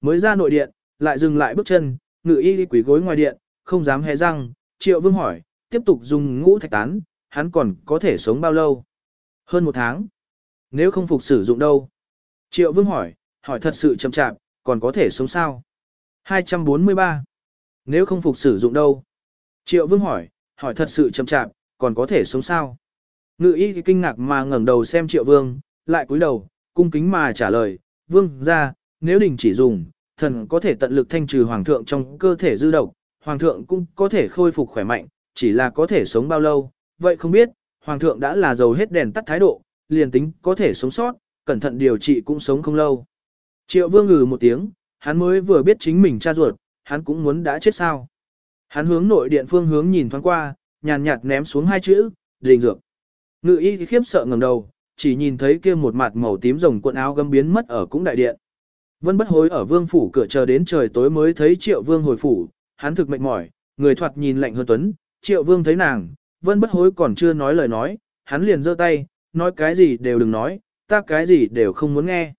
mới ra nội điện, lại dừng lại bước chân, ngự y quỷ gối ngoài điện, không dám hé răng, triệu vương hỏi, tiếp tục dùng ngũ thạch tán, hắn còn có thể sống bao lâu? Hơn một tháng. Nếu không phục sử dụng đâu? Triệu vương hỏi, hỏi thật sự chậm chạp, còn có thể sống sao? 243. Nếu không phục sử dụng đâu? Triệu vương hỏi, hỏi thật sự chậm chạp, còn có thể sống sao? Ngự y kinh ngạc mà ngẩng đầu xem triệu vương, lại cúi đầu, cung kính mà trả lời, vương ra, nếu đình chỉ dùng, thần có thể tận lực thanh trừ hoàng thượng trong cơ thể dư độc, hoàng thượng cũng có thể khôi phục khỏe mạnh, chỉ là có thể sống bao lâu, vậy không biết, hoàng thượng đã là dầu hết đèn tắt thái độ, liền tính có thể sống sót, cẩn thận điều trị cũng sống không lâu. Triệu vương ngừ một tiếng, hắn mới vừa biết chính mình cha ruột, hắn cũng muốn đã chết sao. Hắn hướng nội điện phương hướng nhìn thoáng qua, nhàn nhạt ném xuống hai chữ, đình dược. Ngự y khiếp sợ ngẩng đầu, chỉ nhìn thấy kia một mặt màu tím rồng quần áo gấm biến mất ở cũng đại điện. Vân bất hối ở vương phủ cửa chờ đến trời tối mới thấy triệu vương hồi phủ, hắn thực mệt mỏi, người thoạt nhìn lạnh hơn tuấn, triệu vương thấy nàng, vân bất hối còn chưa nói lời nói, hắn liền giơ tay, nói cái gì đều đừng nói, ta cái gì đều không muốn nghe.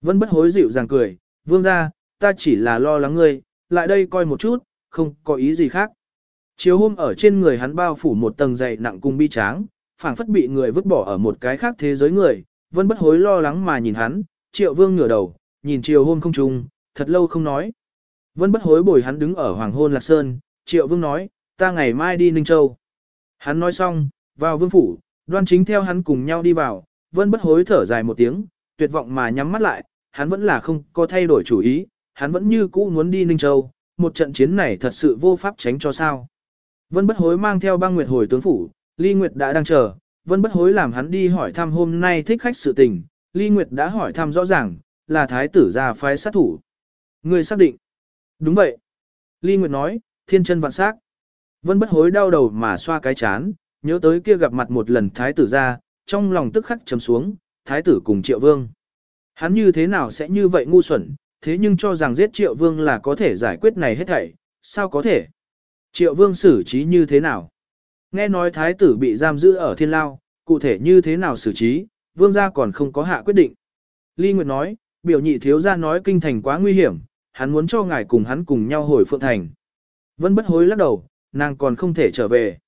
Vân bất hối dịu dàng cười, vương ra, ta chỉ là lo lắng ngươi, lại đây coi một chút, không có ý gì khác. Chiều hôm ở trên người hắn bao phủ một tầng dày nặng cung bi tráng, phảng phất bị người vứt bỏ ở một cái khác thế giới người, vân bất hối lo lắng mà nhìn hắn, triệu vương ngửa đầu, nhìn chiều hôm không trùng, thật lâu không nói. Vân bất hối bồi hắn đứng ở Hoàng Hôn Lạc Sơn, triệu vương nói, ta ngày mai đi Ninh Châu. Hắn nói xong, vào vương phủ, đoan chính theo hắn cùng nhau đi vào, vân bất hối thở dài một tiếng, tuyệt vọng mà nhắm mắt lại, hắn vẫn là không có thay đổi chủ ý, hắn vẫn như cũ muốn đi Ninh Châu, một trận chiến này thật sự vô pháp tránh cho sao. Vân bất hối mang theo băng nguyệt hồi tướng phủ, Ly Nguyệt đã đang chờ, Vân bất hối làm hắn đi hỏi thăm hôm nay thích khách sự tình, Ly Nguyệt đã hỏi thăm rõ ràng, là thái tử gia phái sát thủ. Người xác định. Đúng vậy. Ly Nguyệt nói, thiên chân vạn sát. Vân bất hối đau đầu mà xoa cái chán, nhớ tới kia gặp mặt một lần thái tử gia, trong lòng tức khắc trầm xuống, thái tử cùng triệu vương. Hắn như thế nào sẽ như vậy ngu xuẩn, thế nhưng cho rằng giết triệu vương là có thể giải quyết này hết thảy, sao có thể? Triệu vương xử trí như thế nào? Nghe nói thái tử bị giam giữ ở thiên lao, cụ thể như thế nào xử trí, vương gia còn không có hạ quyết định. Ly Nguyệt nói, biểu nhị thiếu gia nói kinh thành quá nguy hiểm, hắn muốn cho ngài cùng hắn cùng nhau hồi phượng thành. Vân bất hối lắc đầu, nàng còn không thể trở về.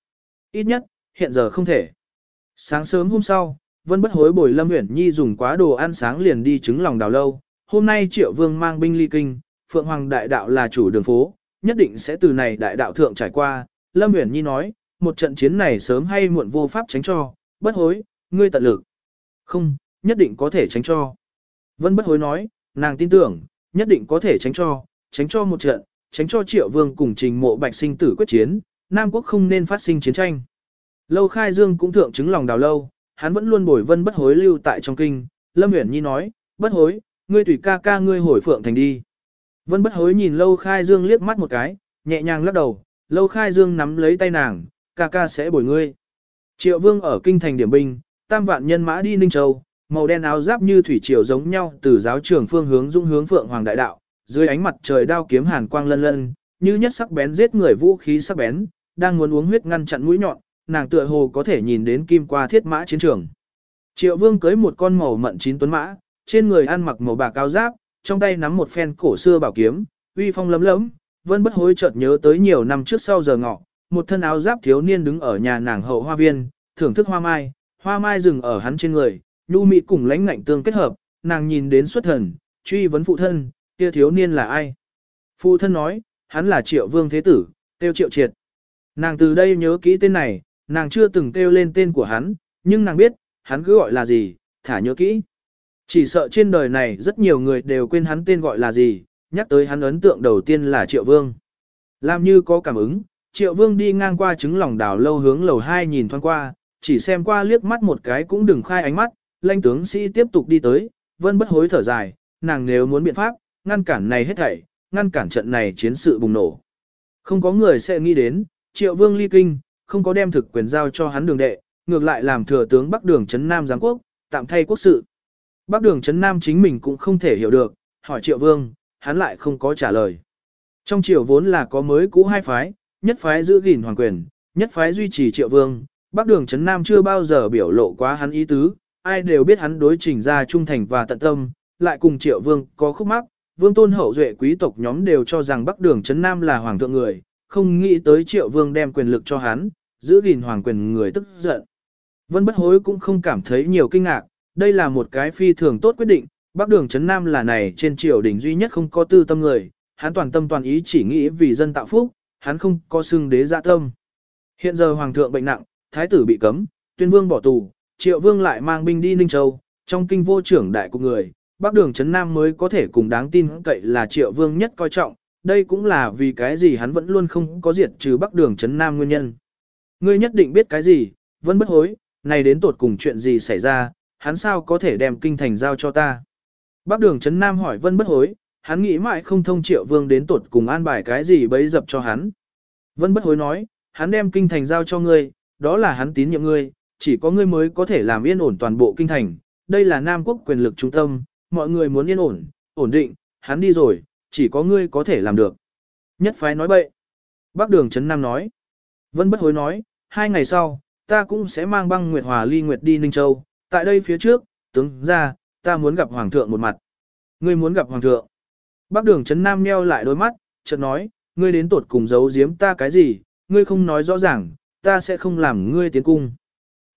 Ít nhất, hiện giờ không thể. Sáng sớm hôm sau, Vân bất hối bồi Lâm Uyển Nhi dùng quá đồ ăn sáng liền đi trứng lòng đào lâu. Hôm nay Triệu Vương mang binh ly kinh, Phượng Hoàng đại đạo là chủ đường phố, nhất định sẽ từ này đại đạo thượng trải qua. Lâm Uyển Nhi nói, một trận chiến này sớm hay muộn vô pháp tránh cho, bất hối, ngươi tận lực. Không, nhất định có thể tránh cho. Vân bất hối nói, nàng tin tưởng, nhất định có thể tránh cho, tránh cho một trận, tránh cho triệu vương cùng trình mộ bạch sinh tử quyết chiến, Nam quốc không nên phát sinh chiến tranh. Lâu khai dương cũng thượng chứng lòng đào lâu, hắn vẫn luôn bồi vân bất hối lưu tại trong kinh, Lâm Uyển Nhi nói, bất hối, ngươi tùy ca ca ngươi hồi phượng thành đi. Vân bất hối nhìn lâu khai dương liếc mắt một cái, nhẹ nhàng lắc đầu, lâu khai dương nắm lấy tay nàng, ca ca sẽ bồi ngươi. Triệu vương ở kinh thành điểm binh, tam vạn nhân mã đi Ninh Châu, màu đen áo giáp như thủy triều giống nhau từ giáo trường phương hướng dung hướng phượng hoàng đại đạo, dưới ánh mặt trời đao kiếm hàn quang lân lân, như nhất sắc bén giết người vũ khí sắc bén, đang muốn uống huyết ngăn chặn mũi nhọn, nàng tựa hồ có thể nhìn đến kim qua thiết mã chiến trường. Triệu vương cưới một con màu mận chín tuấn mã, trên người ăn mặc màu bạc cao giáp, trong tay nắm một phen cổ xưa bảo kiếm, uy phong lấm lấm, vân bất hối chợt nhớ tới nhiều năm trước sau giờ ngọ, một thân áo giáp thiếu niên đứng ở nhà nàng hậu hoa viên, thưởng thức hoa mai, hoa mai dừng ở hắn trên người, nhu mị cùng lãnh ngạnh tương kết hợp, nàng nhìn đến xuất thần, truy vấn phụ thân, kia thiếu niên là ai? Phụ thân nói, hắn là triệu vương thế tử, tiêu triệu triệt. Nàng từ đây nhớ kỹ tên này, nàng chưa từng kêu lên tên của hắn, nhưng nàng biết, hắn cứ gọi là gì, thả nhớ kỹ. Chỉ sợ trên đời này rất nhiều người đều quên hắn tên gọi là gì, nhắc tới hắn ấn tượng đầu tiên là triệu vương. Làm như có cảm ứng, Triệu Vương đi ngang qua trứng lòng đảo lâu hướng lầu 2 nhìn thoáng qua, chỉ xem qua liếc mắt một cái cũng đừng khai ánh mắt, lãnh tướng sĩ tiếp tục đi tới, vân bất hối thở dài, nàng nếu muốn biện pháp, ngăn cản này hết thảy, ngăn cản trận này chiến sự bùng nổ. Không có người sẽ nghĩ đến, Triệu Vương ly kinh, không có đem thực quyền giao cho hắn đường đệ, ngược lại làm thừa tướng Bắc Đường Trấn Nam giáng quốc, tạm thay quốc sự. Bắc Đường Trấn Nam chính mình cũng không thể hiểu được, hỏi Triệu Vương, hắn lại không có trả lời. Trong triều vốn là có mới cũ hai phái, nhất phái giữ gìn hoàng quyền, nhất phái duy trì triệu vương, Bắc Đường Trấn Nam chưa bao giờ biểu lộ quá hắn ý tứ, ai đều biết hắn đối trình ra trung thành và tận tâm, lại cùng triệu vương có khúc mắc, vương tôn hậu duệ quý tộc nhóm đều cho rằng Bắc Đường Trấn Nam là hoàng thượng người, không nghĩ tới triệu vương đem quyền lực cho hắn, giữ gìn hoàng quyền người tức giận. Vân bất hối cũng không cảm thấy nhiều kinh ngạc, đây là một cái phi thường tốt quyết định, Bắc Đường Trấn Nam là này trên triều đình duy nhất không có tư tâm người, hắn toàn tâm toàn ý chỉ nghĩ vì dân tạo phúc, hắn không có xưng đế dạ tâm. Hiện giờ hoàng thượng bệnh nặng, thái tử bị cấm, tuyên vương bỏ tù, triệu vương lại mang binh đi Ninh Châu, trong kinh vô trưởng đại của người, Bắc Đường Trấn Nam mới có thể cùng đáng tin cậy là triệu vương nhất coi trọng, đây cũng là vì cái gì hắn vẫn luôn không có diệt trừ Bắc Đường Trấn Nam nguyên nhân. Ngươi nhất định biết cái gì, vẫn bất hối, này đến tột cùng chuyện gì xảy ra, hắn sao có thể đem kinh thành giao cho ta. Bắc đường Trấn Nam hỏi vân bất hối, hắn nghĩ mãi không thông triệu vương đến tột cùng an bài cái gì bấy dập cho hắn. Vân bất hối nói, hắn đem kinh thành giao cho ngươi, đó là hắn tín nhiệm ngươi, chỉ có ngươi mới có thể làm yên ổn toàn bộ kinh thành. Đây là Nam quốc quyền lực trung tâm, mọi người muốn yên ổn, ổn định, hắn đi rồi, chỉ có ngươi có thể làm được. Nhất phái nói bậy. Bắc đường Trấn Nam nói. Vân bất hối nói, hai ngày sau, ta cũng sẽ mang băng Nguyệt Hòa Ly Nguyệt đi Ninh Châu, tại đây phía trước, tướng ra, ta muốn gặp Hoàng thượng một mặt. Ngươi muốn gặp Hoàng thượng. Bác đường Trấn Nam nheo lại đôi mắt, chợt nói, ngươi đến tột cùng giấu giếm ta cái gì, ngươi không nói rõ ràng, ta sẽ không làm ngươi tiến cung.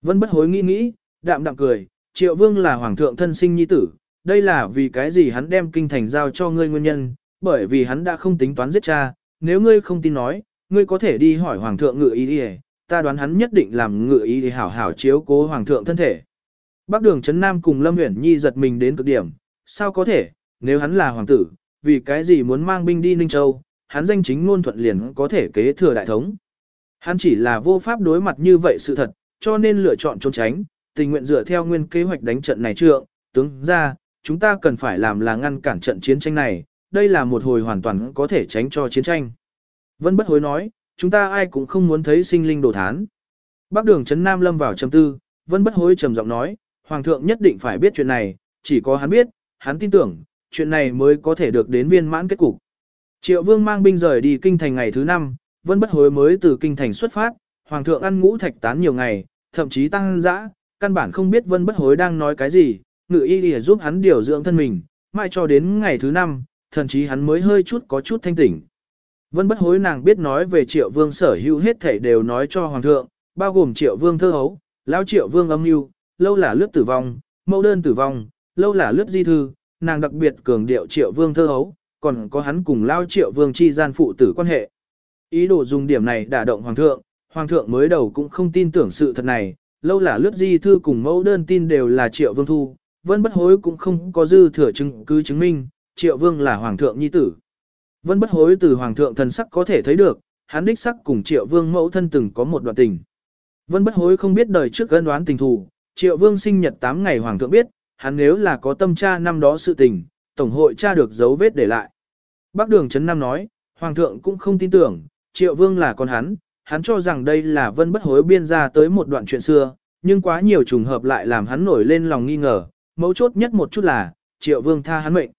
Vân bất hối nghĩ nghĩ, đạm đạm cười, triệu vương là Hoàng thượng thân sinh nhi tử, đây là vì cái gì hắn đem kinh thành giao cho ngươi nguyên nhân, bởi vì hắn đã không tính toán giết cha, nếu ngươi không tin nói, ngươi có thể đi hỏi Hoàng thượng ngự ý đi ta đoán hắn nhất định làm ngự ý để hảo hảo chiếu cố Hoàng thượng thân thể. Bác đường Trấn Nam cùng Lâm Uyển Nhi giật mình đến cực điểm, sao có thể, nếu hắn là hoàng tử, vì cái gì muốn mang binh đi Ninh Châu, hắn danh chính ngôn thuận liền có thể kế thừa đại thống. Hắn chỉ là vô pháp đối mặt như vậy sự thật, cho nên lựa chọn trốn tránh, tình nguyện dựa theo nguyên kế hoạch đánh trận này trượng, tướng ra, chúng ta cần phải làm là ngăn cản trận chiến tranh này, đây là một hồi hoàn toàn có thể tránh cho chiến tranh. Vân bất hối nói, chúng ta ai cũng không muốn thấy sinh linh đổ thán. Bác đường Trấn Nam lâm vào trầm tư, Vân bất hối trầm giọng nói, Hoàng thượng nhất định phải biết chuyện này, chỉ có hắn biết, hắn tin tưởng, chuyện này mới có thể được đến viên mãn kết cục. Triệu vương mang binh rời đi kinh thành ngày thứ năm, vân bất hối mới từ kinh thành xuất phát, hoàng thượng ăn ngũ thạch tán nhiều ngày, thậm chí tăng dã, căn bản không biết vân bất hối đang nói cái gì, ngự y để giúp hắn điều dưỡng thân mình, mai cho đến ngày thứ năm, thậm chí hắn mới hơi chút có chút thanh tỉnh. Vân bất hối nàng biết nói về triệu vương sở hữu hết thảy đều nói cho hoàng thượng, bao gồm triệu vương thơ hấu, lao triệu vương âm mưu lâu là lướt tử vong, mẫu đơn tử vong, lâu là lướt di thư, nàng đặc biệt cường điệu triệu vương thơ hấu, còn có hắn cùng lao triệu vương chi gian phụ tử quan hệ. Ý đồ dùng điểm này đả động hoàng thượng, hoàng thượng mới đầu cũng không tin tưởng sự thật này, lâu là lướt di thư cùng mẫu đơn tin đều là triệu vương thu, vân bất hối cũng không có dư thừa chứng cứ chứng minh, triệu vương là hoàng thượng nhi tử. Vân bất hối từ hoàng thượng thần sắc có thể thấy được, hắn đích sắc cùng triệu vương mẫu thân từng có một đoạn tình. Vân bất hối không biết đời trước gân đoán tình thù, Triệu Vương sinh nhật 8 ngày Hoàng thượng biết, hắn nếu là có tâm tra năm đó sự tình, Tổng hội tra được dấu vết để lại. Bác Đường Trấn Nam nói, Hoàng thượng cũng không tin tưởng, Triệu Vương là con hắn, hắn cho rằng đây là vân bất hối biên ra tới một đoạn chuyện xưa, nhưng quá nhiều trùng hợp lại làm hắn nổi lên lòng nghi ngờ, mấu chốt nhất một chút là, Triệu Vương tha hắn mệnh.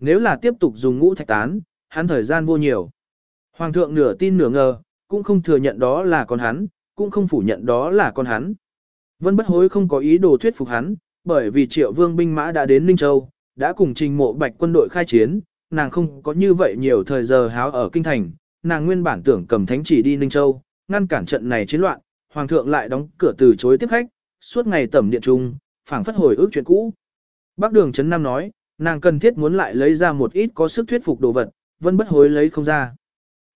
Nếu là tiếp tục dùng ngũ thạch tán, hắn thời gian vô nhiều. Hoàng thượng nửa tin nửa ngờ, cũng không thừa nhận đó là con hắn, cũng không phủ nhận đó là con hắn. Vân bất hối không có ý đồ thuyết phục hắn, bởi vì triệu vương binh mã đã đến Ninh Châu, đã cùng trình mộ bạch quân đội khai chiến, nàng không có như vậy nhiều thời giờ háo ở kinh thành, nàng nguyên bản tưởng cầm thánh chỉ đi Ninh Châu, ngăn cản trận này chiến loạn, hoàng thượng lại đóng cửa từ chối tiếp khách, suốt ngày tẩm điện trung, phảng phất hồi ức chuyện cũ. Bác đường Trấn Nam nói, nàng cần thiết muốn lại lấy ra một ít có sức thuyết phục đồ vật, vân bất hối lấy không ra.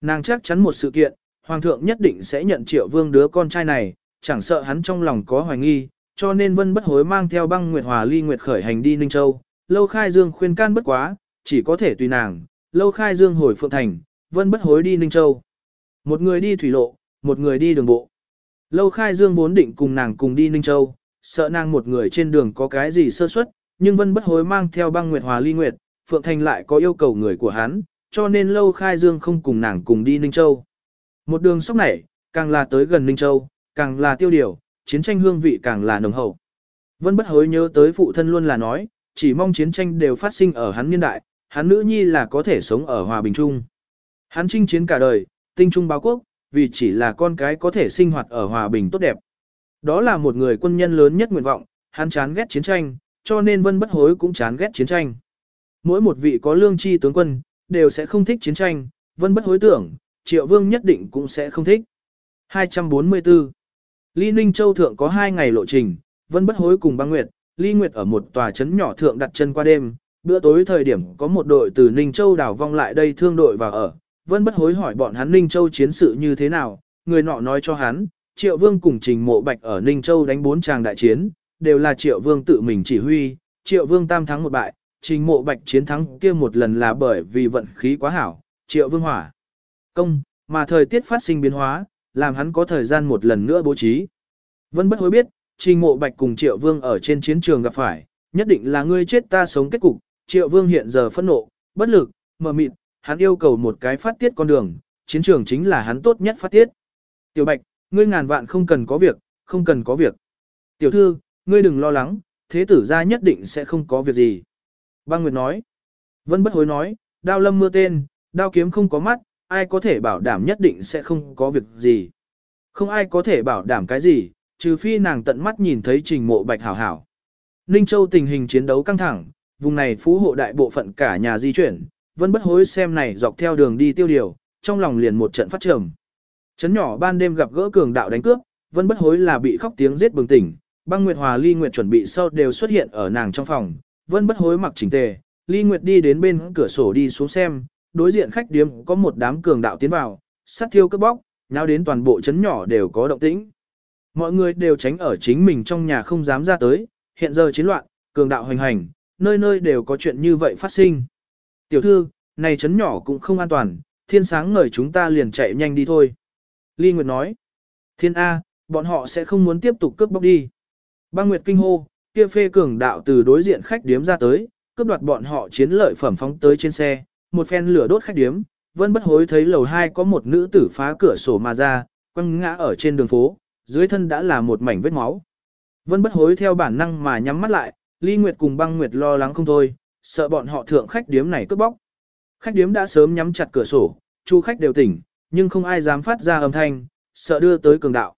Nàng chắc chắn một sự kiện, hoàng thượng nhất định sẽ nhận triệu vương đứa con trai này, chẳng sợ hắn trong lòng có hoài nghi, cho nên Vân Bất Hối mang theo băng Nguyệt Hòa Ly Nguyệt khởi hành đi Ninh Châu. Lâu Khai Dương khuyên can bất quá, chỉ có thể tùy nàng. Lâu Khai Dương hồi Phượng Thành, Vân Bất Hối đi Ninh Châu. Một người đi thủy lộ, một người đi đường bộ. Lâu Khai Dương vốn định cùng nàng cùng đi Ninh Châu, sợ nàng một người trên đường có cái gì sơ suất, nhưng Vân Bất Hối mang theo băng Nguyệt Hòa Ly Nguyệt, Phượng Thành lại có yêu cầu người của hắn, cho nên Lâu Khai Dương không cùng nàng cùng đi Ninh Châu. Một đường sóc này, càng là tới gần Ninh Châu, càng là tiêu điều, chiến tranh hương vị càng là nồng hậu. Vân bất hối nhớ tới phụ thân luôn là nói, chỉ mong chiến tranh đều phát sinh ở hắn niên đại, hắn nữ nhi là có thể sống ở hòa bình chung. Hắn chinh chiến cả đời, tinh trung báo quốc, vì chỉ là con cái có thể sinh hoạt ở hòa bình tốt đẹp. Đó là một người quân nhân lớn nhất nguyện vọng, hắn chán ghét chiến tranh, cho nên vân bất hối cũng chán ghét chiến tranh. mỗi một vị có lương tri tướng quân, đều sẽ không thích chiến tranh, vân bất hối tưởng, triệu vương nhất định cũng sẽ không thích. 244. Ly Ninh Châu Thượng có 2 ngày lộ trình, vân bất hối cùng băng nguyệt, Ly Nguyệt ở một tòa trấn nhỏ thượng đặt chân qua đêm, bữa tối thời điểm có một đội từ Ninh Châu đảo vong lại đây thương đội vào ở, vân bất hối hỏi bọn hắn Ninh Châu chiến sự như thế nào, người nọ nói cho hắn, Triệu Vương cùng Trình Mộ Bạch ở Ninh Châu đánh bốn tràng đại chiến, đều là Triệu Vương tự mình chỉ huy, Triệu Vương tam thắng một bại, Trình Mộ Bạch chiến thắng kia một lần là bởi vì vận khí quá hảo, Triệu Vương hỏa công, mà thời tiết phát sinh biến hóa, làm hắn có thời gian một lần nữa bố trí. Vân bất hối biết, Trình Mộ Bạch cùng Triệu Vương ở trên chiến trường gặp phải, nhất định là ngươi chết ta sống kết cục, Triệu Vương hiện giờ phẫn nộ, bất lực, mờ mịt, hắn yêu cầu một cái phát tiết con đường, chiến trường chính là hắn tốt nhất phát tiết. Tiểu Bạch, ngươi ngàn vạn không cần có việc, không cần có việc. Tiểu thư, ngươi đừng lo lắng, thế tử gia nhất định sẽ không có việc gì. Băng Nguyệt nói. Vân bất hối nói, đao lâm mưa tên, đao kiếm không có mắt, ai có thể bảo đảm nhất định sẽ không có việc gì. Không ai có thể bảo đảm cái gì, trừ phi nàng tận mắt nhìn thấy trình mộ bạch hảo hảo. Ninh Châu tình hình chiến đấu căng thẳng, vùng này phú hộ đại bộ phận cả nhà di chuyển, vân bất hối xem này dọc theo đường đi tiêu điều, trong lòng liền một trận phát trầm. Chấn nhỏ ban đêm gặp gỡ cường đạo đánh cướp, vân bất hối là bị khóc tiếng giết bừng tỉnh, băng nguyệt hòa ly nguyệt chuẩn bị sau đều xuất hiện ở nàng trong phòng, vân bất hối mặc chỉnh tề, ly nguyệt đi đến bên cửa sổ đi xuống xem, đối diện khách điếm có một đám cường đạo tiến vào, sát thiêu cướp bóc, nháo đến toàn bộ chấn nhỏ đều có động tĩnh. Mọi người đều tránh ở chính mình trong nhà không dám ra tới, hiện giờ chiến loạn, cường đạo hoành hành, nơi nơi đều có chuyện như vậy phát sinh. Tiểu thư, này chấn nhỏ cũng không an toàn, thiên sáng ngời chúng ta liền chạy nhanh đi thôi. Ly Nguyệt nói, thiên A, bọn họ sẽ không muốn tiếp tục cướp bóc đi. Băng Nguyệt kinh hô, kia phê cường đạo từ đối diện khách điếm ra tới, cướp đoạt bọn họ chiến lợi phẩm phóng tới trên xe, một phen lửa đốt khách điếm, vân bất hối thấy lầu hai có một nữ tử phá cửa sổ mà ra, quăng ngã ở trên đường phố, dưới thân đã là một mảnh vết máu. Vân bất hối theo bản năng mà nhắm mắt lại, Ly Nguyệt cùng băng Nguyệt lo lắng không thôi, sợ bọn họ thượng khách điếm này cướp bóc. Khách điếm đã sớm nhắm chặt cửa sổ, chu khách đều tỉnh, nhưng không ai dám phát ra âm thanh, sợ đưa tới cường đạo.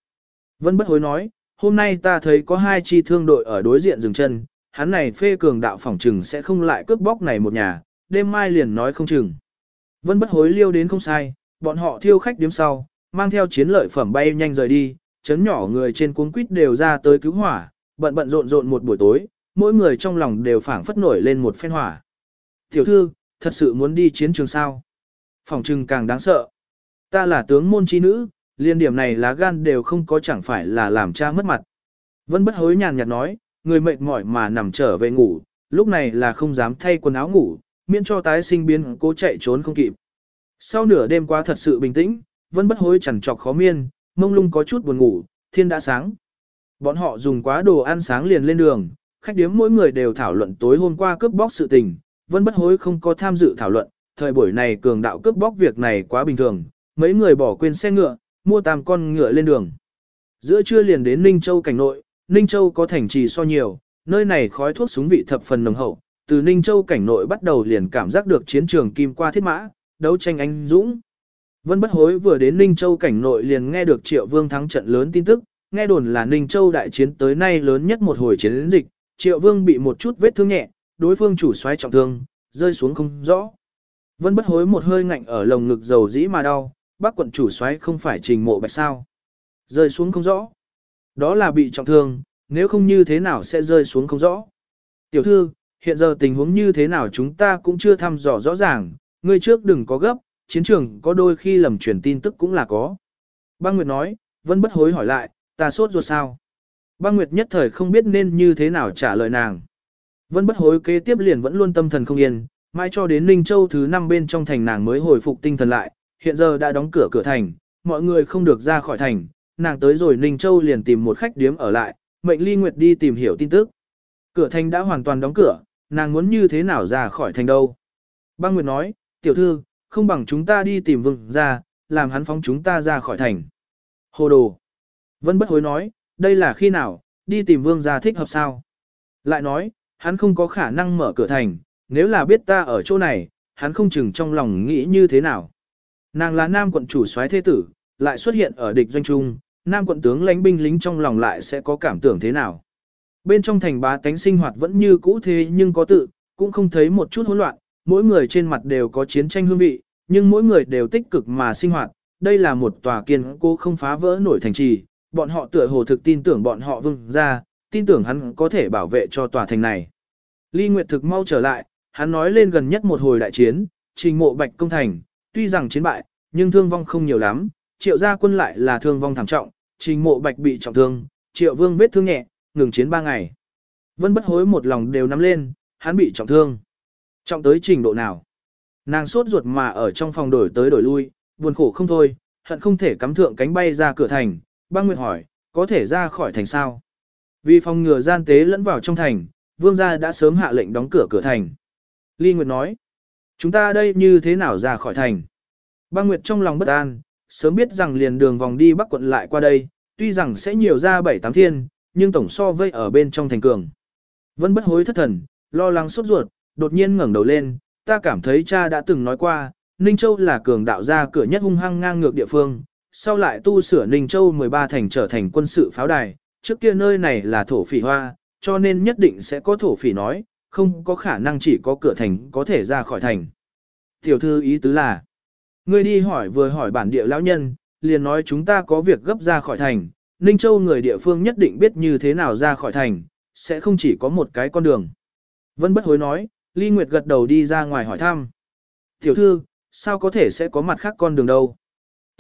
Vân bất hối nói, hôm nay ta thấy có hai chi thương đội ở đối diện dừng chân, hắn này phê cường đạo phỏng trừng sẽ không lại cướp bóc này một nhà, đêm mai liền nói không chừng. Vân bất hối liêu đến không sai, bọn họ thiêu khách điếm sau, mang theo chiến lợi phẩm bay nhanh rời đi, chấn nhỏ người trên cuốn quýt đều ra tới cứu hỏa, bận bận rộn rộn một buổi tối, mỗi người trong lòng đều phảng phất nổi lên một phen hỏa. Tiểu thư, thật sự muốn đi chiến trường sao? Phòng trừng càng đáng sợ. Ta là tướng môn chi nữ, liên điểm này lá gan đều không có chẳng phải là làm cha mất mặt. Vân bất hối nhàn nhạt nói, người mệt mỏi mà nằm trở về ngủ, lúc này là không dám thay quần áo ngủ, miễn cho tái sinh biến cố chạy trốn không kịp. Sau nửa đêm qua thật sự bình tĩnh, vân bất hối chẳng trọc khó miên, mông lung có chút buồn ngủ, thiên đã sáng. Bọn họ dùng quá đồ ăn sáng liền lên đường, khách điếm mỗi người đều thảo luận tối hôm qua cướp bóc sự tình, vân bất hối không có tham dự thảo luận, thời buổi này cường đạo cướp bóc việc này quá bình thường, mấy người bỏ quên xe ngựa, mua tam con ngựa lên đường. Giữa trưa liền đến Ninh Châu cảnh nội, Ninh Châu có thành trì so nhiều, nơi này khói thuốc súng vị thập phần nồng hậu, từ Ninh Châu cảnh nội bắt đầu liền cảm giác được chiến trường kim qua thiết mã, đấu tranh anh dũng. Vân bất hối vừa đến Ninh Châu cảnh nội liền nghe được Triệu Vương thắng trận lớn tin tức, nghe đồn là Ninh Châu đại chiến tới nay lớn nhất một hồi chiến dịch, Triệu Vương bị một chút vết thương nhẹ, đối phương chủ xoáy trọng thương, rơi xuống không rõ. Vân bất hối một hơi ngạnh ở lồng ngực dầu dĩ mà đau, bác quận chủ xoáy không phải trình mộ bạch sao. Rơi xuống không rõ. Đó là bị trọng thương, nếu không như thế nào sẽ rơi xuống không rõ. Tiểu thư, hiện giờ tình huống như thế nào chúng ta cũng chưa thăm dò rõ ràng, ngươi trước đừng có gấp, chiến trường có đôi khi lầm truyền tin tức cũng là có. Băng Nguyệt nói, Vân bất hối hỏi lại, ta sốt ruột sao? Băng Nguyệt nhất thời không biết nên như thế nào trả lời nàng. Vân bất hối kế tiếp liền vẫn luôn tâm thần không yên, mãi cho đến Ninh Châu thứ năm bên trong thành nàng mới hồi phục tinh thần lại, hiện giờ đã đóng cửa cửa thành, mọi người không được ra khỏi thành, nàng tới rồi Ninh Châu liền tìm một khách điếm ở lại, mệnh Ly Nguyệt đi tìm hiểu tin tức. Cửa thành đã hoàn toàn đóng cửa, nàng muốn như thế nào ra khỏi thành đâu. Băng Nguyệt nói, tiểu thư, không bằng chúng ta đi tìm vương ra, làm hắn phóng chúng ta ra khỏi thành. Hồ đồ. Vân bất hối nói, đây là khi nào, đi tìm vương gia thích hợp sao. Lại nói, hắn không có khả năng mở cửa thành, nếu là biết ta ở chỗ này, hắn không chừng trong lòng nghĩ như thế nào. Nàng là nam quận chủ soái thế tử, lại xuất hiện ở địch doanh trung, nam quận tướng lãnh binh lính trong lòng lại sẽ có cảm tưởng thế nào. Bên trong thành bá tánh sinh hoạt vẫn như cũ thế nhưng có tự, cũng không thấy một chút hỗn loạn, mỗi người trên mặt đều có chiến tranh hương vị, nhưng mỗi người đều tích cực mà sinh hoạt. Đây là một tòa kiên cố không phá vỡ nổi thành trì, bọn họ tựa hồ thực tin tưởng bọn họ vương ra, tin tưởng hắn có thể bảo vệ cho tòa thành này. Ly Nguyệt thực mau trở lại, hắn nói lên gần nhất một hồi đại chiến, trình mộ bạch công thành, tuy rằng chiến bại, nhưng thương vong không nhiều lắm, triệu gia quân lại là thương vong thảm trọng, trình mộ bạch bị trọng thương, triệu vương vết thương nhẹ, ngừng chiến ba ngày. Vân bất hối một lòng đều nắm lên, hắn bị trọng thương. Trọng tới trình độ nào? Nàng sốt ruột mà ở trong phòng đổi tới đổi lui, buồn khổ không thôi, hận không thể cắm thượng cánh bay ra cửa thành. Băng Nguyệt hỏi, có thể ra khỏi thành sao? Vì phòng ngừa gian tế lẫn vào trong thành, vương gia đã sớm hạ lệnh đóng cửa cửa thành. Ly Nguyệt nói, chúng ta đây như thế nào ra khỏi thành? Băng Nguyệt trong lòng bất an, sớm biết rằng liền đường vòng đi bắc quận lại qua đây, tuy rằng sẽ nhiều ra bảy tám thiên, nhưng tổng so vây ở bên trong thành cường. vẫn bất hối thất thần, lo lắng sốt ruột, đột nhiên ngẩng đầu lên, ta cảm thấy cha đã từng nói qua, Ninh Châu là cường đạo gia cửa nhất hung hăng ngang ngược địa phương, sau lại tu sửa Ninh Châu 13 thành trở thành quân sự pháo đài, trước kia nơi này là thổ phỉ hoa, cho nên nhất định sẽ có thổ phỉ nói, không có khả năng chỉ có cửa thành có thể ra khỏi thành. Tiểu thư ý tứ là, ngươi đi hỏi vừa hỏi bản địa lão nhân, liền nói chúng ta có việc gấp ra khỏi thành, Ninh Châu người địa phương nhất định biết như thế nào ra khỏi thành, sẽ không chỉ có một cái con đường. Vân bất hối nói, Ly Nguyệt gật đầu đi ra ngoài hỏi thăm. Tiểu thư, sao có thể sẽ có mặt khác con đường đâu?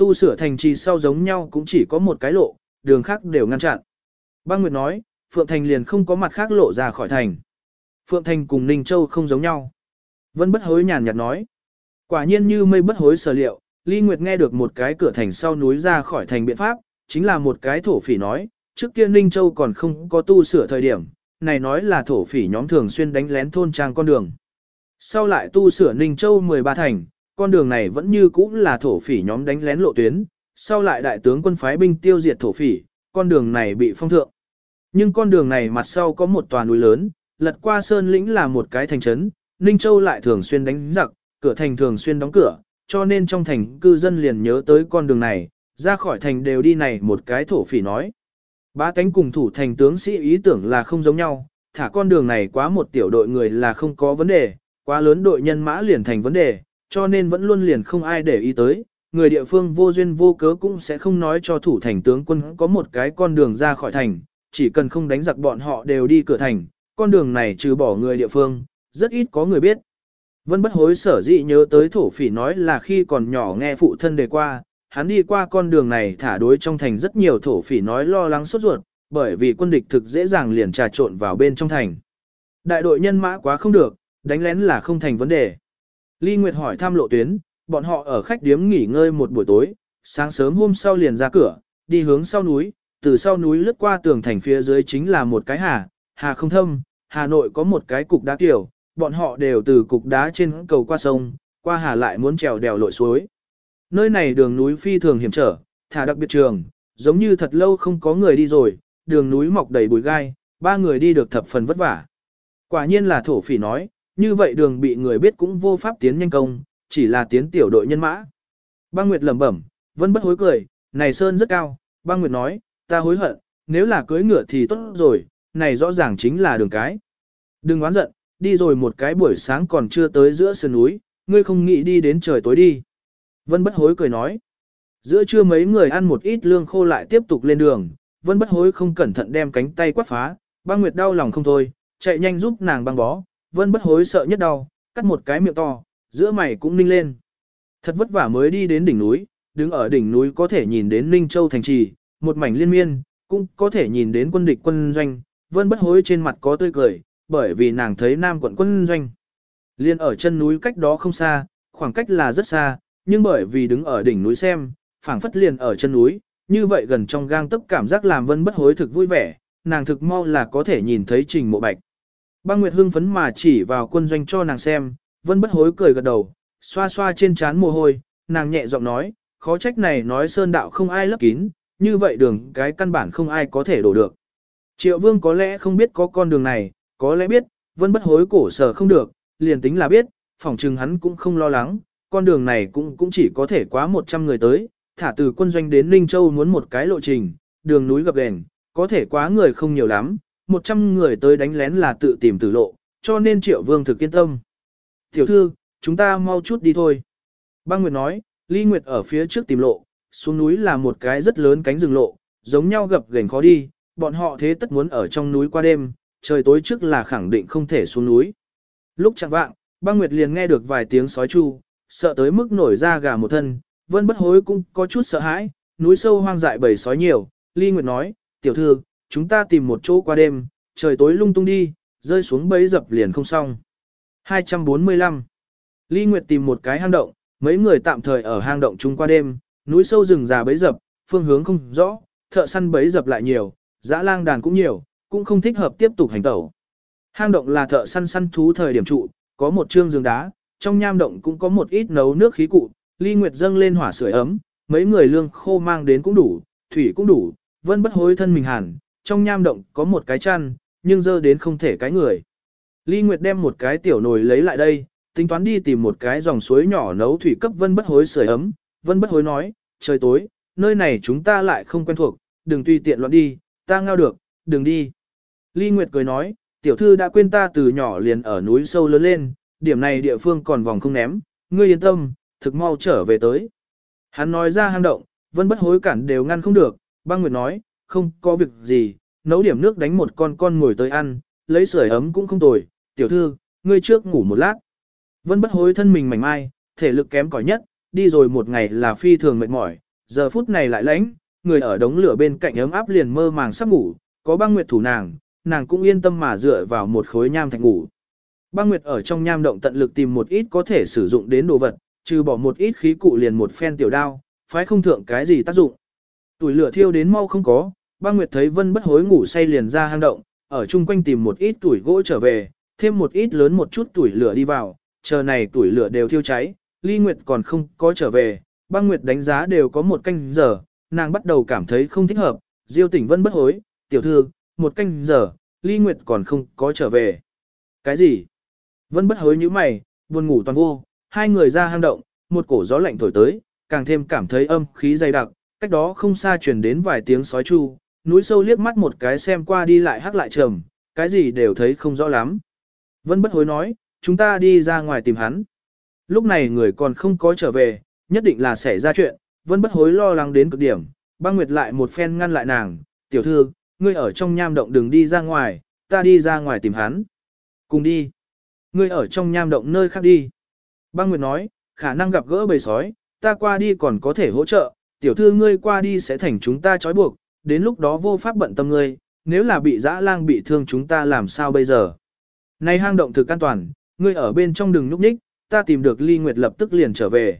Tu sửa thành trì sau giống nhau cũng chỉ có một cái lộ, đường khác đều ngăn chặn. Băng Nguyệt nói, Phượng Thành liền không có mặt khác lộ ra khỏi thành. Phượng Thành cùng Ninh Châu không giống nhau. Vân bất hối nhàn nhạt nói. Quả nhiên như mây bất hối sở liệu, Ly Nguyệt nghe được một cái cửa thành sau núi ra khỏi thành biện pháp, chính là một cái thổ phỉ nói, trước kia Ninh Châu còn không có tu sửa thời điểm, này nói là thổ phỉ nhóm thường xuyên đánh lén thôn trang con đường. Sau lại tu sửa Ninh Châu 13 thành, con đường này vẫn như cũ là thổ phỉ nhóm đánh lén lộ tuyến, sau lại đại tướng quân phái binh tiêu diệt thổ phỉ, con đường này bị phong thượng. Nhưng con đường này mặt sau có một tòa núi lớn, lật qua sơn lĩnh là một cái thành trấn, Ninh Châu lại thường xuyên đánh giặc, cửa thành thường xuyên đóng cửa, cho nên trong thành cư dân liền nhớ tới con đường này, ra khỏi thành đều đi này một cái thổ phỉ nói. Ba cánh cùng thủ thành tướng sĩ ý tưởng là không giống nhau, thả con đường này quá một tiểu đội người là không có vấn đề, quá lớn đội nhân mã liền thành vấn đề, cho nên vẫn luôn liền không ai để ý tới. Người địa phương vô duyên vô cớ cũng sẽ không nói cho thủ thành tướng quân có một cái con đường ra khỏi thành, chỉ cần không đánh giặc bọn họ đều đi cửa thành, con đường này trừ bỏ người địa phương, rất ít có người biết. Vân bất hối sở dĩ nhớ tới thổ phỉ nói là khi còn nhỏ nghe phụ thân đề qua, hắn đi qua con đường này thả đối trong thành rất nhiều thổ phỉ nói lo lắng sốt ruột, bởi vì quân địch thực dễ dàng liền trà trộn vào bên trong thành. Đại đội nhân mã quá không được, đánh lén là không thành vấn đề. Ly Nguyệt hỏi thăm lộ tuyến, bọn họ ở khách điếm nghỉ ngơi một buổi tối, sáng sớm hôm sau liền ra cửa, đi hướng sau núi, từ sau núi lướt qua tường thành phía dưới chính là một cái hà, hà không thâm, Hà Nội có một cái cục đá tiểu, bọn họ đều từ cục đá trên cầu qua sông, qua hà lại muốn trèo đèo lội suối. Nơi này đường núi phi thường hiểm trở, thả đặc biệt trường, giống như thật lâu không có người đi rồi, đường núi mọc đầy bụi gai, ba người đi được thập phần vất vả. Quả nhiên là thổ phỉ nói, như vậy đường bị người biết cũng vô pháp tiến nhanh công, chỉ là tiến tiểu đội nhân mã. Băng Nguyệt lẩm bẩm, vẫn bất hối cười, này sơn rất cao, băng Nguyệt nói, ta hối hận, nếu là cưới ngựa thì tốt rồi, này rõ ràng chính là đường cái. Đừng oán giận, đi rồi một cái buổi sáng còn chưa tới giữa sườn núi, ngươi không nghĩ đi đến trời tối đi. Vân bất hối cười nói. Giữa trưa mấy người ăn một ít lương khô lại tiếp tục lên đường, vân bất hối không cẩn thận đem cánh tay quát phá, băng nguyệt đau lòng không thôi, chạy nhanh giúp nàng băng bó, vân bất hối sợ nhất đau, cắt một cái miệng to, giữa mày cũng ninh lên. Thật vất vả mới đi đến đỉnh núi, đứng ở đỉnh núi có thể nhìn đến Ninh Châu thành trì, một mảnh liên miên, cũng có thể nhìn đến quân địch quân doanh, vân bất hối trên mặt có tươi cười, bởi vì nàng thấy nam quận quân doanh. Liên ở chân núi cách đó không xa, khoảng cách là rất xa, nhưng bởi vì đứng ở đỉnh núi xem, phảng phất liền ở chân núi, như vậy gần trong gang tức cảm giác làm vân bất hối thực vui vẻ, nàng thực mau là có thể nhìn thấy trình mộ bạch. Băng Nguyệt hưng phấn mà chỉ vào quân doanh cho nàng xem, vân bất hối cười gật đầu, xoa xoa trên trán mồ hôi, nàng nhẹ giọng nói, khó trách này nói sơn đạo không ai lấp kín, như vậy đường cái căn bản không ai có thể đổ được. Triệu vương có lẽ không biết có con đường này, có lẽ biết, vân bất hối cổ sở không được, liền tính là biết, phỏng chừng hắn cũng không lo lắng, con đường này cũng cũng chỉ có thể quá 100 người tới, thả từ quân doanh đến Ninh Châu muốn một cái lộ trình, đường núi gập ghềnh, có thể quá người không nhiều lắm, 100 người tới đánh lén là tự tìm tử lộ, cho nên triệu vương thực kiên tâm. Tiểu thư, chúng ta mau chút đi thôi. Băng Nguyệt nói, Ly Nguyệt ở phía trước tìm lộ, xuống núi là một cái rất lớn cánh rừng lộ, giống nhau gập ghềnh khó đi, bọn họ thế tất muốn ở trong núi qua đêm, trời tối trước là khẳng định không thể xuống núi. Lúc chẳng vạng, băng Nguyệt liền nghe được vài tiếng sói chu, sợ tới mức nổi ra gà một thân, vân bất hối cũng có chút sợ hãi, núi sâu hoang dại bầy sói nhiều, Ly Nguyệt nói, tiểu thư, chúng ta tìm một chỗ qua đêm, trời tối lung tung đi, rơi xuống bấy dập liền không xong. 245. Ly Nguyệt tìm một cái hang động, mấy người tạm thời ở hang động chung qua đêm, núi sâu rừng già bấy dập, phương hướng không rõ, thợ săn bấy dập lại nhiều, dã lang đàn cũng nhiều, cũng không thích hợp tiếp tục hành tẩu. Hang động là thợ săn săn thú thời điểm trụ, có một trương giường đá, trong nham động cũng có một ít nấu nước khí cụ, Ly Nguyệt dâng lên hỏa sưởi ấm, mấy người lương khô mang đến cũng đủ, thủy cũng đủ, vân bất hối thân mình hẳn, trong nham động có một cái chăn, nhưng dơ đến không thể cái người. Ly Nguyệt đem một cái tiểu nồi lấy lại đây, tính toán đi tìm một cái dòng suối nhỏ nấu thủy cấp vân bất hối sưởi ấm, vân bất hối nói, trời tối, nơi này chúng ta lại không quen thuộc, đừng tùy tiện loạn đi, ta ngao được, đừng đi. Ly Nguyệt cười nói, tiểu thư đã quên ta từ nhỏ liền ở núi sâu lớn lên, điểm này địa phương còn vòng không ném, ngươi yên tâm, thực mau trở về tới. Hắn nói ra hang động, vân bất hối cản đều ngăn không được, băng nguyệt nói, không có việc gì, nấu điểm nước đánh một con con ngồi tới ăn, lấy sưởi ấm cũng không tồi, tiểu thư, ngươi trước ngủ một lát. Vân bất hối thân mình mảnh mai, thể lực kém cỏi nhất, đi rồi một ngày là phi thường mệt mỏi, giờ phút này lại lãnh, người ở đống lửa bên cạnh ấm áp liền mơ màng sắp ngủ, có băng nguyệt thủ nàng, nàng cũng yên tâm mà dựa vào một khối nham thạch ngủ. Băng nguyệt ở trong nham động tận lực tìm một ít có thể sử dụng đến đồ vật, trừ bỏ một ít khí cụ liền một phen tiểu đao, phái không thượng cái gì tác dụng. Tuổi lửa thiêu đến mau không có, băng nguyệt thấy vân bất hối ngủ say liền ra hang động, ở chung quanh tìm một ít tuổi gỗ trở về, thêm một ít lớn một chút tuổi lửa đi vào, chờ này tuổi lửa đều thiêu cháy, ly nguyệt còn không có trở về, băng nguyệt đánh giá đều có một canh giờ, nàng bắt đầu cảm thấy không thích hợp, diêu tỉnh vân bất hối, tiểu thư, một canh giờ, ly nguyệt còn không có trở về. Cái gì? Vân bất hối như mày, buồn ngủ toàn vô, hai người ra hang động, một cổ gió lạnh thổi tới, càng thêm cảm thấy âm khí dày đặc, cách đó không xa truyền đến vài tiếng sói chu, núi sâu liếc mắt một cái xem qua đi lại hắc lại trầm, cái gì đều thấy không rõ lắm. Vân bất hối nói, chúng ta đi ra ngoài tìm hắn. Lúc này người còn không có trở về, nhất định là xảy ra chuyện, vân bất hối lo lắng đến cực điểm, băng nguyệt lại một phen ngăn lại nàng, tiểu thư, ngươi ở trong nham động đừng đi ra ngoài, ta đi ra ngoài tìm hắn. Cùng đi. Ngươi ở trong nham động nơi khác đi. Băng Nguyệt nói, khả năng gặp gỡ bầy sói, ta qua đi còn có thể hỗ trợ, tiểu thư ngươi qua đi sẽ thành chúng ta trói buộc, đến lúc đó vô pháp bận tâm ngươi, nếu là bị dã lang bị thương chúng ta làm sao bây giờ. Này hang động thực an toàn, ngươi ở bên trong đừng núp ních, ta tìm được Ly Nguyệt lập tức liền trở về.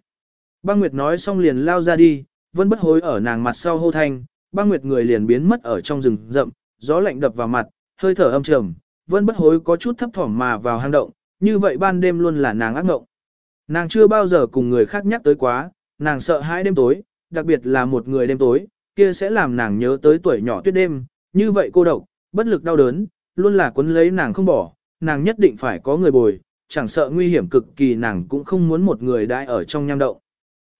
Băng Nguyệt nói xong liền lao ra đi, vẫn bất hối ở nàng mặt sau hô thanh, băng Nguyệt người liền biến mất ở trong rừng rậm, gió lạnh đập vào mặt, hơi thở âm trầm, vẫn bất hối có chút thấp thỏm mà vào hang động, như vậy ban đêm luôn là nàng ác ngộng. Nàng chưa bao giờ cùng người khác nhắc tới quá, nàng sợ hãi đêm tối, đặc biệt là một người đêm tối, kia sẽ làm nàng nhớ tới tuổi nhỏ tuyết đêm, như vậy cô độc, bất lực đau đớn, luôn là quấn lấy nàng không bỏ, nàng nhất định phải có người bồi, chẳng sợ nguy hiểm cực kỳ nàng cũng không muốn một người đại ở trong nham động.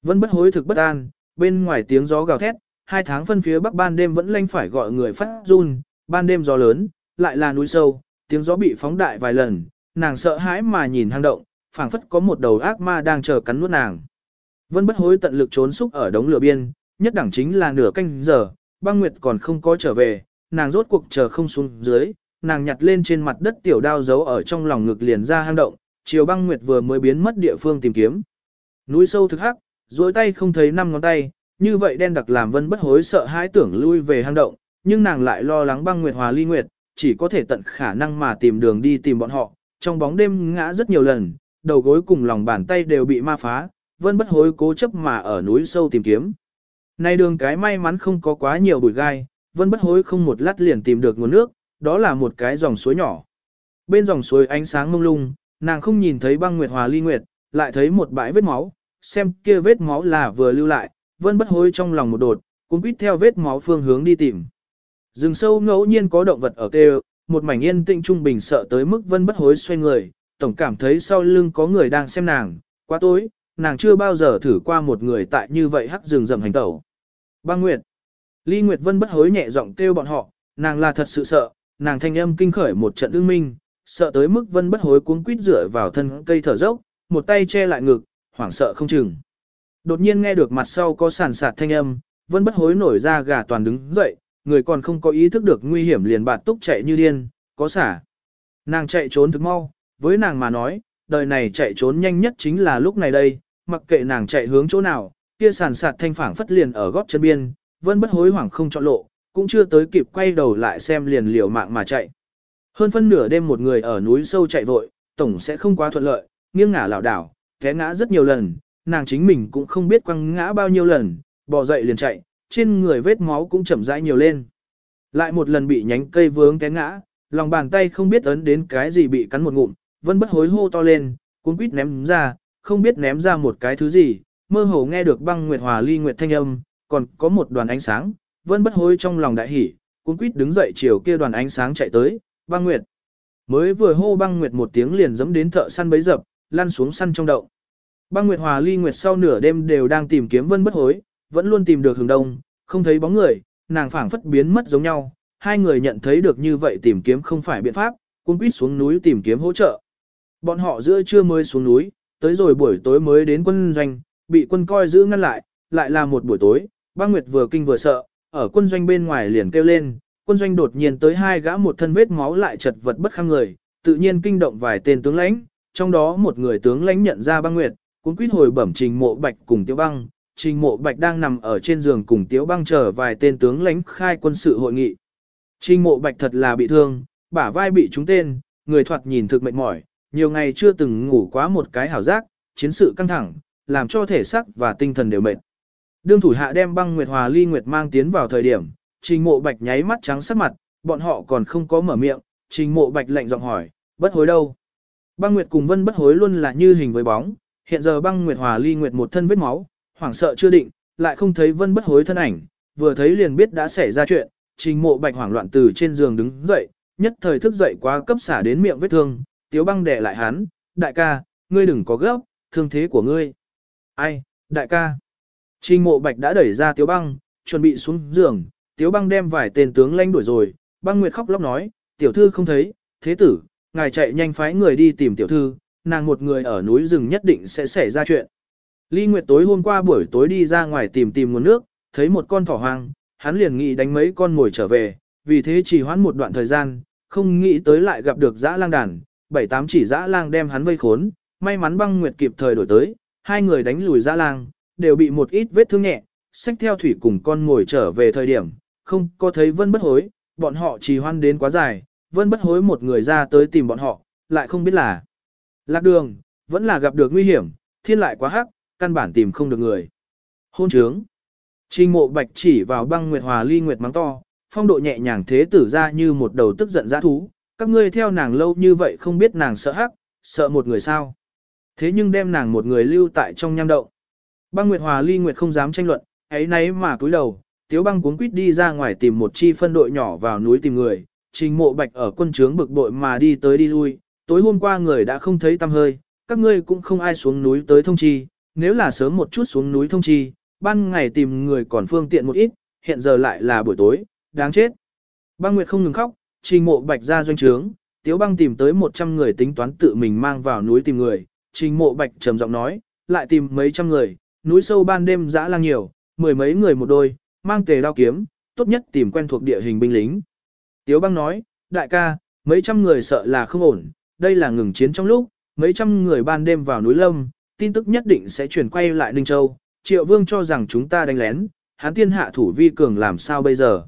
Vẫn bất hối thực bất an, bên ngoài tiếng gió gào thét, hai tháng phân phía bắc ban đêm vẫn lanh phải gọi người phát run, ban đêm gió lớn, lại là núi sâu, tiếng gió bị phóng đại vài lần, nàng sợ hãi mà nhìn hang động, phảng phất có một đầu ác ma đang chờ cắn nuốt nàng. Vân bất hối tận lực trốn xúc ở đống lửa biên, nhất đẳng chính là nửa canh giờ, băng nguyệt còn không có trở về, nàng rốt cuộc chờ không xuống dưới, nàng nhặt lên trên mặt đất tiểu đao giấu ở trong lòng ngực liền ra hang động, chiều băng nguyệt vừa mới biến mất địa phương tìm kiếm. Núi sâu thực hắc, duỗi tay không thấy năm ngón tay, như vậy đen đặc làm vân bất hối sợ hãi tưởng lui về hang động, nhưng nàng lại lo lắng băng nguyệt hòa ly nguyệt, chỉ có thể tận khả năng mà tìm đường đi tìm bọn họ, trong bóng đêm ngã rất nhiều lần, đầu gối cùng lòng bàn tay đều bị ma phá, vân bất hối cố chấp mà ở núi sâu tìm kiếm. Nay đường cái may mắn không có quá nhiều bụi gai, vân bất hối không một lát liền tìm được nguồn nước, đó là một cái dòng suối nhỏ. Bên dòng suối ánh sáng mông lung, nàng không nhìn thấy băng nguyệt hòa ly nguyệt, lại thấy một bãi vết máu, xem kia vết máu là vừa lưu lại, vân bất hối trong lòng một đột, cũng quýt theo vết máu phương hướng đi tìm. Rừng sâu ngẫu nhiên có động vật ở kêu, một mảnh yên tĩnh trung bình sợ tới mức vân bất hối xoay người, tổng cảm thấy sau lưng có người đang xem nàng, quá tối, nàng chưa bao giờ thử qua một người tại như vậy hắc rừng rậm hành tẩu. Băng Nguyệt. Ly Nguyệt Vân bất hối nhẹ giọng kêu bọn họ, nàng là thật sự sợ, nàng thanh âm kinh khởi một trận ương minh, sợ tới mức vân bất hối cuống quýt rửa vào thân cây thở dốc, một tay che lại ngực, hoảng sợ không chừng. Đột nhiên nghe được mặt sau có sàn sạt thanh âm, vân bất hối nổi ra gà toàn đứng dậy, người còn không có ý thức được nguy hiểm liền bạt túc chạy như điên, có xả. Nàng chạy trốn thực mau, với nàng mà nói, đời này chạy trốn nhanh nhất chính là lúc này đây, mặc kệ nàng chạy hướng chỗ nào, kia sàn sạt thanh phảng phất liền ở góc chân biên, vân bất hối hoảng không chọn lộ, cũng chưa tới kịp quay đầu lại xem liền liều mạng mà chạy. Hơn phân nửa đêm một người ở núi sâu chạy vội, tổng sẽ không quá thuận lợi, nghiêng ngả lảo đảo, té ngã rất nhiều lần, nàng chính mình cũng không biết quăng ngã bao nhiêu lần, bò dậy liền chạy, trên người vết máu cũng chậm rãi nhiều lên. Lại một lần bị nhánh cây vướng té ngã, lòng bàn tay không biết ấn đến cái gì bị cắn một ngụm, vân bất hối hô to lên, cuốn quýt ném ra, không biết ném ra một cái thứ gì, mơ hồ nghe được băng nguyệt hòa ly nguyệt thanh âm, còn có một đoàn ánh sáng, vân bất hối trong lòng đại hỉ, cuốn quýt đứng dậy chiều kia đoàn ánh sáng chạy tới, băng nguyệt. Mới vừa hô băng nguyệt một tiếng liền dẫm đến thợ săn bấy dập, lăn xuống săn trong động. Băng nguyệt hòa ly nguyệt sau nửa đêm đều đang tìm kiếm vân bất hối, vẫn luôn tìm được hướng đông, không thấy bóng người, nàng phảng phất biến mất giống nhau. Hai người nhận thấy được như vậy tìm kiếm không phải biện pháp, cuốn quýt xuống núi tìm kiếm hỗ trợ. Bọn họ giữa trưa mới xuống núi, tới rồi buổi tối mới đến quân doanh, bị quân coi giữ ngăn lại, lại là một buổi tối, băng nguyệt vừa kinh vừa sợ, ở quân doanh bên ngoài liền kêu lên, quân doanh đột nhiên tới hai gã một thân vết máu lại chật vật bất kham người, tự nhiên kinh động vài tên tướng lãnh, trong đó một người tướng lãnh nhận ra băng nguyệt, cuốn quýt hồi bẩm trình mộ bạch cùng tiêu băng, trình mộ bạch đang nằm ở trên giường cùng tiếu băng chờ vài tên tướng lãnh khai quân sự hội nghị. Trình mộ bạch thật là bị thương, bả vai bị trúng tên, người thoạt nhìn thực mệt mỏi, nhiều ngày chưa từng ngủ quá một cái hảo giác, chiến sự căng thẳng, làm cho thể xác và tinh thần đều mệt. Đương thủ hạ đem băng Nguyệt Hòa Ly Nguyệt mang tiến vào thời điểm, trình mộ bạch nháy mắt trắng sắc mặt, bọn họ còn không có mở miệng, trình mộ bạch lạnh giọng hỏi, bất hối đâu? Băng Nguyệt cùng Vân bất hối luôn là như hình với bóng, hiện giờ băng Nguyệt Hòa Ly Nguyệt một thân vết máu, hoảng sợ chưa định, lại không thấy Vân bất hối thân ảnh, vừa thấy liền biết đã xảy ra chuyện, trình mộ bạch hoảng loạn từ trên giường đứng dậy, nhất thời thức dậy quá cấp xả đến miệng vết thương, tiếu băng đè lại hắn, đại ca, ngươi đừng có gấp, thương thế của ngươi. Ai, đại ca. Trình mộ bạch đã đẩy ra tiếu băng, chuẩn bị xuống giường, tiếu băng đem vài tên tướng lãnh đuổi rồi, băng nguyệt khóc lóc nói, tiểu thư không thấy, thế tử, ngài chạy nhanh phái người đi tìm tiểu thư, nàng một người ở núi rừng nhất định sẽ xảy ra chuyện. Ly Nguyệt tối hôm qua buổi tối đi ra ngoài tìm tìm nguồn nước, thấy một con thỏ hoang, hắn liền nghĩ đánh mấy con ngồi trở về, vì thế chỉ hoãn một đoạn thời gian, không nghĩ tới lại gặp được dã lang đàn, bảy tám chỉ dã lang đem hắn vây khốn, may mắn băng nguyệt kịp thời đổi tới, hai người đánh lùi dã lang, đều bị một ít vết thương nhẹ, xách theo thủy cùng con ngồi trở về thời điểm, không có thấy vân bất hối, bọn họ trì hoan đến quá dài, vân bất hối một người ra tới tìm bọn họ, lại không biết là lạc đường, vẫn là gặp được nguy hiểm, thiên lại quá hắc, căn bản tìm không được người. Hôn trướng. Trình mộ bạch chỉ vào băng nguyệt hòa ly nguyệt mắng to, phong độ nhẹ nhàng thế tử ra như một đầu tức giận dã thú, các ngươi theo nàng lâu như vậy không biết nàng sợ hắc, sợ một người sao. Thế nhưng đem nàng một người lưu tại trong nham động. Băng Nguyệt Hòa Ly Nguyệt không dám tranh luận, ấy nấy mà cúi đầu, Tiếu Băng cuốn quýt đi ra ngoài tìm một chi phân đội nhỏ vào núi tìm người, Trình Mộ Bạch ở quân trướng bực bội mà đi tới đi lui, tối hôm qua người đã không thấy tăm hơi, các ngươi cũng không ai xuống núi tới thông chi, nếu là sớm một chút xuống núi thông chi, ban ngày tìm người còn phương tiện một ít, hiện giờ lại là buổi tối, đáng chết. Băng Nguyệt không ngừng khóc, Trình Mộ Bạch ra doanh trướng, Tiếu Băng tìm tới 100 người tính toán tự mình mang vào núi tìm người, Trình Mộ Bạch trầm giọng nói, lại tìm mấy trăm người, núi sâu ban đêm dã lang nhiều, mười mấy người một đôi, mang tề đao kiếm, tốt nhất tìm quen thuộc địa hình binh lính. Tiếu băng nói, đại ca, mấy trăm người sợ là không ổn, đây là ngừng chiến trong lúc, mấy trăm người ban đêm vào núi lâm, tin tức nhất định sẽ chuyển quay lại Ninh Châu, triệu vương cho rằng chúng ta đánh lén, hán tiên hạ thủ vi cường làm sao bây giờ.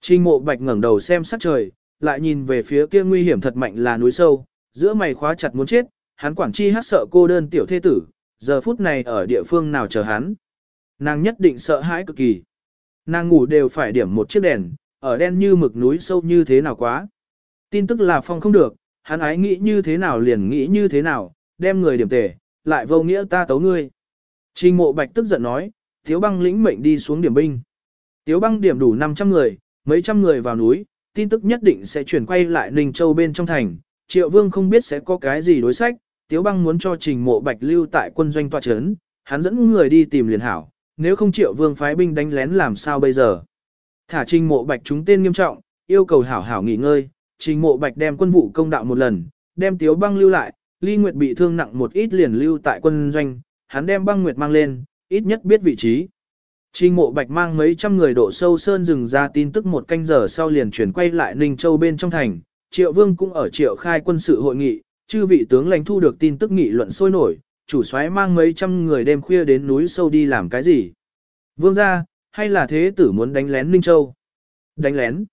Trình mộ bạch ngẩng đầu xem sắc trời, lại nhìn về phía kia nguy hiểm thật mạnh là núi sâu, giữa mày khóa chặt muốn chết, hắn quản chi hát sợ cô đơn tiểu thế tử, giờ phút này ở địa phương nào chờ hắn. Nàng nhất định sợ hãi cực kỳ. Nàng ngủ đều phải điểm một chiếc đèn, ở đen như mực núi sâu như thế nào quá. Tin tức là phong không được, hắn ái nghĩ như thế nào liền nghĩ như thế nào, đem người điểm tề, lại vô nghĩa ta tấu ngươi. Trình mộ bạch tức giận nói, Tiếu băng lĩnh mệnh đi xuống điểm binh. Tiếu băng điểm đủ 500 người, mấy trăm người vào núi, tin tức nhất định sẽ chuyển quay lại Ninh Châu bên trong thành. Triệu Vương không biết sẽ có cái gì đối sách, Tiếu băng muốn cho trình mộ bạch lưu tại quân doanh tòa chấn, hắn dẫn người đi tìm liền hảo, nếu không triệu vương phái binh đánh lén làm sao bây giờ. Thả trình mộ bạch chúng tên nghiêm trọng, yêu cầu hảo hảo nghỉ ngơi, trình mộ bạch đem quân vụ công đạo một lần, đem tiếu băng lưu lại, ly nguyệt bị thương nặng một ít liền lưu tại quân doanh, hắn đem băng nguyệt mang lên, ít nhất biết vị trí. Trình mộ bạch mang mấy trăm người độ sâu sơn rừng ra tin tức một canh giờ sau liền chuyển quay lại Ninh Châu bên trong thành, triệu vương cũng ở triệu khai quân sự hội nghị, chư vị tướng lãnh thu được tin tức nghị luận sôi nổi, chủ soái mang mấy trăm người đêm khuya đến núi sâu đi làm cái gì. Vương gia, hay là thế tử muốn đánh lén Ninh Châu? Đánh lén.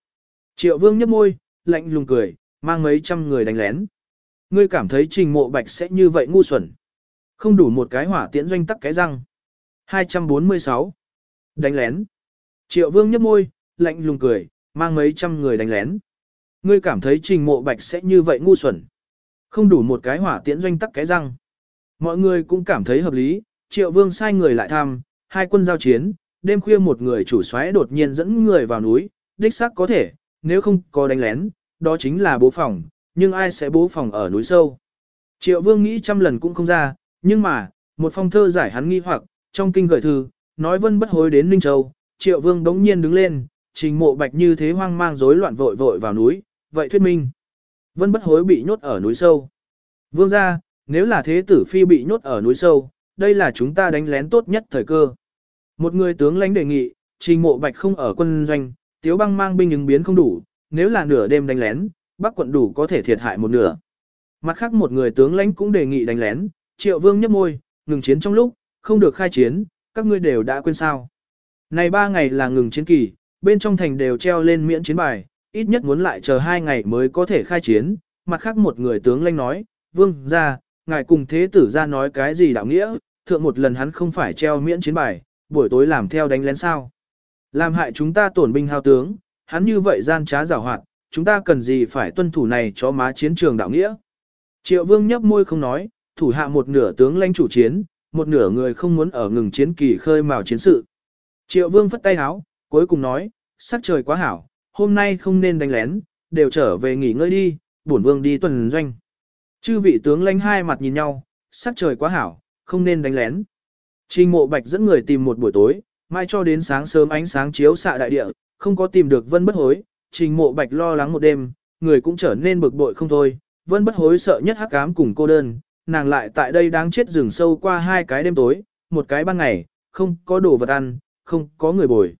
Triệu vương nhấp môi, lạnh lùng cười, mang mấy trăm người đánh lén. Ngươi cảm thấy trình mộ bạch sẽ như vậy ngu xuẩn. Không đủ một cái hỏa tiễn doanh tắc cái răng. 246. Đánh lén. Triệu vương nhấp môi, lạnh lùng cười, mang mấy trăm người đánh lén. Ngươi cảm thấy trình mộ bạch sẽ như vậy ngu xuẩn. Không đủ một cái hỏa tiễn doanh tắc cái răng. Mọi người cũng cảm thấy hợp lý, triệu vương sai người lại thăm, hai quân giao chiến, đêm khuya một người chủ soái đột nhiên dẫn người vào núi, đích xác có thể, nếu không có đánh lén, đó chính là bố phòng, nhưng ai sẽ bố phòng ở núi sâu. Triệu vương nghĩ trăm lần cũng không ra, nhưng mà, một phong thơ giải hắn nghi hoặc, trong kinh gửi thư, nói vân bất hối đến Ninh Châu, triệu vương đống nhiên đứng lên, trình mộ bạch như thế hoang mang rối loạn vội vội vào núi, vậy thuyết minh. Vân bất hối bị nhốt ở núi sâu. Vương ra, nếu là thế tử phi bị nhốt ở núi sâu, đây là chúng ta đánh lén tốt nhất thời cơ. Một người tướng lãnh đề nghị, trình mộ bạch không ở quân doanh, tiếu băng mang binh ứng biến không đủ, nếu là nửa đêm đánh lén, bắc quận đủ có thể thiệt hại một nửa. Mặt khác một người tướng lãnh cũng đề nghị đánh lén, triệu vương nhấp môi, ngừng chiến trong lúc, không được khai chiến, các ngươi đều đã quên sao. Này ba ngày là ngừng chiến kỳ, bên trong thành đều treo lên miễn chiến bài, ít nhất muốn lại chờ hai ngày mới có thể khai chiến. Mặt khác một người tướng lãnh nói, vương ra, ngài cùng thế tử ra nói cái gì đạo nghĩa, thượng một lần hắn không phải treo miễn chiến bài, buổi tối làm theo đánh lén sao. Làm hại chúng ta tổn binh hao tướng, hắn như vậy gian trá giảo hoạt, chúng ta cần gì phải tuân thủ này cho má chiến trường đạo nghĩa. Triệu vương nhấp môi không nói, thủ hạ một nửa tướng lãnh chủ chiến, một nửa người không muốn ở ngừng chiến kỳ khơi mào chiến sự. Triệu vương phất tay háo, cuối cùng nói, sắc trời quá hảo, hôm nay không nên đánh lén, đều trở về nghỉ ngơi đi, bổn vương đi tuần doanh. Chư vị tướng lãnh hai mặt nhìn nhau, sắc trời quá hảo, không nên đánh lén. Trình mộ bạch dẫn người tìm một buổi tối, mai cho đến sáng sớm ánh sáng chiếu xạ đại địa, không có tìm được vân bất hối, trình mộ bạch lo lắng một đêm, người cũng trở nên bực bội không thôi, vân bất hối sợ nhất hắc ám cùng cô đơn, nàng lại tại đây đáng chết rừng sâu qua hai cái đêm tối, một cái ban ngày, không có đồ vật ăn, không có người bồi.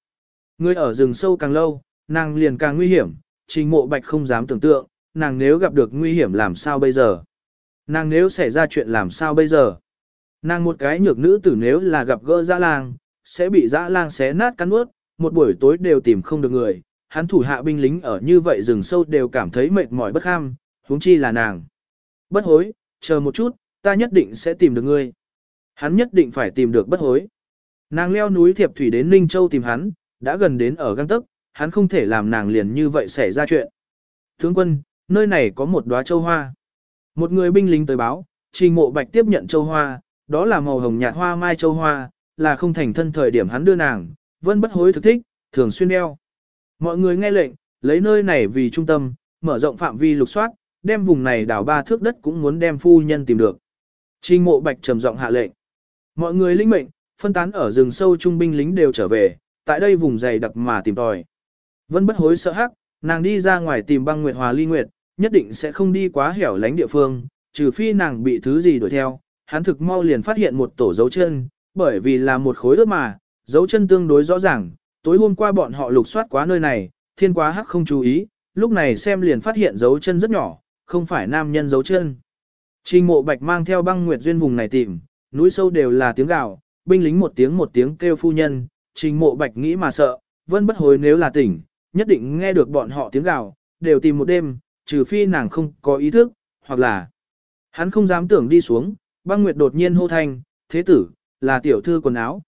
Người ở rừng sâu càng lâu, nàng liền càng nguy hiểm, trình mộ bạch không dám tưởng tượng, nàng nếu gặp được nguy hiểm làm sao bây giờ? Nàng nếu xảy ra chuyện làm sao bây giờ? Nàng một cái nhược nữ tử nếu là gặp gỡ dã lang, sẽ bị dã lang xé nát cắn nuốt, một buổi tối đều tìm không được người, hắn thủ hạ binh lính ở như vậy rừng sâu đều cảm thấy mệt mỏi bất ham, huống chi là nàng. Bất hối, chờ một chút, ta nhất định sẽ tìm được ngươi. Hắn nhất định phải tìm được bất hối. Nàng leo núi thiệp thủy đến Ninh Châu tìm hắn, đã gần đến ở găng tức, hắn không thể làm nàng liền như vậy xảy ra chuyện. Tướng quân, nơi này có một đóa châu hoa. Một người binh lính tới báo, trình mộ bạch tiếp nhận châu hoa, đó là màu hồng nhạt hoa mai châu hoa, là không thành thân thời điểm hắn đưa nàng, vẫn bất hối thực thích, thường xuyên đeo. Mọi người nghe lệnh, lấy nơi này vì trung tâm, mở rộng phạm vi lục soát, đem vùng này đảo ba thước đất cũng muốn đem phu nhân tìm được. Trình mộ bạch trầm giọng hạ lệnh. Mọi người linh mệnh, phân tán ở rừng sâu trung binh lính đều trở về, tại đây vùng dày đặc mà tìm tòi. Vân bất hối sợ hắc, nàng đi ra ngoài tìm băng nguyệt hòa ly nguyệt, nhất định sẽ không đi quá hẻo lánh địa phương, trừ phi nàng bị thứ gì đuổi theo. Hắn thực mau liền phát hiện một tổ dấu chân, bởi vì là một khối ướt mà, dấu chân tương đối rõ ràng, tối hôm qua bọn họ lục soát quá nơi này, thiên quá hắc không chú ý, lúc này xem liền phát hiện dấu chân rất nhỏ, không phải nam nhân dấu chân. Trình mộ bạch mang theo băng nguyệt duyên vùng này tìm, núi sâu đều là tiếng gào, binh lính một tiếng một tiếng kêu phu nhân, trình mộ bạch nghĩ mà sợ, vẫn bất hối nếu là tỉnh, nhất định nghe được bọn họ tiếng gào, đều tìm một đêm, trừ phi nàng không có ý thức, hoặc là hắn không dám tưởng đi xuống, băng nguyệt đột nhiên hô thanh, thế tử, là tiểu thư quần áo.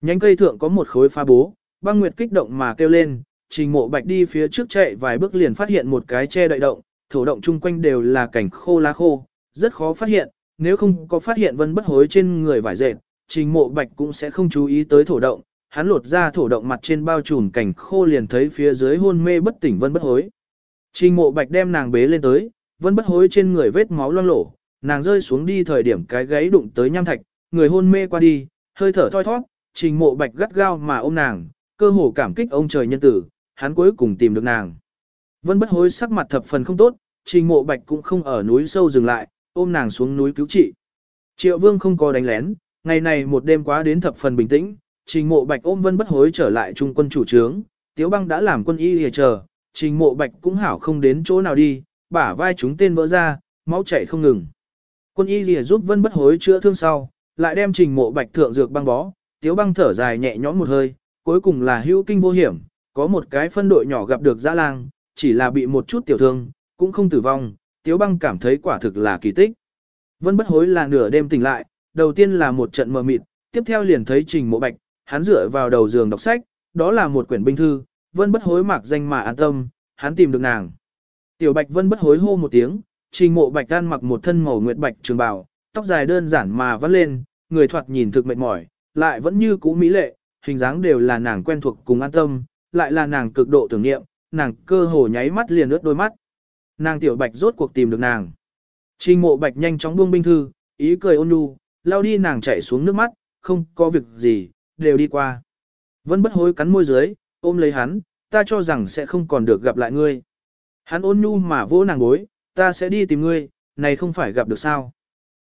Nhánh cây thượng có một khối pha bố, băng nguyệt kích động mà kêu lên, trình mộ bạch đi phía trước chạy vài bước liền phát hiện một cái che đậy động, thổ động chung quanh đều là cảnh khô lá khô, rất khó phát hiện, nếu không có phát hiện vân bất hối trên người vải dệt, trình mộ bạch cũng sẽ không chú ý tới thổ động, hắn lột ra thổ động mặt trên bao trùm cảnh khô liền thấy phía dưới hôn mê bất tỉnh vân bất hối. Trình mộ bạch đem nàng bế lên tới, vân bất hối trên người vết máu loang lổ, nàng rơi xuống đi thời điểm cái gáy đụng tới nham thạch, người hôn mê qua đi, hơi thở thoi thoát, trình mộ bạch gắt gao mà ôm nàng, cơ hồ cảm kích ông trời nhân tử, hắn cuối cùng tìm được nàng. Vân bất hối sắc mặt thập phần không tốt, trình mộ bạch cũng không ở núi sâu dừng lại, ôm nàng xuống núi cứu trị. Triệu vương không có đánh lén, ngày này một đêm quá đến thập phần bình tĩnh, trình mộ bạch ôm vân bất hối trở lại trung quân chủ trướng, tiếu băng đã làm quân y hề chờ, trình mộ bạch cũng hảo không đến chỗ nào đi, bả vai chúng tên vỡ ra, máu chảy không ngừng. Quân y lìa giúp vân bất hối chữa thương sau, lại đem trình mộ bạch thượng dược băng bó, tiếu băng thở dài nhẹ nhõm một hơi, cuối cùng là hữu kinh vô hiểm, có một cái phân đội nhỏ gặp được dã lang, chỉ là bị một chút tiểu thương, cũng không tử vong, tiếu băng cảm thấy quả thực là kỳ tích. Vân bất hối là nửa đêm tỉnh lại, đầu tiên là một trận mờ mịt, tiếp theo liền thấy trình mộ bạch, hắn dựa vào đầu giường đọc sách, đó là một quyển binh thư, vân bất hối mặc danh mà an tâm, hắn tìm được nàng. Tiểu bạch vân bất hối hô một tiếng, trình mộ bạch tan mặc một thân màu nguyệt bạch trường bào, tóc dài đơn giản mà vắt lên, người thoạt nhìn thực mệt mỏi, lại vẫn như cũ mỹ lệ, hình dáng đều là nàng quen thuộc cùng an tâm, lại là nàng cực độ tưởng niệm, nàng cơ hồ nháy mắt liền ướt đôi mắt. Nàng tiểu bạch rốt cuộc tìm được nàng. Trình mộ bạch nhanh chóng buông binh thư, ý cười ôn nhu, lao đi nàng chạy xuống nước mắt, không có việc gì, đều đi qua. Vân bất hối cắn môi dưới, ôm lấy hắn, ta cho rằng sẽ không còn được gặp lại ngươi. Hắn ôn nhu mà vỗ nàng gối, ta sẽ đi tìm ngươi, này không phải gặp được sao.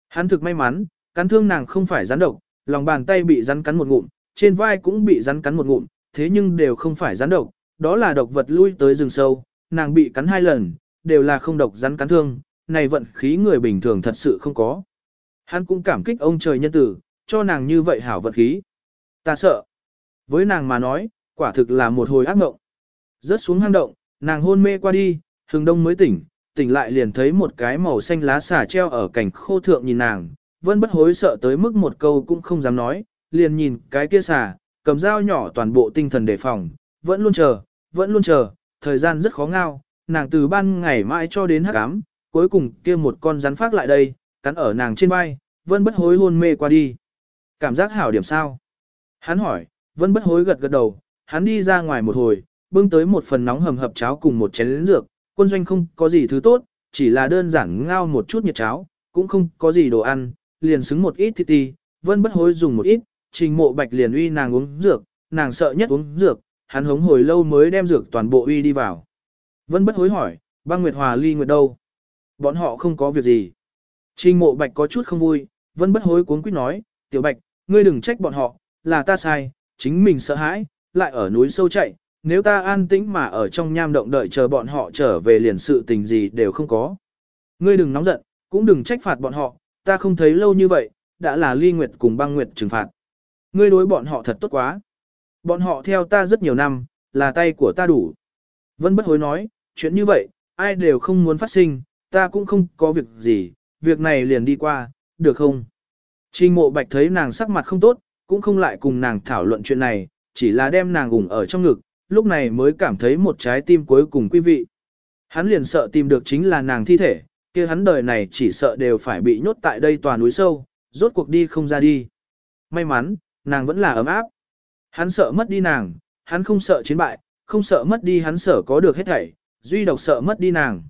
Hắn thực may mắn, cắn thương nàng không phải rắn độc, lòng bàn tay bị rắn cắn một ngụm, trên vai cũng bị rắn cắn một ngụm, thế nhưng đều không phải rắn độc, đó là độc vật lui tới rừng sâu, nàng bị cắn hai lần, đều là không độc rắn cắn thương, này vận khí người bình thường thật sự không có. Hắn cũng cảm kích ông trời nhân tử, cho nàng như vậy hảo vận khí. Ta sợ. Với nàng mà nói, quả thực là một hồi ác mộng. Rớt xuống hang động, nàng hôn mê qua đi, hừng đông mới tỉnh, tỉnh lại liền thấy một cái màu xanh lá xả treo ở cảnh khô thượng nhìn nàng, vẫn bất hối sợ tới mức một câu cũng không dám nói, liền nhìn cái kia xả, cầm dao nhỏ toàn bộ tinh thần đề phòng, vẫn luôn chờ, vẫn luôn chờ, thời gian rất khó ngao, nàng từ ban ngày mãi cho đến hắc ám, cuối cùng kia một con rắn phát lại đây, cắn ở nàng trên vai, vẫn bất hối hôn mê qua đi. Cảm giác hảo điểm sao? Hắn hỏi, vân bất hối gật gật đầu, hắn đi ra ngoài một hồi, bưng tới một phần nóng hầm hập cháo cùng một chén lĩnh dược, quân doanh không có gì thứ tốt, chỉ là đơn giản ngao một chút nhiệt cháo, cũng không có gì đồ ăn, liền xứng một ít thịt ti, vân bất hối dùng một ít, trình mộ bạch liền uy nàng uống dược, nàng sợ nhất uống dược, hắn hống hồi lâu mới đem dược toàn bộ uy đi vào. Vân bất hối hỏi, băng nguyệt hòa ly nguyệt đâu? Bọn họ không có việc gì. Trình mộ bạch có chút không vui, vân bất hối cuốn quýt nói, tiểu bạch, ngươi đừng trách bọn họ, là ta sai, chính mình sợ hãi, lại ở núi sâu chạy, nếu ta an tĩnh mà ở trong nham động đợi chờ bọn họ trở về liền sự tình gì đều không có. Ngươi đừng nóng giận, cũng đừng trách phạt bọn họ, ta không thấy lâu như vậy, đã là ly nguyệt cùng băng nguyệt trừng phạt. Ngươi đối bọn họ thật tốt quá. Bọn họ theo ta rất nhiều năm, là tay của ta đủ. Vân bất hối nói, chuyện như vậy, ai đều không muốn phát sinh, ta cũng không có việc gì, việc này liền đi qua, được không? Trình mộ bạch thấy nàng sắc mặt không tốt, cũng không lại cùng nàng thảo luận chuyện này, chỉ là đem nàng ủng ở trong ngực, lúc này mới cảm thấy một trái tim cuối cùng quý vị. Hắn liền sợ tìm được chính là nàng thi thể, kia hắn đời này chỉ sợ đều phải bị nhốt tại đây tòa núi sâu, rốt cuộc đi không ra đi. May mắn, nàng vẫn là ấm áp. Hắn sợ mất đi nàng, hắn không sợ chiến bại, không sợ mất đi hắn sợ có được hết thảy, duy độc sợ mất đi nàng.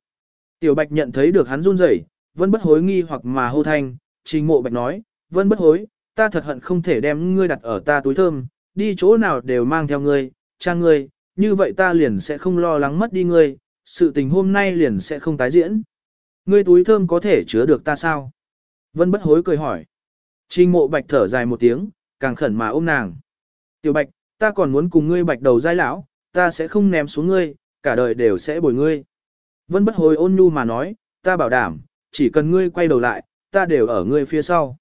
Tiểu Bạch nhận thấy được hắn run rẩy, vẫn bất hối nghi hoặc mà hô thanh, trình mộ Bạch nói, vẫn bất hối, ta thật hận không thể đem ngươi đặt ở ta túi thơm, đi chỗ nào đều mang theo ngươi, trang ngươi, như vậy ta liền sẽ không lo lắng mất đi ngươi, sự tình hôm nay liền sẽ không tái diễn. Ngươi túi thơm có thể chứa được ta sao? Vân bất hối cười hỏi. Trình mộ bạch thở dài một tiếng, càng khẩn mà ôm nàng. Tiểu bạch, ta còn muốn cùng ngươi bạch đầu giai lão, ta sẽ không ném xuống ngươi, cả đời đều sẽ bồi ngươi. Vân bất hối ôn nhu mà nói, ta bảo đảm, chỉ cần ngươi quay đầu lại, ta đều ở ngươi phía sau.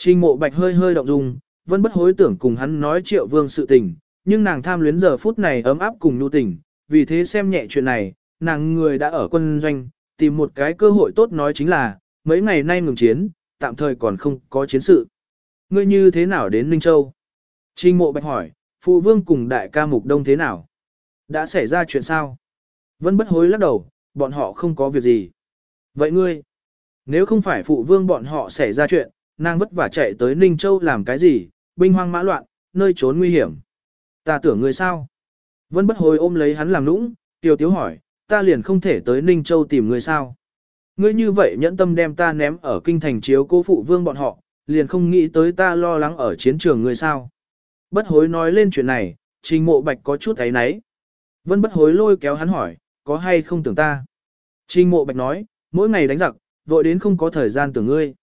Trình mộ bạch hơi hơi động dung, vẫn bất hối tưởng cùng hắn nói triệu vương sự tình, nhưng nàng tham luyến giờ phút này ấm áp cùng nhu tình, vì thế xem nhẹ chuyện này, nàng người đã ở quân doanh, tìm một cái cơ hội tốt nói chính là, mấy ngày nay ngừng chiến, tạm thời còn không có chiến sự. Ngươi như thế nào đến Ninh Châu? Trình mộ bạch hỏi, phụ vương cùng đại ca mục đông thế nào? Đã xảy ra chuyện sao? Vẫn bất hối lắc đầu, bọn họ không có việc gì. Vậy ngươi, nếu không phải phụ vương bọn họ xảy ra chuyện, nàng vất vả chạy tới Ninh Châu làm cái gì, binh hoang mã loạn, nơi trốn nguy hiểm. Ta tưởng ngươi sao? Vân bất hối ôm lấy hắn làm nũng, tiêu tiếu hỏi, ta liền không thể tới Ninh Châu tìm ngươi sao? Ngươi như vậy nhẫn tâm đem ta ném ở kinh thành chiếu cố phụ vương bọn họ, liền không nghĩ tới ta lo lắng ở chiến trường ngươi sao? Bất hối nói lên chuyện này, trình mộ bạch có chút thấy náy. Vân bất hối lôi kéo hắn hỏi, có hay không tưởng ta. Trình mộ bạch nói, mỗi ngày đánh giặc, vội đến không có thời gian tưởng ngươi.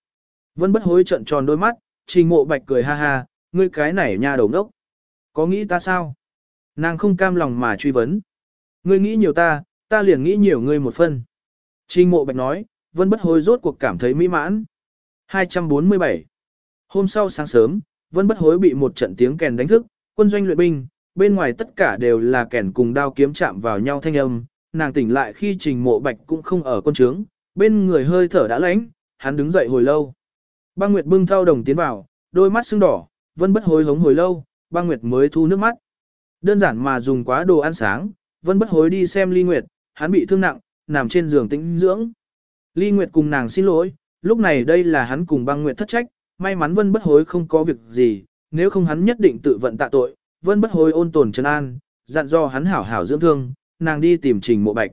Vân bất hối trận tròn đôi mắt, trình mộ bạch cười ha ha, ngươi cái này nha đầu đốc. Có nghĩ ta sao? Nàng không cam lòng mà truy vấn. Ngươi nghĩ nhiều ta, ta liền nghĩ nhiều ngươi một phân. Trình mộ bạch nói, vân bất hối rốt cuộc cảm thấy mỹ mãn. 247 Hôm sau sáng sớm, vân bất hối bị một trận tiếng kèn đánh thức, quân doanh luyện binh, bên ngoài tất cả đều là kèn cùng đao kiếm chạm vào nhau thanh âm. Nàng tỉnh lại khi trình mộ bạch cũng không ở quân trướng, bên người hơi thở đã lánh, hắn đứng dậy hồi lâu. Băng Nguyệt bưng thao đồng tiến vào, đôi mắt sưng đỏ, vân bất hối hống hồi lâu, băng Nguyệt mới thu nước mắt. Đơn giản mà dùng quá đồ ăn sáng, vân bất hối đi xem Ly Nguyệt, hắn bị thương nặng, nằm trên giường tĩnh dưỡng. Ly Nguyệt cùng nàng xin lỗi, lúc này đây là hắn cùng băng Nguyệt thất trách, may mắn vân bất hối không có việc gì, nếu không hắn nhất định tự vận tạ tội, vân bất hối ôn tồn chân an, dặn do hắn hảo hảo dưỡng thương, nàng đi tìm trình mộ bạch.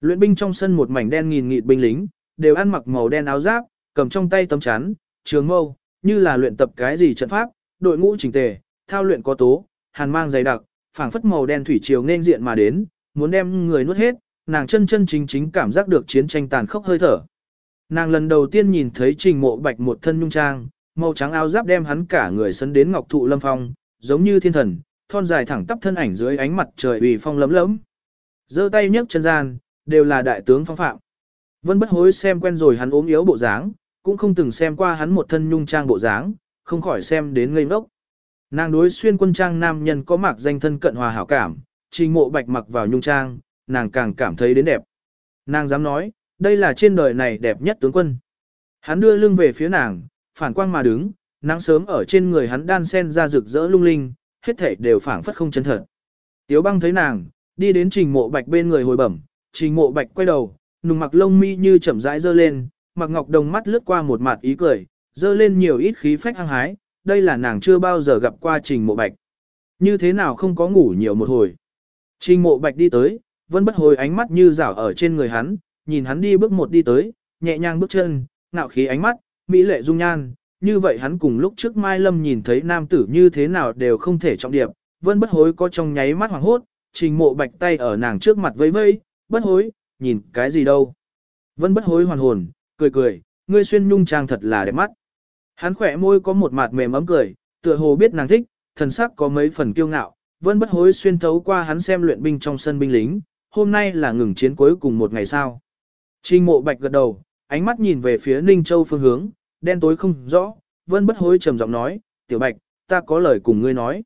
Luyện binh trong sân một mảnh đen nghìn nghịt binh lính, đều ăn mặc màu đen áo giáp, cầm trong tay tấm chắn, trường mâu, như là luyện tập cái gì trận pháp, đội ngũ chỉnh tề, thao luyện có tố, hàn mang dày đặc, phảng phất màu đen thủy triều nên diện mà đến, muốn đem người nuốt hết, nàng chân chân chính chính cảm giác được chiến tranh tàn khốc hơi thở. Nàng lần đầu tiên nhìn thấy trình mộ bạch một thân nhung trang, màu trắng áo giáp đem hắn cả người sấn đến ngọc thụ lâm phong, giống như thiên thần, thon dài thẳng tắp thân ảnh dưới ánh mặt trời ủy phong lấm lấm. giơ tay nhấc chân gian, đều là đại tướng phong phạm. Vân bất hối xem quen rồi hắn ốm yếu bộ dáng, cũng không từng xem qua hắn một thân nhung trang bộ dáng, không khỏi xem đến ngây ngốc. Nàng đối xuyên quân trang nam nhân có mặc danh thân cận hòa hảo cảm, trình mộ bạch mặc vào nhung trang, nàng càng cảm thấy đến đẹp. Nàng dám nói, đây là trên đời này đẹp nhất tướng quân. Hắn đưa lưng về phía nàng, phản quang mà đứng, nắng sớm ở trên người hắn đan sen ra rực rỡ lung linh, hết thảy đều phảng phất không chân thật. Tiếu băng thấy nàng, đi đến trình mộ bạch bên người hồi bẩm, trình mộ bạch quay đầu, nùng mặc lông mi như chậm rãi dơ lên, Mạc ngọc đồng mắt lướt qua một mặt ý cười, dơ lên nhiều ít khí phách hăng hái, đây là nàng chưa bao giờ gặp qua trình mộ bạch. Như thế nào không có ngủ nhiều một hồi. Trình mộ bạch đi tới, vẫn bất hồi ánh mắt như rảo ở trên người hắn, nhìn hắn đi bước một đi tới, nhẹ nhàng bước chân, ngạo khí ánh mắt, mỹ lệ dung nhan, như vậy hắn cùng lúc trước Mai Lâm nhìn thấy nam tử như thế nào đều không thể trọng điệp, vân bất hối có trong nháy mắt hoàng hốt, trình mộ bạch tay ở nàng trước mặt vây vây, bất hối, nhìn cái gì đâu. Vân bất hối hoàn hồn, cười cười, ngươi xuyên nhung trang thật là đẹp mắt. Hắn khỏe môi có một mặt mềm ấm cười, tựa hồ biết nàng thích, thần sắc có mấy phần kiêu ngạo, vân bất hối xuyên thấu qua hắn xem luyện binh trong sân binh lính, hôm nay là ngừng chiến cuối cùng một ngày sao. Trình mộ bạch gật đầu, ánh mắt nhìn về phía Ninh Châu phương hướng, đen tối không rõ, vân bất hối trầm giọng nói, tiểu bạch, ta có lời cùng ngươi nói.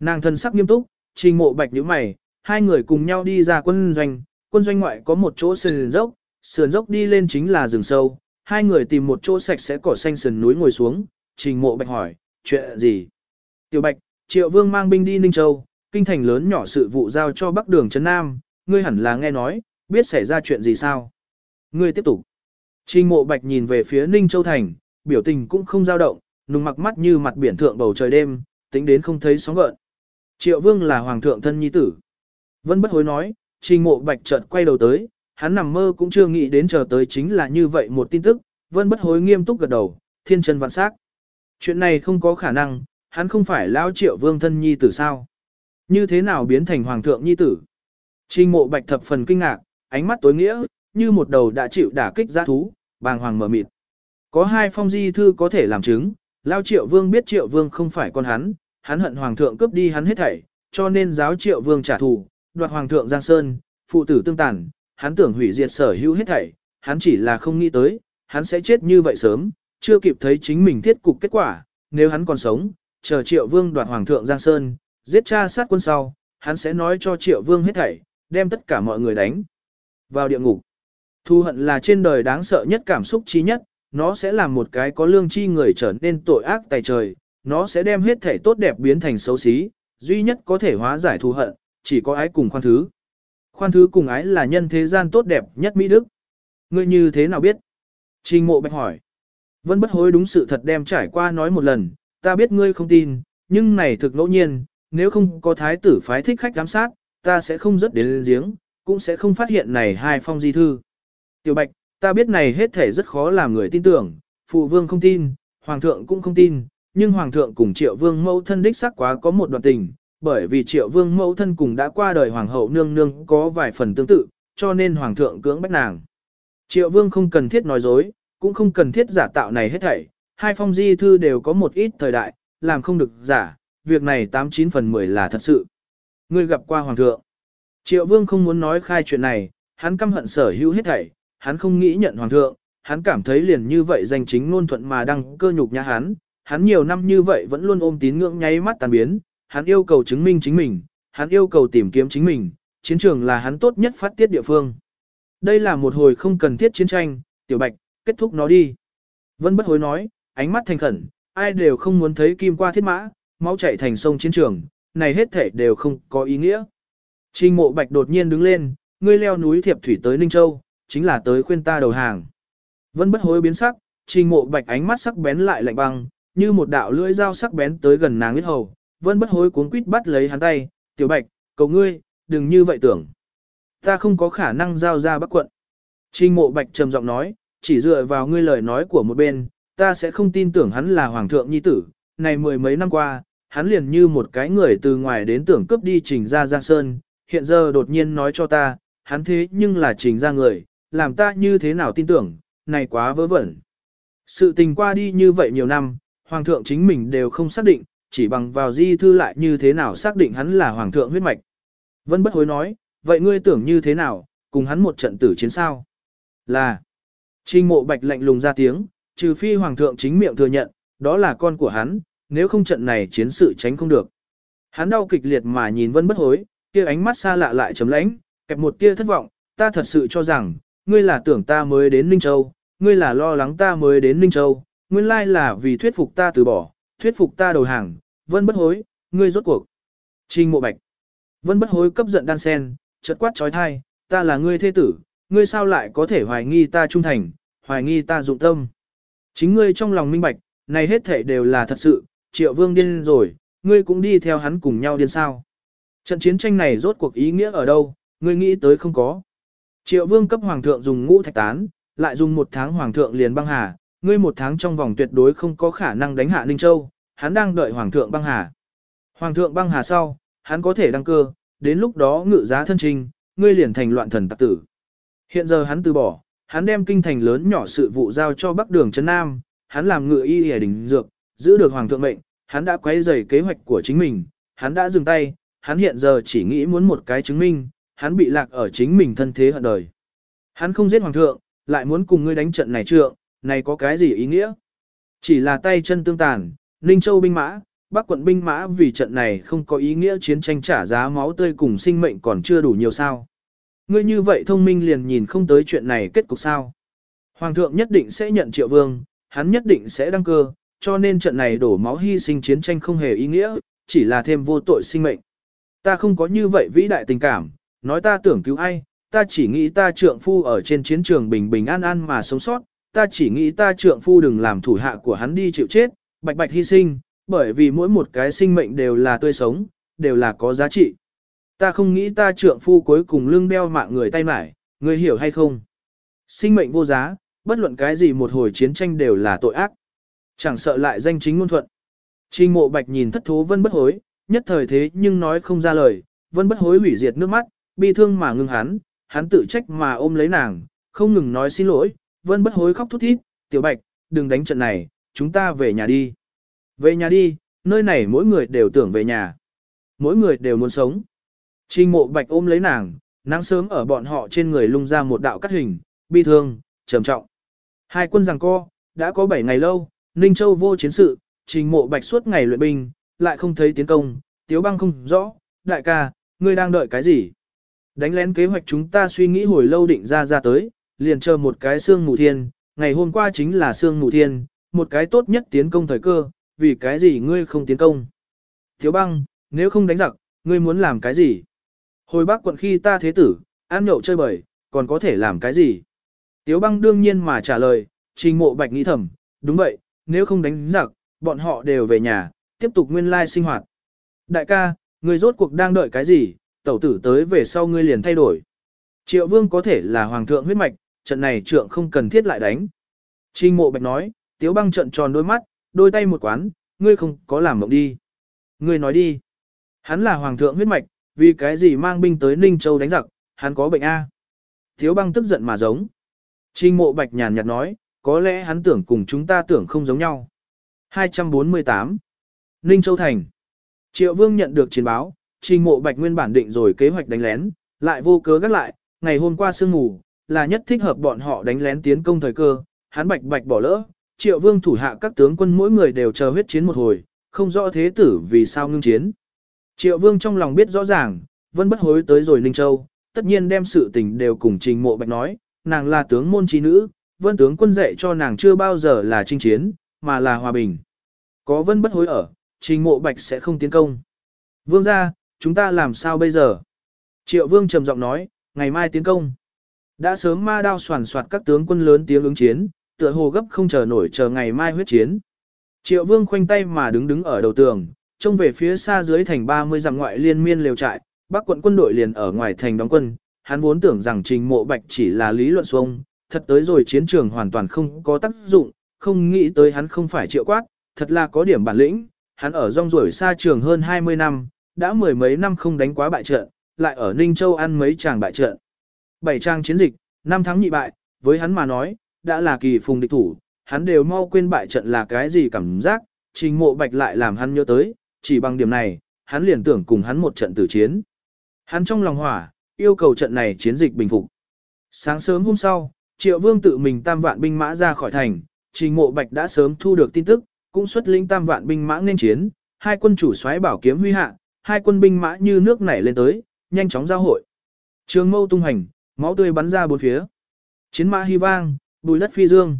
Nàng thân sắc nghiêm túc, trình mộ bạch nhíu mày, hai người cùng nhau đi ra quân doanh, quân doanh ngoại có một chỗ sườn dốc, sườn dốc đi lên chính là rừng sâu, hai người tìm một chỗ sạch sẽ cỏ xanh sườn núi ngồi xuống, trình mộ bạch hỏi, chuyện gì? Tiểu bạch, triệu vương mang binh đi Ninh Châu, kinh thành lớn nhỏ sự vụ giao cho bắc đường Trấn Nam, ngươi hẳn là nghe nói, biết xảy ra chuyện gì sao? Ngươi tiếp tục. Trình mộ bạch nhìn về phía Ninh Châu Thành, biểu tình cũng không dao động, nùng mặc mắt như mặt biển thượng bầu trời đêm, tính đến không thấy sóng gợn. Triệu vương là hoàng thượng thân nhi tử. Vân bất hối nói, trình mộ bạch chợt quay đầu tới, hắn nằm mơ cũng chưa nghĩ đến chờ tới chính là như vậy một tin tức, vân bất hối nghiêm túc gật đầu, thiên chân vạn sắc. Chuyện này không có khả năng, hắn không phải lão triệu vương thân nhi tử sao. Như thế nào biến thành hoàng thượng nhi tử? Trình mộ bạch thập phần kinh ngạc, ánh mắt tối nghĩa, như một đầu đã chịu đả kích giá thú, bàng hoàng mở mịt. Có hai phong di thư có thể làm chứng, lao triệu vương biết triệu vương không phải con hắn, hắn hận hoàng thượng cướp đi hắn hết thảy, cho nên giáo triệu vương trả thù, đoạt hoàng thượng Giang Sơn, phụ tử tương tàn, hắn tưởng hủy diệt sở hữu hết thảy, hắn chỉ là không nghĩ tới, hắn sẽ chết như vậy sớm, chưa kịp thấy chính mình thiết cục kết quả, nếu hắn còn sống, chờ triệu vương đoạt hoàng thượng Giang Sơn, giết cha sát quân sau, hắn sẽ nói cho triệu vương hết thảy, đem tất cả mọi người đánh vào địa ngục. Thu hận là trên đời đáng sợ nhất cảm xúc chi nhất, nó sẽ làm một cái có lương chi người trở nên tội ác tài trời, nó sẽ đem hết thể tốt đẹp biến thành xấu xí, duy nhất có thể hóa giải thù hận, chỉ có ái cùng khoan thứ. Khoan thứ cùng ái là nhân thế gian tốt đẹp nhất Mỹ Đức. Ngươi như thế nào biết? Trình mộ bạch hỏi. Vân bất hối đúng sự thật đem trải qua nói một lần, ta biết ngươi không tin, nhưng này thực ngẫu nhiên, nếu không có thái tử phái thích khách giám sát, ta sẽ không rất đến giếng, cũng sẽ không phát hiện này hai phong di thư. Tiểu Bạch, ta biết này hết thể rất khó làm người tin tưởng, phụ vương không tin, hoàng thượng cũng không tin, nhưng hoàng thượng cùng triệu vương mẫu thân đích xác quá có một đoạn tình, bởi vì triệu vương mẫu thân cùng đã qua đời hoàng hậu nương nương có vài phần tương tự, cho nên hoàng thượng cưỡng bách nàng. Triệu vương không cần thiết nói dối, cũng không cần thiết giả tạo này hết thảy, hai phong di thư đều có một ít thời đại, làm không được giả, việc này 89 phần 10 là thật sự. Ngươi gặp qua hoàng thượng. Triệu vương không muốn nói khai chuyện này, hắn căm hận sở hữu hết thảy, hắn không nghĩ nhận hoàng thượng, hắn cảm thấy liền như vậy danh chính ngôn thuận mà đăng cơ nhục nhã hắn, hắn nhiều năm như vậy vẫn luôn ôm tín ngưỡng nháy mắt tàn biến, hắn yêu cầu chứng minh chính mình, hắn yêu cầu tìm kiếm chính mình, chiến trường là hắn tốt nhất phát tiết địa phương. Đây là một hồi không cần thiết chiến tranh, tiểu bạch, kết thúc nó đi. Vân bất hối nói, ánh mắt thành khẩn, ai đều không muốn thấy kim qua thiết mã, máu chảy thành sông chiến trường, này hết thể đều không có ý nghĩa. Trình mộ bạch đột nhiên đứng lên, ngươi leo núi thiệp thủy tới Ninh Châu, chính là tới khuyên ta đầu hàng. Vân bất hối biến sắc, trình mộ bạch ánh mắt sắc bén lại lạnh băng, như một đạo lưỡi dao sắc bén tới gần nàng huyết hầu. Vân bất hối cuốn quýt bắt lấy hắn tay, tiểu bạch, cầu ngươi, đừng như vậy tưởng. Ta không có khả năng giao ra bắc quận. Trình mộ bạch trầm giọng nói, chỉ dựa vào ngươi lời nói của một bên, ta sẽ không tin tưởng hắn là hoàng thượng nhi tử. Này mười mấy năm qua, hắn liền như một cái người từ ngoài đến tưởng cướp đi trình ra Giang Sơn, hiện giờ đột nhiên nói cho ta, hắn thế nhưng là trình ra người, làm ta như thế nào tin tưởng, này quá vớ vẩn. Sự tình qua đi như vậy nhiều năm, hoàng thượng chính mình đều không xác định, chỉ bằng vào di thư lại như thế nào xác định hắn là hoàng thượng huyết mạch. Vân bất hối nói, vậy ngươi tưởng như thế nào, cùng hắn một trận tử chiến sao? Là, Trình mộ bạch lạnh lùng ra tiếng, trừ phi hoàng thượng chính miệng thừa nhận, đó là con của hắn, nếu không trận này chiến sự tránh không được. Hắn đau kịch liệt mà nhìn vân bất hối, kia ánh mắt xa lạ lại chấm lãnh, kẹp một tia thất vọng, ta thật sự cho rằng, ngươi là tưởng ta mới đến Ninh Châu, ngươi là lo lắng ta mới đến Ninh Châu, nguyên lai là vì thuyết phục ta từ bỏ, thuyết phục ta đầu hàng, vân bất hối, ngươi rốt cuộc. Trình mộ bạch. Vân bất hối cấp giận đan sen, chợt quát trói thai, ta là ngươi thế tử, ngươi sao lại có thể hoài nghi ta trung thành, hoài nghi ta dụng tâm. Chính ngươi trong lòng minh bạch, này hết thể đều là thật sự, triệu vương điên rồi, ngươi cũng đi theo hắn cùng nhau điên sao. Trận chiến tranh này rốt cuộc ý nghĩa ở đâu, ngươi nghĩ tới không có. Triệu vương cấp hoàng thượng dùng ngũ thạch tán, lại dùng một tháng hoàng thượng liền băng hà, ngươi một tháng trong vòng tuyệt đối không có khả năng đánh hạ Ninh Châu, hắn đang đợi hoàng thượng băng hà. Hoàng thượng băng hà sau, hắn có thể đăng cơ, đến lúc đó ngự giá thân trình, ngươi liền thành loạn thần tặc tử. Hiện giờ hắn từ bỏ, hắn đem kinh thành lớn nhỏ sự vụ giao cho Bắc Đường Trấn Nam, hắn làm ngựa y hề đỉnh dược, giữ được hoàng thượng mệnh, hắn đã quay rầy kế hoạch của chính mình, hắn đã dừng tay, hắn hiện giờ chỉ nghĩ muốn một cái chứng minh, hắn bị lạc ở chính mình thân thế hận đời. Hắn không giết hoàng thượng, lại muốn cùng ngươi đánh trận này trượng, này có cái gì ý nghĩa? Chỉ là tay chân tương tàn, Ninh Châu binh mã, Bắc quận binh mã vì trận này không có ý nghĩa chiến tranh trả giá máu tươi cùng sinh mệnh còn chưa đủ nhiều sao. Ngươi như vậy thông minh liền nhìn không tới chuyện này kết cục sao. Hoàng thượng nhất định sẽ nhận triệu vương, hắn nhất định sẽ đăng cơ, cho nên trận này đổ máu hy sinh chiến tranh không hề ý nghĩa, chỉ là thêm vô tội sinh mệnh. Ta không có như vậy vĩ đại tình cảm, nói ta tưởng cứu ai, ta chỉ nghĩ ta trượng phu ở trên chiến trường bình bình an an mà sống sót, ta chỉ nghĩ ta trượng phu đừng làm thủ hạ của hắn đi chịu chết, bạch bạch hy sinh, bởi vì mỗi một cái sinh mệnh đều là tươi sống, đều là có giá trị. Ta không nghĩ ta trượng phu cuối cùng lưng đeo mạng người tay mải, người hiểu hay không? Sinh mệnh vô giá, bất luận cái gì một hồi chiến tranh đều là tội ác. Chẳng sợ lại danh chính ngôn thuận. Trình mộ bạch nhìn thất thố vân bất hối, nhất thời thế nhưng nói không ra lời, vân bất hối hủy diệt nước mắt, bi thương mà ngưng hắn, hắn tự trách mà ôm lấy nàng, không ngừng nói xin lỗi, vân bất hối khóc thút thít, tiểu bạch, đừng đánh trận này, chúng ta về nhà đi. Về nhà đi, nơi này mỗi người đều tưởng về nhà. Mỗi người đều muốn sống. Trình mộ bạch ôm lấy nàng, nắng sớm ở bọn họ trên người lung ra một đạo cắt hình, bi thương, trầm trọng. Hai quân giằng co, đã có 7 ngày lâu, Ninh Châu vô chiến sự, trình mộ bạch suốt ngày luyện binh, lại không thấy tiến công, tiếu băng không rõ, đại ca, ngươi đang đợi cái gì? Đánh lén kế hoạch chúng ta suy nghĩ hồi lâu định ra ra tới, liền chờ một cái xương mù thiên, ngày hôm qua chính là xương mù thiên, một cái tốt nhất tiến công thời cơ, vì cái gì ngươi không tiến công? Tiếu băng, nếu không đánh giặc, ngươi muốn làm cái gì? Hồi bác quận khi ta thế tử, ăn nhậu chơi bời, còn có thể làm cái gì? Tiếu băng đương nhiên mà trả lời, trình mộ bạch nghĩ thầm, đúng vậy, nếu không đánh giặc, bọn họ đều về nhà, tiếp tục nguyên lai sinh hoạt. Đại ca, ngươi rốt cuộc đang đợi cái gì, tẩu tử tới về sau ngươi liền thay đổi. Triệu vương có thể là hoàng thượng huyết mạch, trận này trượng không cần thiết lại đánh. Trình mộ bạch nói, tiếu băng trận tròn đôi mắt, đôi tay một quán, ngươi không có làm mộng đi. Ngươi nói đi. Hắn là hoàng thượng huyết mạch, vì cái gì mang binh tới Ninh Châu đánh giặc, hắn có bệnh A. Tiếu băng tức giận mà giống. Trình mộ bạch nhàn nhạt nói, có lẽ hắn tưởng cùng chúng ta tưởng không giống nhau. 248. Ninh Châu Thành. Triệu Vương nhận được chiến báo, trình mộ bạch nguyên bản định rồi kế hoạch đánh lén, lại vô cớ gác lại, ngày hôm qua sương ngủ, là nhất thích hợp bọn họ đánh lén tiến công thời cơ, hắn bạch bạch bỏ lỡ, Triệu Vương thủ hạ các tướng quân mỗi người đều chờ huyết chiến một hồi, không rõ thế tử vì sao ngưng chiến. Triệu Vương trong lòng biết rõ ràng, vẫn bất hối tới rồi Ninh Châu, tất nhiên đem sự tình đều cùng trình mộ bạch nói, nàng là tướng môn trí nữ, vân tướng quân dạy cho nàng chưa bao giờ là chinh chiến, mà là hòa bình. Có vân bất hối ở, trình mộ bạch sẽ không tiến công. Vương ra, chúng ta làm sao bây giờ? Triệu vương trầm giọng nói, ngày mai tiến công. Đã sớm ma đao soàn soạt các tướng quân lớn tiếng ứng chiến, tựa hồ gấp không chờ nổi chờ ngày mai huyết chiến. Triệu vương khoanh tay mà đứng đứng ở đầu tường, trông về phía xa dưới thành 30 dặm ngoại liên miên liều trại, bắc quận quân đội liền ở ngoài thành đóng quân, hắn vốn tưởng rằng trình mộ bạch chỉ là lý luận xuông, thật tới rồi chiến trường hoàn toàn không có tác dụng, không nghĩ tới hắn không phải triệu quát, thật là có điểm bản lĩnh, hắn ở rong ruổi xa trường hơn 20 năm, đã mười mấy năm không đánh quá bại trận, lại ở Ninh Châu ăn mấy tràng bại trận. Bảy trang chiến dịch, năm tháng nhị bại, với hắn mà nói, đã là kỳ phùng địch thủ, hắn đều mau quên bại trận là cái gì cảm giác, trình mộ bạch lại làm hắn nhớ tới, chỉ bằng điểm này, hắn liền tưởng cùng hắn một trận tử chiến. Hắn trong lòng hỏa, yêu cầu trận này chiến dịch bình phục. Sáng sớm hôm sau, Triệu Vương tự mình tam vạn binh mã ra khỏi thành, Trình Mộ Bạch đã sớm thu được tin tức, cũng xuất lĩnh tam vạn binh mã nên chiến, hai quân chủ soái bảo kiếm huy hạ, hai quân binh mã như nước nảy lên tới, nhanh chóng giao hội. Trường mâu tung hành, máu tươi bắn ra bốn phía. Chiến mã hy vang, bùi đất phi dương.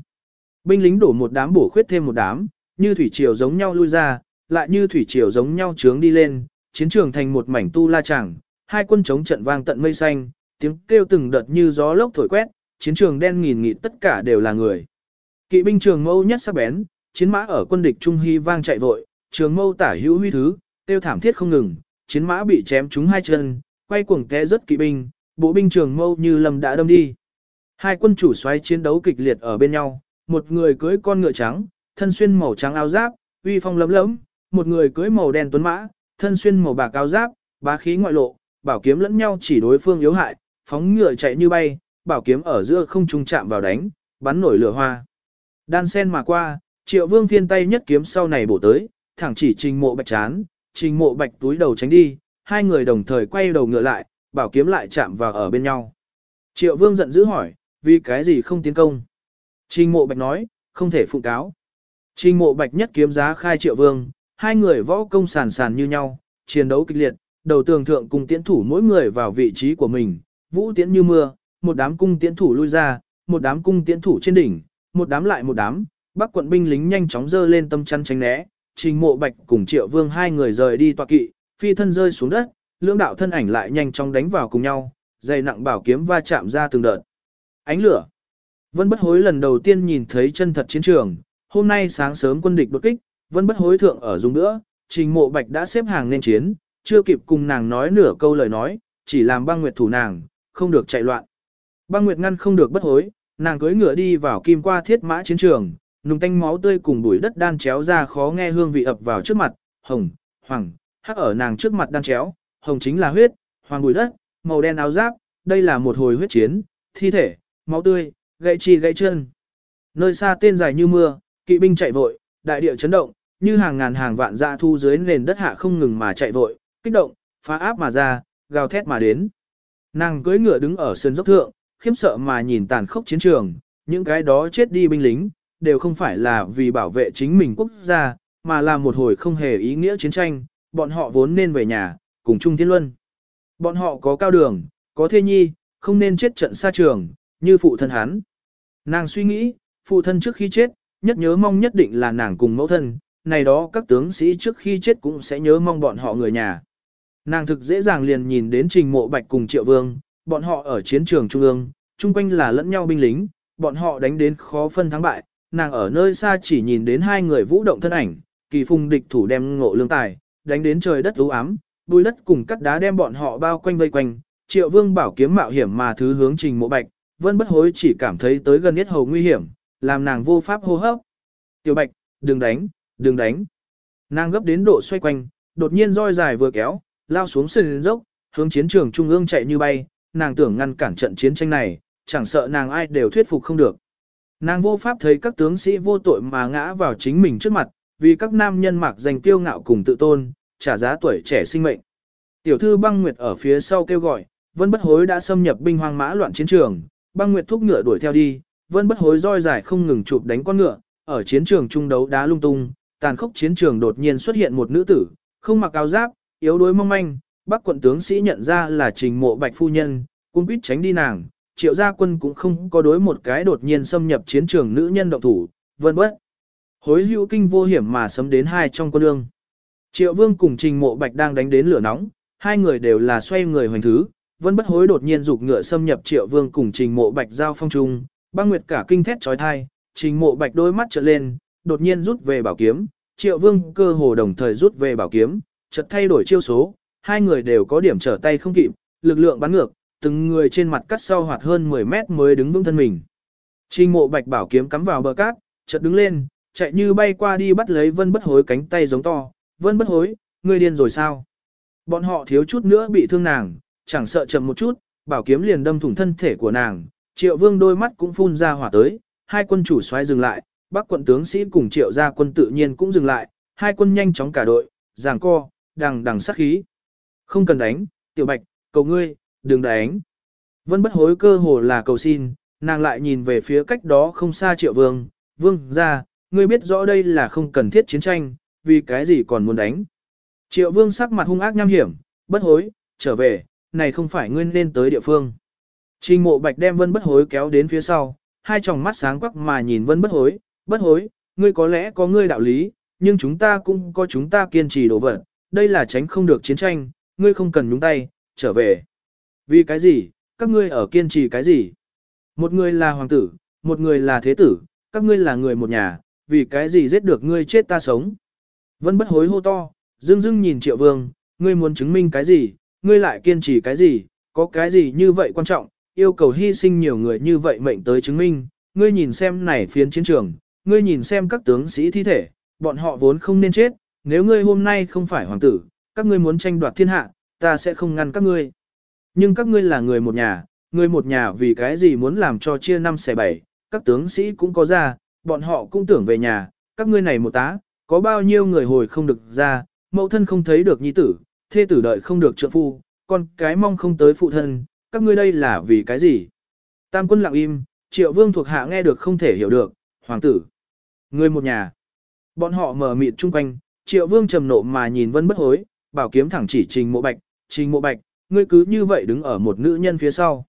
Binh lính đổ một đám bổ khuyết thêm một đám, như thủy triều giống nhau lui ra, lại như thủy triều giống nhau trướng đi lên, chiến trường thành một mảnh tu la chẳng, hai quân chống trận vang tận mây xanh, tiếng kêu từng đợt như gió lốc thổi quét, chiến trường đen nghìn nghịt tất cả đều là người. Kỵ binh trường mâu nhất sắc bén, chiến mã ở quân địch trung hy vang chạy vội, trường mâu tả hữu huy thứ, tiêu thảm thiết không ngừng, chiến mã bị chém trúng hai chân, quay cuồng té rất kỵ binh, bộ binh trường mâu như lầm đã đâm đi. Hai quân chủ xoáy chiến đấu kịch liệt ở bên nhau, một người cưỡi con ngựa trắng, thân xuyên màu trắng áo giáp, uy phong lấm lấm, một người cưỡi màu đen tuấn mã, thân xuyên màu bạc áo giáp, bá khí ngoại lộ, bảo kiếm lẫn nhau chỉ đối phương yếu hại, phóng ngựa chạy như bay, bảo kiếm ở giữa không trung chạm vào đánh, bắn nổi lửa hoa. Đan sen mà qua, triệu vương phiên tay nhất kiếm sau này bổ tới, thẳng chỉ trình mộ bạch chán, trình mộ bạch túi đầu tránh đi, hai người đồng thời quay đầu ngựa lại, bảo kiếm lại chạm vào ở bên nhau. Triệu vương giận dữ hỏi, vì cái gì không tiến công? Trình mộ bạch nói, không thể phụ cáo. Trình mộ bạch nhất kiếm giá khai triệu vương, hai người võ công sàn sàn như nhau, chiến đấu kịch liệt, đầu tường thượng cùng tiễn thủ mỗi người vào vị trí của mình, vũ tiễn như mưa, một đám cung tiễn thủ lui ra, một đám cung tiễn thủ trên đỉnh, một đám lại một đám, bắc quận binh lính nhanh chóng dơ lên tâm chăn tránh né, trình mộ bạch cùng triệu vương hai người rời đi tọa kỵ, phi thân rơi xuống đất, lưỡng đạo thân ảnh lại nhanh chóng đánh vào cùng nhau, dày nặng bảo kiếm va chạm ra từng đợt. Ánh lửa. Vân bất hối lần đầu tiên nhìn thấy chân thật chiến trường, hôm nay sáng sớm quân địch đột kích, vân bất hối thượng ở dùng nữa, trình mộ bạch đã xếp hàng nên chiến, chưa kịp cùng nàng nói nửa câu lời nói, chỉ làm băng nguyệt thủ nàng, không được chạy loạn. Băng nguyệt ngăn không được bất hối, nàng cưỡi ngựa đi vào kim qua thiết mã chiến trường, nùng tanh máu tươi cùng bụi đất đan chéo ra khó nghe hương vị ập vào trước mặt, hồng, hoàng, hắc ở nàng trước mặt đan chéo, hồng chính là huyết, hoàng bụi đất, màu đen áo giáp, đây là một hồi huyết chiến, thi thể, máu tươi, gãy chi gãy chân. Nơi xa tên dài như mưa, kỵ binh chạy vội, đại địa chấn động, như hàng ngàn hàng vạn dạ thu dưới nền đất hạ không ngừng mà chạy vội, kích động, phá áp mà ra, gào thét mà đến. Nàng cưỡi ngựa đứng ở sườn dốc thượng, khiếp sợ mà nhìn tàn khốc chiến trường, những cái đó chết đi binh lính, đều không phải là vì bảo vệ chính mình quốc gia, mà là một hồi không hề ý nghĩa chiến tranh, bọn họ vốn nên về nhà, cùng Trung thiên luân. Bọn họ có cao đường, có thê nhi, không nên chết trận xa trường, như phụ thân hắn. Nàng suy nghĩ, phụ thân trước khi chết, nhất nhớ mong nhất định là nàng cùng mẫu thân, này đó các tướng sĩ trước khi chết cũng sẽ nhớ mong bọn họ người nhà. Nàng thực dễ dàng liền nhìn đến trình mộ bạch cùng triệu vương, bọn họ ở chiến trường trung ương, chung quanh là lẫn nhau binh lính, bọn họ đánh đến khó phân thắng bại, nàng ở nơi xa chỉ nhìn đến hai người vũ động thân ảnh, kỳ phùng địch thủ đem ngộ lương tài, đánh đến trời đất u ám, bùi đất cùng cắt đá đem bọn họ bao quanh vây quanh, triệu vương bảo kiếm mạo hiểm mà thứ hướng trình mộ bạch, vân bất hối chỉ cảm thấy tới gần nhất hầu nguy hiểm, làm nàng vô pháp hô hấp. Tiểu bạch, đừng đánh, đừng đánh. Nàng gấp đến độ xoay quanh, đột nhiên roi dài vừa kéo, lao xuống sườn dốc, hướng chiến trường trung ương chạy như bay, nàng tưởng ngăn cản trận chiến tranh này, chẳng sợ nàng ai đều thuyết phục không được. Nàng vô pháp thấy các tướng sĩ vô tội mà ngã vào chính mình trước mặt, vì các nam nhân mặc danh kiêu ngạo cùng tự tôn, trả giá tuổi trẻ sinh mệnh. Tiểu thư băng nguyệt ở phía sau kêu gọi, vân bất hối đã xâm nhập binh hoang mã loạn chiến trường, băng nguyệt thúc ngựa đuổi theo đi, vân bất hối roi dài không ngừng chụp đánh con ngựa, ở chiến trường trung đấu đá lung tung, tàn khốc chiến trường đột nhiên xuất hiện một nữ tử, không mặc áo giáp, yếu đuối mong manh, Bắc quận tướng sĩ nhận ra là Trình Mộ Bạch phu nhân, cung quýt tránh đi nàng, Triệu gia quân cũng không có đối một cái đột nhiên xâm nhập chiến trường nữ nhân động thủ, vân bất. Hối hữu kinh vô hiểm mà sấm đến hai trong quân ương. Triệu Vương cùng Trình Mộ Bạch đang đánh đến lửa nóng, hai người đều là xoay người hoành thứ, vân bất hối đột nhiên dục ngựa xâm nhập Triệu Vương cùng Trình Mộ Bạch giao phong trung, băng nguyệt cả kinh thét chói tai, Trình Mộ Bạch đôi mắt trợn lên, đột nhiên rút về bảo kiếm, Triệu Vương cơ hồ đồng thời rút về bảo kiếm, chợt thay đổi chiêu số, hai người đều có điểm trở tay không kịp, lực lượng bắn ngược, từng người trên mặt cắt sau hoạt hơn 10 mét mới đứng vững thân mình. Trình mộ bạch bảo kiếm cắm vào bờ cát, chợt đứng lên, chạy như bay qua đi bắt lấy vân bất hối cánh tay giống to, vân bất hối, ngươi điên rồi sao? Bọn họ thiếu chút nữa bị thương nàng, chẳng sợ chậm một chút, bảo kiếm liền đâm thủng thân thể của nàng, triệu vương đôi mắt cũng phun ra hỏa tới, hai quân chủ xoay dừng lại, bắc quận tướng sĩ cùng triệu gia quân tự nhiên cũng dừng lại, hai quân nhanh chóng cả đội, giảng co, đằng đằng sát khí. Không cần đánh, tiểu bạch, cầu ngươi, đừng đánh. Vân bất hối cơ hồ là cầu xin, nàng lại nhìn về phía cách đó không xa triệu vương, vương ra, ngươi biết rõ đây là không cần thiết chiến tranh, vì cái gì còn muốn đánh. Triệu vương sắc mặt hung ác nham hiểm, bất hối, trở về, này không phải nguyên nên tới địa phương. Trình mộ bạch đem vân bất hối kéo đến phía sau, hai tròng mắt sáng quắc mà nhìn vân bất hối, bất hối, ngươi có lẽ có ngươi đạo lý, nhưng chúng ta cũng có chúng ta kiên trì đổ vật, đây là tránh không được chiến tranh, ngươi không cần nhúng tay, trở về. Vì cái gì, các ngươi ở kiên trì cái gì? Một người là hoàng tử, một người là thế tử, các ngươi là người một nhà, vì cái gì giết được ngươi chết ta sống? Vân bất hối hô to, dưng dưng nhìn triệu vương, ngươi muốn chứng minh cái gì, ngươi lại kiên trì cái gì, có cái gì như vậy quan trọng, yêu cầu hy sinh nhiều người như vậy mệnh tới chứng minh, ngươi nhìn xem này phiến chiến trường, ngươi nhìn xem các tướng sĩ thi thể, bọn họ vốn không nên chết, nếu ngươi hôm nay không phải hoàng tử, các ngươi muốn tranh đoạt thiên hạ, ta sẽ không ngăn các ngươi. Nhưng các ngươi là người một nhà, người một nhà vì cái gì muốn làm cho chia năm xẻ bảy, các tướng sĩ cũng có ra, bọn họ cũng tưởng về nhà, các ngươi này một tá, có bao nhiêu người hồi không được ra, mẫu thân không thấy được nhi tử, thê tử đợi không được trợ phu, con cái mong không tới phụ thân, các ngươi đây là vì cái gì? Tam quân lặng im, triệu vương thuộc hạ nghe được không thể hiểu được, hoàng tử, người một nhà. Bọn họ mở mịt chung quanh, triệu vương trầm nộ mà nhìn vân bất hối, bảo kiếm thẳng chỉ trình mộ bạch, trình mộ bạch, ngươi cứ như vậy đứng ở một nữ nhân phía sau.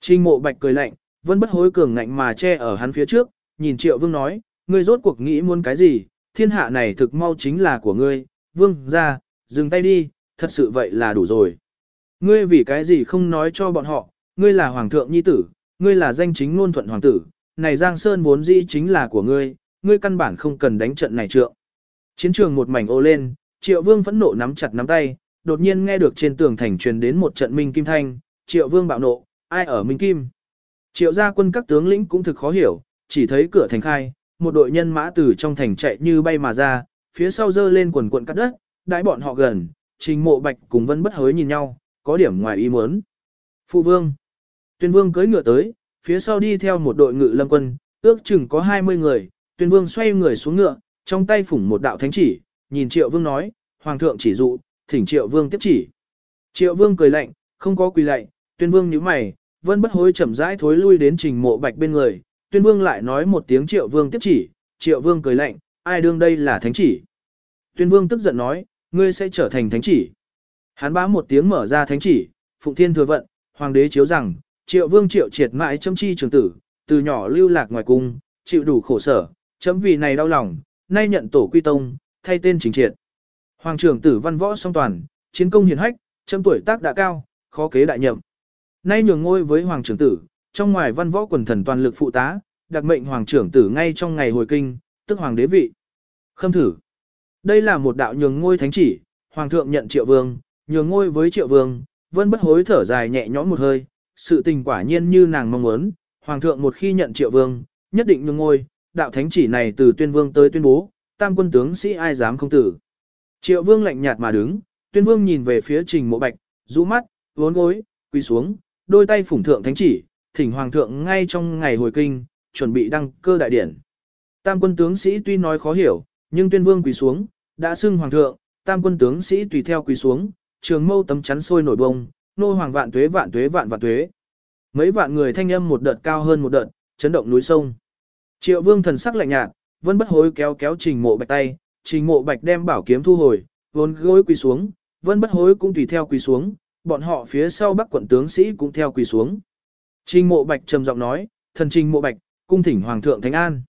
Trình mộ bạch cười lạnh, vân bất hối cường ngạnh mà che ở hắn phía trước, nhìn triệu vương nói, ngươi rốt cuộc nghĩ muốn cái gì, thiên hạ này thực mau chính là của ngươi, vương ra, dừng tay đi, thật sự vậy là đủ rồi. Ngươi vì cái gì không nói cho bọn họ, ngươi là hoàng thượng nhi tử, ngươi là danh chính ngôn thuận hoàng tử, này Giang Sơn vốn dĩ chính là của ngươi, ngươi căn bản không cần đánh trận này trượng. Chiến trường một mảnh ô lên, triệu vương phẫn nộ nắm chặt nắm tay, đột nhiên nghe được trên tường thành truyền đến một trận minh kim thanh, triệu vương bạo nộ, ai ở minh kim. Triệu gia quân các tướng lĩnh cũng thực khó hiểu, chỉ thấy cửa thành khai, một đội nhân mã từ trong thành chạy như bay mà ra, phía sau dơ lên quần cuộn cắt đất, đãi bọn họ gần, trình mộ bạch cùng vân bất hối nhìn nhau, có điểm ngoài ý muốn. Phụ vương. Tuyên vương cưỡi ngựa tới, phía sau đi theo một đội ngự lâm quân, ước chừng có 20 người, tuyên vương xoay người xuống ngựa, trong tay phủng một đạo thánh chỉ, nhìn triệu vương nói, hoàng thượng chỉ dụ, thỉnh triệu vương tiếp chỉ. Triệu vương cười lạnh, không có quỳ lạy, tuyên vương nhíu mày, vân bất hối chậm rãi thối lui đến trình mộ bạch bên người, tuyên vương lại nói một tiếng triệu vương tiếp chỉ, triệu vương cười lạnh, ai đương đây là thánh chỉ. Tuyên vương tức giận nói, ngươi sẽ trở thành thánh chỉ. Hắn bá một tiếng mở ra thánh chỉ, phụng thiên thừa vận, hoàng đế chiếu rằng, triệu vương triệu triệt mãi châm chi trường tử, từ nhỏ lưu lạc ngoài cung, chịu đủ khổ sở, chấm vì này đau lòng, nay nhận tổ quy tông, thay tên chính triệt. Hoàng trưởng tử văn võ song toàn, chiến công hiển hách, chấm tuổi tác đã cao, khó kế đại nhậm. Nay nhường ngôi với hoàng trưởng tử, trong ngoài văn võ quần thần toàn lực phụ tá, đặc mệnh hoàng trưởng tử ngay trong ngày hồi kinh, tức hoàng đế vị. Khâm thử. Đây là một đạo nhường ngôi thánh chỉ, hoàng thượng nhận triệu vương, nhường ngôi với triệu vương, vân bất hối thở dài nhẹ nhõm một hơi, sự tình quả nhiên như nàng mong muốn, hoàng thượng một khi nhận triệu vương, nhất định nhường ngôi, đạo thánh chỉ này từ tuyên vương tới tuyên bố, tam quân tướng sĩ ai dám không tử. Triệu vương lạnh nhạt mà đứng, tuyên vương nhìn về phía trình mộ bạch, rũ mắt, vốn gối, quỳ xuống, đôi tay phủng thượng thánh chỉ, thỉnh hoàng thượng ngay trong ngày hồi kinh, chuẩn bị đăng cơ đại điển. Tam quân tướng sĩ tuy nói khó hiểu, nhưng tuyên vương quỳ xuống, đã xưng hoàng thượng, tam quân tướng sĩ tùy theo quỳ xuống, trường mâu tấm chắn sôi nổi bông, nô hoàng vạn tuế vạn tuế vạn vạn tuế. Mấy vạn người thanh âm một đợt cao hơn một đợt, chấn động núi sông. Triệu vương thần sắc lạnh nhạt, vẫn bất hối kéo kéo trình mộ bạch tay, trình mộ bạch đem bảo kiếm thu hồi, vốn gối quỳ xuống, vân bất hối cũng tùy theo quỳ xuống, bọn họ phía sau bắc quận tướng sĩ cũng theo quỳ xuống. Trình mộ bạch trầm giọng nói, thần trình mộ bạch, cung thỉnh hoàng thượng thánh an.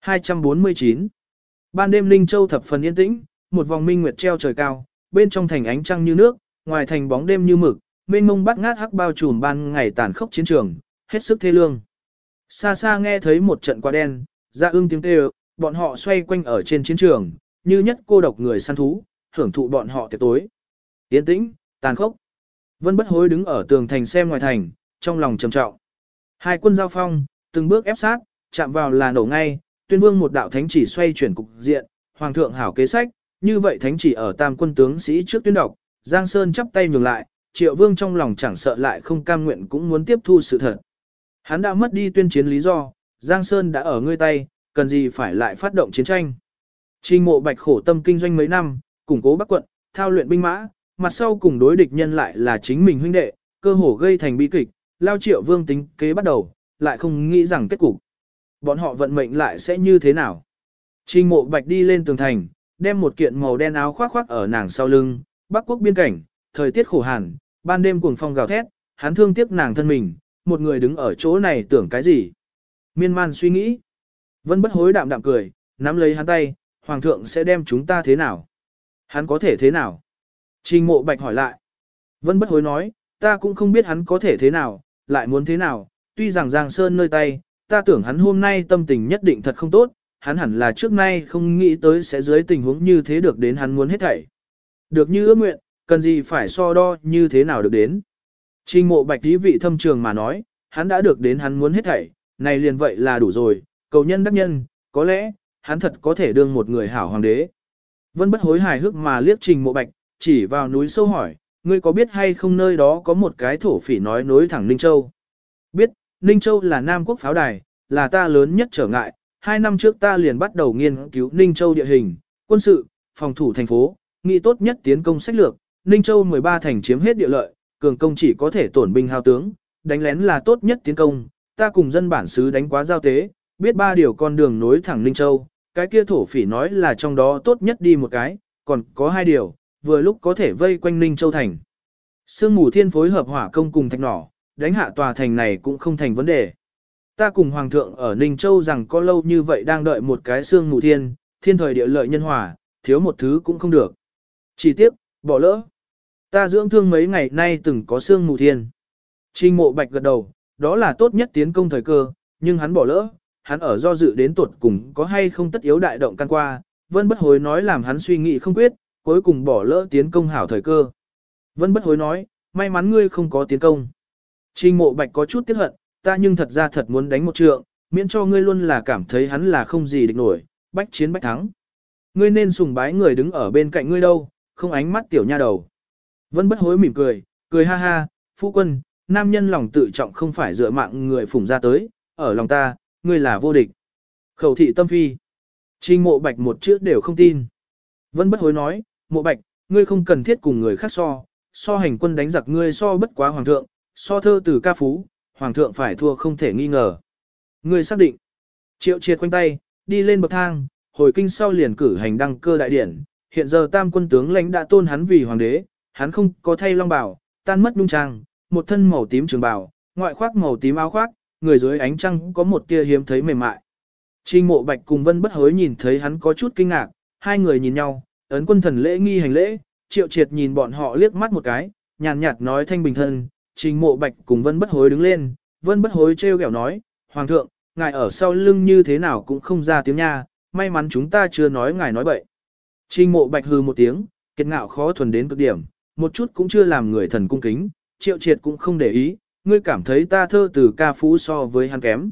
249 Ban đêm Linh Châu thập phần yên tĩnh, một vòng minh nguyệt treo trời cao, bên trong thành ánh trăng như nước, ngoài thành bóng đêm như mực, mênh mông bắt ngát hắc bao trùm ban ngày tàn khốc chiến trường, hết sức thê lương. Xa xa nghe thấy một trận quá đen, ra ưng tiếng kêu, bọn họ xoay quanh ở trên chiến trường, như nhất cô độc người săn thú, hưởng thụ bọn họ tiệc tối. Yên tĩnh, tàn khốc. Vân bất hối đứng ở tường thành xem ngoài thành, trong lòng trầm trọng. Hai quân giao phong, từng bước ép sát, chạm vào là nổ ngay, tuyên vương một đạo thánh chỉ xoay chuyển cục diện, hoàng thượng hảo kế sách, như vậy thánh chỉ ở tam quân tướng sĩ trước tuyên đọc, Giang Sơn chắp tay nhường lại, triệu vương trong lòng chẳng sợ lại không cam nguyện cũng muốn tiếp thu sự thật. Hắn đã mất đi tuyên chiến lý do, Giang Sơn đã ở ngươi tay, cần gì phải lại phát động chiến tranh. Trình mộ bạch khổ tâm kinh doanh mấy năm, củng cố bắc quận, thao luyện binh mã, mặt sau cùng đối địch nhân lại là chính mình huynh đệ, cơ hồ gây thành bi kịch, lao triệu vương tính kế bắt đầu, lại không nghĩ rằng kết cục. Bọn họ vận mệnh lại sẽ như thế nào? Trình mộ bạch đi lên tường thành, đem một kiện màu đen áo khoác khoác ở nàng sau lưng, bắc quốc biên cảnh, thời tiết khổ hàn, ban đêm cuồng phong gào thét, hắn thương tiếc nàng thân mình, một người đứng ở chỗ này tưởng cái gì? Miên man suy nghĩ. Vân bất hối đạm đạm cười, nắm lấy hắn tay, hoàng thượng sẽ đem chúng ta thế nào? Hắn có thể thế nào? Trình mộ bạch hỏi lại. Vân bất hối nói, ta cũng không biết hắn có thể thế nào, lại muốn thế nào, tuy rằng Giang Sơn nơi tay, ta tưởng hắn hôm nay tâm tình nhất định thật không tốt, hắn hẳn là trước nay không nghĩ tới sẽ dưới tình huống như thế được đến hắn muốn hết thảy. Được như ước nguyện, cần gì phải so đo như thế nào được đến. Trình mộ bạch tí vị thâm trường mà nói, hắn đã được đến hắn muốn hết thảy, này liền vậy là đủ rồi, cầu nhân đắc nhân, có lẽ, hắn thật có thể đương một người hảo hoàng đế. Vân bất hối hài hước mà liếc trình mộ bạch, chỉ vào núi sâu hỏi, ngươi có biết hay không nơi đó có một cái thổ phỉ nói nối thẳng Ninh Châu? Biết, Ninh Châu là Nam quốc pháo đài, là ta lớn nhất trở ngại, hai năm trước ta liền bắt đầu nghiên cứu Ninh Châu địa hình, quân sự, phòng thủ thành phố, nghĩ tốt nhất tiến công sách lược, Ninh Châu 13 thành chiếm hết địa lợi, cường công chỉ có thể tổn binh hao tướng, đánh lén là tốt nhất tiến công, ta cùng dân bản xứ đánh quá giao tế, biết ba điều con đường nối thẳng Ninh Châu, cái kia thổ phỉ nói là trong đó tốt nhất đi một cái, còn có hai điều, vừa lúc có thể vây quanh Ninh Châu thành. Sương mù thiên phối hợp hỏa công cùng thạch nỏ, đánh hạ tòa thành này cũng không thành vấn đề. Ta cùng Hoàng thượng ở Ninh Châu rằng có lâu như vậy đang đợi một cái sương mù thiên, thiên thời địa lợi nhân hòa, thiếu một thứ cũng không được. Chỉ tiếc, bỏ lỡ. Ta dưỡng thương mấy ngày nay từng có sương mù thiên. Trình mộ bạch gật đầu, đó là tốt nhất tiến công thời cơ, nhưng hắn bỏ lỡ, hắn ở do dự đến tuột cùng có hay không tất yếu đại động can qua, vân bất hối nói làm hắn suy nghĩ không quyết, cuối cùng bỏ lỡ tiến công hảo thời cơ. Vân bất hối nói, may mắn ngươi không có tiến công. Trình mộ bạch có chút tiếc hận, ta nhưng thật ra thật muốn đánh một trượng, miễn cho ngươi luôn là cảm thấy hắn là không gì địch nổi, bách chiến bách thắng. Ngươi nên sùng bái người đứng ở bên cạnh ngươi đâu, không ánh mắt tiểu nha đầu. Vân bất hối mỉm cười, cười ha ha, phu quân, nam nhân lòng tự trọng không phải dựa mạng người phủng ra tới, ở lòng ta, ngươi là vô địch. Khẩu thị tâm phi. Trình mộ bạch một chữ đều không tin. Vân bất hối nói, mộ bạch, ngươi không cần thiết cùng người khác so, so hành quân đánh giặc ngươi so bất quá hoàng thượng, so thơ từ ca phú, hoàng thượng phải thua không thể nghi ngờ. Ngươi xác định. Triệu triệt quanh tay, đi lên bậc thang, hồi kinh sau liền cử hành đăng cơ đại điển, hiện giờ tam quân tướng lãnh đã tôn hắn vì hoàng đế, hắn không có thay long Bảo, tan mất nhung trang, một thân màu tím trường bào, ngoại khoác màu tím áo khoác, người dưới ánh trăng có một tia hiếm thấy mềm mại. Trình mộ bạch cùng vân bất hối nhìn thấy hắn có chút kinh ngạc, hai người nhìn nhau, ấn quân thần lễ nghi hành lễ, triệu triệt nhìn bọn họ liếc mắt một cái, nhàn nhạt nói thanh bình thân, trình mộ bạch cùng vân bất hối đứng lên, vân bất hối treo kẹo nói, Hoàng thượng, ngài ở sau lưng như thế nào cũng không ra tiếng nha, may mắn chúng ta chưa nói ngài nói bậy. Trình mộ bạch hư một tiếng, kiệt ngạo khó thuần đến cực điểm, một chút cũng chưa làm người thần cung kính, triệu triệt cũng không để ý, ngươi cảm thấy ta thơ từ ca phú so với hắn kém.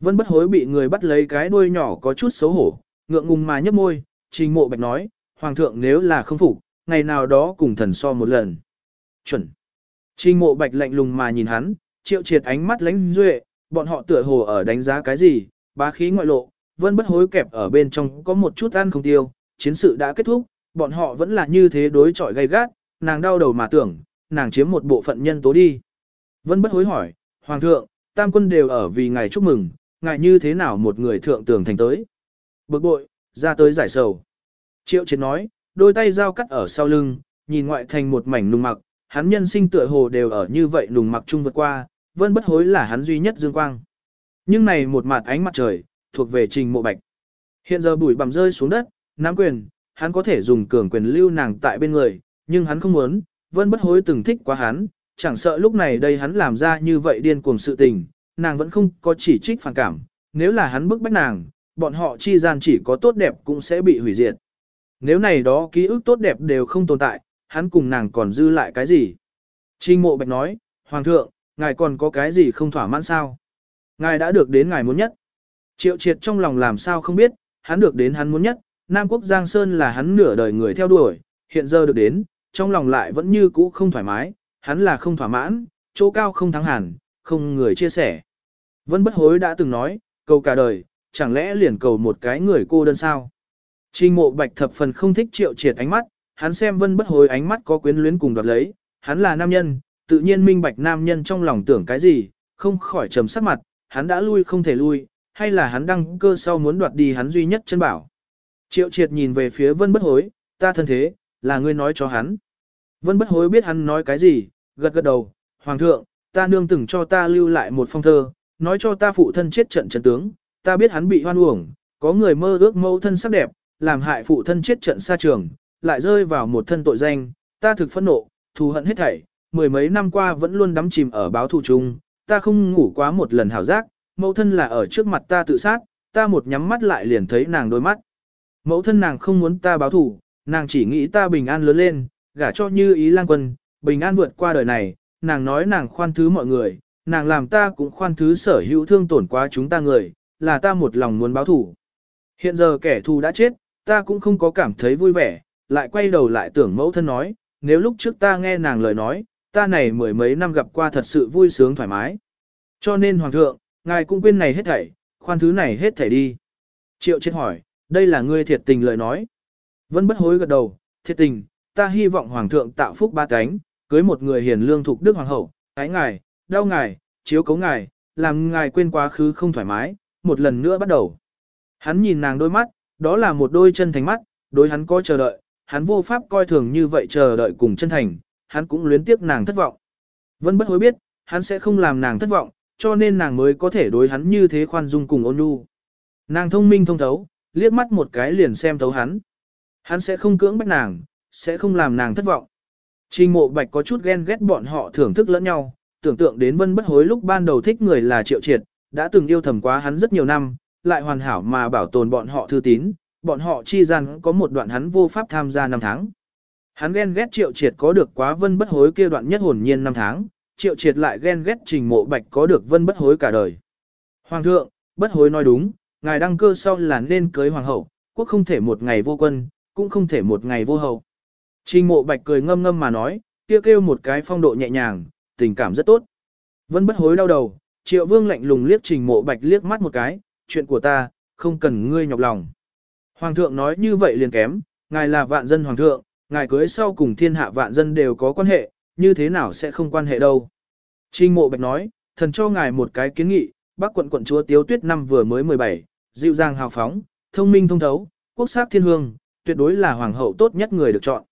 Vân bất hối bị người bắt lấy cái đuôi nhỏ có chút xấu hổ, ngượng ngùng mà nhấp môi, trình mộ bạch nói, Hoàng thượng nếu là không phục, ngày nào đó cùng thần so một lần. Chuẩn. Trình mộ bạch lạnh lùng mà nhìn hắn, triệu triệt ánh mắt lánh duệ, bọn họ tựa hồ ở đánh giá cái gì, bá khí ngoại lộ, vẫn bất hối kẹp ở bên trong có một chút ăn không tiêu, chiến sự đã kết thúc, bọn họ vẫn là như thế đối chọi gay gắt, nàng đau đầu mà tưởng, nàng chiếm một bộ phận nhân tố đi. Vân bất hối hỏi, Hoàng thượng, tam quân đều ở vì ngài chúc mừng, ngài như thế nào một người thượng tưởng thành tới. Bực bội, ra tới giải sầu. Triệu triệt nói, đôi tay dao cắt ở sau lưng, nhìn ngoại thành một mảnh nùng mặc, hắn nhân sinh tựa hồ đều ở như vậy nùng mặc chung vượt qua, vân bất hối là hắn duy nhất dương quang. Nhưng này một mặt ánh mặt trời, thuộc về trình mộ bạch. Hiện giờ bụi bằm rơi xuống đất, nắm quyền, hắn có thể dùng cường quyền lưu nàng tại bên người, nhưng hắn không muốn, vân bất hối từng thích quá hắn, chẳng sợ lúc này đây hắn làm ra như vậy điên cuồng sự tình, nàng vẫn không có chỉ trích phản cảm, nếu là hắn bức bách nàng, bọn họ chi gian chỉ có tốt đẹp cũng sẽ bị hủy diệt. Nếu này đó ký ức tốt đẹp đều không tồn tại, hắn cùng nàng còn dư lại cái gì? Trinh mộ bạch nói, Hoàng thượng, ngài còn có cái gì không thỏa mãn sao? Ngài đã được đến ngài muốn nhất. Triệu triệt trong lòng làm sao không biết, hắn được đến hắn muốn nhất, Nam Quốc Giang Sơn là hắn nửa đời người theo đuổi, hiện giờ được đến, trong lòng lại vẫn như cũ không thoải mái, hắn là không thỏa mãn, chỗ cao không thắng hẳn, không người chia sẻ. Vân bất hối đã từng nói, cầu cả đời, chẳng lẽ liền cầu một cái người cô đơn sao? Trình mộ bạch thập phần không thích triệu triệt ánh mắt, hắn xem vân bất hối ánh mắt có quyến luyến cùng đoạt lấy, hắn là nam nhân, tự nhiên minh bạch nam nhân trong lòng tưởng cái gì, không khỏi trầm sắc mặt, hắn đã lui không thể lui, hay là hắn đăng cơ sau muốn đoạt đi hắn duy nhất chân bảo. Triệu triệt nhìn về phía vân bất hối, ta thân thế, là ngươi nói cho hắn. Vân bất hối biết hắn nói cái gì, gật gật đầu, Hoàng thượng, ta nương từng cho ta lưu lại một phong thơ, nói cho ta phụ thân chết trận trận tướng, ta biết hắn bị hoan uổng, có người mơ ước mẫu thân sắc đẹp, làm hại phụ thân chết trận xa trường, lại rơi vào một thân tội danh, ta thực phẫn nộ, thù hận hết thảy, mười mấy năm qua vẫn luôn đắm chìm ở báo thù chung, ta không ngủ quá một lần hảo giác, mẫu thân là ở trước mặt ta tự sát, ta một nhắm mắt lại liền thấy nàng đôi mắt. Mẫu thân nàng không muốn ta báo thù, nàng chỉ nghĩ ta bình an lớn lên, gả cho như ý lang quân, bình an vượt qua đời này, nàng nói nàng khoan thứ mọi người, nàng làm ta cũng khoan thứ sở hữu thương tổn quá chúng ta người, là ta một lòng muốn báo thù. Hiện giờ kẻ thù đã chết, ta cũng không có cảm thấy vui vẻ, lại quay đầu lại tưởng mẫu thân nói, nếu lúc trước ta nghe nàng lời nói, ta này mười mấy năm gặp qua thật sự vui sướng thoải mái. Cho nên Hoàng thượng, ngài cũng quên này hết thảy, khoan thứ này hết thảy đi. Triệu chết hỏi, đây là ngươi thiệt tình lời nói. vẫn bất hối gật đầu, thiệt tình, ta hy vọng Hoàng thượng tạo phúc ba cánh, cưới một người hiền lương thuộc đức Hoàng hậu, ái ngài, đau ngài, chiếu cấu ngài, làm ngài quên quá khứ không thoải mái, một lần nữa bắt đầu. Hắn nhìn nàng đôi mắt, đó là một đôi chân thành mắt, đối hắn có chờ đợi, hắn vô pháp coi thường như vậy chờ đợi cùng chân thành, hắn cũng luyến tiếc nàng thất vọng. Vân bất hối biết, hắn sẽ không làm nàng thất vọng, cho nên nàng mới có thể đối hắn như thế khoan dung cùng ôn nhu. Nàng thông minh thông thấu, liếc mắt một cái liền xem thấu hắn. Hắn sẽ không cưỡng bách nàng, sẽ không làm nàng thất vọng. Trình mộ bạch có chút ghen ghét bọn họ thưởng thức lẫn nhau, tưởng tượng đến vân bất hối lúc ban đầu thích người là triệu triệt, đã từng yêu thầm quá hắn rất nhiều năm, lại hoàn hảo mà bảo tồn bọn họ thư tín, bọn họ chi gian có một đoạn hắn vô pháp tham gia năm tháng. Hắn ghen ghét triệu triệt có được quá vân bất hối kia đoạn nhất hồn nhiên năm tháng, triệu triệt lại ghen ghét trình mộ bạch có được vân bất hối cả đời. Hoàng thượng, bất hối nói đúng, ngài đăng cơ sau là nên cưới hoàng hậu, quốc không thể một ngày vô quân, cũng không thể một ngày vô hậu. Trình mộ bạch cười ngâm ngâm mà nói, kia kêu, kêu một cái phong độ nhẹ nhàng, tình cảm rất tốt. Vân bất hối đau đầu, triệu vương lạnh lùng liếc trình mộ bạch liếc mắt một cái, chuyện của ta, không cần ngươi nhọc lòng. Hoàng thượng nói như vậy liền kém, ngài là vạn dân hoàng thượng, ngài cưới sau cùng thiên hạ vạn dân đều có quan hệ, như thế nào sẽ không quan hệ đâu. Trình mộ bạch nói, thần cho ngài một cái kiến nghị, bác quận quận chúa Tiếu Tuyết năm vừa mới 17, dịu dàng hào phóng, thông minh thông thấu, quốc sắc thiên hương, tuyệt đối là hoàng hậu tốt nhất người được chọn.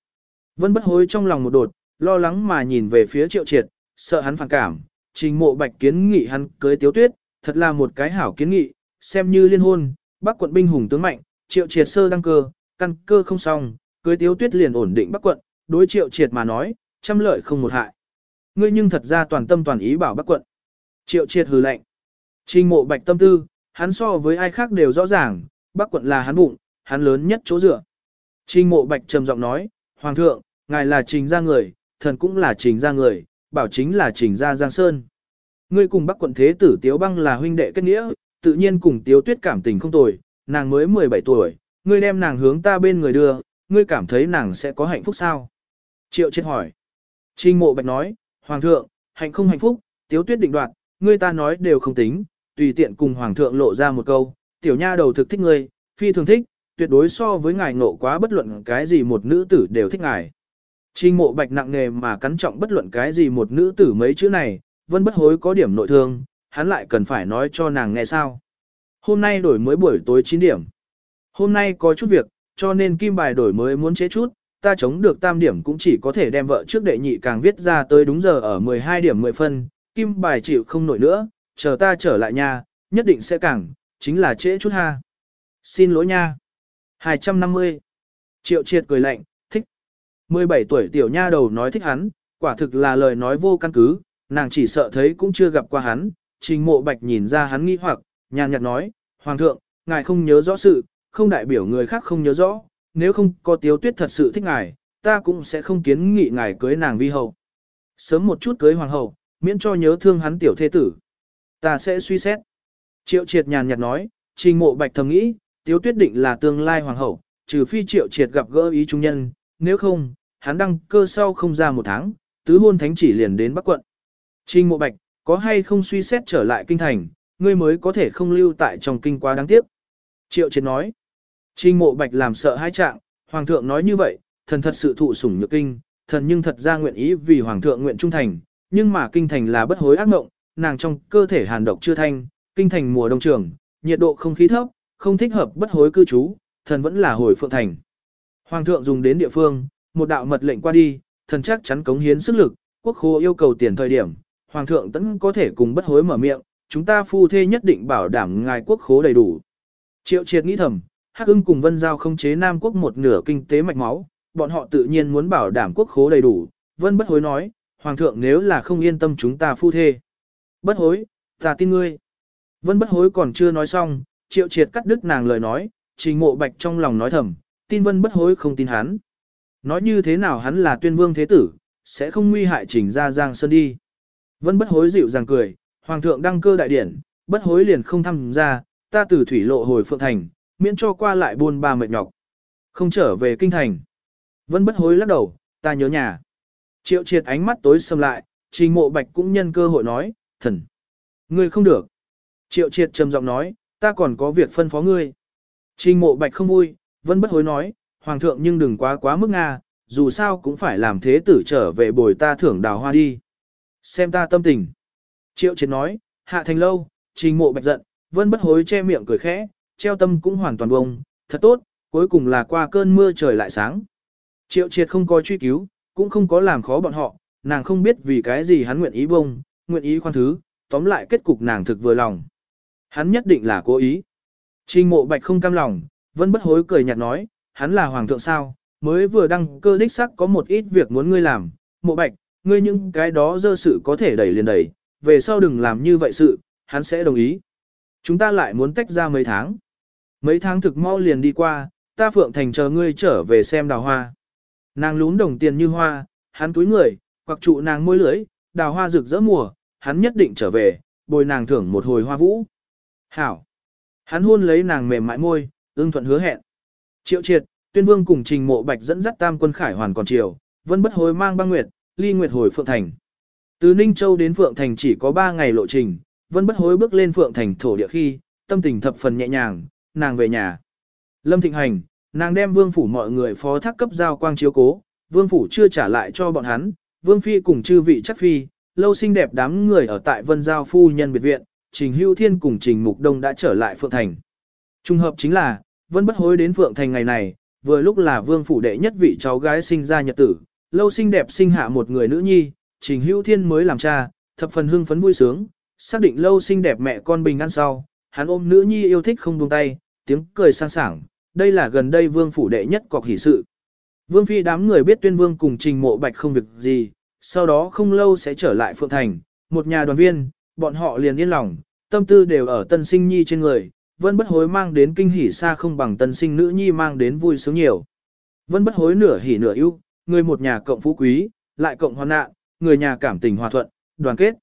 Vân bất hối trong lòng một đột, lo lắng mà nhìn về phía triệu triệt, sợ hắn phản cảm, trình mộ bạch kiến nghị hắn cưới Tiếu Tuyết, thật là một cái hảo kiến nghị, xem như liên hôn, bắc quận binh hùng tướng mạnh, triệu triệt sơ đăng cơ, căn cơ không xong, cưới tiếu tuyết liền ổn định bắc quận, đối triệu triệt mà nói, trăm lợi không một hại. Ngươi nhưng thật ra toàn tâm toàn ý bảo bắc quận. Triệu triệt hừ lạnh. Trình mộ bạch tâm tư, hắn so với ai khác đều rõ ràng, bắc quận là hắn bụng, hắn lớn nhất chỗ dựa. Trình mộ bạch trầm giọng nói, Hoàng thượng, ngài là trình gia người, thần cũng là trình gia người, bảo chính là trình gia Giang Sơn. Ngươi cùng bắc quận thế tử Tiếu Băng là huynh đệ kết nghĩa, tự nhiên cùng Tiếu Tuyết cảm tình không tồi, nàng mới 17 tuổi, ngươi đem nàng hướng ta bên người đưa, ngươi cảm thấy nàng sẽ có hạnh phúc sao? Triệu chết hỏi. Trình mộ bạch nói, Hoàng thượng, hạnh không hạnh phúc, tiếu tuyết định đoạt, ngươi ta nói đều không tính, tùy tiện cùng hoàng thượng lộ ra một câu, tiểu nha đầu thực thích ngươi, phi thường thích, tuyệt đối so với ngài nộ quá bất luận cái gì một nữ tử đều thích ngài. Trình mộ bạch nặng nề mà cắn trọng bất luận cái gì một nữ tử mấy chữ này, vẫn bất hối có điểm nội thương, hắn lại cần phải nói cho nàng nghe sao. Hôm nay đổi mới buổi tối 9 điểm. Hôm nay có chút việc, cho nên kim bài đổi mới muốn chế chút, ta chống được tam điểm cũng chỉ có thể đem vợ trước đệ nhị càng viết ra tới đúng giờ ở 12 điểm 10 phân, kim bài chịu không nổi nữa, chờ ta trở lại nhà, nhất định sẽ càng, chính là trễ chút ha. Xin lỗi nha. 250. Triệu triệt cười lạnh, thích. 17 tuổi tiểu nha đầu nói thích hắn, quả thực là lời nói vô căn cứ, nàng chỉ sợ thấy cũng chưa gặp qua hắn. Trình mộ bạch nhìn ra hắn nghi hoặc, nhàn nhạt nói, Hoàng thượng, ngài không nhớ rõ sự, không đại biểu người khác không nhớ rõ, nếu không có tiếu tuyết thật sự thích ngài, ta cũng sẽ không kiến nghị ngài cưới nàng vi hậu. Sớm một chút cưới hoàng hậu, miễn cho nhớ thương hắn tiểu thế tử. Ta sẽ suy xét. Triệu triệt nhàn nhạt nói, trình mộ bạch thầm nghĩ, tiếu tuyết định là tương lai hoàng hậu, trừ phi triệu triệt gặp gỡ ý trung nhân, nếu không, hắn đăng cơ sau không ra một tháng, tứ hôn thánh chỉ liền đến Bắc quận. Trình mộ bạch, có hay không suy xét trở lại kinh thành, ngươi mới có thể không lưu tại trong kinh quá đáng tiếc. Triệu triệt nói, trình mộ bạch làm sợ hai trạng, hoàng thượng nói như vậy, thần thật sự thụ sủng nhược kinh, thần nhưng thật ra nguyện ý vì hoàng thượng nguyện trung thành, nhưng mà kinh thành là bất hối ác mộng, nàng trong cơ thể hàn độc chưa thanh, kinh thành mùa đông trường, nhiệt độ không khí thấp, không thích hợp bất hối cư trú, thần vẫn là hồi phượng thành. Hoàng thượng dùng đến địa phương, một đạo mật lệnh qua đi, thần chắc chắn cống hiến sức lực, quốc khô yêu cầu tiền thời điểm, hoàng thượng tẫn có thể cùng bất hối mở miệng, chúng ta phu thê nhất định bảo đảm ngài quốc khố đầy đủ. Triệu triệt nghĩ thầm, Hắc ưng cùng Vân Giao không chế Nam quốc một nửa kinh tế mạch máu, bọn họ tự nhiên muốn bảo đảm quốc khố đầy đủ. Vân bất hối nói, Hoàng thượng nếu là không yên tâm chúng ta phu thê. Bất hối, ta tin ngươi. Vân bất hối còn chưa nói xong, triệu triệt cắt đứt nàng lời nói, trình mộ bạch trong lòng nói thầm, tin vân bất hối không tin hắn. Nói như thế nào hắn là tuyên vương thế tử, sẽ không nguy hại trình ra giang sơn đi. Vân bất hối dịu dàng cười, hoàng thượng đăng cơ đại điển, bất hối liền không tham gia, ta từ thủy lộ hồi phượng thành, miễn cho qua lại buôn ba mệt nhọc. Không trở về kinh thành. Vân bất hối lắc đầu, ta nhớ nhà. Triệu triệt ánh mắt tối sầm lại, trình mộ bạch cũng nhân cơ hội nói, thần. Ngươi không được. Triệu triệt trầm giọng nói, ta còn có việc phân phó ngươi. Trình mộ bạch không vui, vân bất hối nói, hoàng thượng nhưng đừng quá quá mức Nga, dù sao cũng phải làm thế tử trở về bồi ta thưởng đào hoa đi. Xem ta tâm tình. Triệu triệt nói, hạ thành lâu, trình mộ bạch giận, vân bất hối che miệng cười khẽ, treo tâm cũng hoàn toàn bông, thật tốt, cuối cùng là qua cơn mưa trời lại sáng. Triệu triệt không có truy cứu, cũng không có làm khó bọn họ, nàng không biết vì cái gì hắn nguyện ý bông, nguyện ý khoan thứ, tóm lại kết cục nàng thực vừa lòng. Hắn nhất định là cố ý. Trình mộ bạch không cam lòng, vẫn bất hối cười nhạt nói, hắn là hoàng thượng sao, mới vừa đăng cơ đích sắc có một ít việc muốn ngươi làm, mộ bạch, ngươi những cái đó dơ sự có thể đẩy liền đẩy, về sau đừng làm như vậy sự, hắn sẽ đồng ý. Chúng ta lại muốn tách ra mấy tháng. Mấy tháng thực mau liền đi qua, ta Phượng Thành chờ ngươi trở về xem đào hoa. Nàng lún đồng tiền như hoa, hắn túi người, quặc trụ nàng môi lưới, đào hoa rực rỡ mùa, hắn nhất định trở về, bồi nàng thưởng một hồi hoa vũ. Hảo! Hắn hôn lấy nàng mềm mại môi, ưng thuận hứa hẹn. Triệu triệt, tuyên vương cùng trình mộ bạch dẫn dắt tam quân khải hoàn còn chiều, vân bất hối mang băng nguyệt, ly nguyệt hồi Phượng Thành. Từ Ninh Châu đến Phượng Thành chỉ có 3 ngày lộ trình, vân bất hối bước lên Phượng Thành thổ địa khi, tâm tình thập phần nhẹ nhàng, nàng về nhà. Lâm Thịnh Hành, nàng đem vương phủ mọi người phó thác cấp giao quang chiếu cố, vương phủ chưa trả lại cho bọn hắn, vương phi cùng chư vị chắc phi, lâu xinh đẹp đám người ở tại vân giao phu nhân biệt viện, trình hưu thiên cùng trình mục đông đã trở lại Phượng Thành. Trung hợp chính là, vân bất hối đến Phượng Thành ngày này, vừa lúc là vương phủ đệ nhất vị cháu gái sinh ra nhật tử, lâu xinh đẹp sinh hạ một người nữ nhi, trình hưu thiên mới làm cha, thập phần hưng phấn vui sướng, xác định lâu xinh đẹp mẹ con bình an sau, hắn ôm nữ nhi yêu thích không buông tay, tiếng cười sang sảng, đây là gần đây vương phủ đệ nhất cọc hỷ sự. Vương phi đám người biết tuyên vương cùng trình mộ bạch không việc gì, sau đó không lâu sẽ trở lại phượng thành, một nhà đoàn viên, bọn họ liền yên lòng, tâm tư đều ở tân sinh nhi trên người, vân bất hối mang đến kinh hỉ xa không bằng tân sinh nữ nhi mang đến vui sướng nhiều. Vân bất hối nửa hỉ nửa ưu, người một nhà cộng phú quý, lại cộng hoàn nạn, người nhà cảm tình hòa thuận, đoàn kết.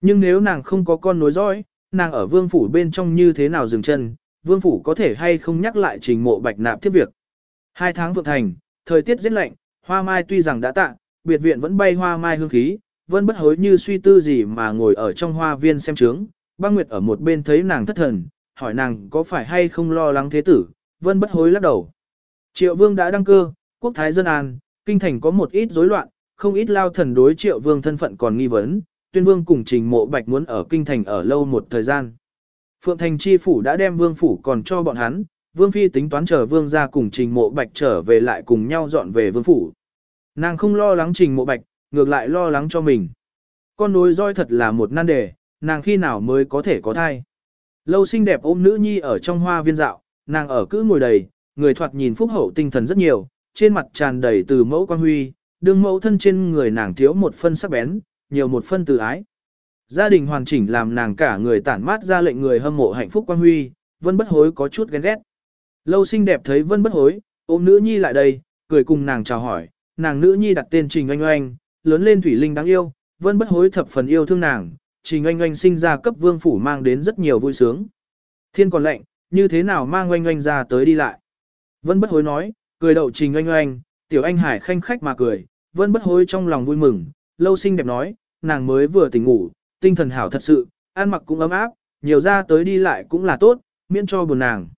Nhưng nếu nàng không có con nối dõi, nàng ở vương phủ bên trong như thế nào dừng chân, vương phủ có thể hay không nhắc lại trình mộ bạch nạp tiếp việc. Hai tháng vượng thành, thời tiết rất lạnh, hoa mai tuy rằng đã tạ, biệt viện vẫn bay hoa mai hương khí, vân bất hối như suy tư gì mà ngồi ở trong hoa viên xem trướng, băng nguyệt ở một bên thấy nàng thất thần, hỏi nàng có phải hay không lo lắng thế tử, vân bất hối lắc đầu. Triệu vương đã đăng cơ, quốc thái dân an, kinh thành có một ít rối loạn, không ít lao thần đối triệu vương thân phận còn nghi vấn, tuyên vương cùng trình mộ bạch muốn ở kinh thành ở lâu một thời gian. Phượng thành chi phủ đã đem vương phủ còn cho bọn hắn, vương phi tính toán chờ vương ra cùng trình mộ bạch trở về lại cùng nhau dọn về vương phủ. Nàng không lo lắng trình mộ bạch, ngược lại lo lắng cho mình. Con nối roi thật là một nan đề, nàng khi nào mới có thể có thai. Lâu xinh đẹp ôm nữ nhi ở trong hoa viên dạo, nàng ở cứ ngồi đầy, người thoạt nhìn phúc hậu tinh thần rất nhiều, trên mặt tràn đầy từ mẫu quan huy, đương mẫu thân trên người nàng thiếu một phân sắc bén, nhiều một phân từ ái. Gia đình hoàn chỉnh làm nàng cả người tản mát ra lệnh người hâm mộ hạnh phúc quan huy, vân bất hối có chút ghen ghét. Lâu xinh đẹp thấy vân bất hối, ôm nữ nhi lại đây, cười cùng nàng chào hỏi, nàng nữ nhi đặt tên Trình Oanh Oanh, lớn lên thủy linh đáng yêu, vân bất hối thập phần yêu thương nàng, Trình Oanh Oanh sinh ra cấp vương phủ mang đến rất nhiều vui sướng. Thiên còn lệnh, như thế nào mang Oanh Oanh ra tới đi lại. Vân bất hối nói, cười đậu Trình Oanh Oanh, tiểu anh hải khanh khách mà cười, vẫn bất hối trong lòng vui mừng, lâu xinh đẹp nói, nàng mới vừa tỉnh ngủ, tinh thần hảo thật sự, ăn mặc cũng ấm áp, nhiều ra tới đi lại cũng là tốt, miễn cho buồn nàng.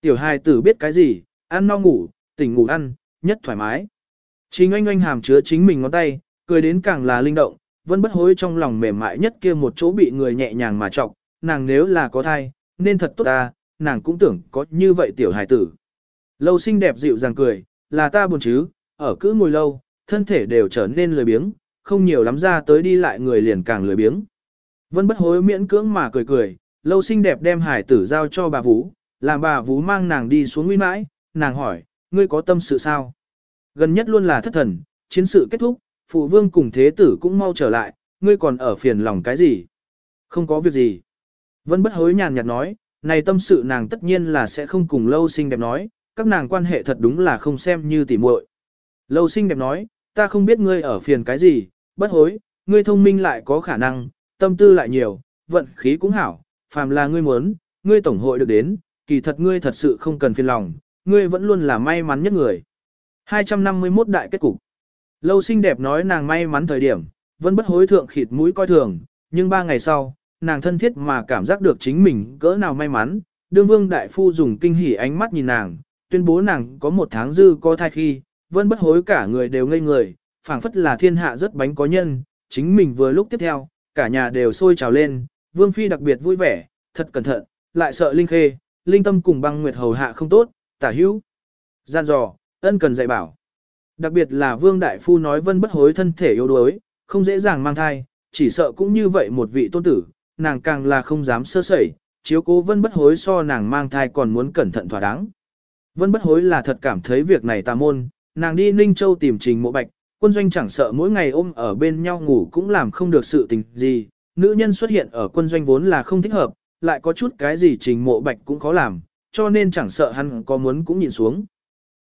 Tiểu hài tử biết cái gì, ăn no ngủ, tỉnh ngủ ăn, nhất thoải mái. Trình oanh oanh hàm chứa chính mình ngón tay, cười đến càng là linh động, vẫn bất hối trong lòng mềm mại nhất kia một chỗ bị người nhẹ nhàng mà trọng, nàng nếu là có thai, nên thật tốt ta, nàng cũng tưởng có như vậy tiểu hài tử. Lâu xinh đẹp dịu dàng cười, là ta buồn chứ, ở cứ ngồi lâu, thân thể đều trở nên lười biếng, không nhiều lắm ra tới đi lại người liền càng lười biếng. Vân bất hối miễn cưỡng mà cười cười, lâu xinh đẹp đem hải tử giao cho bà Vũ, làm bà Vũ mang nàng đi xuống nguy mãi, nàng hỏi, ngươi có tâm sự sao? Gần nhất luôn là thất thần, chiến sự kết thúc, phụ vương cùng thế tử cũng mau trở lại, ngươi còn ở phiền lòng cái gì? Không có việc gì. Vân bất hối nhàn nhạt nói, này tâm sự nàng tất nhiên là sẽ không cùng lâu xinh đẹp nói, các nàng quan hệ thật đúng là không xem như tỉ muội. Lâu xinh đẹp nói, ta không biết ngươi ở phiền cái gì, bất hối, ngươi thông minh lại có khả năng, tâm tư lại nhiều, vận khí cũng hảo, phàm là ngươi muốn, ngươi tổng hội được đến, kỳ thật ngươi thật sự không cần phiền lòng, ngươi vẫn luôn là may mắn nhất người. 251 đại kết cục. Lâu xinh đẹp nói nàng may mắn thời điểm, vẫn bất hối thượng khịt mũi coi thường, nhưng ba ngày sau, nàng thân thiết mà cảm giác được chính mình cỡ nào may mắn, đương vương đại phu dùng kinh hỉ ánh mắt nhìn nàng, tuyên bố nàng có một tháng dư có thai khi, vẫn bất hối cả người đều ngây người, phảng phất là thiên hạ rất bánh có nhân, chính mình vừa lúc tiếp theo, cả nhà đều sôi trào lên, vương phi đặc biệt vui vẻ, thật cẩn thận, lại sợ linh khê, linh tâm cùng băng nguyệt hầu hạ không tốt, tả hữu. Gian dò, ân cần dạy bảo. Đặc biệt là vương đại phu nói vân bất hối thân thể yếu đuối, không dễ dàng mang thai, chỉ sợ cũng như vậy một vị tôn tử, nàng càng là không dám sơ sẩy, chiếu cố vân bất hối so nàng mang thai còn muốn cẩn thận thỏa đáng. Vân bất hối là thật cảm thấy việc này tà môn, nàng đi Ninh Châu tìm trình mộ bạch, quân doanh chẳng sợ mỗi ngày ôm ở bên nhau ngủ cũng làm không được sự tình gì, nữ nhân xuất hiện ở quân doanh vốn là không thích hợp, lại có chút cái gì trình mộ bạch cũng khó làm, cho nên chẳng sợ hắn có muốn cũng nhìn xuống.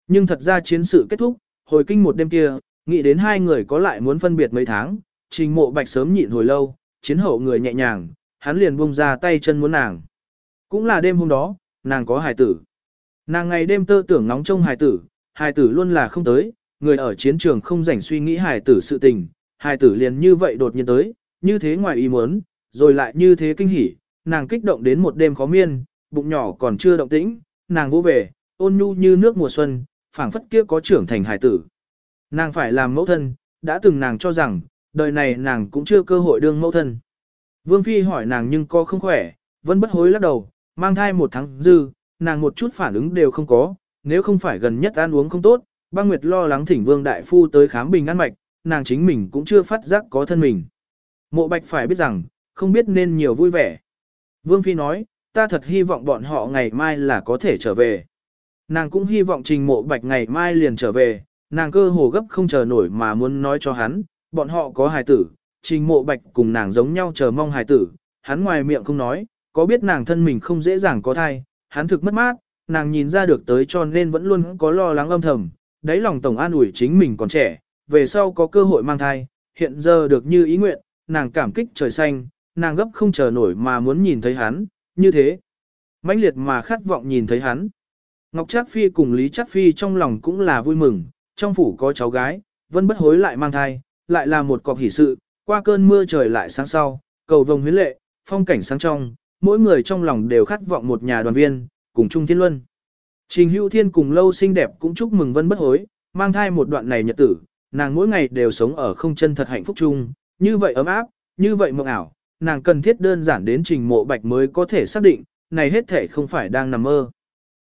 Nhưng thật ra chiến sự kết thúc, hồi kinh một đêm kia, nghĩ đến hai người có lại muốn phân biệt mấy tháng, trình mộ bạch sớm nhịn hồi lâu, chiến hậu người nhẹ nhàng, hắn liền buông ra tay chân muốn nàng. Cũng là đêm hôm đó, nàng có hài tử. Nàng ngày đêm tơ tưởng nóng trong hài tử, hài tử luôn là không tới, người ở chiến trường không rảnh suy nghĩ hài tử sự tình, hài tử liền như vậy đột nhiên tới, như thế ngoài ý muốn, rồi lại như thế kinh hỉ, nàng kích động đến một đêm khó miên, bụng nhỏ còn chưa động tĩnh, nàng vô về, ôn nhu như nước mùa xuân, phảng phất kia có trưởng thành hài tử. Nàng phải làm mẫu thân, đã từng nàng cho rằng, đời này nàng cũng chưa cơ hội đương mẫu thân. Vương Phi hỏi nàng nhưng có không khỏe, vẫn bất hối lắc đầu, mang thai một tháng dư, nàng một chút phản ứng đều không có, nếu không phải gần nhất ăn uống không tốt, băng nguyệt lo lắng thỉnh Vương Đại Phu tới khám bình ăn mạch, nàng chính mình cũng chưa phát giác có thân mình. Mộ Bạch phải biết rằng, không biết nên nhiều vui vẻ. Vương Phi nói, ta thật hy vọng bọn họ ngày mai là có thể trở về. Nàng cũng hy vọng trình mộ bạch ngày mai liền trở về, nàng cơ hồ gấp không chờ nổi mà muốn nói cho hắn, bọn họ có hài tử, trình mộ bạch cùng nàng giống nhau chờ mong hài tử, hắn ngoài miệng không nói, có biết nàng thân mình không dễ dàng có thai, hắn thực mất mát, nàng nhìn ra được tới cho nên vẫn luôn có lo lắng âm thầm, đáy lòng tổng an ủi chính mình còn trẻ, về sau có cơ hội mang thai, hiện giờ được như ý nguyện, nàng cảm kích trời xanh, nàng gấp không chờ nổi mà muốn nhìn thấy hắn, như thế. mãnh liệt mà khát vọng nhìn thấy hắn. Ngọc Trác Phi cùng Lý Trác Phi trong lòng cũng là vui mừng, trong phủ có cháu gái, vẫn bất hối lại mang thai, lại là một cọc hỷ sự, qua cơn mưa trời lại sáng sau, cầu vồng huyến lệ, phong cảnh sáng trong, mỗi người trong lòng đều khát vọng một nhà đoàn viên, cùng chung thiên luân. Trình hữu thiên cùng lâu xinh đẹp cũng chúc mừng vân bất hối, mang thai một đoạn này nhật tử, nàng mỗi ngày đều sống ở không chân thật hạnh phúc chung, như vậy ấm áp, như vậy mộng ảo, nàng cần thiết đơn giản đến trình mộ bạch mới có thể xác định, này hết thể không phải đang nằm mơ.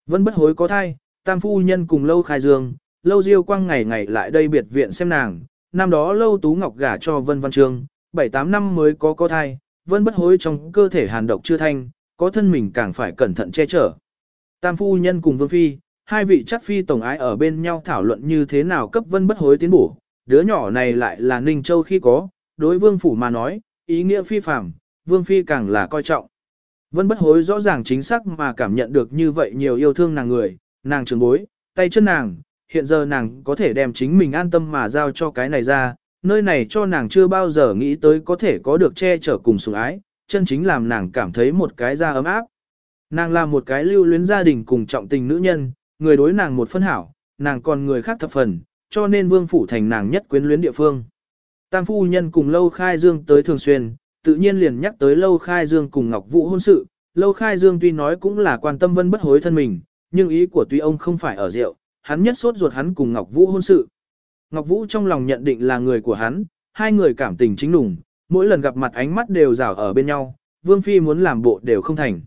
Vân bất hối có thai, tam phu nhân cùng lâu khai dương, lâu diêu quang ngày ngày lại đây biệt viện xem nàng, năm đó lâu tú ngọc gả cho vân văn trương, 7-8 năm mới có có thai, vân bất hối trong cơ thể hàn độc chưa thanh, có thân mình càng phải cẩn thận che chở. Tam phu nhân cùng vương phi, hai vị chắc phi tổng ái ở bên nhau thảo luận như thế nào cấp vân bất hối tiến bổ, đứa nhỏ này lại là Ninh Châu khi có, đối vương phủ mà nói, ý nghĩa phi phạm, vương phi càng là coi trọng. Vân bất hối rõ ràng chính xác mà cảm nhận được như vậy nhiều yêu thương nàng người, nàng trường bối, tay chân nàng, hiện giờ nàng có thể đem chính mình an tâm mà giao cho cái này ra, nơi này cho nàng chưa bao giờ nghĩ tới có thể có được che chở cùng sủng ái, chân chính làm nàng cảm thấy một cái da ấm áp. Nàng là một cái lưu luyến gia đình cùng trọng tình nữ nhân, người đối nàng một phân hảo, nàng còn người khác thập phần, cho nên vương phủ thành nàng nhất quyến luyến địa phương. Tam phu nhân cùng Lâu Khai Dương tới thường xuyên, tự nhiên liền nhắc tới Lâu Khai Dương cùng Ngọc Vũ hôn sự. Lâu Khai Dương tuy nói cũng là quan tâm vân bất hối thân mình, nhưng ý của tuy ông không phải ở rượu, hắn nhất sốt ruột hắn cùng Ngọc Vũ hôn sự. Ngọc Vũ trong lòng nhận định là người của hắn, hai người cảm tình chính đủng, mỗi lần gặp mặt ánh mắt đều rảo ở bên nhau, Vương Phi muốn làm bộ đều không thành.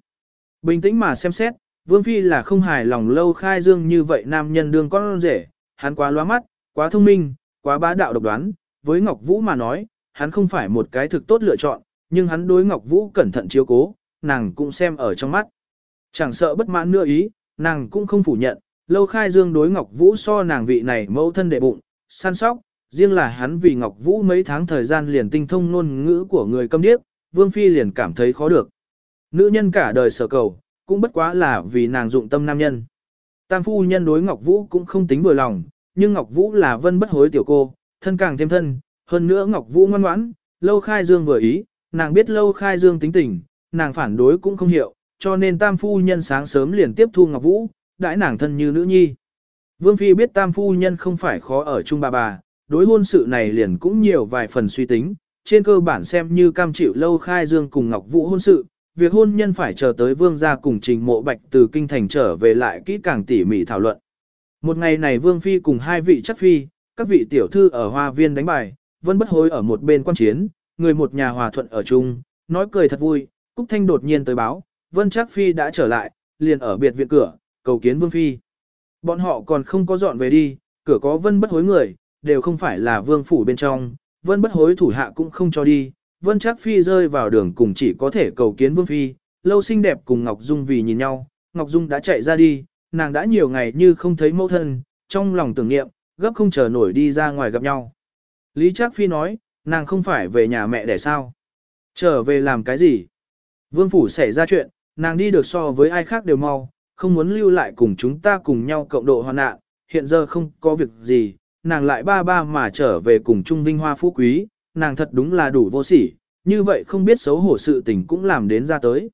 Bình tĩnh mà xem xét, Vương Phi là không hài lòng lâu khai dương như vậy nam nhân đương con rể, hắn quá loa mắt, quá thông minh, quá bá đạo độc đoán, với Ngọc Vũ mà nói, hắn không phải một cái thực tốt lựa chọn, nhưng hắn đối Ngọc Vũ cẩn thận chiếu cố, nàng cũng xem ở trong mắt. Chẳng sợ bất mãn nữa ý, nàng cũng không phủ nhận, lâu khai dương đối Ngọc Vũ so nàng vị này mẫu thân đệ bụng, săn sóc, riêng là hắn vì Ngọc Vũ mấy tháng thời gian liền tinh thông ngôn ngữ của người câm điếc, Vương Phi liền cảm thấy khó được. Nữ nhân cả đời sở cầu, cũng bất quá là vì nàng dụng tâm nam nhân. Tam phu nhân đối Ngọc Vũ cũng không tính vừa lòng, nhưng Ngọc Vũ là vân bất hối tiểu cô, thân càng thêm thân, hơn nữa Ngọc Vũ ngoan ngoãn, lâu khai dương vừa ý, nàng biết lâu khai dương tính tình, nàng phản đối cũng không hiểu, cho nên tam phu nhân sáng sớm liền tiếp thu Ngọc Vũ, đãi nàng thân như nữ nhi. Vương Phi biết tam phu nhân không phải khó ở chung bà bà, đối hôn sự này liền cũng nhiều vài phần suy tính, trên cơ bản xem như cam chịu lâu khai dương cùng Ngọc Vũ hôn sự, việc hôn nhân phải chờ tới vương gia cùng trình mộ bạch từ kinh thành trở về lại kỹ càng tỉ mỉ thảo luận. Một ngày này vương phi cùng hai vị chắc phi, các vị tiểu thư ở hoa viên đánh bài, vân bất hối ở một bên quan chiến, người một nhà hòa thuận ở chung, nói cười thật vui, Cúc Thanh đột nhiên tới báo, vân chắc phi đã trở lại, liền ở biệt viện cửa, cầu kiến vương phi. Bọn họ còn không có dọn về đi, cửa có vân bất hối người, đều không phải là vương phủ bên trong, vân bất hối thủ hạ cũng không cho đi, vân chắc phi rơi vào đường cùng chỉ có thể cầu kiến vương phi, lâu xinh đẹp cùng Ngọc Dung vì nhìn nhau, Ngọc Dung đã chạy ra đi, nàng đã nhiều ngày như không thấy mẫu thân, trong lòng tưởng niệm, gấp không chờ nổi đi ra ngoài gặp nhau. Lý Trác Phi nói, nàng không phải về nhà mẹ để sao? Trở về làm cái gì? Vương phủ xảy ra chuyện, nàng đi được so với ai khác đều mau, không muốn lưu lại cùng chúng ta cùng nhau cộng độ hoàn nạn, hiện giờ không có việc gì, nàng lại ba ba mà trở về cùng Trung Vinh Hoa Phú Quý, nàng thật đúng là đủ vô sỉ, như vậy không biết xấu hổ sự tình cũng làm đến ra tới.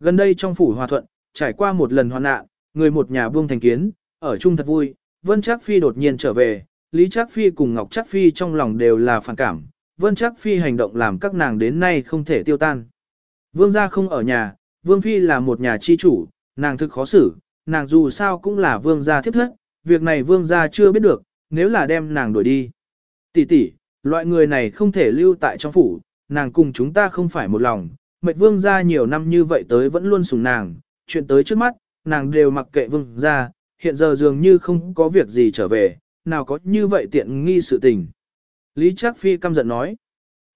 Gần đây trong phủ hòa thuận, trải qua một lần hoàn nạn, người một nhà buông thành kiến, ở chung thật vui, Vân Trác Phi đột nhiên trở về, Lý Trác Phi cùng Ngọc Trác Phi trong lòng đều là phản cảm, Vân Trác Phi hành động làm các nàng đến nay không thể tiêu tan. Vương gia không ở nhà, Vương Phi là một nhà chi chủ, nàng thực khó xử, nàng dù sao cũng là vương gia thiếp thất, việc này vương gia chưa biết được, nếu là đem nàng đuổi đi. Tỷ tỷ, loại người này không thể lưu tại trong phủ, nàng cùng chúng ta không phải một lòng, Mệt vương gia nhiều năm như vậy tới vẫn luôn sủng nàng, chuyện tới trước mắt, nàng đều mặc kệ vương gia, hiện giờ dường như không có việc gì trở về, nào có như vậy tiện nghi sự tình. Lý Trác Phi căm giận nói.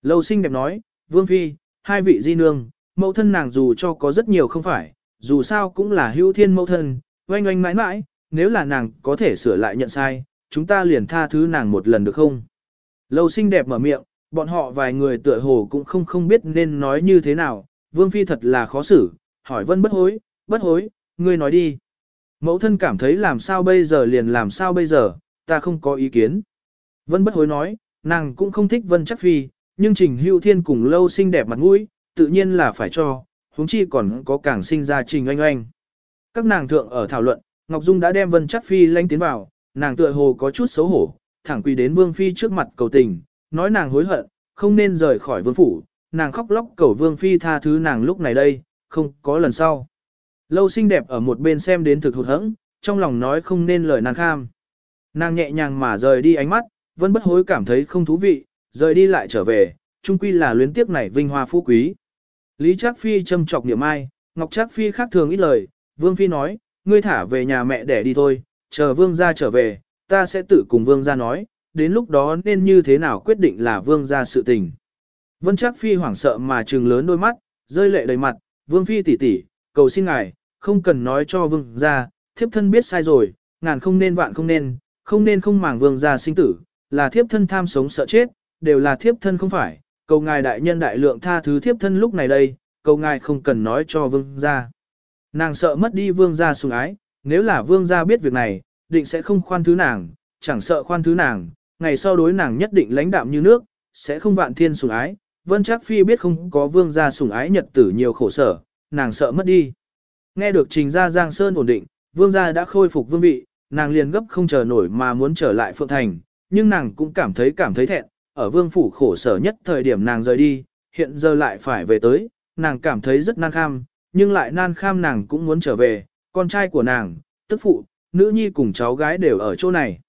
Lâu sinh đẹp nói, vương phi, hai vị di nương, mẫu thân nàng dù cho có rất nhiều không phải, dù sao cũng là hữu thiên mẫu thân, oanh oanh mãi mãi, nếu là nàng có thể sửa lại nhận sai, chúng ta liền tha thứ nàng một lần được không? Lâu xinh đẹp mở miệng, bọn họ vài người tựa hồ cũng không không biết nên nói như thế nào, vương phi thật là khó xử, hỏi vân bất hối, bất hối, ngươi nói đi. Mẫu thân cảm thấy làm sao bây giờ liền làm sao bây giờ, ta không có ý kiến. Vân bất hối nói, nàng cũng không thích vân chắc phi, nhưng trình hữu thiên cùng lâu xinh đẹp mặt mũi, tự nhiên là phải cho, huống chi còn có càng sinh ra trình oanh oanh. Các nàng thượng ở thảo luận, Ngọc Dung đã đem Vân Chắc Phi lanh tiến vào, nàng tựa hồ có chút xấu hổ, thẳng quỳ đến Vương Phi trước mặt cầu tình, nói nàng hối hận, không nên rời khỏi vương phủ, nàng khóc lóc cầu vương phi tha thứ nàng lúc này đây, không có lần sau. Lâu xinh đẹp ở một bên xem đến thực hụt hẫng, trong lòng nói không nên lời nàng kham. Nàng nhẹ nhàng mà rời đi ánh mắt, vẫn bất hối cảm thấy không thú vị, rời đi lại trở về, chung quy là luyến tiếc này vinh hoa phú quý. Lý Trác Phi châm chọc niệm ai, Ngọc Trác Phi khác thường ít lời, Vương Phi nói, ngươi thả về nhà mẹ để đi thôi, chờ Vương gia trở về, ta sẽ tự cùng Vương gia nói, đến lúc đó nên như thế nào quyết định là Vương gia sự tình. Vân Trác Phi hoảng sợ mà trừng lớn đôi mắt, rơi lệ đầy mặt, Vương Phi tỷ tỷ, cầu xin ngài, không cần nói cho Vương gia, thiếp thân biết sai rồi, ngàn không nên vạn không nên, không nên không màng Vương gia sinh tử, là thiếp thân tham sống sợ chết, đều là thiếp thân không phải, cầu ngài đại nhân đại lượng tha thứ thiếp thân lúc này đây, cầu ngài không cần nói cho vương gia. Nàng sợ mất đi vương gia sủng ái, nếu là vương gia biết việc này, định sẽ không khoan thứ nàng, chẳng sợ khoan thứ nàng, ngày sau đối nàng nhất định lãnh đạm như nước, sẽ không vạn thiên sủng ái. Vân Trác Phi biết không có vương gia sủng ái nhật tử nhiều khổ sở, nàng sợ mất đi. Nghe được trình gia Giang Sơn ổn định, vương gia đã khôi phục vương vị, nàng liền gấp không chờ nổi mà muốn trở lại Phượng Thành, nhưng nàng cũng cảm thấy cảm thấy thẹn, ở vương phủ khổ sở nhất thời điểm nàng rời đi, hiện giờ lại phải về tới, nàng cảm thấy rất nan kham, nhưng lại nan kham nàng cũng muốn trở về, con trai của nàng, tức phụ, nữ nhi cùng cháu gái đều ở chỗ này.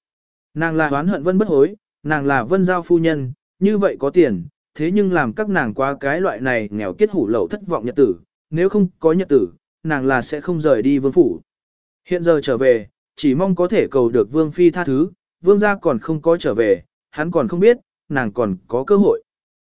Nàng là hoán hận vân bất hối, nàng là vân giao phu nhân, như vậy có tiền, thế nhưng làm các nàng qua cái loại này nghèo kết hủ lậu thất vọng nhật tử, nếu không có nhật tử, nàng là sẽ không rời đi vương phủ. Hiện giờ trở về, chỉ mong có thể cầu được vương phi tha thứ, vương gia còn không có trở về, hắn còn không biết, nàng còn có cơ hội.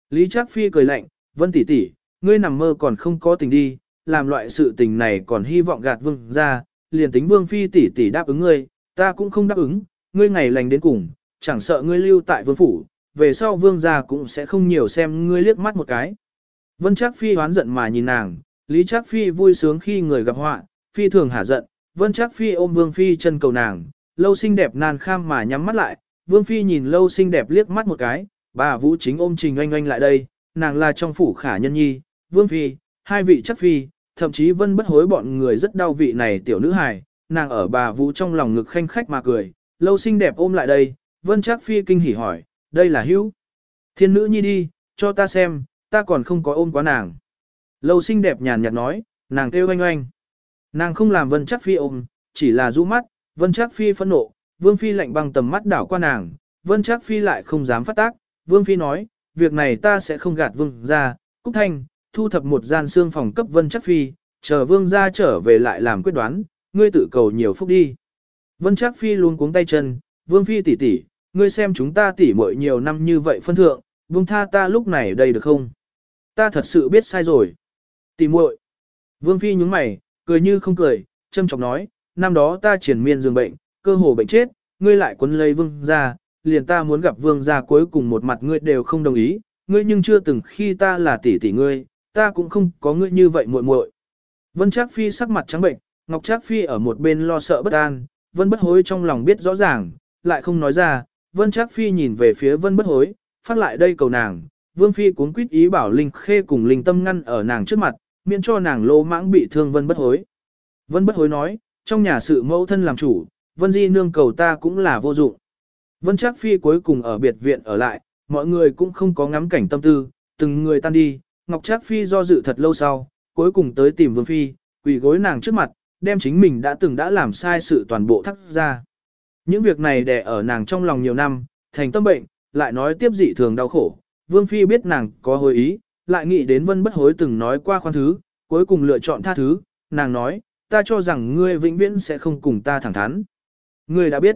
Lý Trác Phi cười lạnh, Vân tỷ tỷ, ngươi nằm mơ còn không có tình đi, làm loại sự tình này còn hy vọng gạt vương gia, liền tính vương phi tỷ tỷ đáp ứng ngươi, ta cũng không đáp ứng, ngươi ngày lành đến cùng, chẳng sợ ngươi lưu tại vương phủ, về sau vương gia cũng sẽ không nhiều xem ngươi liếc mắt một cái. Vân Trác Phi hoán giận mà nhìn nàng, Lý Trác Phi vui sướng khi người gặp họa, phi thường hả giận, Vân Trác Phi ôm Vương Phi chân cầu nàng, lâu xinh đẹp nan kham mà nhắm mắt lại, Vương Phi nhìn lâu xinh đẹp liếc mắt một cái, bà Vũ chính ôm Trình Oanh Oanh lại đây, nàng là trong phủ khả nhân nhi, Vương Phi, hai vị chắc Phi, thậm chí vân bất hối bọn người rất đau vị này tiểu nữ hài, nàng ở bà Vũ trong lòng ngực khanh khách mà cười, lâu xinh đẹp ôm lại đây, vân chắc Phi kinh hỉ hỏi, đây là hữu. Thiên nữ nhi đi, cho ta xem, ta còn không có ôm quá nàng. Lâu xinh đẹp nhàn nhạt nói, nàng kêu oanh oanh. Nàng không làm vân chắc Phi ôm, chỉ là rũ mắt, vân chắc Phi phẫn nộ, Vương Phi lạnh băng tầm mắt đảo qua nàng, Vân Trác Phi lại không dám phát tác, Vương Phi nói, việc này ta sẽ không gạt Vương ra, Cúc Thanh, thu thập một gian xương phòng cấp Vân Trác Phi, chờ Vương ra trở về lại làm quyết đoán, ngươi tự cầu nhiều phúc đi. Vân Trác Phi luôn cuống tay chân, Vương Phi tỷ tỷ, ngươi xem chúng ta tỷ muội nhiều năm như vậy phân thượng, Vương tha ta lúc này đây được không? Ta thật sự biết sai rồi. Tỷ muội. Vương Phi nhúng mày, cười như không cười, châm chọc nói, năm đó ta triển miên giường bệnh, cơ hồ bệnh chết, ngươi lại quấn lấy vương gia, liền ta muốn gặp vương gia cuối cùng một mặt ngươi đều không đồng ý, ngươi nhưng chưa từng khi ta là tỷ tỷ ngươi, ta cũng không có ngươi như vậy muội muội. Vân Trác Phi sắc mặt trắng bệnh, Ngọc Trác Phi ở một bên lo sợ bất an, Vân Bất Hối trong lòng biết rõ ràng, lại không nói ra, Vân Trác Phi nhìn về phía Vân Bất Hối, phát lại đây cầu nàng, Vương Phi cuốn quýt ý bảo Linh Khê cùng Linh Tâm ngăn ở nàng trước mặt, miễn cho nàng lô mãng bị thương Vân Bất Hối. Vân Bất Hối nói, trong nhà sự mẫu thân làm chủ, Vân Di nương cầu ta cũng là vô dụng. Vân Trác Phi cuối cùng ở biệt viện ở lại, mọi người cũng không có ngắm cảnh tâm tư, từng người tan đi, Ngọc Trác Phi do dự thật lâu sau, cuối cùng tới tìm Vương Phi, quỳ gối nàng trước mặt, đem chính mình đã từng đã làm sai sự toàn bộ thắt ra. Những việc này đè ở nàng trong lòng nhiều năm, thành tâm bệnh, lại nói tiếp dị thường đau khổ. Vương Phi biết nàng có hồi ý, lại nghĩ đến Vân Bất Hối từng nói qua khoan thứ, cuối cùng lựa chọn tha thứ, nàng nói, ta cho rằng ngươi vĩnh viễn sẽ không cùng ta thẳng thắn. Ngươi đã biết.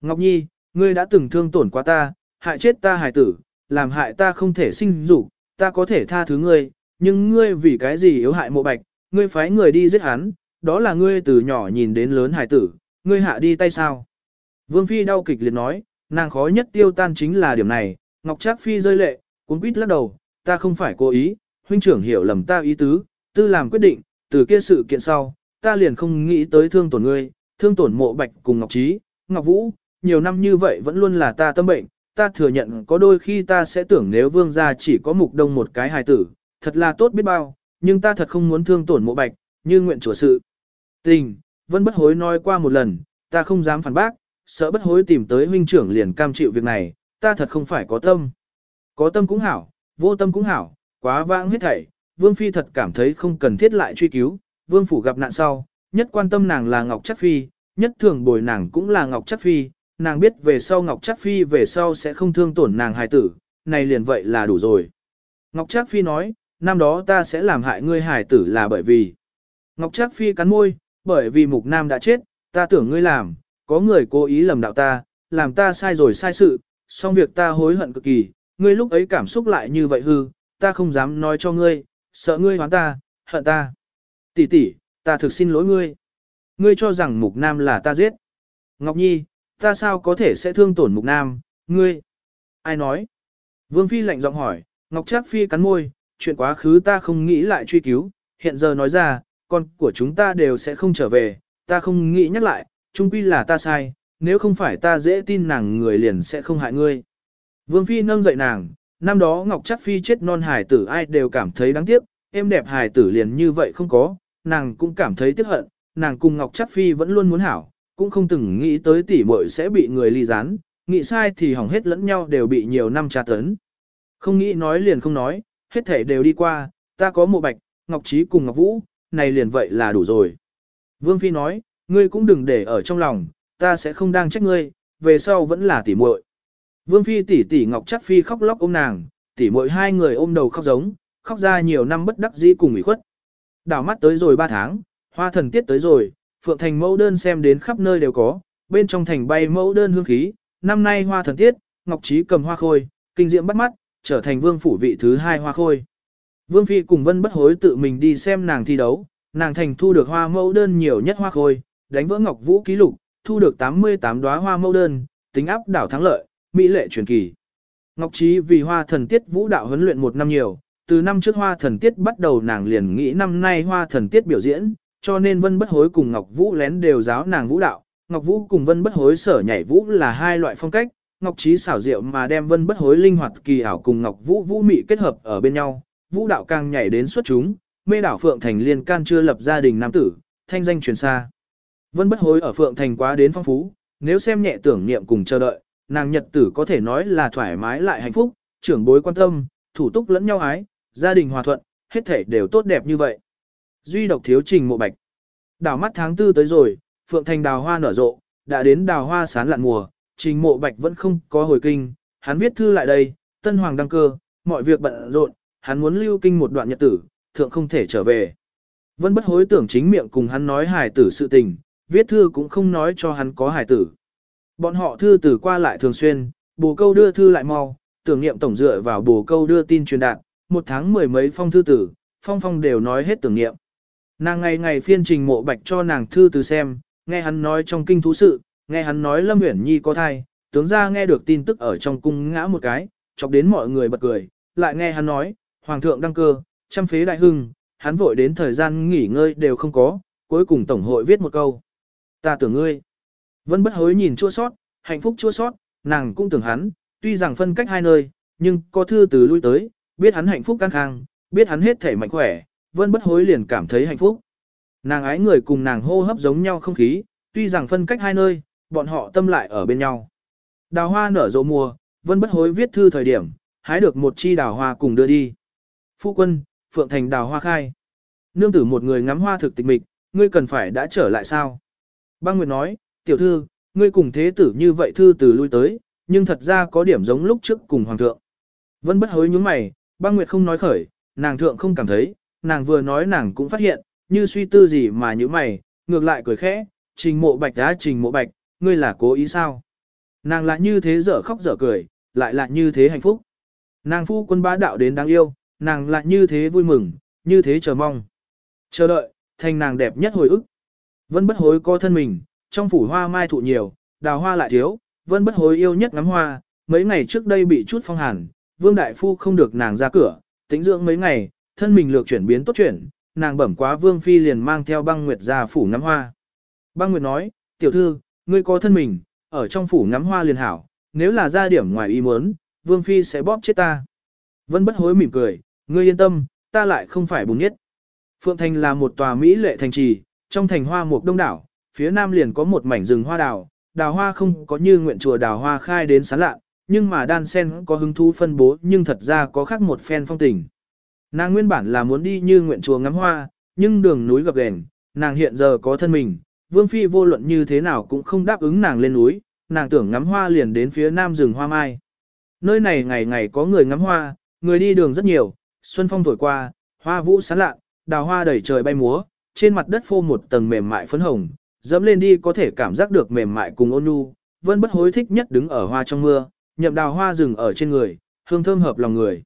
Ngọc Nhi, ngươi đã từng thương tổn quá ta, hại chết ta hài tử, làm hại ta không thể sinh dục, ta có thể tha thứ ngươi, nhưng ngươi vì cái gì yếu hại mộ bạch, ngươi phái người đi giết hắn, đó là ngươi từ nhỏ nhìn đến lớn hài tử, ngươi hạ đi tay sao. Vương Phi đau kịch liệt nói, nàng khó nhất tiêu tan chính là điểm này, Ngọc Trác Phi rơi lệ, cuốn quýt lắc đầu, ta không phải cố ý, huynh trưởng hiểu lầm ta ý tứ, tư làm quyết định, từ kia sự kiện sau, ta liền không nghĩ tới thương tổn ngươi, thương tổn mộ bạch cùng Ngọc Trí, Ngọc Vũ, nhiều năm như vậy vẫn luôn là ta tâm bệnh, ta thừa nhận có đôi khi ta sẽ tưởng nếu vương gia chỉ có mục đông một cái hài tử, thật là tốt biết bao, nhưng ta thật không muốn thương tổn mộ bạch, như nguyện chủ sự. Tình, vẫn bất hối nói qua một lần, ta không dám phản bác, sợ bất hối tìm tới huynh trưởng liền cam chịu việc này, ta thật không phải có tâm. Có tâm cũng hảo, vô tâm cũng hảo, quá vãng hết thảy, Vương Phi thật cảm thấy không cần thiết lại truy cứu, Vương Phủ gặp nạn sau, nhất quan tâm nàng là Ngọc Chắc Phi, nhất thường bồi nàng cũng là Ngọc Chắc Phi, nàng biết về sau Ngọc Chắc Phi về sau sẽ không thương tổn nàng hài tử, này liền vậy là đủ rồi. Ngọc Trác Phi nói, năm đó ta sẽ làm hại ngươi hài tử là bởi vì. Ngọc Trác Phi cắn môi, bởi vì Mục Nam đã chết, ta tưởng ngươi làm, có người cố ý lầm đạo ta, làm ta sai rồi sai sự, song việc ta hối hận cực kỳ, ngươi lúc ấy cảm xúc lại như vậy hư, ta không dám nói cho ngươi, sợ ngươi hoán ta, hận ta. Tỷ tỷ, ta thực xin lỗi ngươi. Ngươi cho rằng Mục Nam là ta giết. Ngọc Nhi, ta sao có thể sẽ thương tổn Mục Nam, ngươi? Ai nói? Vương Phi lạnh giọng hỏi, Ngọc Trác Phi cắn môi, chuyện quá khứ ta không nghĩ lại truy cứu, hiện giờ nói ra, con của chúng ta đều sẽ không trở về, ta không nghĩ nhắc lại, chung quy là ta sai, nếu không phải ta dễ tin nàng người liền sẽ không hại ngươi. Vương Phi nâng dậy nàng, năm đó Ngọc Trác Phi chết non hài tử ai đều cảm thấy đáng tiếc, em đẹp hài tử liền như vậy không có, nàng cũng cảm thấy tiếc hận, nàng cùng Ngọc Chắc Phi vẫn luôn muốn hảo, cũng không từng nghĩ tới tỷ muội sẽ bị người ly gián, nghĩ sai thì hỏng hết lẫn nhau đều bị nhiều năm tra tấn. Không nghĩ nói liền không nói, hết thể đều đi qua, ta có mộ bạch, Ngọc Trí cùng Ngọc Vũ, này liền vậy là đủ rồi. Vương Phi nói, ngươi cũng đừng để ở trong lòng, ta sẽ không đang trách ngươi, về sau vẫn là tỉ muội. Vương Phi tỷ tỷ Ngọc Chắc Phi khóc lóc ôm nàng, tỉ muội hai người ôm đầu khóc giống, khóc ra nhiều năm bất đắc dĩ cùng ủy khuất. Đảo mắt tới rồi ba tháng, hoa thần tiết tới rồi, Phượng Thành mẫu đơn xem đến khắp nơi đều có, bên trong thành bay mẫu đơn hương khí, năm nay hoa thần tiết, Ngọc Trí cầm hoa khôi, kinh diễm bắt mắt, trở thành vương phủ vị thứ hai hoa khôi. Vương Phi cùng Vân bất hối tự mình đi xem nàng thi đấu, nàng thành thu được hoa mẫu đơn nhiều nhất hoa khôi, đánh vỡ Ngọc Vũ ký lục, thu được 88 đóa hoa mẫu đơn, tính áp đảo thắng lợi, mỹ lệ truyền kỳ. Ngọc Trí vì hoa thần tiết vũ đạo huấn luyện một năm nhiều, từ năm trước hoa thần tiết bắt đầu nàng liền nghĩ năm nay hoa thần tiết biểu diễn, cho nên Vân bất hối cùng Ngọc Vũ lén đều giáo nàng vũ đạo. Ngọc Vũ cùng Vân bất hối sở nhảy vũ là hai loại phong cách, Ngọc Trí xảo diệu mà đem vân bất hối linh hoạt kỳ ảo cùng Ngọc Vũ Vũ Mị kết hợp ở bên nhau, vũ đạo càng nhảy đến xuất chúng, mê đảo Phượng Thành liên can chưa lập gia đình nam tử, thanh danh truyền xa. Vân bất hối ở Phượng Thành quá đến phong phú, nếu xem nhẹ tưởng niệm cùng chờ đợi, nàng nhật tử có thể nói là thoải mái lại hạnh phúc, trưởng bối quan tâm, thủ túc lẫn nhau ái, gia đình hòa thuận, hết thể đều tốt đẹp như vậy. Duy độc thiếu trình mộ bạch. đào mắt tháng tư tới rồi, Phượng Thành đào hoa nở rộ, đã đến đào hoa sán lạn mùa, trình mộ bạch vẫn không có hồi kinh, hắn viết thư lại đây, tân hoàng đăng cơ, mọi việc bận rộn, hắn muốn lưu kinh một đoạn nhật tử, thượng không thể trở về. vẫn bất hối tưởng chính miệng cùng hắn nói hài tử sự tình, viết thư cũng không nói cho hắn có hài tử. Bọn họ thư từ qua lại thường xuyên, bồ câu đưa thư lại mau, tưởng niệm tổng dựa vào bồ câu đưa tin truyền đạt, một tháng mười mấy phong thư tử, phong phong đều nói hết tưởng niệm. Nàng ngày ngày phiên trình mộ bạch cho nàng thư từ xem, nghe hắn nói trong kinh thú sự, nghe hắn nói Lâm Uyển Nhi có thai, tướng ra nghe được tin tức ở trong cung ngã một cái, chọc đến mọi người bật cười, lại nghe hắn nói, Hoàng thượng đăng cơ, trăm phế đại hưng, hắn vội đến thời gian nghỉ ngơi đều không có, cuối cùng Tổng hội viết một câu. Ta tưởng ngươi. vẫn bất hối nhìn chua sót, hạnh phúc chua sót, nàng cũng tưởng hắn, tuy rằng phân cách hai nơi, nhưng có thư từ lui tới, biết hắn hạnh phúc căng khang, biết hắn hết thể mạnh khỏe, vân bất hối liền cảm thấy hạnh phúc. Nàng ái người cùng nàng hô hấp giống nhau không khí, tuy rằng phân cách hai nơi, bọn họ tâm lại ở bên nhau. Đào hoa nở rộ mùa, vân bất hối viết thư thời điểm, hái được một chi đào hoa cùng đưa đi. Phu quân, Phượng Thành đào hoa khai. Nương tử một người ngắm hoa thực tịch mịch, ngươi cần phải đã trở lại sao? Băng Nguyệt nói, tiểu thư, ngươi cùng thế tử như vậy thư từ lui tới, nhưng thật ra có điểm giống lúc trước cùng hoàng thượng. Vân bất hối nhúng mày, băng Nguyệt không nói khởi, nàng thượng không cảm thấy, nàng vừa nói nàng cũng phát hiện, như suy tư gì mà như mày, ngược lại cười khẽ, trình mộ bạch đã trình mộ bạch, ngươi là cố ý sao? Nàng lại như thế dở khóc dở cười, lại là như thế hạnh phúc. Nàng phu quân bá đạo đến đáng yêu, nàng lại như thế vui mừng, như thế chờ mong. Chờ đợi, thành nàng đẹp nhất hồi ức. Vân bất hối co thân mình, trong phủ hoa mai thụ nhiều, đào hoa lại thiếu, vân bất hối yêu nhất ngắm hoa, mấy ngày trước đây bị chút phong hàn, vương đại phu không được nàng ra cửa, tĩnh dưỡng mấy ngày, thân mình lược chuyển biến tốt chuyển, nàng bẩm quá vương phi liền mang theo băng nguyệt ra phủ ngắm hoa. Băng nguyệt nói, tiểu thư, ngươi có thân mình, ở trong phủ ngắm hoa liền hảo, nếu là ra điểm ngoài ý muốn, Vương Phi sẽ bóp chết ta. Vân bất hối mỉm cười, ngươi yên tâm, ta lại không phải bùng nhất. Phượng Thành là một tòa Mỹ lệ thành trì, trong thành hoa mục đông đảo, phía nam liền có một mảnh rừng hoa đào, đào hoa không có như nguyện chùa đào hoa khai đến sán lạ, nhưng mà đan sen có hứng thú phân bố nhưng thật ra có khác một phen phong tình. Nàng nguyên bản là muốn đi như nguyện chùa ngắm hoa, nhưng đường núi gập ghềnh, nàng hiện giờ có thân mình, Vương Phi vô luận như thế nào cũng không đáp ứng nàng lên núi, nàng tưởng ngắm hoa liền đến phía nam rừng hoa mai. Nơi này ngày ngày có người ngắm hoa, người đi đường rất nhiều, xuân phong thổi qua, hoa vũ sáng lạ, đào hoa đầy trời bay múa, trên mặt đất phô một tầng mềm mại phấn hồng, dẫm lên đi có thể cảm giác được mềm mại cùng ôn nhu, vân bất hối thích nhất đứng ở hoa trong mưa, nhậm đào hoa rừng ở trên người, hương thơm hợp lòng người.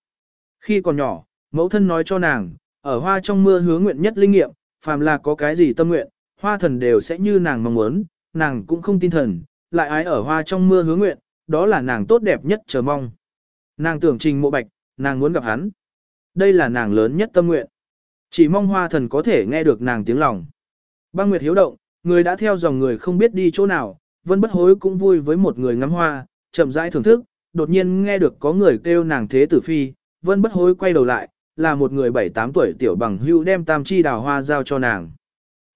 Khi còn nhỏ, mẫu thân nói cho nàng, ở hoa trong mưa hứa nguyện nhất linh nghiệm, phàm là có cái gì tâm nguyện, hoa thần đều sẽ như nàng mong muốn, nàng cũng không tin thần, lại ái ở hoa trong mưa hứa nguyện, đó là nàng tốt đẹp nhất chờ mong. Nàng tưởng trình mộ bạch, nàng muốn gặp hắn. Đây là nàng lớn nhất tâm nguyện. Chỉ mong hoa thần có thể nghe được nàng tiếng lòng. Băng Nguyệt hiếu động, người đã theo dòng người không biết đi chỗ nào, vân bất hối cũng vui với một người ngắm hoa, chậm rãi thưởng thức, đột nhiên nghe được có người kêu nàng thế tử phi, vân bất hối quay đầu lại, là một người 7-8 tuổi tiểu bằng hưu đem tam chi đào hoa giao cho nàng.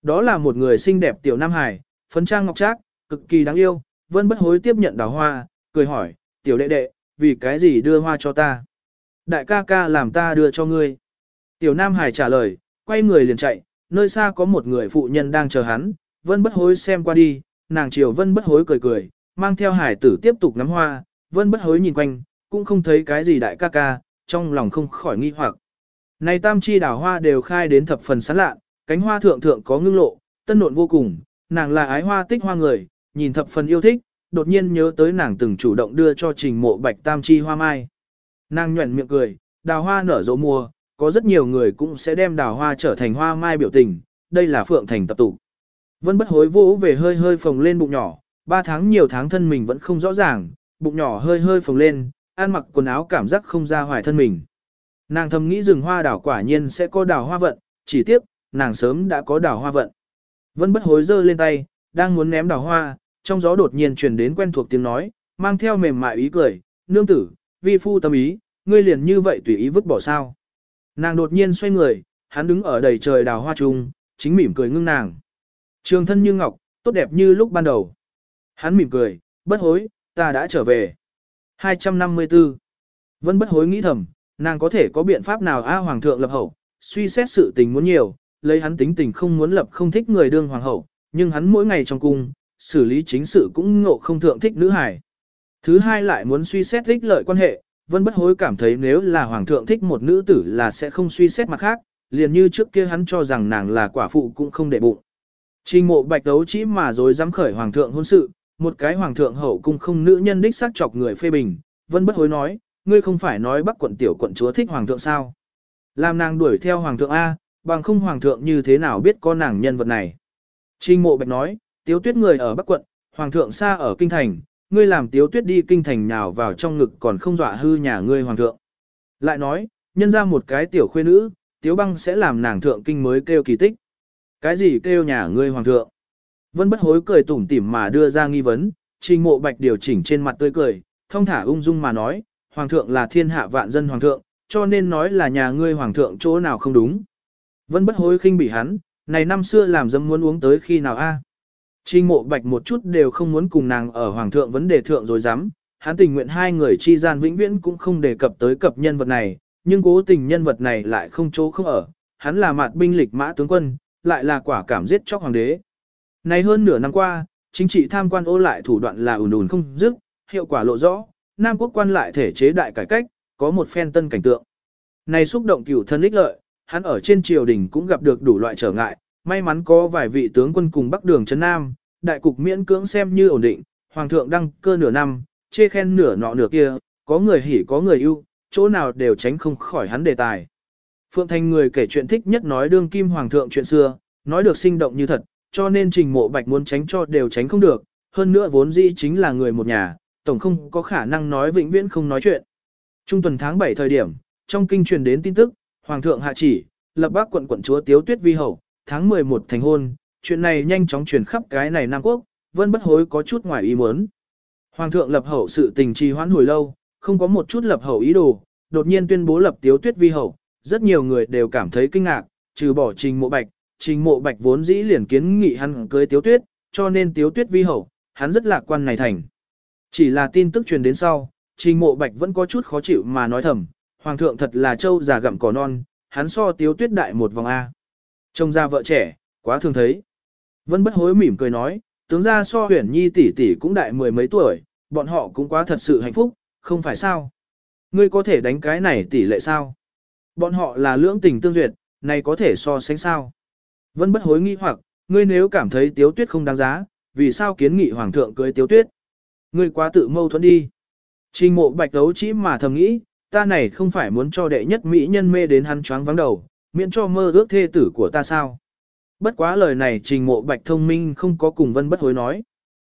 Đó là một người xinh đẹp tiểu Nam Hải, phấn trang ngọc trác, cực kỳ đáng yêu, vân bất hối tiếp nhận đào hoa, cười hỏi, tiểu đệ đệ, vì cái gì đưa hoa cho ta? Đại ca ca làm ta đưa cho ngươi. Tiểu Nam Hải trả lời, quay người liền chạy, nơi xa có một người phụ nhân đang chờ hắn, vân bất hối xem qua đi, nàng chiều vân bất hối cười cười, mang theo hải tử tiếp tục ngắm hoa, vân bất hối nhìn quanh, cũng không thấy cái gì đại ca ca, trong lòng không khỏi nghi hoặc. Này tam chi đào hoa đều khai đến thập phần sán lạ, cánh hoa thượng thượng có ngưng lộ, tân nộn vô cùng, nàng là ái hoa tích hoa người, nhìn thập phần yêu thích, đột nhiên nhớ tới nàng từng chủ động đưa cho trình mộ bạch tam chi hoa mai. Nàng nhuẩn miệng cười, đào hoa nở rộ mùa, có rất nhiều người cũng sẽ đem đào hoa trở thành hoa mai biểu tình, đây là phượng thành tập tụ. Vân bất hối vỗ về hơi hơi phồng lên bụng nhỏ, ba tháng nhiều tháng thân mình vẫn không rõ ràng, bụng nhỏ hơi hơi phồng lên, ăn mặc quần áo cảm giác không ra hoài thân mình. Nàng thầm nghĩ rừng hoa đảo quả nhiên sẽ có đảo hoa vận, chỉ tiếc, nàng sớm đã có đảo hoa vận. Vân bất hối giơ lên tay, đang muốn ném đảo hoa, trong gió đột nhiên truyền đến quen thuộc tiếng nói, mang theo mềm mại ý cười, nương tử, vi phu tâm ý, ngươi liền như vậy tùy ý vứt bỏ sao. Nàng đột nhiên xoay người, hắn đứng ở đầy trời đào hoa trung, chính mỉm cười ngưng nàng. Trường thân như ngọc, tốt đẹp như lúc ban đầu. Hắn mỉm cười, bất hối, ta đã trở về. 254. Vân bất hối nghĩ thầm, nàng có thể có biện pháp nào a hoàng thượng lập hậu, suy xét sự tình muốn nhiều, lấy hắn tính tình không muốn lập không thích người đương hoàng hậu, nhưng hắn mỗi ngày trong cung, xử lý chính sự cũng ngộ không thượng thích nữ hải. Thứ hai lại muốn suy xét thích lợi quan hệ, vân bất hối cảm thấy nếu là hoàng thượng thích một nữ tử là sẽ không suy xét mặt khác, liền như trước kia hắn cho rằng nàng là quả phụ cũng không để bụng. Trình mộ bạch đấu chỉ mà rồi dám khởi hoàng thượng hôn sự, một cái hoàng thượng hậu cung không nữ nhân đích xác chọc người phê bình, vân bất hối nói, ngươi không phải nói bắc quận tiểu quận chúa thích hoàng thượng sao. Làm nàng đuổi theo hoàng thượng A, bằng không hoàng thượng như thế nào biết có nàng nhân vật này. trinh mộ bạch nói, tiếu tuyết người ở bắc quận, hoàng thượng xa ở kinh thành, ngươi làm tiếu tuyết đi kinh thành nhào vào trong ngực còn không dọa hư nhà ngươi hoàng thượng. Lại nói, nhân ra một cái tiểu khuê nữ, tiếu băng sẽ làm nàng thượng kinh mới kêu kỳ tích. Cái gì kêu nhà ngươi hoàng thượng? Vân bất hối cười tủm tỉm mà đưa ra nghi vấn, trình mộ bạch điều chỉnh trên mặt tươi cười, thông thả ung dung mà nói, hoàng thượng là thiên hạ vạn dân hoàng thượng, cho nên nói là nhà ngươi hoàng thượng chỗ nào không đúng. Vân bất hối khinh bị hắn, này năm xưa làm dâm muốn uống tới khi nào a? Trình mộ bạch một chút đều không muốn cùng nàng ở hoàng thượng vấn đề thượng rồi dám, hắn tình nguyện hai người chi gian vĩnh viễn cũng không đề cập tới cập nhân vật này, nhưng cố tình nhân vật này lại không chỗ không ở, hắn là mạt binh lịch mã tướng quân, lại là quả cảm giết chóc hoàng đế. Này hơn nửa năm qua, chính trị tham quan ô lại thủ đoạn là ủn ủn không dứt, hiệu quả lộ rõ, Nam quốc quan lại thể chế đại cải cách, có một phen tân cảnh tượng. Này xúc động cửu thân ích lợi, hắn ở trên triều đình cũng gặp được đủ loại trở ngại, may mắn có vài vị tướng quân cùng bắc đường trấn Nam, đại cục miễn cưỡng xem như ổn định, hoàng thượng đăng cơ nửa năm, chê khen nửa nọ nửa kia, có người hỉ có người ưu, chỗ nào đều tránh không khỏi hắn đề tài. Phượng Thành người kể chuyện thích nhất nói đương kim hoàng thượng chuyện xưa, nói được sinh động như thật, cho nên trình mộ bạch muốn tránh cho đều tránh không được, hơn nữa vốn dĩ chính là người một nhà, tổng không có khả năng nói vĩnh viễn không nói chuyện. Trung tuần tháng 7 thời điểm, trong kinh truyền đến tin tức, Hoàng thượng hạ chỉ, lập bác quận quận chúa Tiếu Tuyết Vi Hậu, tháng 11 thành hôn, chuyện này nhanh chóng truyền khắp cái này Nam Quốc, vân bất hối có chút ngoài ý muốn. Hoàng thượng lập hậu sự tình trì hoãn hồi lâu, không có một chút lập hậu ý đồ, đột nhiên tuyên bố lập Tiếu Tuyết Vi Hậu, rất nhiều người đều cảm thấy kinh ngạc, trừ bỏ trình mộ bạch, trình mộ bạch vốn dĩ liền kiến nghị hắn cưới Tiếu Tuyết, cho nên Tiếu Tuyết Vi Hậu, hắn rất lạc quan này thành. Chỉ là tin tức truyền đến sau, trình mộ bạch vẫn có chút khó chịu mà nói thầm, hoàng thượng thật là trâu già gặm cỏ non, hắn so tiếu tuyết đại một vòng A. Trông ra vợ trẻ, quá thường thấy. Vân bất hối mỉm cười nói, tướng ra so huyền nhi tỷ tỷ cũng đại mười mấy tuổi, bọn họ cũng quá thật sự hạnh phúc, không phải sao. Ngươi có thể đánh cái này tỷ lệ sao? Bọn họ là lưỡng tình tương duyệt, này có thể so sánh sao? Vân bất hối nghi hoặc, ngươi nếu cảm thấy tiếu tuyết không đáng giá, vì sao kiến nghị hoàng thượng cưới tiếu tuyết? Ngươi quá tự mâu thuẫn đi. Trình mộ bạch đấu chỉ mà thầm nghĩ, ta này không phải muốn cho đệ nhất mỹ nhân mê đến hắn choáng vắng đầu, miễn cho mơ ước thê tử của ta sao? Bất quá lời này trình mộ bạch thông minh không có cùng vân bất hối nói.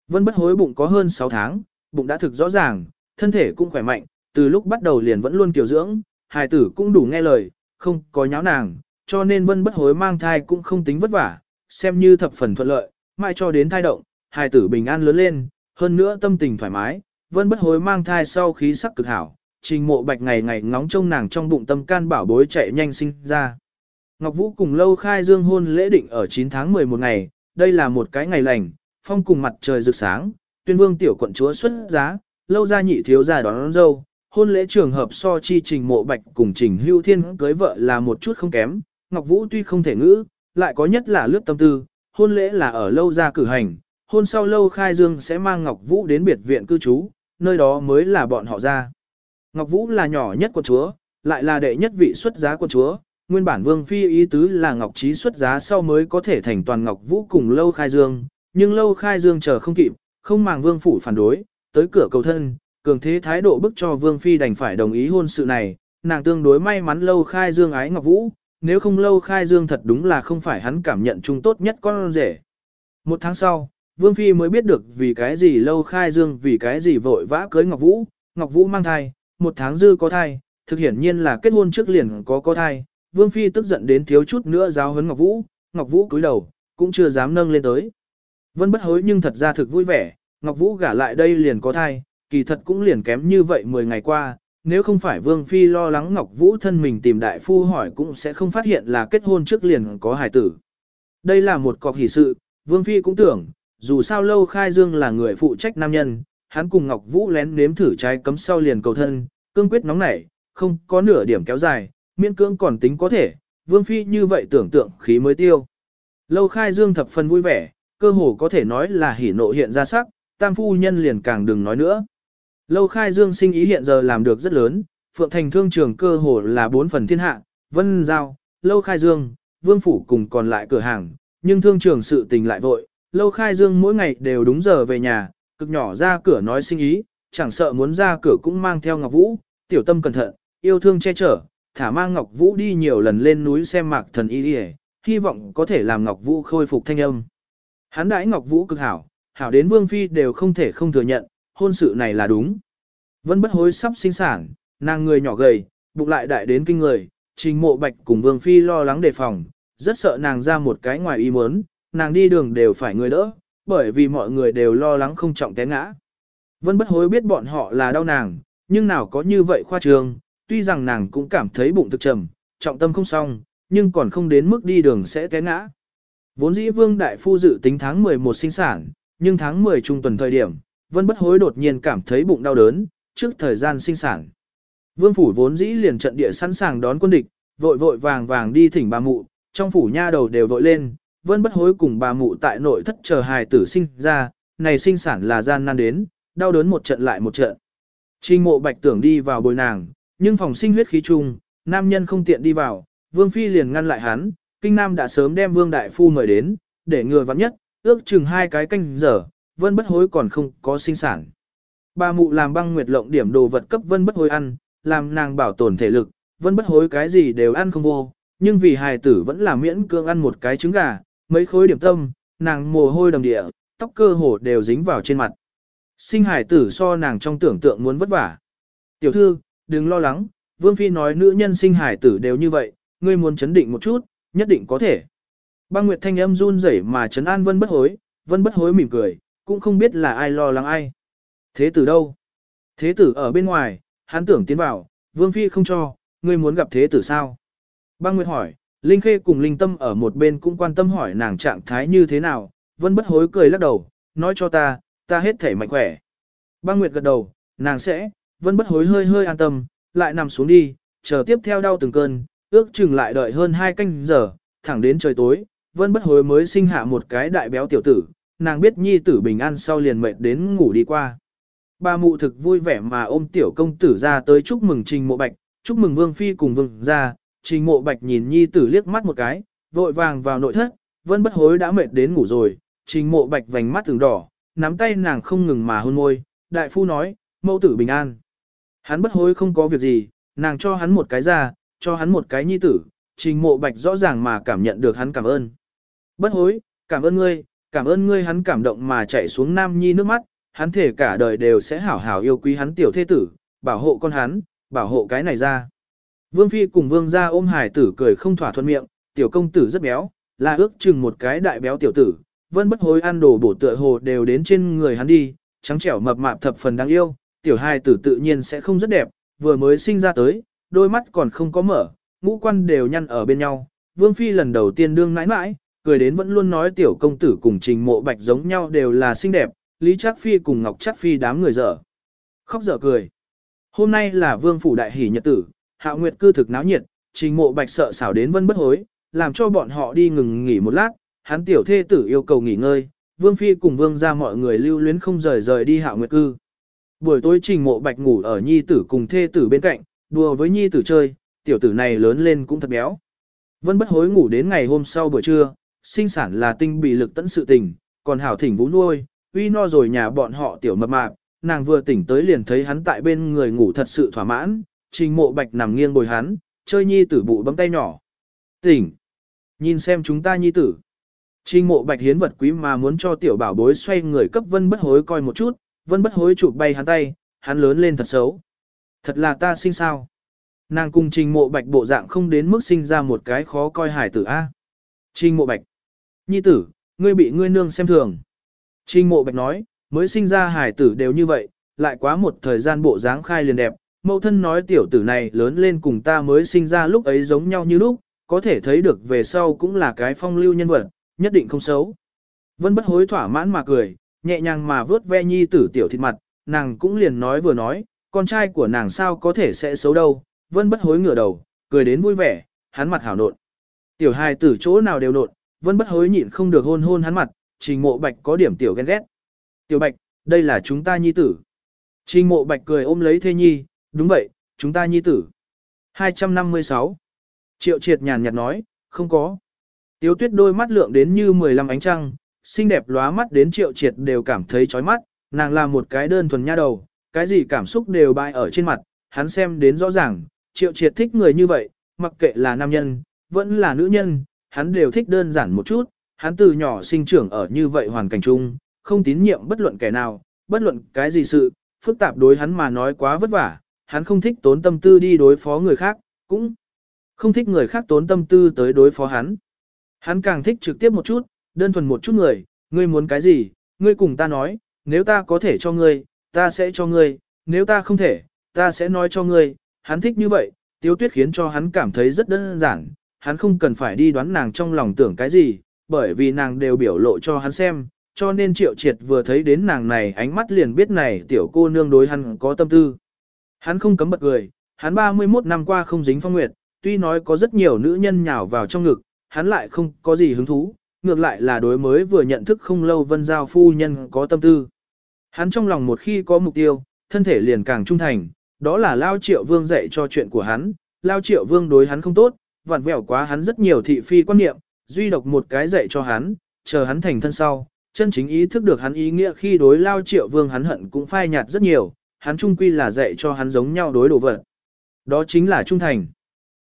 Vân bất hối bụng có hơn 6 tháng, bụng đã thực rõ ràng, thân thể cũng khỏe mạnh, từ lúc bắt đầu liền vẫn luôn kiều dưỡng, hài tử cũng đủ nghe lời, không có nháo nàng, cho nên vân bất hối mang thai cũng không tính vất vả, xem như thập phần thuận lợi, mãi cho đến thai động, hài tử bình an lớn lên, hơn nữa tâm tình thoải mái, vân bất hối mang thai sau khí sắc cực hảo, trình mộ bạch ngày ngày ngóng trông nàng trong bụng tâm can bảo bối chạy nhanh sinh ra. Ngọc Vũ cùng lâu khai dương hôn lễ định ở 9 tháng 11 ngày, đây là một cái ngày lành, phong cùng mặt trời rực sáng, tuyên vương tiểu quận chúa xuất giá, lâu ra nhị thiếu gia đón, đón dâu, hôn lễ trường hợp so chi trình mộ bạch cùng trình hưu thiên cưới vợ là một chút không kém, Ngọc Vũ tuy không thể ngữ, lại có nhất là lướt tâm tư, hôn lễ là ở lâu ra cử hành, hôn sau lâu khai dương sẽ mang Ngọc Vũ đến biệt viện cư trú, nơi đó mới là bọn họ ra. Ngọc Vũ là nhỏ nhất của chúa, lại là đệ nhất vị xuất giá của chúa, nguyên bản vương phi ý tứ là Ngọc Trí xuất giá sau mới có thể thành toàn Ngọc Vũ cùng lâu khai dương, nhưng lâu khai dương chờ không kịp, không màng vương phủ phản đối, tới cửa cầu thân, cường thế thái độ bức cho vương phi đành phải đồng ý hôn sự này, nàng tương đối may mắn lâu khai dương ái Ngọc Vũ, nếu không lâu khai dương thật đúng là không phải hắn cảm nhận chung tốt nhất con rể. Một tháng sau, Vương Phi mới biết được vì cái gì lâu khai dương vì cái gì vội vã cưới Ngọc Vũ, Ngọc Vũ mang thai, một tháng dư có thai, thực hiển nhiên là kết hôn trước liền có có thai, Vương Phi tức giận đến thiếu chút nữa giáo huấn Ngọc Vũ, Ngọc Vũ cúi đầu, cũng chưa dám nâng lên tới. Vân bất hối nhưng thật ra thực vui vẻ, Ngọc Vũ gả lại đây liền có thai, kỳ thật cũng liền kém như vậy 10 ngày qua, nếu không phải Vương Phi lo lắng Ngọc Vũ thân mình tìm đại phu hỏi cũng sẽ không phát hiện là kết hôn trước liền có hài tử. Đây là một cọc hỷ sự, Vương Phi cũng tưởng, dù sao lâu khai dương là người phụ trách nam nhân, hắn cùng Ngọc Vũ lén nếm thử trái cấm sau liền cầu thân, cương quyết nóng nảy, không có nửa điểm kéo dài, miễn cưỡng còn tính có thể, Vương Phi như vậy tưởng tượng khí mới tiêu. Lâu khai dương thập phần vui vẻ, cơ hồ có thể nói là hỉ nộ hiện ra sắc, tam phu nhân liền càng đừng nói nữa. Lâu khai dương sinh ý hiện giờ làm được rất lớn, Phượng Thành thương trường cơ hồ là bốn phần thiên hạ, Vân Giao, Lâu khai dương, Vương Phủ cùng còn lại cửa hàng, nhưng thương trường sự tình lại vội, Lâu khai dương mỗi ngày đều đúng giờ về nhà, cực nhỏ ra cửa nói sinh ý, chẳng sợ muốn ra cửa cũng mang theo Ngọc Vũ, tiểu tâm cẩn thận, yêu thương che chở, thả mang Ngọc Vũ đi nhiều lần lên núi xem mạc thần y đi hy vọng có thể làm Ngọc Vũ khôi phục thanh âm. Hắn đãi Ngọc Vũ cực hảo, hảo đến Vương Phi đều không thể không thừa nhận, hôn sự này là đúng. Vân bất hối sắp sinh sản, nàng người nhỏ gầy, bụng lại đại đến kinh người, trình mộ bạch cùng Vương Phi lo lắng đề phòng, rất sợ nàng ra một cái ngoài ý muốn, nàng đi đường đều phải người đỡ, bởi vì mọi người đều lo lắng không trọng té ngã. Vân bất hối biết bọn họ là đau nàng, nhưng nào có như vậy khoa trường, tuy rằng nàng cũng cảm thấy bụng thực trầm, trọng tâm không xong, nhưng còn không đến mức đi đường sẽ té ngã. Vốn dĩ vương đại phu dự tính tháng 11 sinh sản, nhưng tháng 10 trung tuần thời điểm, vân bất hối đột nhiên cảm thấy bụng đau đớn, trước thời gian sinh sản. Vương phủ vốn dĩ liền trận địa sẵn sàng đón quân địch, vội vội vàng vàng đi thỉnh bà mụ, trong phủ nha đầu đều vội lên, vân bất hối cùng bà mụ tại nội thất chờ hài tử sinh ra, này sinh sản là gian nan đến, đau đớn một trận lại một trận. Trình mộ bạch tưởng đi vào bồi nàng, nhưng phòng sinh huyết khí chung, nam nhân không tiện đi vào, vương phi liền ngăn lại hắn, kinh nam đã sớm đem vương đại phu mời đến, để ngừa vắng nhất, ước chừng hai cái canh giờ, vân bất hối còn không có sinh sản. Bà mụ làm băng nguyệt lộng điểm đồ vật cấp vân bất hối ăn, làm nàng bảo tồn thể lực, vân bất hối cái gì đều ăn không vô, nhưng vì hài tử vẫn là miễn cưỡng ăn một cái trứng gà, mấy khối điểm tâm, nàng mồ hôi đầm địa, tóc cơ hồ đều dính vào trên mặt. Sinh hài tử so nàng trong tưởng tượng muốn vất vả. Tiểu thư, đừng lo lắng, Vương Phi nói nữ nhân sinh hài tử đều như vậy, ngươi muốn chấn định một chút, nhất định có thể. Băng Nguyệt thanh âm run rẩy mà chấn an Vân Bất Hối, Vân Bất Hối mỉm cười, cũng không biết là ai lo lắng ai. Thế tử đâu? Thế tử ở bên ngoài, hắn tưởng tiến vào, Vương Phi không cho, ngươi muốn gặp thế tử sao? Băng Nguyệt hỏi, Linh Khê cùng Linh Tâm ở một bên cũng quan tâm hỏi nàng trạng thái như thế nào, vẫn Bất Hối cười lắc đầu, nói cho ta, ta hết thể mạnh khỏe. Băng Nguyệt gật đầu, nàng sẽ, vẫn bất hối hơi hơi an tâm, lại nằm xuống đi, chờ tiếp theo đau từng cơn, ước chừng lại đợi hơn hai canh giờ, thẳng đến trời tối, vẫn bất hối mới sinh hạ một cái đại béo tiểu tử, nàng biết nhi tử bình an sau liền mệt đến ngủ đi qua. Bà mụ thực vui vẻ mà ôm tiểu công tử ra tới chúc mừng trình mộ bạch, chúc mừng vương phi cùng vương ra, trình mộ bạch nhìn nhi tử liếc mắt một cái, vội vàng vào nội thất, vân bất hối đã mệt đến ngủ rồi, trình mộ bạch vành mắt từng đỏ, nắm tay nàng không ngừng mà hôn môi, đại phu nói, mẫu tử bình an. Hắn bất hối không có việc gì, nàng cho hắn một cái ra, cho hắn một cái nhi tử, trình mộ bạch rõ ràng mà cảm nhận được hắn cảm ơn. Bất hối, cảm ơn ngươi, cảm ơn ngươi hắn cảm động mà chạy xuống nam nhi nước mắt, hắn thể cả đời đều sẽ hảo hảo yêu quý hắn tiểu thế tử, bảo hộ con hắn, bảo hộ cái này ra. Vương Phi cùng Vương gia ôm hải tử cười không thỏa thuận miệng, tiểu công tử rất béo, là ước chừng một cái đại béo tiểu tử, vẫn bất hối ăn đồ bổ tựa hồ đều đến trên người hắn đi, trắng trẻo mập mạp thập phần đáng yêu, tiểu hài tử tự nhiên sẽ không rất đẹp, vừa mới sinh ra tới, đôi mắt còn không có mở, ngũ quan đều nhăn ở bên nhau. Vương Phi lần đầu tiên đương mãi mãi, cười đến vẫn luôn nói tiểu công tử cùng trình mộ bạch giống nhau đều là xinh đẹp, Lý Trác Phi cùng Ngọc Trác Phi đám người dở. Khóc dở cười. Hôm nay là vương phủ đại hỷ nhật tử, hạo nguyệt cư thực náo nhiệt, trình mộ bạch sợ xảo đến vân bất hối, làm cho bọn họ đi ngừng nghỉ một lát, hắn tiểu thê tử yêu cầu nghỉ ngơi, vương phi cùng vương ra mọi người lưu luyến không rời rời đi hạo nguyệt cư. Buổi tối trình mộ bạch ngủ ở nhi tử cùng thê tử bên cạnh, đùa với nhi tử chơi, tiểu tử này lớn lên cũng thật béo. Vân bất hối ngủ đến ngày hôm sau buổi trưa, sinh sản là tinh bị lực tận sự tình, còn hảo thỉnh vũ nuôi, uy no rồi nhà bọn họ tiểu mập mạp, nàng vừa tỉnh tới liền thấy hắn tại bên người ngủ thật sự thỏa mãn, trình mộ bạch nằm nghiêng bồi hắn, chơi nhi tử bụ bấm tay nhỏ. Tỉnh! Nhìn xem chúng ta nhi tử. Trình mộ bạch hiến vật quý mà muốn cho tiểu bảo bối xoay người cấp vân bất hối coi một chút, vân bất hối chụp bay hắn tay, hắn lớn lên thật xấu. Thật là ta sinh sao. Nàng cùng trình mộ bạch bộ dạng không đến mức sinh ra một cái khó coi hải tử A. Trình mộ bạch. Nhi tử, ngươi bị ngươi nương xem thường. Trình mộ bạch nói, mới sinh ra hải tử đều như vậy, lại quá một thời gian bộ dáng khai liền đẹp. Mẫu thân nói tiểu tử này lớn lên cùng ta mới sinh ra lúc ấy giống nhau như lúc, có thể thấy được về sau cũng là cái phong lưu nhân vật, nhất định không xấu. Vân bất hối thỏa mãn mà cười, nhẹ nhàng mà vớt ve nhi tử tiểu thịt mặt, nàng cũng liền nói vừa nói, con trai của nàng sao có thể sẽ xấu đâu, vân bất hối ngửa đầu, cười đến vui vẻ, hắn mặt hảo nộn. Tiểu hài tử chỗ nào đều nộn, vân bất hối nhịn không được hôn hôn hắn mặt, trình mộ bạch có điểm tiểu ghen ghét. Tiểu bạch, đây là chúng ta nhi tử. Trình mộ bạch cười ôm lấy thê nhi, đúng vậy, chúng ta nhi tử. 256 Triệu triệt nhàn nhạt nói, không có. Tiếu tuyết đôi mắt lượng đến như 15 ánh trăng, xinh đẹp lóa mắt đến triệu triệt đều cảm thấy chói mắt, nàng là một cái đơn thuần nha đầu, cái gì cảm xúc đều bại ở trên mặt, hắn xem đến rõ ràng, triệu triệt thích người như vậy, mặc kệ là nam nhân, vẫn là nữ nhân, hắn đều thích đơn giản một chút, hắn từ nhỏ sinh trưởng ở như vậy hoàn cảnh chung, không tín nhiệm bất luận kẻ nào, bất luận cái gì sự, phức tạp đối hắn mà nói quá vất vả, hắn không thích tốn tâm tư đi đối phó người khác, cũng không thích người khác tốn tâm tư tới đối phó hắn. Hắn càng thích trực tiếp một chút, đơn thuần một chút người, ngươi muốn cái gì, ngươi cùng ta nói, nếu ta có thể cho ngươi, ta sẽ cho ngươi, nếu ta không thể, ta sẽ nói cho ngươi, hắn thích như vậy, tiếu tuyết khiến cho hắn cảm thấy rất đơn giản, hắn không cần phải đi đoán nàng trong lòng tưởng cái gì, bởi vì nàng đều biểu lộ cho hắn xem, cho nên triệu triệt vừa thấy đến nàng này ánh mắt liền biết này tiểu cô nương đối hắn có tâm tư. Hắn không cấm bật cười, hắn 31 năm qua không dính phong nguyệt, tuy nói có rất nhiều nữ nhân nhào vào trong ngực, hắn lại không có gì hứng thú, ngược lại là đối mới vừa nhận thức không lâu vân giao phu nhân có tâm tư. Hắn trong lòng một khi có mục tiêu, thân thể liền càng trung thành, đó là Lao Triệu Vương dạy cho chuyện của hắn, Lao Triệu Vương đối hắn không tốt, vặn vẹo quá hắn rất nhiều thị phi quan niệm, duy độc một cái dạy cho hắn, chờ hắn thành thân sau, chân chính ý thức được hắn ý nghĩa khi đối Lao Triệu Vương hắn hận cũng phai nhạt rất nhiều, hắn trung quy là dạy cho hắn giống nhau đối đồ vật. Đó chính là trung thành.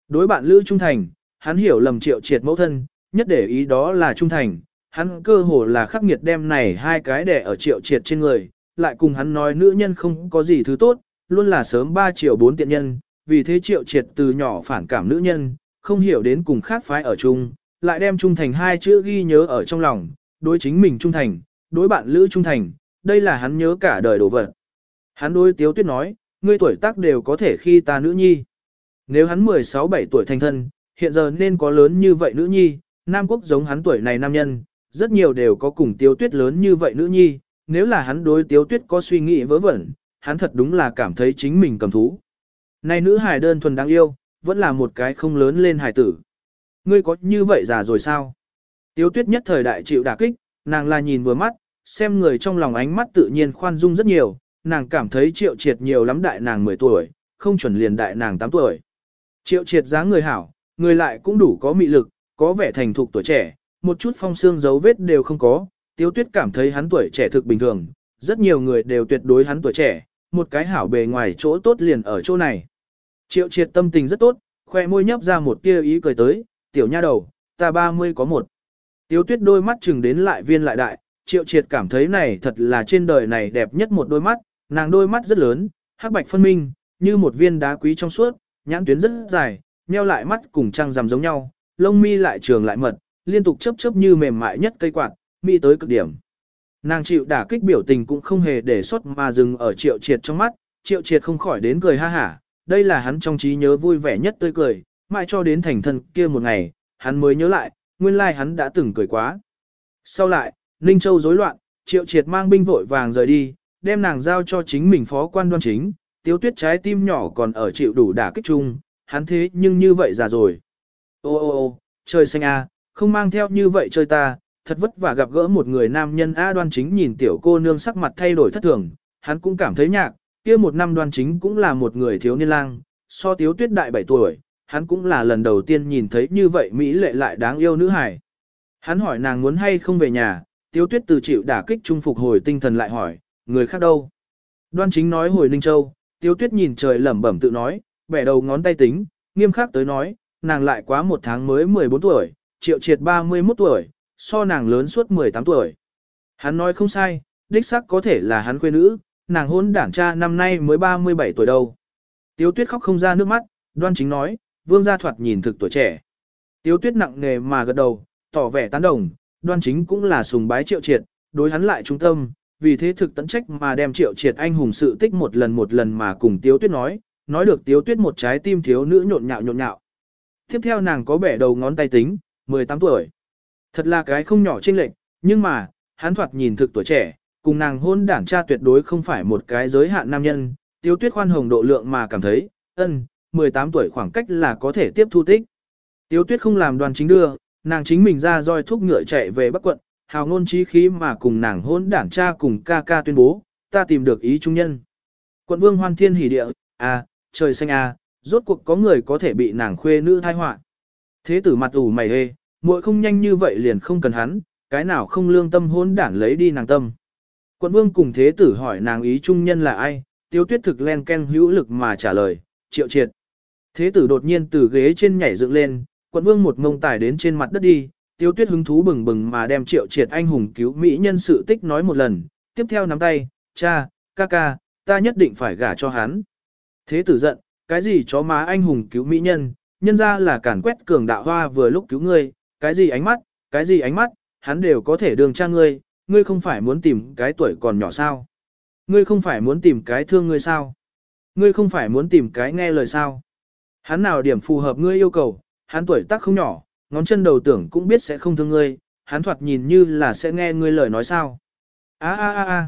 Đối bạn Lữ trung thành, hắn hiểu lầm Triệu Triệt mẫu thân, nhất để ý đó là trung thành, hắn cơ hồ là khắc nghiệt đem này hai cái đẻ ở Triệu Triệt trên người, lại cùng hắn nói nữ nhân không có gì thứ tốt, luôn là sớm 3 triệu 4 tiện nhân, vì thế triệu triệt từ nhỏ phản cảm nữ nhân, không hiểu đến cùng khác phái ở chung, lại đem trung thành hai chữ ghi nhớ ở trong lòng, đối chính mình trung thành, đối bạn lữ trung thành, đây là hắn nhớ cả đời đồ vật. Hắn đối tiếu tuyết nói, ngươi tuổi tác đều có thể khi ta nữ nhi. Nếu hắn 16-17 tuổi thành thân, hiện giờ nên có lớn như vậy nữ nhi, Nam Quốc giống hắn tuổi này nam nhân, rất nhiều đều có cùng tiếu tuyết lớn như vậy nữ nhi, nếu là hắn đối tiếu tuyết có suy nghĩ vớ vẩn, hắn thật đúng là cảm thấy chính mình cầm thú. Này nữ hài đơn thuần đáng yêu, vẫn là một cái không lớn lên hài tử. Ngươi có như vậy già rồi sao? Tiếu tuyết nhất thời đại chịu đả kích, nàng là nhìn vừa mắt, xem người trong lòng ánh mắt tự nhiên khoan dung rất nhiều, nàng cảm thấy triệu triệt nhiều lắm đại nàng 10 tuổi, không chuẩn liền đại nàng 8 tuổi. Triệu triệt dáng người hảo, người lại cũng đủ có mị lực, có vẻ thành thục tuổi trẻ, một chút phong xương dấu vết đều không có, tiếu tuyết cảm thấy hắn tuổi trẻ thực bình thường, rất nhiều người đều tuyệt đối hắn tuổi trẻ, một cái hảo bề ngoài chỗ tốt liền ở chỗ này. Triệu triệt tâm tình rất tốt, khoe môi nhấp ra một tia ý cười tới, tiểu nha đầu, ta 30 có một. Tiếu tuyết đôi mắt chừng đến lại viên lại đại, triệu triệt cảm thấy này thật là trên đời này đẹp nhất một đôi mắt, nàng đôi mắt rất lớn, hắc bạch phân minh, như một viên đá quý trong suốt, nhãn tuyến rất dài, nheo lại mắt cùng trăng rằm giống nhau, lông mi lại trường lại mật, liên tục chớp chớp như mềm mại nhất cây quạt, mi tới cực điểm. Nàng chịu đả kích biểu tình cũng không hề để xuất mà dừng ở triệu triệt trong mắt, triệu triệt không khỏi đến cười ha hả, đây là hắn trong trí nhớ vui vẻ nhất tươi cười, mãi cho đến thành thân kia một ngày, hắn mới nhớ lại, nguyên lai hắn đã từng cười quá. Sau lại, Ninh Châu rối loạn, triệu triệt mang binh vội vàng rời đi, đem nàng giao cho chính mình phó quan đoan chính, tiếu tuyết trái tim nhỏ còn ở chịu đủ đả kích chung, hắn thế nhưng như vậy già rồi. Ô ô ô, trời xanh a, không mang theo như vậy chơi ta, thật vất vả gặp gỡ một người nam nhân A đoan chính nhìn tiểu cô nương sắc mặt thay đổi thất thường, hắn cũng cảm thấy nhạc, kia một năm đoan chính cũng là một người thiếu niên lang, so tiếu tuyết đại 7 tuổi, hắn cũng là lần đầu tiên nhìn thấy như vậy Mỹ lệ lại đáng yêu nữ hài. Hắn hỏi nàng muốn hay không về nhà, tiếu tuyết từ chịu đả kích trung phục hồi tinh thần lại hỏi, người khác đâu? Đoan chính nói hồi Ninh Châu, tiếu tuyết nhìn trời lẩm bẩm tự nói, bẻ đầu ngón tay tính, nghiêm khắc tới nói, nàng lại quá một tháng mới 14 tuổi, triệu triệt 31 tuổi, so nàng lớn suốt 18 tuổi. Hắn nói không sai, đích xác có thể là hắn quê nữ, nàng hôn đảng cha năm nay mới 37 tuổi đâu. Tiếu tuyết khóc không ra nước mắt, đoan chính nói, vương gia thoạt nhìn thực tuổi trẻ. Tiếu tuyết nặng nề mà gật đầu, tỏ vẻ tán đồng, đoan chính cũng là sùng bái triệu triệt, đối hắn lại trung tâm, vì thế thực tận trách mà đem triệu triệt anh hùng sự tích một lần một lần mà cùng tiếu tuyết nói, nói được tiếu tuyết một trái tim thiếu nữ nhộn nhạo nhộn nhạo. Tiếp theo nàng có bẻ đầu ngón tay tính, 18 tuổi. Thật là cái không nhỏ trên lệnh, nhưng mà, hắn thoạt nhìn thực tuổi trẻ, cùng nàng hôn đảng cha tuyệt đối không phải một cái giới hạn nam nhân, tiêu tuyết khoan hồng độ lượng mà cảm thấy, ân, 18 tuổi khoảng cách là có thể tiếp thu tích. Tiêu tuyết không làm đoàn chính đưa, nàng chính mình ra roi thúc ngựa chạy về Bắc quận, hào ngôn trí khí mà cùng nàng hôn đảng cha cùng ca ca tuyên bố, ta tìm được ý trung nhân. Quận vương hoan thiên hỉ địa, à, trời xanh à, rốt cuộc có người có thể bị nàng khuê nữ thai họa. Thế tử mặt ủ mày hê, muội không nhanh như vậy liền không cần hắn, cái nào không lương tâm hôn đản lấy đi nàng tâm. Quận vương cùng thế tử hỏi nàng ý trung nhân là ai, tiêu tuyết thực len ken hữu lực mà trả lời, triệu triệt. Thế tử đột nhiên từ ghế trên nhảy dựng lên, quận vương một ngông tải đến trên mặt đất đi, tiêu tuyết hứng thú bừng bừng mà đem triệu triệt anh hùng cứu mỹ nhân sự tích nói một lần, tiếp theo nắm tay, cha, ca ca, ta nhất định phải gả cho hắn. Thế tử giận, cái gì chó má anh hùng cứu mỹ nhân, nhân ra là cản quét cường đạo hoa vừa lúc cứu ngươi, cái gì ánh mắt, cái gì ánh mắt, hắn đều có thể đường cha ngươi, ngươi không phải muốn tìm cái tuổi còn nhỏ sao? Ngươi không phải muốn tìm cái thương ngươi sao? Ngươi không phải muốn tìm cái nghe lời sao? Hắn nào điểm phù hợp ngươi yêu cầu, hắn tuổi tác không nhỏ, ngón chân đầu tưởng cũng biết sẽ không thương ngươi, hắn thoạt nhìn như là sẽ nghe ngươi lời nói sao? A a a a.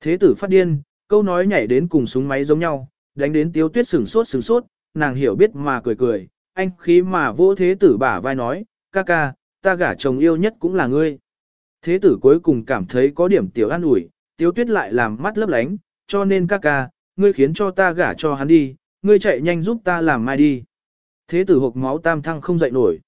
Thế tử phát điên, câu nói nhảy đến cùng súng máy giống nhau, đánh đến tiếu tuyết sửng sốt sửng sốt, nàng hiểu biết mà cười cười, anh khí mà vỗ thế tử bả vai nói, ca ca, ta gả chồng yêu nhất cũng là ngươi. Thế tử cuối cùng cảm thấy có điểm tiểu an ủi, tiếu tuyết lại làm mắt lấp lánh, cho nên ca ca, ngươi khiến cho ta gả cho hắn đi, ngươi chạy nhanh giúp ta làm mai đi. Thế tử hộp máu tam thăng không dậy nổi.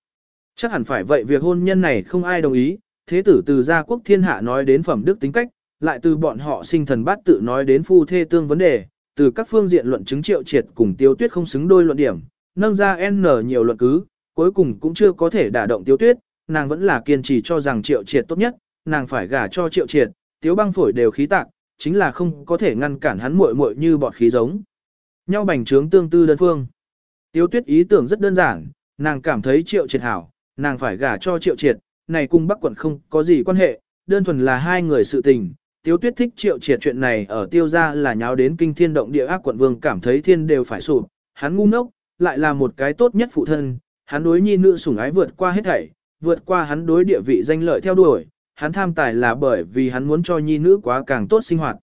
Chắc hẳn phải vậy việc hôn nhân này không ai đồng ý, thế tử từ gia quốc thiên hạ nói đến phẩm đức tính cách, lại từ bọn họ sinh thần bát tự nói đến phu thê tương vấn đề, từ các phương diện luận chứng triệu triệt cùng tiêu tuyết không xứng đôi luận điểm, nâng ra N nhiều luận cứ, cuối cùng cũng chưa có thể đả động tiêu tuyết, nàng vẫn là kiên trì cho rằng triệu triệt tốt nhất, nàng phải gả cho triệu triệt, tiếu băng phổi đều khí tạc, chính là không có thể ngăn cản hắn muội muội như bọt khí giống. Nhau bành trướng tương tư đơn phương. Tiếu tuyết ý tưởng rất đơn giản, nàng cảm thấy triệu triệt hảo, nàng phải gả cho triệu triệt, này cùng bắc quận không có gì quan hệ, đơn thuần là hai người sự tình. Tiếu tuyết thích triệu triệt chuyện này ở tiêu gia là nháo đến kinh thiên động địa ác quận vương cảm thấy thiên đều phải sụp, hắn ngu ngốc, lại là một cái tốt nhất phụ thân, hắn đối nhi nữ sủng ái vượt qua hết thảy, vượt qua hắn đối địa vị danh lợi theo đuổi, hắn tham tài là bởi vì hắn muốn cho nhi nữ quá càng tốt sinh hoạt.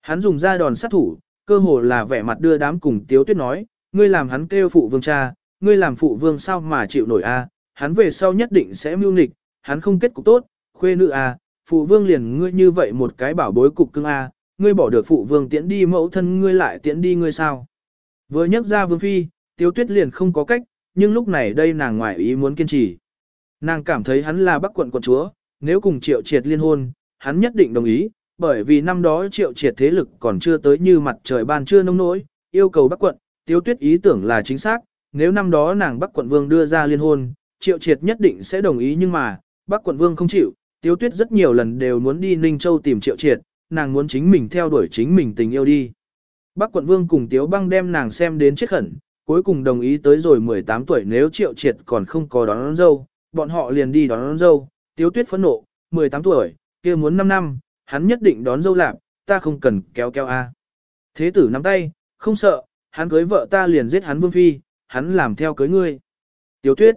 Hắn dùng ra đòn sát thủ, cơ hồ là vẻ mặt đưa đám cùng Tiếu Tuyết nói, ngươi làm hắn kêu phụ vương cha, ngươi làm phụ vương sao mà chịu nổi a? hắn về sau nhất định sẽ mưu nghịch, hắn không kết cục tốt, khuê nữ a, phụ vương liền ngươi như vậy một cái bảo bối cục cưng a, ngươi bỏ được phụ vương tiễn đi mẫu thân ngươi lại tiễn đi ngươi sao? Vừa nhắc ra vương phi, Tiếu Tuyết liền không có cách, nhưng lúc này đây nàng ngoại ý muốn kiên trì. Nàng cảm thấy hắn là bắc quận quận chúa, nếu cùng triệu triệt liên hôn, hắn nhất định đồng ý, bởi vì năm đó triệu triệt thế lực còn chưa tới như mặt trời ban trưa nông nỗi, yêu cầu bắc quận, tiêu Tuyết ý tưởng là chính xác, nếu năm đó nàng bắc quận vương đưa ra liên hôn, triệu triệt nhất định sẽ đồng ý nhưng mà, bắc quận vương không chịu, tiêu Tuyết rất nhiều lần đều muốn đi Ninh Châu tìm triệu triệt, nàng muốn chính mình theo đuổi chính mình tình yêu đi. Bắc quận vương cùng Tiếu băng đem nàng xem đến chết khẩn, cuối cùng đồng ý tới rồi 18 tuổi nếu triệu triệt còn không có đón, đón dâu, bọn họ liền đi đón, đón dâu, Tiếu Tuyết phẫn nộ, 18 tuổi, kia muốn 5 năm, hắn nhất định đón dâu lạc, ta không cần kéo kéo a. Thế tử nắm tay, không sợ, hắn cưới vợ ta liền giết hắn vương phi, hắn làm theo cưới ngươi. Tiếu tuyết.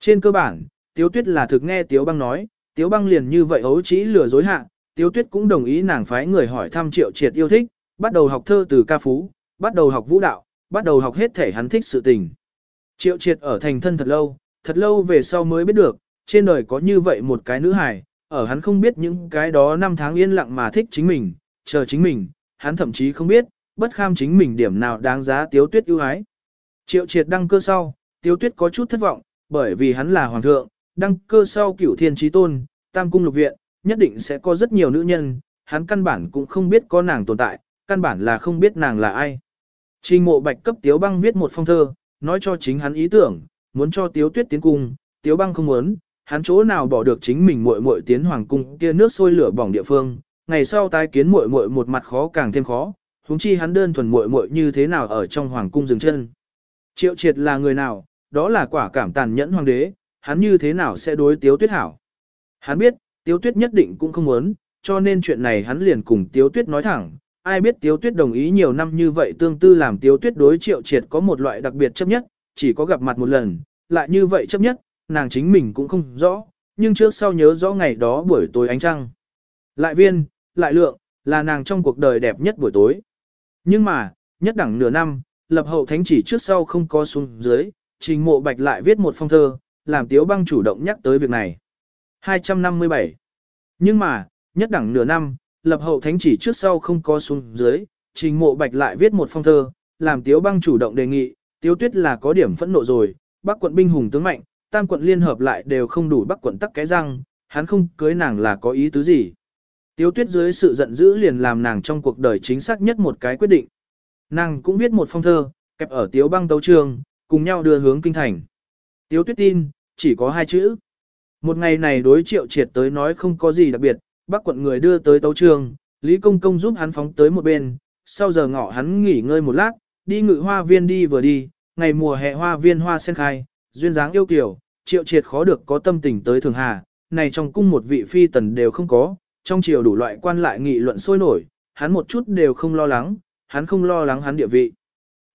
Trên cơ bản, tiếu tuyết là thực nghe tiếu băng nói, tiếu băng liền như vậy ấu trĩ lừa dối hạ, tiếu tuyết cũng đồng ý nàng phái người hỏi thăm triệu triệt yêu thích, bắt đầu học thơ từ ca phú, bắt đầu học vũ đạo, bắt đầu học hết thể hắn thích sự tình. Triệu triệt ở thành thân thật lâu, thật lâu về sau mới biết được, trên đời có như vậy một cái nữ hài, ở hắn không biết những cái đó năm tháng yên lặng mà thích chính mình, chờ chính mình, hắn thậm chí không biết, bất kham chính mình điểm nào đáng giá tiếu tuyết ưu ái. Triệu triệt đăng cơ sau, tiếu tuyết có chút thất vọng, bởi vì hắn là hoàng thượng, đăng cơ sau cửu thiên trí tôn, tam cung lục viện, nhất định sẽ có rất nhiều nữ nhân, hắn căn bản cũng không biết có nàng tồn tại, căn bản là không biết nàng là ai. Trình mộ bạch cấp tiếu băng viết một phong thơ, nói cho chính hắn ý tưởng, muốn cho tiếu tuyết tiến cung, tiếu băng không muốn, hắn chỗ nào bỏ được chính mình muội muội tiến hoàng cung kia nước sôi lửa bỏng địa phương, ngày sau tái kiến muội muội một mặt khó càng thêm khó, huống chi hắn đơn thuần muội muội như thế nào ở trong hoàng cung dừng chân. Triệu triệt là người nào, đó là quả cảm tàn nhẫn hoàng đế, hắn như thế nào sẽ đối tiếu tuyết hảo. Hắn biết, tiếu tuyết nhất định cũng không muốn, cho nên chuyện này hắn liền cùng tiếu tuyết nói thẳng, ai biết tiếu tuyết đồng ý nhiều năm như vậy tương tư làm tiếu tuyết đối triệu triệt có một loại đặc biệt chấp nhất, chỉ có gặp mặt một lần, lại như vậy chấp nhất, nàng chính mình cũng không rõ, nhưng trước sau nhớ rõ ngày đó buổi tối ánh trăng. Lại viên, lại lượng, là nàng trong cuộc đời đẹp nhất buổi tối. Nhưng mà, nhất đẳng nửa năm, lập hậu thánh chỉ trước sau không có xuống dưới, trình mộ bạch lại viết một phong thơ, làm tiếu băng chủ động nhắc tới việc này. 257. Nhưng mà, nhất đẳng nửa năm, lập hậu thánh chỉ trước sau không có xuống dưới, trình mộ bạch lại viết một phong thơ, làm tiếu băng chủ động đề nghị, tiếu tuyết là có điểm phẫn nộ rồi, bác quận binh hùng tướng mạnh, tam quận liên hợp lại đều không đủ bắc quận tắc cái răng, hắn không cưới nàng là có ý tứ gì. Tiếu tuyết dưới sự giận dữ liền làm nàng trong cuộc đời chính xác nhất một cái quyết định. Nàng cũng viết một phong thơ, kẹp ở tiếu băng tấu trường, cùng nhau đưa hướng kinh thành. Tiếu tuyết tin, chỉ có hai chữ. Một ngày này đối triệu triệt tới nói không có gì đặc biệt, bắc quận người đưa tới tấu trường, Lý Công Công giúp hắn phóng tới một bên, sau giờ ngọ hắn nghỉ ngơi một lát, đi ngự hoa viên đi vừa đi, ngày mùa hè hoa viên hoa sen khai, duyên dáng yêu kiều, triệu triệt khó được có tâm tình tới thường hà, này trong cung một vị phi tần đều không có, trong triều đủ loại quan lại nghị luận sôi nổi, hắn một chút đều không lo lắng, hắn không lo lắng hắn địa vị.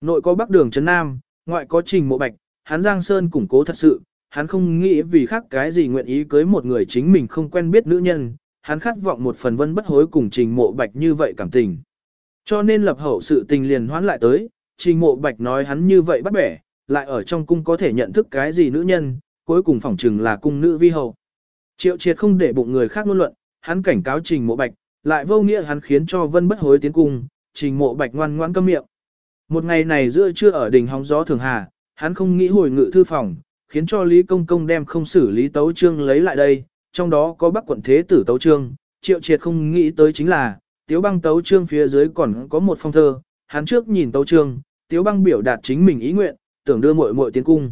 Nội có bắc đường trấn nam, ngoại có trình mộ bạch, hắn giang sơn củng cố thật sự, hắn không nghĩ vì khác cái gì nguyện ý cưới một người chính mình không quen biết nữ nhân, hắn khát vọng một phần vân bất hối cùng trình mộ bạch như vậy cảm tình. Cho nên lập hậu sự tình liền hoán lại tới, trình mộ bạch nói hắn như vậy bắt bẻ, lại ở trong cung có thể nhận thức cái gì nữ nhân, cuối cùng phỏng chừng là cung nữ vi hầu Triệu triệt không để bụng người khác ngôn luận, hắn cảnh cáo trình mộ bạch, lại vô nghĩa hắn khiến cho vân bất hối tiến cung, trình mộ bạch ngoan ngoãn câm miệng. Một ngày này giữa trưa ở đỉnh hóng gió thường hà, hắn không nghĩ hồi ngự thư phòng, khiến cho Lý Công Công đem không xử lý tấu trương lấy lại đây, trong đó có bắc quận thế tử tấu trương, triệu triệt không nghĩ tới chính là, tiếu băng tấu trương phía dưới còn có một phong thơ, hắn trước nhìn tấu trương, tiếu băng biểu đạt chính mình ý nguyện, tưởng đưa muội muội tiến cung.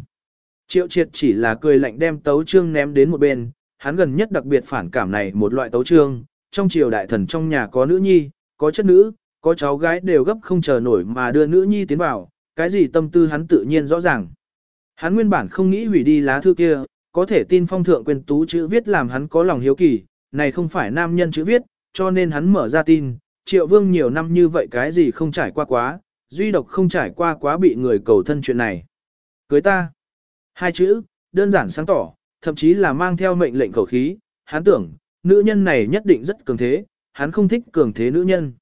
Triệu triệt chỉ là cười lạnh đem tấu trương ném đến một bên, hắn gần nhất đặc biệt phản cảm này một loại tấu trương, trong triều đại thần trong nhà có nữ nhi, có chất nữ, có cháu gái đều gấp không chờ nổi mà đưa nữ nhi tiến vào, cái gì tâm tư hắn tự nhiên rõ ràng. Hắn nguyên bản không nghĩ hủy đi lá thư kia, có thể tin phong thượng quyền tú chữ viết làm hắn có lòng hiếu kỳ, này không phải nam nhân chữ viết, cho nên hắn mở ra tin, triệu vương nhiều năm như vậy cái gì không trải qua quá, duy độc không trải qua quá bị người cầu thân chuyện này. Cưới ta. Hai chữ, đơn giản sáng tỏ, thậm chí là mang theo mệnh lệnh khẩu khí, hắn tưởng, nữ nhân này nhất định rất cường thế, hắn không thích cường thế nữ nhân.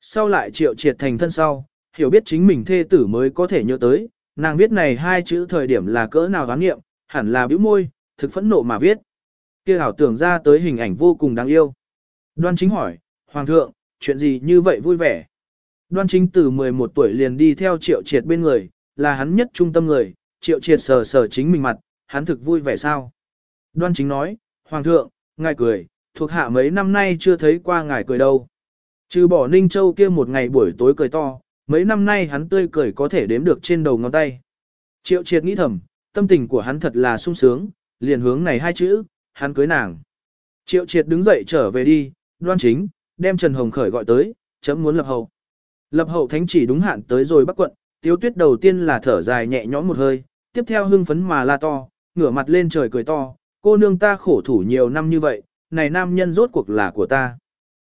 Sau lại triệu triệt thành thân sau, hiểu biết chính mình thê tử mới có thể nhớ tới, nàng viết này hai chữ thời điểm là cỡ nào gán nghiệm, hẳn là bĩu môi, thực phẫn nộ mà viết. kia hảo tưởng ra tới hình ảnh vô cùng đáng yêu. Đoan chính hỏi, Hoàng thượng, chuyện gì như vậy vui vẻ? Đoan chính từ 11 tuổi liền đi theo triệu triệt bên người, là hắn nhất trung tâm người, triệu triệt sờ sờ chính mình mặt, hắn thực vui vẻ sao? Đoan chính nói, Hoàng thượng, ngài cười, thuộc hạ mấy năm nay chưa thấy qua ngài cười đâu. Trừ bỏ Ninh Châu kia một ngày buổi tối cười to, mấy năm nay hắn tươi cười có thể đếm được trên đầu ngón tay. Triệu triệt nghĩ thầm, tâm tình của hắn thật là sung sướng, liền hướng này hai chữ, hắn cưới nàng. Triệu triệt đứng dậy trở về đi, đoan chính, đem Trần Hồng Khởi gọi tới, chấm muốn lập hậu. Lập hậu thánh chỉ đúng hạn tới rồi bắc quận, tiếu tuyết đầu tiên là thở dài nhẹ nhõm một hơi, tiếp theo hưng phấn mà la to, ngửa mặt lên trời cười to, cô nương ta khổ thủ nhiều năm như vậy, này nam nhân rốt cuộc là của ta.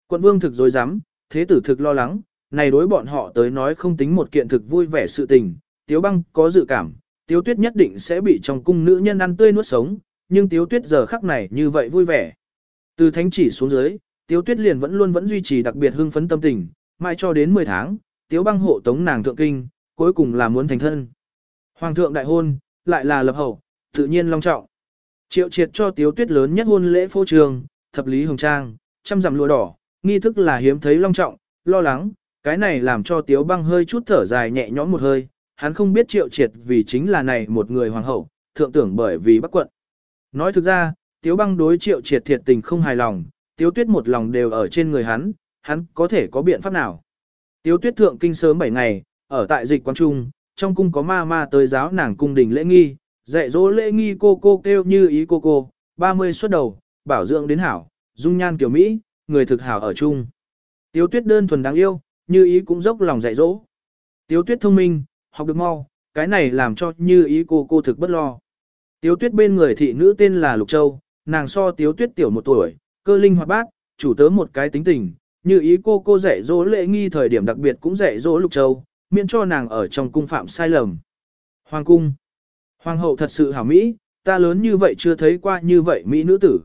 Quận vương thực dối rắm thế tử thực lo lắng, này đối bọn họ tới nói không tính một kiện thực vui vẻ sự tình, tiếu băng có dự cảm, tiếu tuyết nhất định sẽ bị trong cung nữ nhân ăn tươi nuốt sống, nhưng tiếu tuyết giờ khắc này như vậy vui vẻ. Từ thánh chỉ xuống dưới, tiếu tuyết liền vẫn luôn vẫn duy trì đặc biệt hưng phấn tâm tình, mãi cho đến 10 tháng, tiếu băng hộ tống nàng thượng kinh, cuối cùng là muốn thành thân. Hoàng thượng đại hôn, lại là lập hậu, tự nhiên long trọng. Triệu triệt cho tiếu tuyết lớn nhất hôn lễ phô trường, thập lý hồng trang, trăm dặm lụa đỏ, nghi thức là hiếm thấy long trọng, lo lắng, cái này làm cho tiếu băng hơi chút thở dài nhẹ nhõm một hơi, hắn không biết triệu triệt vì chính là này một người hoàng hậu, thượng tưởng bởi vì bắc quận. Nói thực ra, tiếu băng đối triệu triệt thiệt tình không hài lòng, tiếu tuyết một lòng đều ở trên người hắn, hắn có thể có biện pháp nào. Tiếu tuyết thượng kinh sớm 7 ngày, ở tại dịch quang trung, trong cung có ma ma tới giáo nàng cung đình lễ nghi, dạy dỗ lễ nghi cô cô kêu như ý cô cô, 30 xuất đầu, bảo dưỡng đến hảo, dung nhan kiểu Mỹ, người thực hảo ở chung. Tiếu tuyết đơn thuần đáng yêu, như ý cũng dốc lòng dạy dỗ. Tiếu tuyết thông minh, học được mau, cái này làm cho như ý cô cô thực bất lo. Tiếu tuyết bên người thị nữ tên là Lục Châu, nàng so tiếu tuyết tiểu một tuổi, cơ linh hoạt bát, chủ tớ một cái tính tình, như ý cô cô dạy dỗ lễ nghi thời điểm đặc biệt cũng dạy dỗ Lục Châu, miễn cho nàng ở trong cung phạm sai lầm. Hoàng cung. Hoàng hậu thật sự hảo Mỹ, ta lớn như vậy chưa thấy qua như vậy Mỹ nữ tử.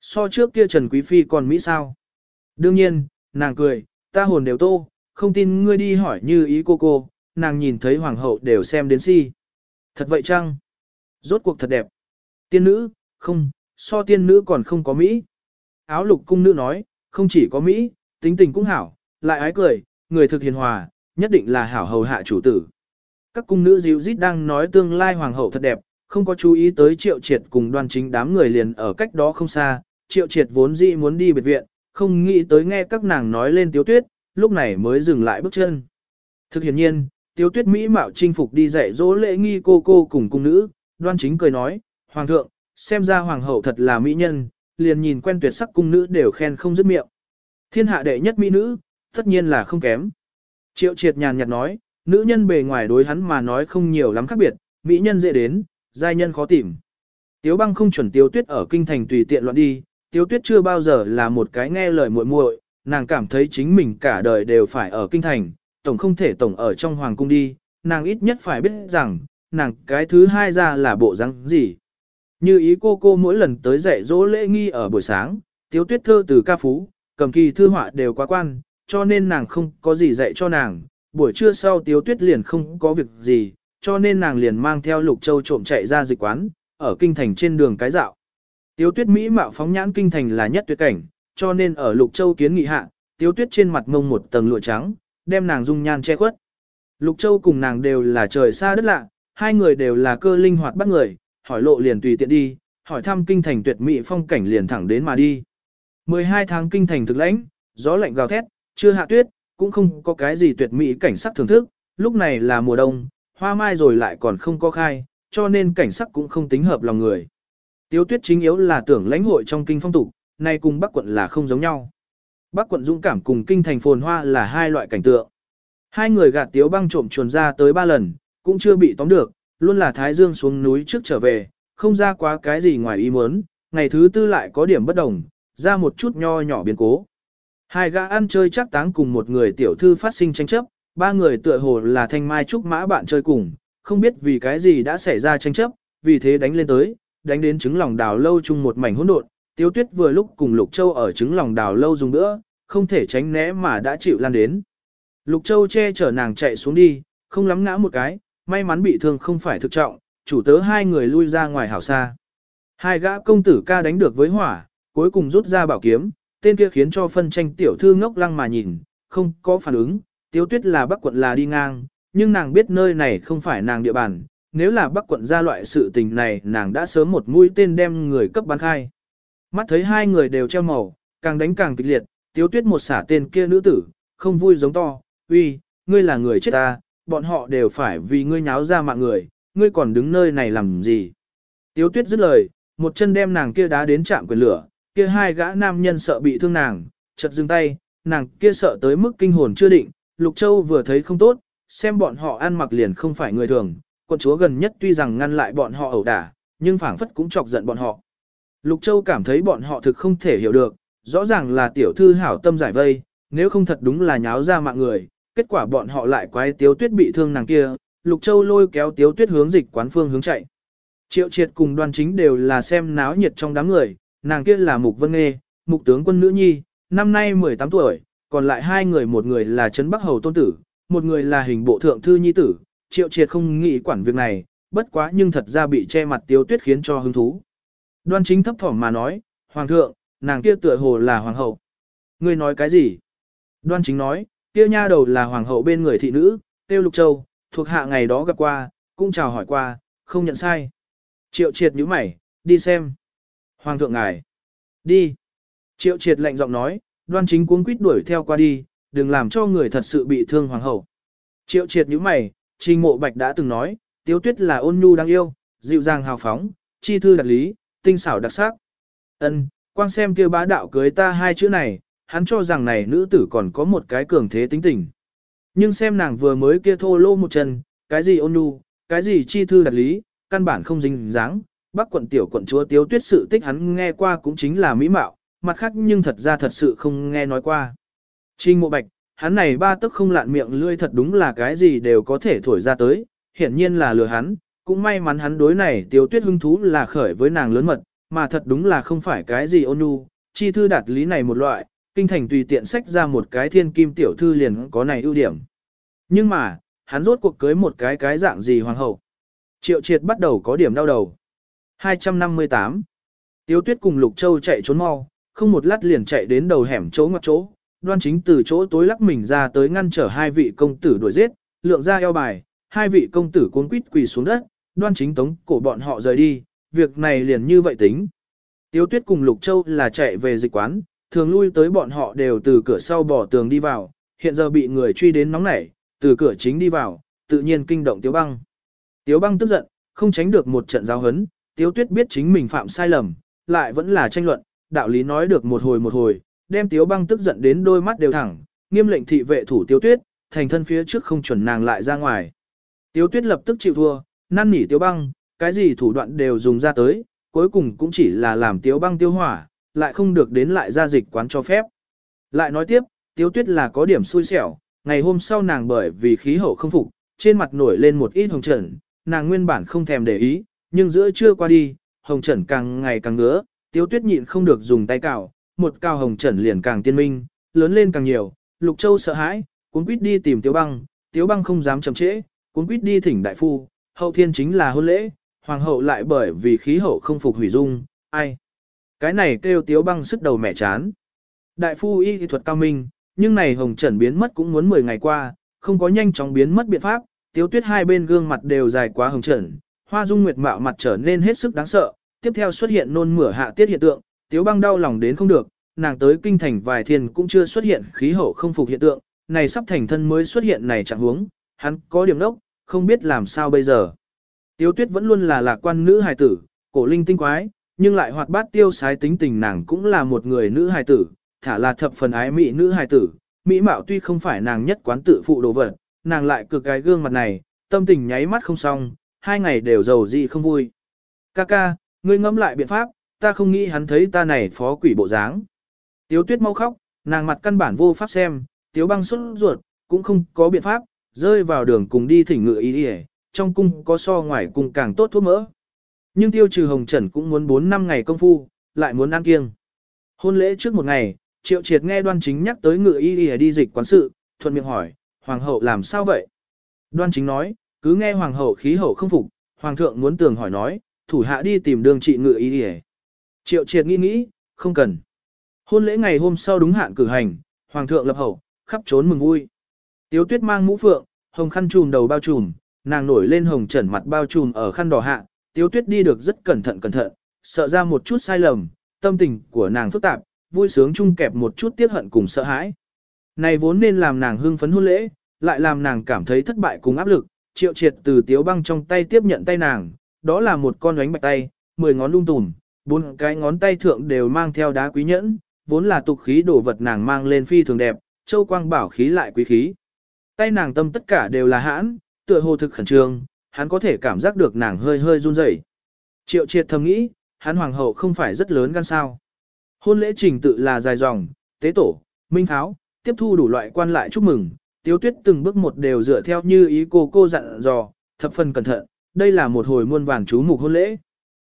So trước kia Trần Quý Phi còn Mỹ sao? Đương nhiên, nàng cười, ta hồn đều tô, không tin ngươi đi hỏi như ý cô cô, nàng nhìn thấy hoàng hậu đều xem đến si. Thật vậy chăng? Rốt cuộc thật đẹp. Tiên nữ, không, so tiên nữ còn không có Mỹ. Áo lục cung nữ nói, không chỉ có Mỹ, tính tình cũng hảo, lại ái cười, người thực hiền hòa, nhất định là hảo hầu hạ chủ tử. Các cung nữ dịu rít đang nói tương lai hoàng hậu thật đẹp, không có chú ý tới triệu triệt cùng đoan chính đám người liền ở cách đó không xa, triệu triệt vốn dĩ muốn đi biệt viện, không nghĩ tới nghe các nàng nói lên tiếu tuyết, lúc này mới dừng lại bước chân. Thực hiện nhiên, tiếu tuyết Mỹ mạo chinh phục đi dạy dỗ lễ nghi cô cô cùng cung nữ, đoan chính cười nói, Hoàng thượng, xem ra Hoàng hậu thật là mỹ nhân, liền nhìn quen tuyệt sắc cung nữ đều khen không dứt miệng. Thiên hạ đệ nhất mỹ nữ, tất nhiên là không kém. Triệu triệt nhàn nhạt nói, nữ nhân bề ngoài đối hắn mà nói không nhiều lắm khác biệt, mỹ nhân dễ đến, giai nhân khó tìm. Tiếu băng không chuẩn tiếu tuyết ở kinh thành tùy tiện loạn đi, tiếu tuyết chưa bao giờ là một cái nghe lời muội muội, nàng cảm thấy chính mình cả đời đều phải ở kinh thành, tổng không thể tổng ở trong hoàng cung đi, nàng ít nhất phải biết rằng, nàng cái thứ hai ra là bộ răng gì. Như ý cô cô mỗi lần tới dạy dỗ lễ nghi ở buổi sáng, tiếu tuyết thơ từ ca phú, cầm kỳ thư họa đều quá quan, cho nên nàng không có gì dạy cho nàng, buổi trưa sau tiếu tuyết liền không có việc gì, cho nên nàng liền mang theo lục châu trộm chạy ra dịch quán, ở kinh thành trên đường cái dạo. Tiếu tuyết Mỹ mạo phóng nhãn kinh thành là nhất tuyệt cảnh, cho nên ở lục châu kiến nghị hạ, tiếu tuyết trên mặt mông một tầng lụa trắng, đem nàng dung nhan che khuất. Lục châu cùng nàng đều là trời xa đất lạ, hai người đều là cơ linh hoạt bắt người, hỏi lộ liền tùy tiện đi, hỏi thăm kinh thành tuyệt mỹ phong cảnh liền thẳng đến mà đi. 12 tháng kinh thành thực lãnh, gió lạnh gào thét, chưa hạ tuyết, cũng không có cái gì tuyệt mỹ cảnh sắc thưởng thức, lúc này là mùa đông, hoa mai rồi lại còn không có khai, cho nên cảnh sắc cũng không tính hợp lòng người. Tiếu tuyết chính yếu là tưởng lãnh hội trong kinh phong tục, nay cùng Bắc quận là không giống nhau. Bắc quận dũng cảm cùng kinh thành phồn hoa là hai loại cảnh tượng. Hai người gạt tiếu băng trộm chuồn ra tới ba lần, cũng chưa bị tóm được, luôn là Thái Dương xuống núi trước trở về, không ra quá cái gì ngoài ý muốn, ngày thứ tư lại có điểm bất đồng, ra một chút nho nhỏ biến cố. Hai gã ăn chơi chắc táng cùng một người tiểu thư phát sinh tranh chấp, ba người tựa hồ là thanh mai trúc mã bạn chơi cùng, không biết vì cái gì đã xảy ra tranh chấp, vì thế đánh lên tới, đánh đến trứng lòng đào lâu chung một mảnh hỗn độn. Tiêu Tuyết vừa lúc cùng Lục Châu ở trứng lòng đào lâu dùng nữa, không thể tránh né mà đã chịu lan đến. Lục Châu che chở nàng chạy xuống đi, không lắm ngã một cái, may mắn bị thương không phải thực trọng, chủ tớ hai người lui ra ngoài hảo xa. Hai gã công tử ca đánh được với hỏa, cuối cùng rút ra bảo kiếm, tên kia khiến cho phân tranh tiểu thư ngốc lăng mà nhìn, không có phản ứng, tiếu tuyết là bắc quận là đi ngang, nhưng nàng biết nơi này không phải nàng địa bàn, nếu là bắc quận ra loại sự tình này nàng đã sớm một mũi tên đem người cấp bán khai. Mắt thấy hai người đều treo màu, càng đánh càng kịch liệt, tiếu tuyết một xả tên kia nữ tử, không vui giống to, uy, ngươi là người chết ta, bọn họ đều phải vì ngươi nháo ra mạng người, ngươi còn đứng nơi này làm gì. Tiếu tuyết dứt lời, một chân đem nàng kia đá đến chạm quyền lửa, kia hai gã nam nhân sợ bị thương nàng, chật dừng tay, nàng kia sợ tới mức kinh hồn chưa định, Lục Châu vừa thấy không tốt, xem bọn họ ăn mặc liền không phải người thường, quận chúa gần nhất tuy rằng ngăn lại bọn họ ẩu đả, nhưng phảng phất cũng chọc giận bọn họ. Lục Châu cảm thấy bọn họ thực không thể hiểu được, rõ ràng là tiểu thư hảo tâm giải vây, nếu không thật đúng là nháo ra mạng người, kết quả bọn họ lại quái tiếu tuyết bị thương nàng kia, Lục Châu lôi kéo tiếu tuyết hướng dịch quán phương hướng chạy. Triệu triệt cùng đoàn chính đều là xem náo nhiệt trong đám người, nàng kia là Mục Vân Nghê, Mục tướng quân nữ nhi, năm nay 18 tuổi, còn lại hai người một người là Trấn Bắc Hầu Tôn Tử, một người là hình bộ thượng thư nhi tử, triệu triệt không nghĩ quản việc này, bất quá nhưng thật ra bị che mặt Tiêu tuyết khiến cho hứng thú. Đoan chính thấp thỏm mà nói, Hoàng thượng, nàng kia tựa hồ là Hoàng hậu. Ngươi nói cái gì? Đoan chính nói, kia nha đầu là Hoàng hậu bên người thị nữ, tiêu lục châu, thuộc hạ ngày đó gặp qua, cũng chào hỏi qua, không nhận sai. Triệu triệt nhíu mày, đi xem. Hoàng thượng ngài. Đi. Triệu triệt lạnh giọng nói, đoan chính cuống quýt đuổi theo qua đi, đừng làm cho người thật sự bị thương hoàng hậu. Triệu triệt nhíu mày, trình mộ bạch đã từng nói, tiếu tuyết là ôn nhu đáng yêu, dịu dàng hào phóng, chi thư đặc lý, tinh xảo đặc sắc. Ân, quan xem kia bá đạo cưới ta hai chữ này, hắn cho rằng này nữ tử còn có một cái cường thế tính tình. Nhưng xem nàng vừa mới kia thô lô một chân, cái gì ôn nhu, cái gì chi thư đặc lý, căn bản không dính dáng, Bắc quận tiểu quận chúa Tiếu Tuyết sự tích hắn nghe qua cũng chính là mỹ mạo, mặt khác nhưng thật ra thật sự không nghe nói qua. Trình Mộ Bạch, hắn này ba tức không lạn miệng lươi thật đúng là cái gì đều có thể thổi ra tới, hiển nhiên là lừa hắn, cũng may mắn hắn đối này Tiếu Tuyết hứng thú là khởi với nàng lớn mật, mà thật đúng là không phải cái gì ôn nhu, chi thư đạt lý này một loại, kinh thành tùy tiện sách ra một cái thiên kim tiểu thư liền có này ưu điểm. Nhưng mà, hắn rốt cuộc cưới một cái cái dạng gì hoàng hậu. Triệu triệt bắt đầu có điểm đau đầu. 258. Tiếu tuyết cùng Lục Châu chạy trốn mau, không một lát liền chạy đến đầu hẻm chỗ ngoặt chỗ, đoan chính từ chỗ tối lắc mình ra tới ngăn trở hai vị công tử đuổi giết, lượng ra eo bài, hai vị công tử cuốn quýt quỳ xuống đất, đoan chính tống cổ bọn họ rời đi, việc này liền như vậy tính. Tiếu tuyết cùng Lục Châu là chạy về dịch quán, thường lui tới bọn họ đều từ cửa sau bỏ tường đi vào, hiện giờ bị người truy đến nóng nảy, từ cửa chính đi vào, tự nhiên kinh động Tiếu băng. Tiếu băng tức giận, không tránh được một trận giáo hấn, Tiếu Tuyết biết chính mình phạm sai lầm, lại vẫn là tranh luận, đạo lý nói được một hồi một hồi, đem Tiếu băng tức giận đến đôi mắt đều thẳng, nghiêm lệnh thị vệ thủ Tiếu Tuyết, thành thân phía trước không chuẩn nàng lại ra ngoài. Tiếu Tuyết lập tức chịu thua, năn nỉ Tiếu băng, cái gì thủ đoạn đều dùng ra tới, cuối cùng cũng chỉ là làm Tiếu băng tiêu hỏa, lại không được đến lại ra dịch quán cho phép. Lại nói tiếp, Tiếu Tuyết là có điểm xui xẻo, ngày hôm sau nàng bởi vì khí hậu không phục, trên mặt nổi lên một ít hồng trần, nàng nguyên bản không thèm để ý, nhưng giữa trưa qua đi, hồng trần càng ngày càng ngứa, tiếu tuyết nhịn không được dùng tay cào, một cao hồng trần liền càng tiên minh, lớn lên càng nhiều, lục châu sợ hãi, cuốn quýt đi tìm tiếu băng, tiếu băng không dám chậm trễ, cuốn quýt đi thỉnh đại phu, hậu thiên chính là hôn lễ, hoàng hậu lại bởi vì khí hậu không phục hủy dung, ai. Cái này kêu tiếu băng sức đầu mẹ chán. Đại phu y thuật cao minh, nhưng này hồng trần biến mất cũng muốn 10 ngày qua, không có nhanh chóng biến mất biện pháp, tiếu tuyết hai bên gương mặt đều dài quá hồng trần, hoa dung nguyệt mạo mặt trở nên hết sức đáng sợ, tiếp theo xuất hiện nôn mửa hạ tiết hiện tượng, tiếu băng đau lòng đến không được, nàng tới kinh thành vài thiên cũng chưa xuất hiện khí hậu không phục hiện tượng, này sắp thành thân mới xuất hiện này chẳng huống, hắn có điểm đốc, không biết làm sao bây giờ. Tiếu tuyết vẫn luôn là lạc quan nữ hài tử, cổ linh tinh quái, nhưng lại hoạt bát tiêu sái tính tình nàng cũng là một người nữ hài tử, thả là thập phần ái mỹ nữ hài tử, mỹ mạo tuy không phải nàng nhất quán tự phụ đồ vật, nàng lại cực cái gương mặt này, tâm tình nháy mắt không xong, hai ngày đều giàu gì không vui. Ca ca, ngươi ngẫm lại biện pháp, ta không nghĩ hắn thấy ta này phó quỷ bộ dáng. Tiếu tuyết mau khóc, nàng mặt căn bản vô pháp xem, tiếu băng xuất ruột, cũng không có biện pháp, rơi vào đường cùng đi thỉnh ngựa ý đi trong cung có so ngoài cung càng tốt thuốc mỡ. Nhưng tiêu trừ hồng trần cũng muốn 4 năm ngày công phu, lại muốn ăn kiêng. Hôn lễ trước một ngày, triệu triệt nghe đoan chính nhắc tới ngựa y đi dịch quán sự, thuận miệng hỏi, hoàng hậu làm sao vậy? Đoan chính nói, cứ nghe hoàng hậu khí hậu không phục, hoàng thượng muốn tường hỏi nói, thủ hạ đi tìm đường trị ngự ý đi Triệu triệt nghĩ nghĩ, không cần. Hôn lễ ngày hôm sau đúng hạn cử hành, hoàng thượng lập hậu, khắp trốn mừng vui. Tiếu tuyết mang mũ phượng, hồng khăn trùm đầu bao trùm, nàng nổi lên hồng trần mặt bao trùm ở khăn đỏ hạ, tiếu tuyết đi được rất cẩn thận cẩn thận, sợ ra một chút sai lầm, tâm tình của nàng phức tạp, vui sướng chung kẹp một chút tiếc hận cùng sợ hãi. Này vốn nên làm nàng hưng phấn hôn lễ, lại làm nàng cảm thấy thất bại cùng áp lực, triệu triệt từ tiếu băng trong tay tiếp nhận tay nàng, đó là một con ánh bạch tay, mười ngón lung tùm, bốn cái ngón tay thượng đều mang theo đá quý nhẫn, vốn là tục khí đồ vật nàng mang lên phi thường đẹp, châu quang bảo khí lại quý khí. Tay nàng tâm tất cả đều là hãn, tựa hồ thực khẩn trương, hắn có thể cảm giác được nàng hơi hơi run rẩy. Triệu triệt thầm nghĩ, hắn hoàng hậu không phải rất lớn gan sao. Hôn lễ trình tự là dài dòng, tế tổ, minh tháo, tiếp thu đủ loại quan lại chúc mừng, tiếu tuyết từng bước một đều dựa theo như ý cô cô dặn dò, thập phần cẩn thận, đây là một hồi muôn vàng chú mục hôn lễ.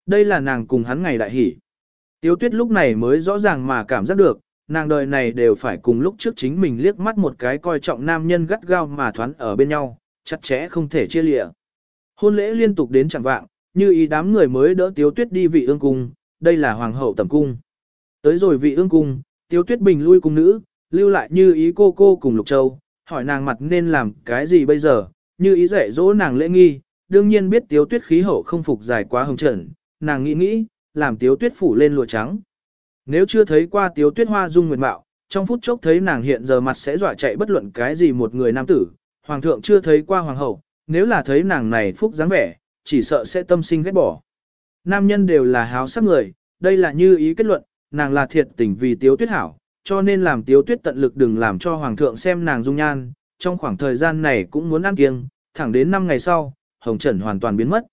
Đây là nàng cùng hắn ngày đại hỷ. Tiếu tuyết lúc này mới rõ ràng mà cảm giác được, nàng đời này đều phải cùng lúc trước chính mình liếc mắt một cái coi trọng nam nhân gắt gao mà thoán ở bên nhau, chặt chẽ không thể chia lịa. Hôn lễ liên tục đến chẳng vạng, như ý đám người mới đỡ tiếu tuyết đi vị ương cung, đây là hoàng hậu tầm cung. Tới rồi vị ương cung, tiếu tuyết bình lui cung nữ, lưu lại như ý cô cô cùng lục châu, hỏi nàng mặt nên làm cái gì bây giờ, như ý dạy dỗ nàng lễ nghi, đương nhiên biết tiếu tuyết khí hậu không phục dài quá hồng trần, nàng nghĩ nghĩ, làm tiếu tuyết phủ lên lụa trắng. Nếu chưa thấy qua tiếu tuyết hoa dung nguyệt mạo, trong phút chốc thấy nàng hiện giờ mặt sẽ dọa chạy bất luận cái gì một người nam tử, hoàng thượng chưa thấy qua hoàng hậu, nếu là thấy nàng này phúc dáng vẻ, chỉ sợ sẽ tâm sinh ghét bỏ. Nam nhân đều là háo sắc người, đây là như ý kết luận, nàng là thiệt tình vì tiếu tuyết hảo, cho nên làm tiếu tuyết tận lực đừng làm cho hoàng thượng xem nàng dung nhan, trong khoảng thời gian này cũng muốn ăn kiêng, thẳng đến 5 ngày sau, hồng trần hoàn toàn biến mất.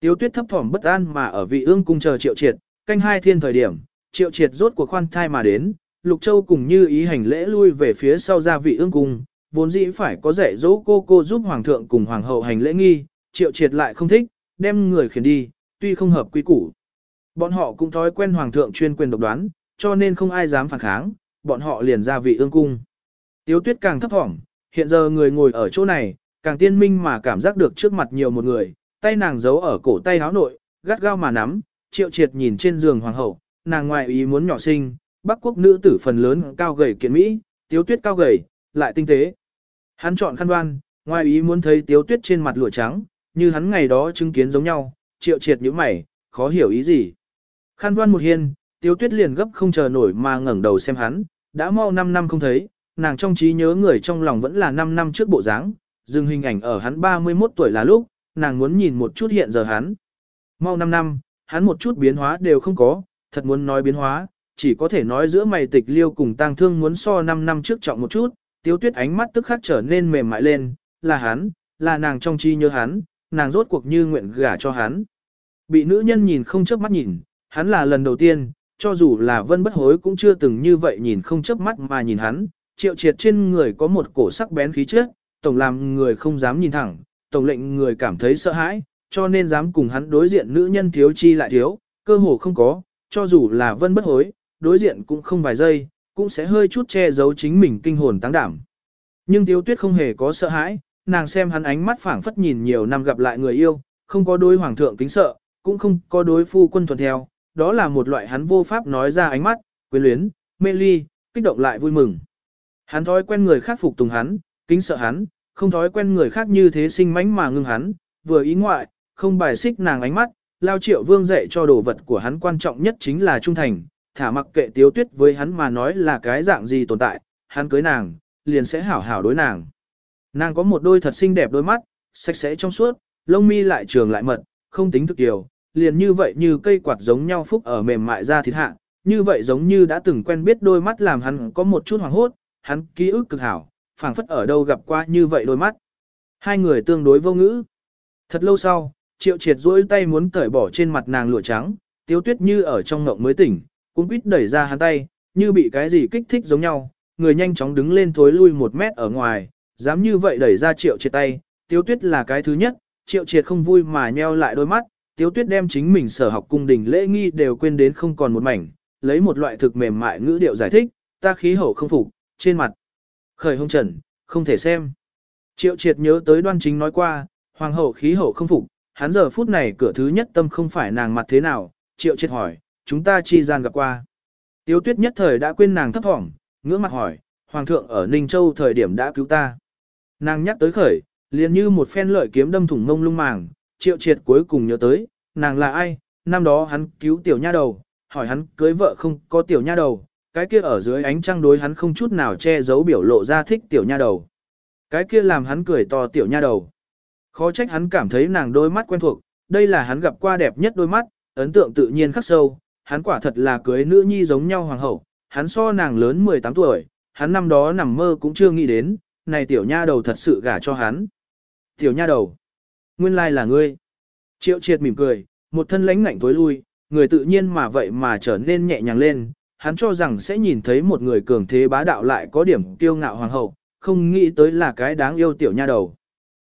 Tiếu tuyết thấp thỏm bất an mà ở vị ương cung chờ triệu triệt, canh hai thiên thời điểm, triệu triệt rốt cuộc khoan thai mà đến, Lục Châu cùng như ý hành lễ lui về phía sau ra vị ương cung, vốn dĩ phải có dạy dỗ cô cô giúp hoàng thượng cùng hoàng hậu hành lễ nghi, triệu triệt lại không thích, đem người khiển đi, tuy không hợp quy củ. Bọn họ cũng thói quen hoàng thượng chuyên quyền độc đoán, cho nên không ai dám phản kháng, bọn họ liền ra vị ương cung. Tiếu tuyết càng thấp thỏm, hiện giờ người ngồi ở chỗ này, càng tiên minh mà cảm giác được trước mặt nhiều một người, tay nàng giấu ở cổ tay áo nội, gắt gao mà nắm, triệu triệt nhìn trên giường hoàng hậu, nàng ngoại ý muốn nhỏ sinh, bắc quốc nữ tử phần lớn cao gầy kiện Mỹ, tiếu tuyết cao gầy, lại tinh tế. Hắn chọn khăn đoan, ngoại ý muốn thấy tiếu tuyết trên mặt lụa trắng, như hắn ngày đó chứng kiến giống nhau, triệu triệt như mày, khó hiểu ý gì. Khăn đoan một hiên, tiếu tuyết liền gấp không chờ nổi mà ngẩng đầu xem hắn, đã mau 5 năm không thấy, nàng trong trí nhớ người trong lòng vẫn là 5 năm trước bộ dáng, dừng hình ảnh ở hắn 31 tuổi là lúc, nàng muốn nhìn một chút hiện giờ hắn. Mau 5 năm, hắn một chút biến hóa đều không có, thật muốn nói biến hóa, chỉ có thể nói giữa mày tịch liêu cùng tang thương muốn so 5 năm trước trọng một chút, tiếu tuyết ánh mắt tức khắc trở nên mềm mại lên, là hắn, là nàng trong chi nhớ hắn, nàng rốt cuộc như nguyện gả cho hắn. Bị nữ nhân nhìn không chớp mắt nhìn, hắn là lần đầu tiên, cho dù là vân bất hối cũng chưa từng như vậy nhìn không chớp mắt mà nhìn hắn, triệu triệt trên người có một cổ sắc bén khí chất, tổng làm người không dám nhìn thẳng, tổng lệnh người cảm thấy sợ hãi, cho nên dám cùng hắn đối diện nữ nhân thiếu chi lại thiếu, cơ hồ không có, cho dù là vân bất hối, đối diện cũng không vài giây, cũng sẽ hơi chút che giấu chính mình kinh hồn táng đảm. Nhưng Tiếu Tuyết không hề có sợ hãi, nàng xem hắn ánh mắt phảng phất nhìn nhiều năm gặp lại người yêu, không có đối hoàng thượng kính sợ, cũng không có đối phu quân thuần theo, đó là một loại hắn vô pháp nói ra ánh mắt, quyến luyến, mê ly, kích động lại vui mừng. Hắn thói quen người khác phục tùng hắn, kính sợ hắn, không thói quen người khác như thế sinh mánh mà ngưng hắn, vừa ý ngoại, không bài xích nàng ánh mắt, lao triệu vương dạy cho đồ vật của hắn quan trọng nhất chính là trung thành, thả mặc kệ tiếu tuyết với hắn mà nói là cái dạng gì tồn tại, hắn cưới nàng, liền sẽ hảo hảo đối nàng. Nàng có một đôi thật xinh đẹp đôi mắt, sạch sẽ trong suốt, lông mi lại trường lại mật, không tính thực điều, liền như vậy như cây quạt giống nhau phúc ở mềm mại ra thịt hạ, như vậy giống như đã từng quen biết đôi mắt làm hắn có một chút hoảng hốt, hắn ký ức cực hảo, phảng phất ở đâu gặp qua như vậy đôi mắt. Hai người tương đối vô ngữ. Thật lâu sau, triệu triệt duỗi tay muốn cởi bỏ trên mặt nàng lụa trắng, tiếu tuyết như ở trong ngộng mới tỉnh, cũng quýt đẩy ra hắn tay, như bị cái gì kích thích giống nhau, người nhanh chóng đứng lên thối lui một mét ở ngoài, dám như vậy đẩy ra triệu triệt tay, tiếu tuyết là cái thứ nhất, triệu triệt không vui mà nheo lại đôi mắt, tiếu tuyết đem chính mình sở học cung đình lễ nghi đều quên đến không còn một mảnh, lấy một loại thực mềm mại ngữ điệu giải thích, ta khí hậu không phục, trên mặt. Khởi hông trần, không thể xem. Triệu triệt nhớ tới đoan chính nói qua, hoàng hậu khí hậu không phục, hắn giờ phút này cửa thứ nhất tâm không phải nàng mặt thế nào, triệu triệt hỏi, chúng ta chi gian gặp qua. Tiếu tuyết nhất thời đã quên nàng thấp thỏm, ngưỡng mặt hỏi, hoàng thượng ở Ninh Châu thời điểm đã cứu ta. Nàng nhắc tới khởi, liền như một phen lợi kiếm đâm thủng ngông lung màng, triệu triệt cuối cùng nhớ tới, nàng là ai, năm đó hắn cứu tiểu nha đầu, hỏi hắn cưới vợ không có tiểu nha đầu, cái kia ở dưới ánh trăng đối hắn không chút nào che giấu biểu lộ ra thích tiểu nha đầu. Cái kia làm hắn cười to tiểu nha đầu. Khó trách hắn cảm thấy nàng đôi mắt quen thuộc, đây là hắn gặp qua đẹp nhất đôi mắt, ấn tượng tự nhiên khắc sâu, hắn quả thật là cưới nữ nhi giống nhau hoàng hậu, hắn so nàng lớn 18 tuổi, hắn năm đó nằm mơ cũng chưa nghĩ đến, này tiểu nha đầu thật sự gả cho hắn. Tiểu nha đầu, nguyên lai là ngươi. Triệu triệt mỉm cười, một thân lãnh ngạnh tối lui, người tự nhiên mà vậy mà trở nên nhẹ nhàng lên, hắn cho rằng sẽ nhìn thấy một người cường thế bá đạo lại có điểm kiêu ngạo hoàng hậu, không nghĩ tới là cái đáng yêu tiểu nha đầu.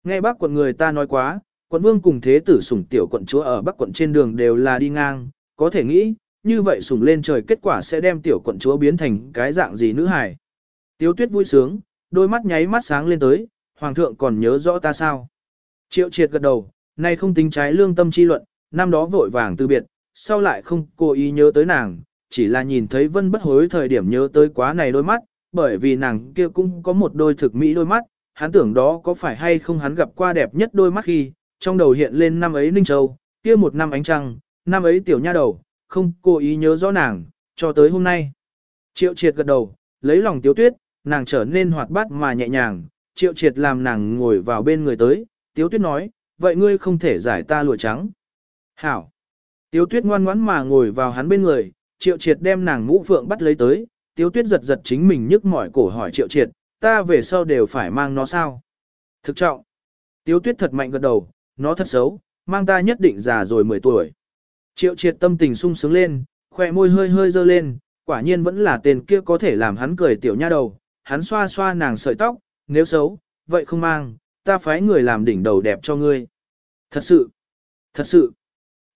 Nghe bác quận người ta nói quá, quận vương cùng thế tử sủng tiểu quận chúa ở bắc quận trên đường đều là đi ngang, có thể nghĩ, như vậy sủng lên trời kết quả sẽ đem tiểu quận chúa biến thành cái dạng gì nữ hài. Tiếu tuyết vui sướng, đôi mắt nháy mắt sáng lên tới, hoàng thượng còn nhớ rõ ta sao. Triệu triệt gật đầu, nay không tính trái lương tâm chi luận, năm đó vội vàng từ biệt, sau lại không cố ý nhớ tới nàng, chỉ là nhìn thấy vân bất hối thời điểm nhớ tới quá này đôi mắt, bởi vì nàng kia cũng có một đôi thực mỹ đôi mắt, hắn tưởng đó có phải hay không hắn gặp qua đẹp nhất đôi mắt khi, trong đầu hiện lên năm ấy Ninh Châu, kia một năm ánh trăng, năm ấy tiểu nha đầu, không cố ý nhớ rõ nàng, cho tới hôm nay. Triệu triệt gật đầu, lấy lòng tiếu tuyết, nàng trở nên hoạt bát mà nhẹ nhàng, triệu triệt làm nàng ngồi vào bên người tới, tiếu tuyết nói, vậy ngươi không thể giải ta lụa trắng. Hảo! Tiếu tuyết ngoan ngoãn mà ngồi vào hắn bên người, triệu triệt đem nàng ngũ phượng bắt lấy tới, tiếu tuyết giật giật chính mình nhức mỏi cổ hỏi triệu triệt, ta về sau đều phải mang nó sao? Thực trọng! Tiếu tuyết thật mạnh gật đầu, nó thật xấu, mang ta nhất định già rồi 10 tuổi. Triệu triệt tâm tình sung sướng lên, khỏe môi hơi hơi dơ lên, quả nhiên vẫn là tên kia có thể làm hắn cười tiểu nha đầu, hắn xoa xoa nàng sợi tóc, nếu xấu, vậy không mang, ta phái người làm đỉnh đầu đẹp cho ngươi. Thật sự, thật sự.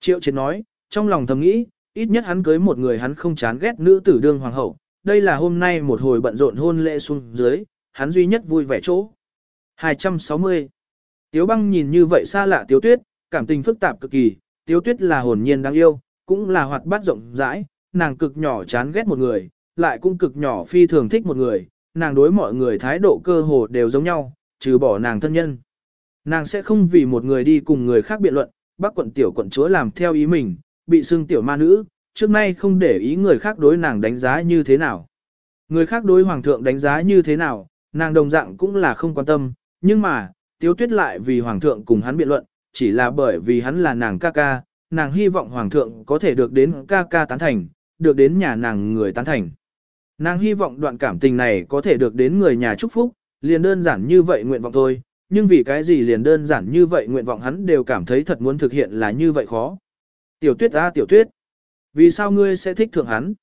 Triệu triệt nói, trong lòng thầm nghĩ, ít nhất hắn cưới một người hắn không chán ghét nữ tử đương hoàng hậu, đây là hôm nay một hồi bận rộn hôn lễ xuống dưới, hắn duy nhất vui vẻ chỗ. 260. Tiếu băng nhìn như vậy xa lạ tiếu tuyết, cảm tình phức tạp cực kỳ, tiếu tuyết là hồn nhiên đáng yêu, cũng là hoạt bát rộng rãi, nàng cực nhỏ chán ghét một người, lại cũng cực nhỏ phi thường thích một người, nàng đối mọi người thái độ cơ hồ đều giống nhau, trừ bỏ nàng thân nhân. Nàng sẽ không vì một người đi cùng người khác biện luận, bác quận tiểu quận chúa làm theo ý mình, bị xưng tiểu ma nữ, trước nay không để ý người khác đối nàng đánh giá như thế nào. Người khác đối hoàng thượng đánh giá như thế nào, nàng đồng dạng cũng là không quan tâm, nhưng mà, tiếu tuyết lại vì hoàng thượng cùng hắn biện luận, chỉ là bởi vì hắn là nàng ca ca, nàng hy vọng hoàng thượng có thể được đến ca ca tán thành, được đến nhà nàng người tán thành. Nàng hy vọng đoạn cảm tình này có thể được đến người nhà chúc phúc, liền đơn giản như vậy nguyện vọng thôi, nhưng vì cái gì liền đơn giản như vậy nguyện vọng hắn đều cảm thấy thật muốn thực hiện là như vậy khó. Tiểu tuyết a tiểu tuyết, vì sao ngươi sẽ thích thượng hắn?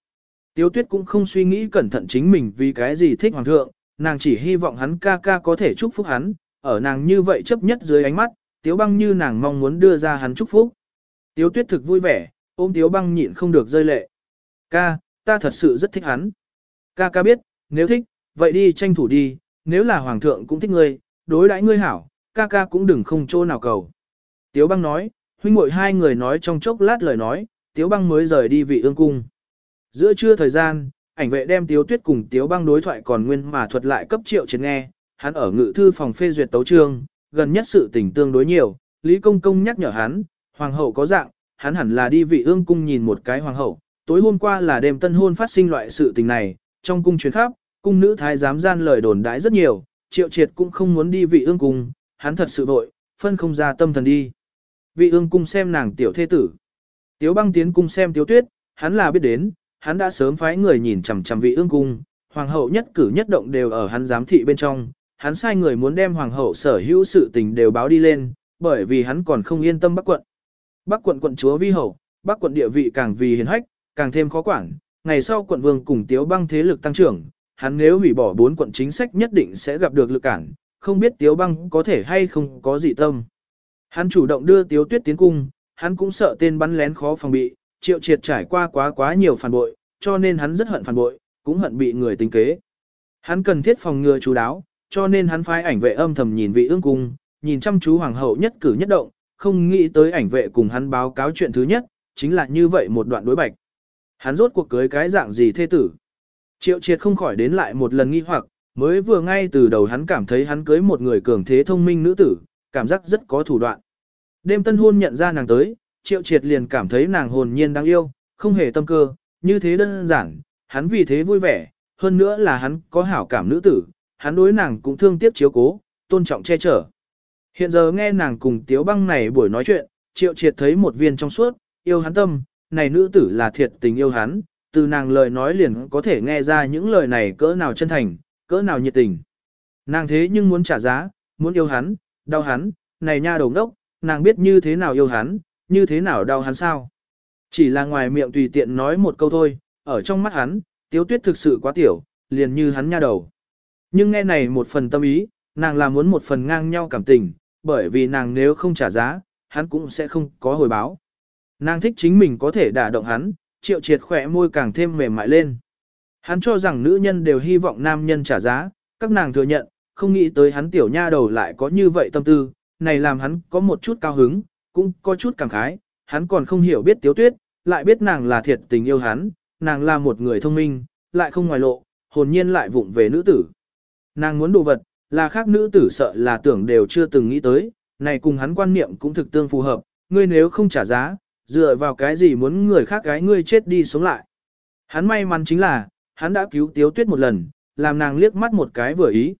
Tiểu tuyết cũng không suy nghĩ cẩn thận chính mình vì cái gì thích hoàng thượng, nàng chỉ hy vọng hắn ca ca có thể chúc phúc hắn, ở nàng như vậy chấp nhất dưới ánh mắt, tiếu băng như nàng mong muốn đưa ra hắn chúc phúc. Tiếu tuyết thực vui vẻ, ôm tiếu băng nhịn không được rơi lệ. Ca, ta thật sự rất thích hắn. Ca ca biết, nếu thích, vậy đi tranh thủ đi, nếu là hoàng thượng cũng thích ngươi, đối đãi ngươi hảo, ca ca cũng đừng không chỗ nào cầu. Tiếu băng nói, huynh muội hai người nói trong chốc lát lời nói, tiếu băng mới rời đi vị ương cung. Giữa trưa thời gian, ảnh vệ đem tiếu tuyết cùng tiếu băng đối thoại còn nguyên mà thuật lại cấp triệu chiến nghe, hắn ở ngự thư phòng phê duyệt tấu trương, gần nhất sự tình tương đối nhiều, Lý Công Công nhắc nhở hắn, hoàng hậu có dạng, hắn hẳn là đi vị ương cung nhìn một cái hoàng hậu, tối hôm qua là đêm tân hôn phát sinh loại sự tình này, trong cung truyền khắp, cung nữ thái giám gian lời đồn đãi rất nhiều, triệu triệt cũng không muốn đi vị ương cung, hắn thật sự vội, phân không ra tâm thần đi. Vị ương cung xem nàng tiểu thế tử. Tiếu băng tiến cung xem tiếu tuyết, hắn là biết đến, hắn đã sớm phái người nhìn chằm chằm vị ương cung, hoàng hậu nhất cử nhất động đều ở hắn giám thị bên trong, hắn sai người muốn đem hoàng hậu sở hữu sự tình đều báo đi lên, bởi vì hắn còn không yên tâm bắc quận. Bắc quận quận chúa vi hậu, bắc quận địa vị càng vì hiền hách, càng thêm khó quản, ngày sau quận vương cùng tiếu băng thế lực tăng trưởng, hắn nếu hủy bỏ bốn quận chính sách nhất định sẽ gặp được lực cản, không biết tiếu băng có thể hay không có dị tâm. Hắn chủ động đưa tiếu tuyết tiến cung, hắn cũng sợ tên bắn lén khó phòng bị, triệu triệt trải qua quá quá nhiều phản bội, cho nên hắn rất hận phản bội, cũng hận bị người tính kế. Hắn cần thiết phòng ngừa chú đáo, cho nên hắn phái ảnh vệ âm thầm nhìn vị ương cung, nhìn chăm chú hoàng hậu nhất cử nhất động, không nghĩ tới ảnh vệ cùng hắn báo cáo chuyện thứ nhất, chính là như vậy một đoạn đối bạch. Hắn rốt cuộc cưới cái dạng gì thê tử. Triệu triệt không khỏi đến lại một lần nghi hoặc, mới vừa ngay từ đầu hắn cảm thấy hắn cưới một người cường thế thông minh nữ tử, cảm giác rất có thủ đoạn. Đêm tân hôn nhận ra nàng tới, triệu triệt liền cảm thấy nàng hồn nhiên đáng yêu, không hề tâm cơ, như thế đơn giản, hắn vì thế vui vẻ, hơn nữa là hắn có hảo cảm nữ tử, hắn đối nàng cũng thương tiếc chiếu cố, tôn trọng che chở. Hiện giờ nghe nàng cùng tiếu băng này buổi nói chuyện, triệu triệt thấy một viên trong suốt, yêu hắn tâm, này nữ tử là thiệt tình yêu hắn, từ nàng lời nói liền có thể nghe ra những lời này cỡ nào chân thành, cỡ nào nhiệt tình. Nàng thế nhưng muốn trả giá, muốn yêu hắn, đau hắn, này nha đầu đốc, nàng biết như thế nào yêu hắn, như thế nào đau hắn sao. Chỉ là ngoài miệng tùy tiện nói một câu thôi, ở trong mắt hắn, tiếu tuyết thực sự quá tiểu, liền như hắn nha đầu. Nhưng nghe này một phần tâm ý, nàng là muốn một phần ngang nhau cảm tình, bởi vì nàng nếu không trả giá, hắn cũng sẽ không có hồi báo. Nàng thích chính mình có thể đả động hắn, triệu triệt khỏe môi càng thêm mềm mại lên. Hắn cho rằng nữ nhân đều hy vọng nam nhân trả giá, các nàng thừa nhận, không nghĩ tới hắn tiểu nha đầu lại có như vậy tâm tư, này làm hắn có một chút cao hứng, cũng có chút cảm khái, hắn còn không hiểu biết tiếu tuyết, lại biết nàng là thiệt tình yêu hắn, nàng là một người thông minh, lại không ngoài lộ, hồn nhiên lại vụng về nữ tử. Nàng muốn đồ vật, là khác nữ tử sợ là tưởng đều chưa từng nghĩ tới, này cùng hắn quan niệm cũng thực tương phù hợp, ngươi nếu không trả giá, dựa vào cái gì muốn người khác gái ngươi chết đi sống lại. Hắn may mắn chính là, hắn đã cứu tiếu tuyết một lần, làm nàng liếc mắt một cái vừa ý.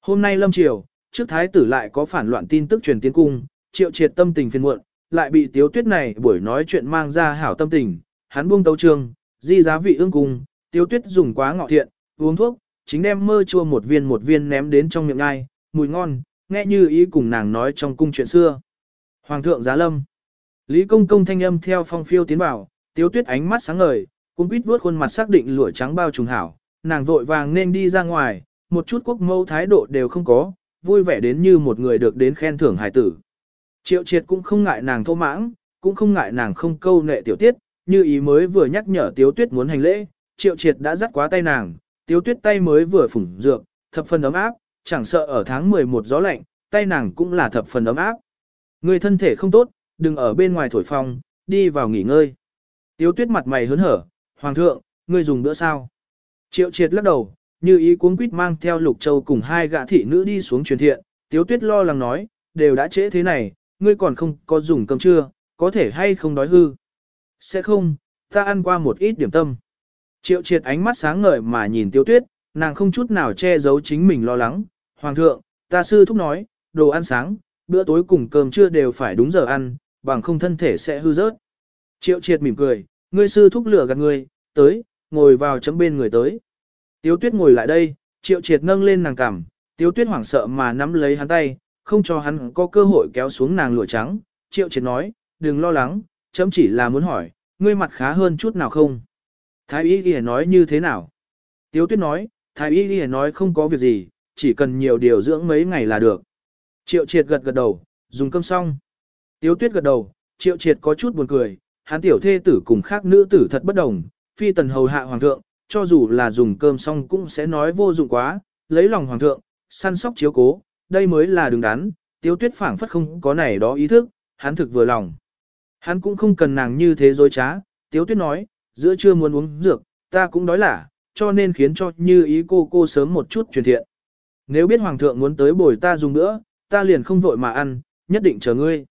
Hôm nay lâm triều, trước thái tử lại có phản loạn tin tức truyền tiến cung, triệu triệt tâm tình phiền muộn, lại bị tiếu tuyết này buổi nói chuyện mang ra hảo tâm tình, hắn buông tấu trường, di giá vị ương cung, tiếu tuyết dùng quá ngọ thiện, uống thuốc, chính đem mơ chua một viên một viên ném đến trong miệng ai, mùi ngon, nghe như ý cùng nàng nói trong cung chuyện xưa. Hoàng thượng giá lâm. Lý công công thanh âm theo phong phiêu tiến vào, tiếu tuyết ánh mắt sáng ngời, cũng biết vuốt khuôn mặt xác định lụa trắng bao trùng hảo, nàng vội vàng nên đi ra ngoài, một chút quốc mâu thái độ đều không có, vui vẻ đến như một người được đến khen thưởng hải tử. Triệu triệt cũng không ngại nàng thô mãng, cũng không ngại nàng không câu nệ tiểu tiết, như ý mới vừa nhắc nhở tiếu tuyết muốn hành lễ, triệu triệt đã dắt quá tay nàng, tiếu tuyết tay mới vừa phủng dược, thập phần ấm áp, chẳng sợ ở tháng 11 gió lạnh, tay nàng cũng là thập phần ấm áp. Người thân thể không tốt, đừng ở bên ngoài thổi phong, đi vào nghỉ ngơi. Tiếu tuyết mặt mày hớn hở, Hoàng thượng, ngươi dùng bữa sao? Triệu triệt lắc đầu, như ý cuống quýt mang theo Lục Châu cùng hai gã thị nữ đi xuống truyền thiện, Tiếu Tuyết lo lắng nói, đều đã trễ thế này, ngươi còn không có dùng cơm trưa, có thể hay không đói hư? Sẽ không, ta ăn qua một ít điểm tâm. Triệu triệt ánh mắt sáng ngời mà nhìn Tiếu Tuyết, nàng không chút nào che giấu chính mình lo lắng. Hoàng thượng, ta sư thúc nói, đồ ăn sáng, bữa tối cùng cơm trưa đều phải đúng giờ ăn, bằng không thân thể sẽ hư rớt. Triệu triệt mỉm cười, ngươi sư thúc lửa gạt ngươi, tới, ngồi vào chấm bên người tới. Tiếu tuyết ngồi lại đây, triệu triệt nâng lên nàng cằm, tiếu tuyết hoảng sợ mà nắm lấy hắn tay, không cho hắn có cơ hội kéo xuống nàng lụa trắng. Triệu triệt nói, đừng lo lắng, chấm chỉ là muốn hỏi, ngươi mặt khá hơn chút nào không? Thái y ghi nói như thế nào? Tiếu tuyết nói, thái y ghi nói không có việc gì, chỉ cần nhiều điều dưỡng mấy ngày là được. Triệu triệt gật gật đầu, dùng cơm xong. Tiếu tuyết gật đầu, triệu triệt có chút buồn cười, hắn tiểu thê tử cùng khác nữ tử thật bất đồng, phi tần hầu hạ hoàng thượng, cho dù là dùng cơm xong cũng sẽ nói vô dụng quá, lấy lòng hoàng thượng, săn sóc chiếu cố, đây mới là đứng đắn, tiếu tuyết phảng phất không có này đó ý thức, hắn thực vừa lòng. Hắn cũng không cần nàng như thế dối trá, tiếu tuyết nói, giữa trưa muốn uống dược, ta cũng đói lả, cho nên khiến cho như ý cô cô sớm một chút truyền thiện. Nếu biết hoàng thượng muốn tới bồi ta dùng nữa, ta liền không vội mà ăn, nhất định chờ ngươi.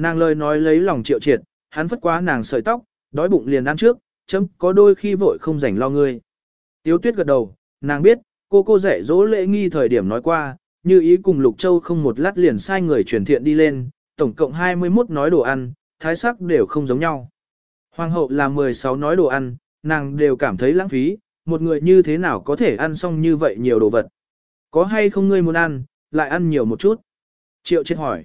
Nàng lời nói lấy lòng triệu triệt, hắn phất quá nàng sợi tóc, đói bụng liền ăn trước, chấm có đôi khi vội không rảnh lo ngươi. Tiếu tuyết gật đầu, nàng biết, cô cô dạy dỗ lễ nghi thời điểm nói qua, như ý cùng Lục Châu không một lát liền sai người truyền thiện đi lên, tổng cộng 21 nói đồ ăn, thái sắc đều không giống nhau. Hoàng hậu là 16 nói đồ ăn, nàng đều cảm thấy lãng phí, một người như thế nào có thể ăn xong như vậy nhiều đồ vật. Có hay không ngươi muốn ăn, lại ăn nhiều một chút. Triệu chết hỏi.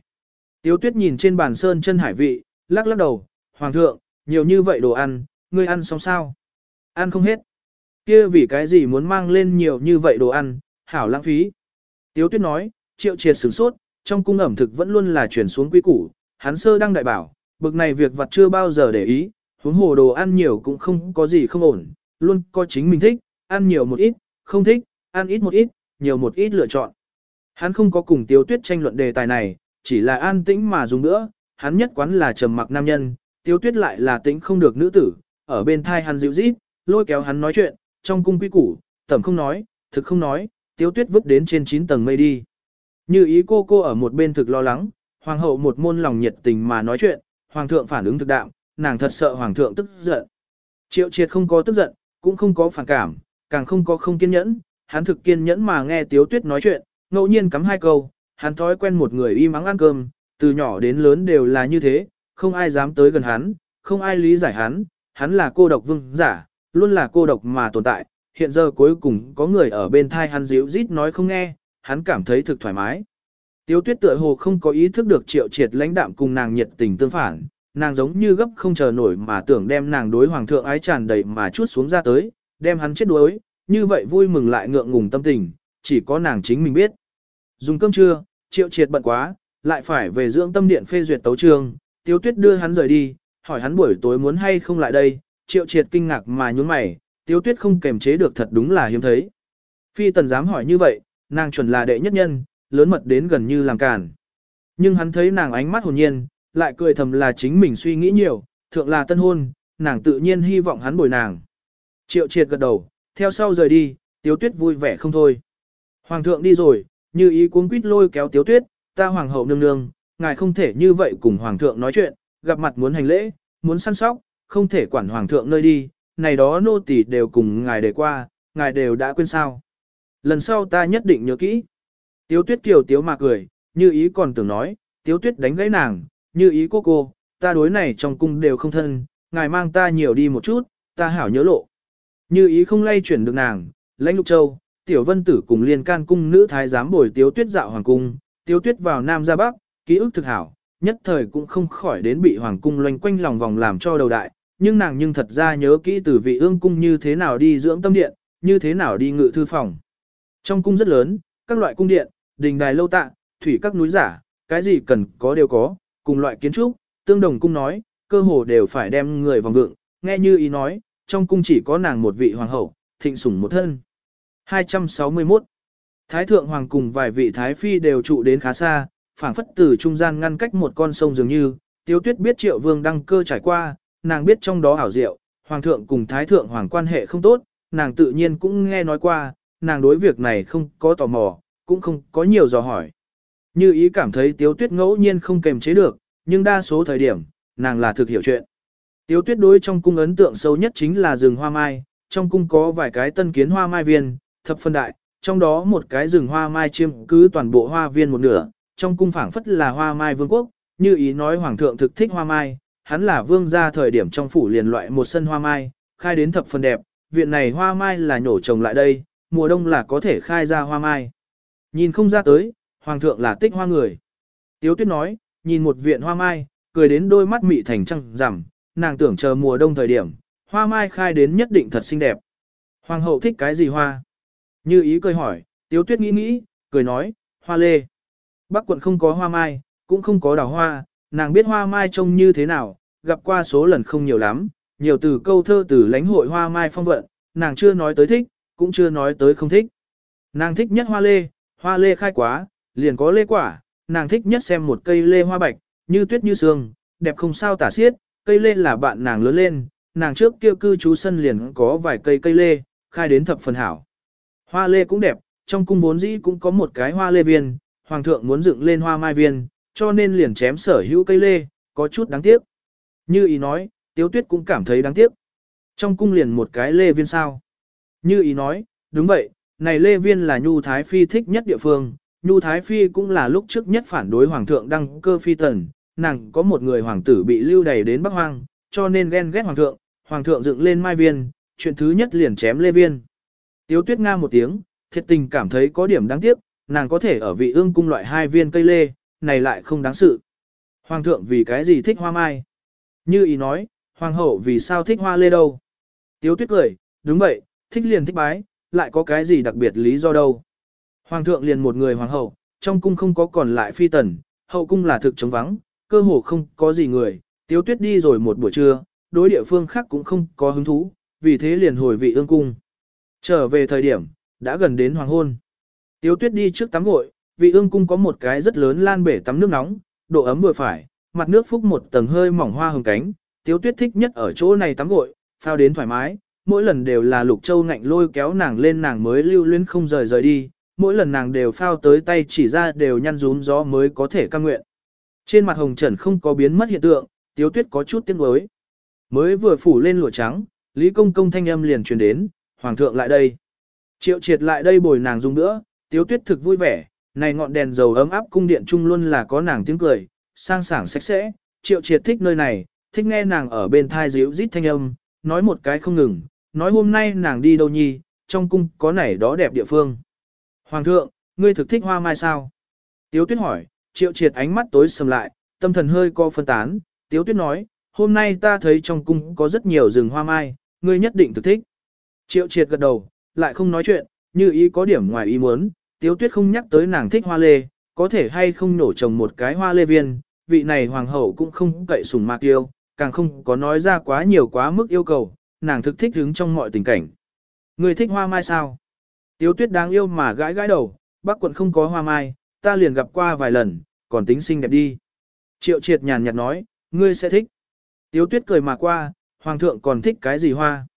Tiếu tuyết nhìn trên bàn sơn chân hải vị, lắc lắc đầu, Hoàng thượng, nhiều như vậy đồ ăn, ngươi ăn xong sao? Ăn không hết. Kia vì cái gì muốn mang lên nhiều như vậy đồ ăn, hảo lãng phí. Tiếu tuyết nói, triệu triệt sửng sốt, trong cung ẩm thực vẫn luôn là chuyển xuống quý củ, hắn sơ đăng đại bảo, bực này việc vật chưa bao giờ để ý, huống hồ đồ ăn nhiều cũng không có gì không ổn, luôn có chính mình thích, ăn nhiều một ít, không thích, ăn ít một ít, nhiều một ít lựa chọn. Hắn không có cùng Tiếu Tuyết tranh luận đề tài này, chỉ là an tĩnh mà dùng nữa, hắn nhất quán là trầm mặc nam nhân, tiêu Tuyết lại là tĩnh không được nữ tử, ở bên thai hắn dịu rít, lôi kéo hắn nói chuyện, trong cung quy củ, tẩm không nói, thực không nói, tiêu Tuyết vứt đến trên 9 tầng mây đi. Như ý cô cô ở một bên thực lo lắng, hoàng hậu một môn lòng nhiệt tình mà nói chuyện, hoàng thượng phản ứng thực đạm, nàng thật sợ hoàng thượng tức giận. Triệu triệt không có tức giận, cũng không có phản cảm, càng không có không kiên nhẫn, hắn thực kiên nhẫn mà nghe Tiếu Tuyết nói chuyện, ngẫu nhiên cắm hai câu, hắn thói quen một người im ắng ăn cơm, từ nhỏ đến lớn đều là như thế, không ai dám tới gần hắn, không ai lý giải hắn, hắn là cô độc vương giả, luôn là cô độc mà tồn tại, hiện giờ cuối cùng có người ở bên thai hắn díu rít nói không nghe, hắn cảm thấy thực thoải mái. Tiếu tuyết tựa hồ không có ý thức được triệu triệt lãnh đạm cùng nàng nhiệt tình tương phản, nàng giống như gấp không chờ nổi mà tưởng đem nàng đối hoàng thượng ái tràn đầy mà chút xuống ra tới, đem hắn chết đuối, như vậy vui mừng lại ngượng ngùng tâm tình, chỉ có nàng chính mình biết. Dùng cơm trưa, triệu triệt bận quá, lại phải về dưỡng tâm điện phê duyệt tấu trường, tiếu tuyết đưa hắn rời đi, hỏi hắn buổi tối muốn hay không lại đây, triệu triệt kinh ngạc mà nhún mày, tiếu tuyết không kềm chế được thật đúng là hiếm thấy. Phi tần dám hỏi như vậy, nàng chuẩn là đệ nhất nhân, lớn mật đến gần như làm cản Nhưng hắn thấy nàng ánh mắt hồn nhiên, lại cười thầm là chính mình suy nghĩ nhiều, thượng là tân hôn, nàng tự nhiên hy vọng hắn bồi nàng. Triệu triệt gật đầu, theo sau rời đi, tiếu tuyết vui vẻ không thôi. Hoàng thượng đi rồi, như ý cuống quýt lôi kéo tiếu tuyết, ta hoàng hậu nương nương, ngài không thể như vậy cùng hoàng thượng nói chuyện, gặp mặt muốn hành lễ, muốn săn sóc, không thể quản hoàng thượng nơi đi, này đó nô tỳ đều cùng ngài để qua, ngài đều đã quên sao. Lần sau ta nhất định nhớ kỹ. Tiếu tuyết kiều tiếu mà cười, như ý còn tưởng nói, tiếu tuyết đánh gãy nàng, như ý cô cô, ta đối này trong cung đều không thân, ngài mang ta nhiều đi một chút, ta hảo nhớ lộ. Như ý không lay chuyển được nàng, lãnh lục châu, tiểu vân tử cùng liên can cung nữ thái giám bồi tiếu tuyết dạo hoàng cung, tiếu tuyết vào nam ra bắc, ký ức thực hảo, nhất thời cũng không khỏi đến bị hoàng cung loanh quanh lòng vòng làm cho đầu đại, nhưng nàng nhưng thật ra nhớ kỹ từ vị ương cung như thế nào đi dưỡng tâm điện, như thế nào đi ngự thư phòng. Trong cung rất lớn, các loại cung điện, đình đài lâu tạ, thủy các núi giả, cái gì cần có đều có, cùng loại kiến trúc, tương đồng cung nói, cơ hồ đều phải đem người vòng vượng, nghe như ý nói, trong cung chỉ có nàng một vị hoàng hậu, thịnh sủng một thân. 261. Thái thượng hoàng cùng vài vị thái phi đều trụ đến khá xa, phảng phất từ trung gian ngăn cách một con sông dường như, Tiếu Tuyết biết Triệu Vương đăng cơ trải qua, nàng biết trong đó ảo diệu, hoàng thượng cùng thái thượng hoàng quan hệ không tốt, nàng tự nhiên cũng nghe nói qua, nàng đối việc này không có tò mò, cũng không có nhiều dò hỏi. Như ý cảm thấy Tiếu Tuyết ngẫu nhiên không kềm chế được, nhưng đa số thời điểm, nàng là thực hiểu chuyện. Tiếu Tuyết đối trong cung ấn tượng sâu nhất chính là rừng hoa mai, trong cung có vài cái tân kiến hoa mai viên, thập phân đại, trong đó một cái rừng hoa mai chiêm cứ toàn bộ hoa viên một nửa, trong cung phảng phất là hoa mai vương quốc, như ý nói hoàng thượng thực thích hoa mai, hắn là vương gia thời điểm trong phủ liền loại một sân hoa mai, khai đến thập phần đẹp, viện này hoa mai là nhổ trồng lại đây, mùa đông là có thể khai ra hoa mai. Nhìn không ra tới, hoàng thượng là tích hoa người. Tiếu tuyết nói, nhìn một viện hoa mai, cười đến đôi mắt mị thành trăng rằm, nàng tưởng chờ mùa đông thời điểm, hoa mai khai đến nhất định thật xinh đẹp. Hoàng hậu thích cái gì hoa? Như ý cười hỏi, tiếu tuyết nghĩ nghĩ, cười nói, hoa lê. Bắc quận không có hoa mai, cũng không có đào hoa, nàng biết hoa mai trông như thế nào, gặp qua số lần không nhiều lắm, nhiều từ câu thơ từ lãnh hội hoa mai phong vận, nàng chưa nói tới thích, cũng chưa nói tới không thích. Nàng thích nhất hoa lê, hoa lê khai quá, liền có lê quả, nàng thích nhất xem một cây lê hoa bạch, như tuyết như sương, đẹp không sao tả xiết, cây lê là bạn nàng lớn lên, nàng trước kia cư trú sân liền có vài cây cây lê, khai đến thập phần hảo. Hoa lê cũng đẹp, trong cung vốn dĩ cũng có một cái hoa lê viên, hoàng thượng muốn dựng lên hoa mai viên, cho nên liền chém sở hữu cây lê, có chút đáng tiếc. Như ý nói, tiếu tuyết cũng cảm thấy đáng tiếc. Trong cung liền một cái lê viên sao. Như ý nói, đúng vậy, này lê viên là Nhu Thái Phi thích nhất địa phương, Nhu Thái Phi cũng là lúc trước nhất phản đối hoàng thượng đăng cơ phi tần, nàng có một người hoàng tử bị lưu đày đến Bắc Hoang, cho nên ghen ghét hoàng thượng, hoàng thượng dựng lên mai viên, chuyện thứ nhất liền chém lê viên. Tiếu tuyết nga một tiếng, thiệt tình cảm thấy có điểm đáng tiếc, nàng có thể ở vị ương cung loại hai viên cây lê, này lại không đáng sự. Hoàng thượng vì cái gì thích hoa mai? Như ý nói, hoàng hậu vì sao thích hoa lê đâu? Tiếu tuyết cười, đúng vậy, thích liền thích bái, lại có cái gì đặc biệt lý do đâu? Hoàng thượng liền một người hoàng hậu, trong cung không có còn lại phi tần, hậu cung là thực trống vắng, cơ hồ không có gì người, tiếu tuyết đi rồi một buổi trưa, đối địa phương khác cũng không có hứng thú, vì thế liền hồi vị ương cung. Trở về thời điểm, đã gần đến hoàng hôn. Tiếu tuyết đi trước tắm gội, vị ương cung có một cái rất lớn lan bể tắm nước nóng, độ ấm vừa phải, mặt nước phúc một tầng hơi mỏng hoa hồng cánh, tiếu tuyết thích nhất ở chỗ này tắm gội, phao đến thoải mái, mỗi lần đều là lục châu ngạnh lôi kéo nàng lên nàng mới lưu luyến không rời rời đi, mỗi lần nàng đều phao tới tay chỉ ra đều nhăn rúm gió mới có thể căng nguyện. Trên mặt hồng trần không có biến mất hiện tượng, tiếu tuyết có chút tiếng đối. Mới vừa phủ lên lụa trắng, Lý Công Công thanh âm liền truyền đến, Hoàng thượng lại đây. Triệu triệt lại đây bồi nàng dùng nữa, tiếu tuyết thực vui vẻ, này ngọn đèn dầu ấm áp cung điện chung luôn là có nàng tiếng cười, sang sảng sạch sẽ, triệu triệt thích nơi này, thích nghe nàng ở bên thai díu rít thanh âm, nói một cái không ngừng, nói hôm nay nàng đi đâu nhi, trong cung có này đó đẹp địa phương. Hoàng thượng, ngươi thực thích hoa mai sao? Tiếu tuyết hỏi, triệu triệt ánh mắt tối sầm lại, tâm thần hơi co phân tán, tiếu tuyết nói, hôm nay ta thấy trong cung có rất nhiều rừng hoa mai, ngươi nhất định thực thích. Triệu triệt gật đầu, lại không nói chuyện, như ý có điểm ngoài ý muốn, tiếu tuyết không nhắc tới nàng thích hoa lê, có thể hay không nổ trồng một cái hoa lê viên, vị này hoàng hậu cũng không cậy sùng mạc yêu, càng không có nói ra quá nhiều quá mức yêu cầu, nàng thực thích hứng trong mọi tình cảnh. Người thích hoa mai sao? Tiếu tuyết đáng yêu mà gãi gãi đầu, bác quận không có hoa mai, ta liền gặp qua vài lần, còn tính xinh đẹp đi. Triệu triệt nhàn nhạt nói, ngươi sẽ thích. Tiếu tuyết cười mà qua, hoàng thượng còn thích cái gì hoa?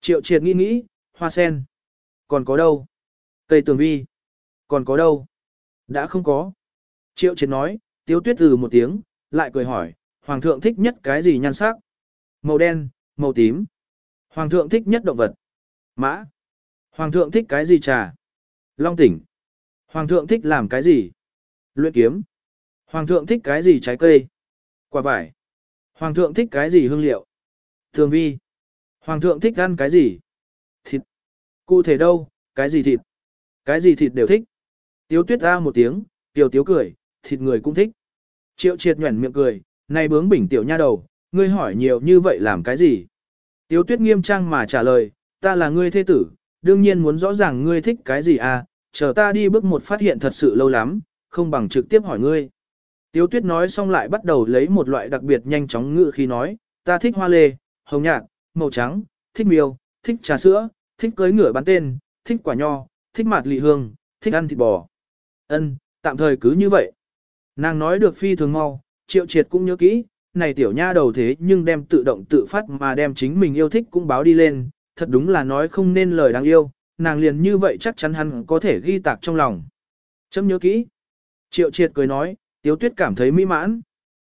Triệu triệt nghĩ nghĩ, hoa sen. Còn có đâu? Cây tường vi. Còn có đâu? Đã không có. Triệu triệt nói, tiếu tuyết từ một tiếng, lại cười hỏi, hoàng thượng thích nhất cái gì nhan sắc? Màu đen, màu tím. Hoàng thượng thích nhất động vật. Mã. Hoàng thượng thích cái gì trà? Long tỉnh. Hoàng thượng thích làm cái gì? Luyện kiếm. Hoàng thượng thích cái gì trái cây? Quả vải. Hoàng thượng thích cái gì hương liệu? Thường vi. Hoàng thượng thích ăn cái gì? Thịt. Cụ thể đâu, cái gì thịt? Cái gì thịt đều thích. Tiếu tuyết ra một tiếng, tiểu tiếu cười, thịt người cũng thích. Triệu triệt nhuẩn miệng cười, này bướng bỉnh tiểu nha đầu, ngươi hỏi nhiều như vậy làm cái gì? Tiếu tuyết nghiêm trang mà trả lời, ta là ngươi thế tử, đương nhiên muốn rõ ràng ngươi thích cái gì à, chờ ta đi bước một phát hiện thật sự lâu lắm, không bằng trực tiếp hỏi ngươi. Tiếu tuyết nói xong lại bắt đầu lấy một loại đặc biệt nhanh chóng ngự khi nói, ta thích hoa lê, hồng nhạt, màu trắng, thích miêu, thích trà sữa, thích cưới ngựa bán tên, thích quả nho, thích mạt lị hương, thích ăn thịt bò. Ân, tạm thời cứ như vậy. Nàng nói được phi thường mau, triệu triệt cũng nhớ kỹ, này tiểu nha đầu thế nhưng đem tự động tự phát mà đem chính mình yêu thích cũng báo đi lên, thật đúng là nói không nên lời đáng yêu, nàng liền như vậy chắc chắn hắn có thể ghi tạc trong lòng. Chấm nhớ kỹ. Triệu triệt cười nói, tiếu tuyết cảm thấy mỹ mãn.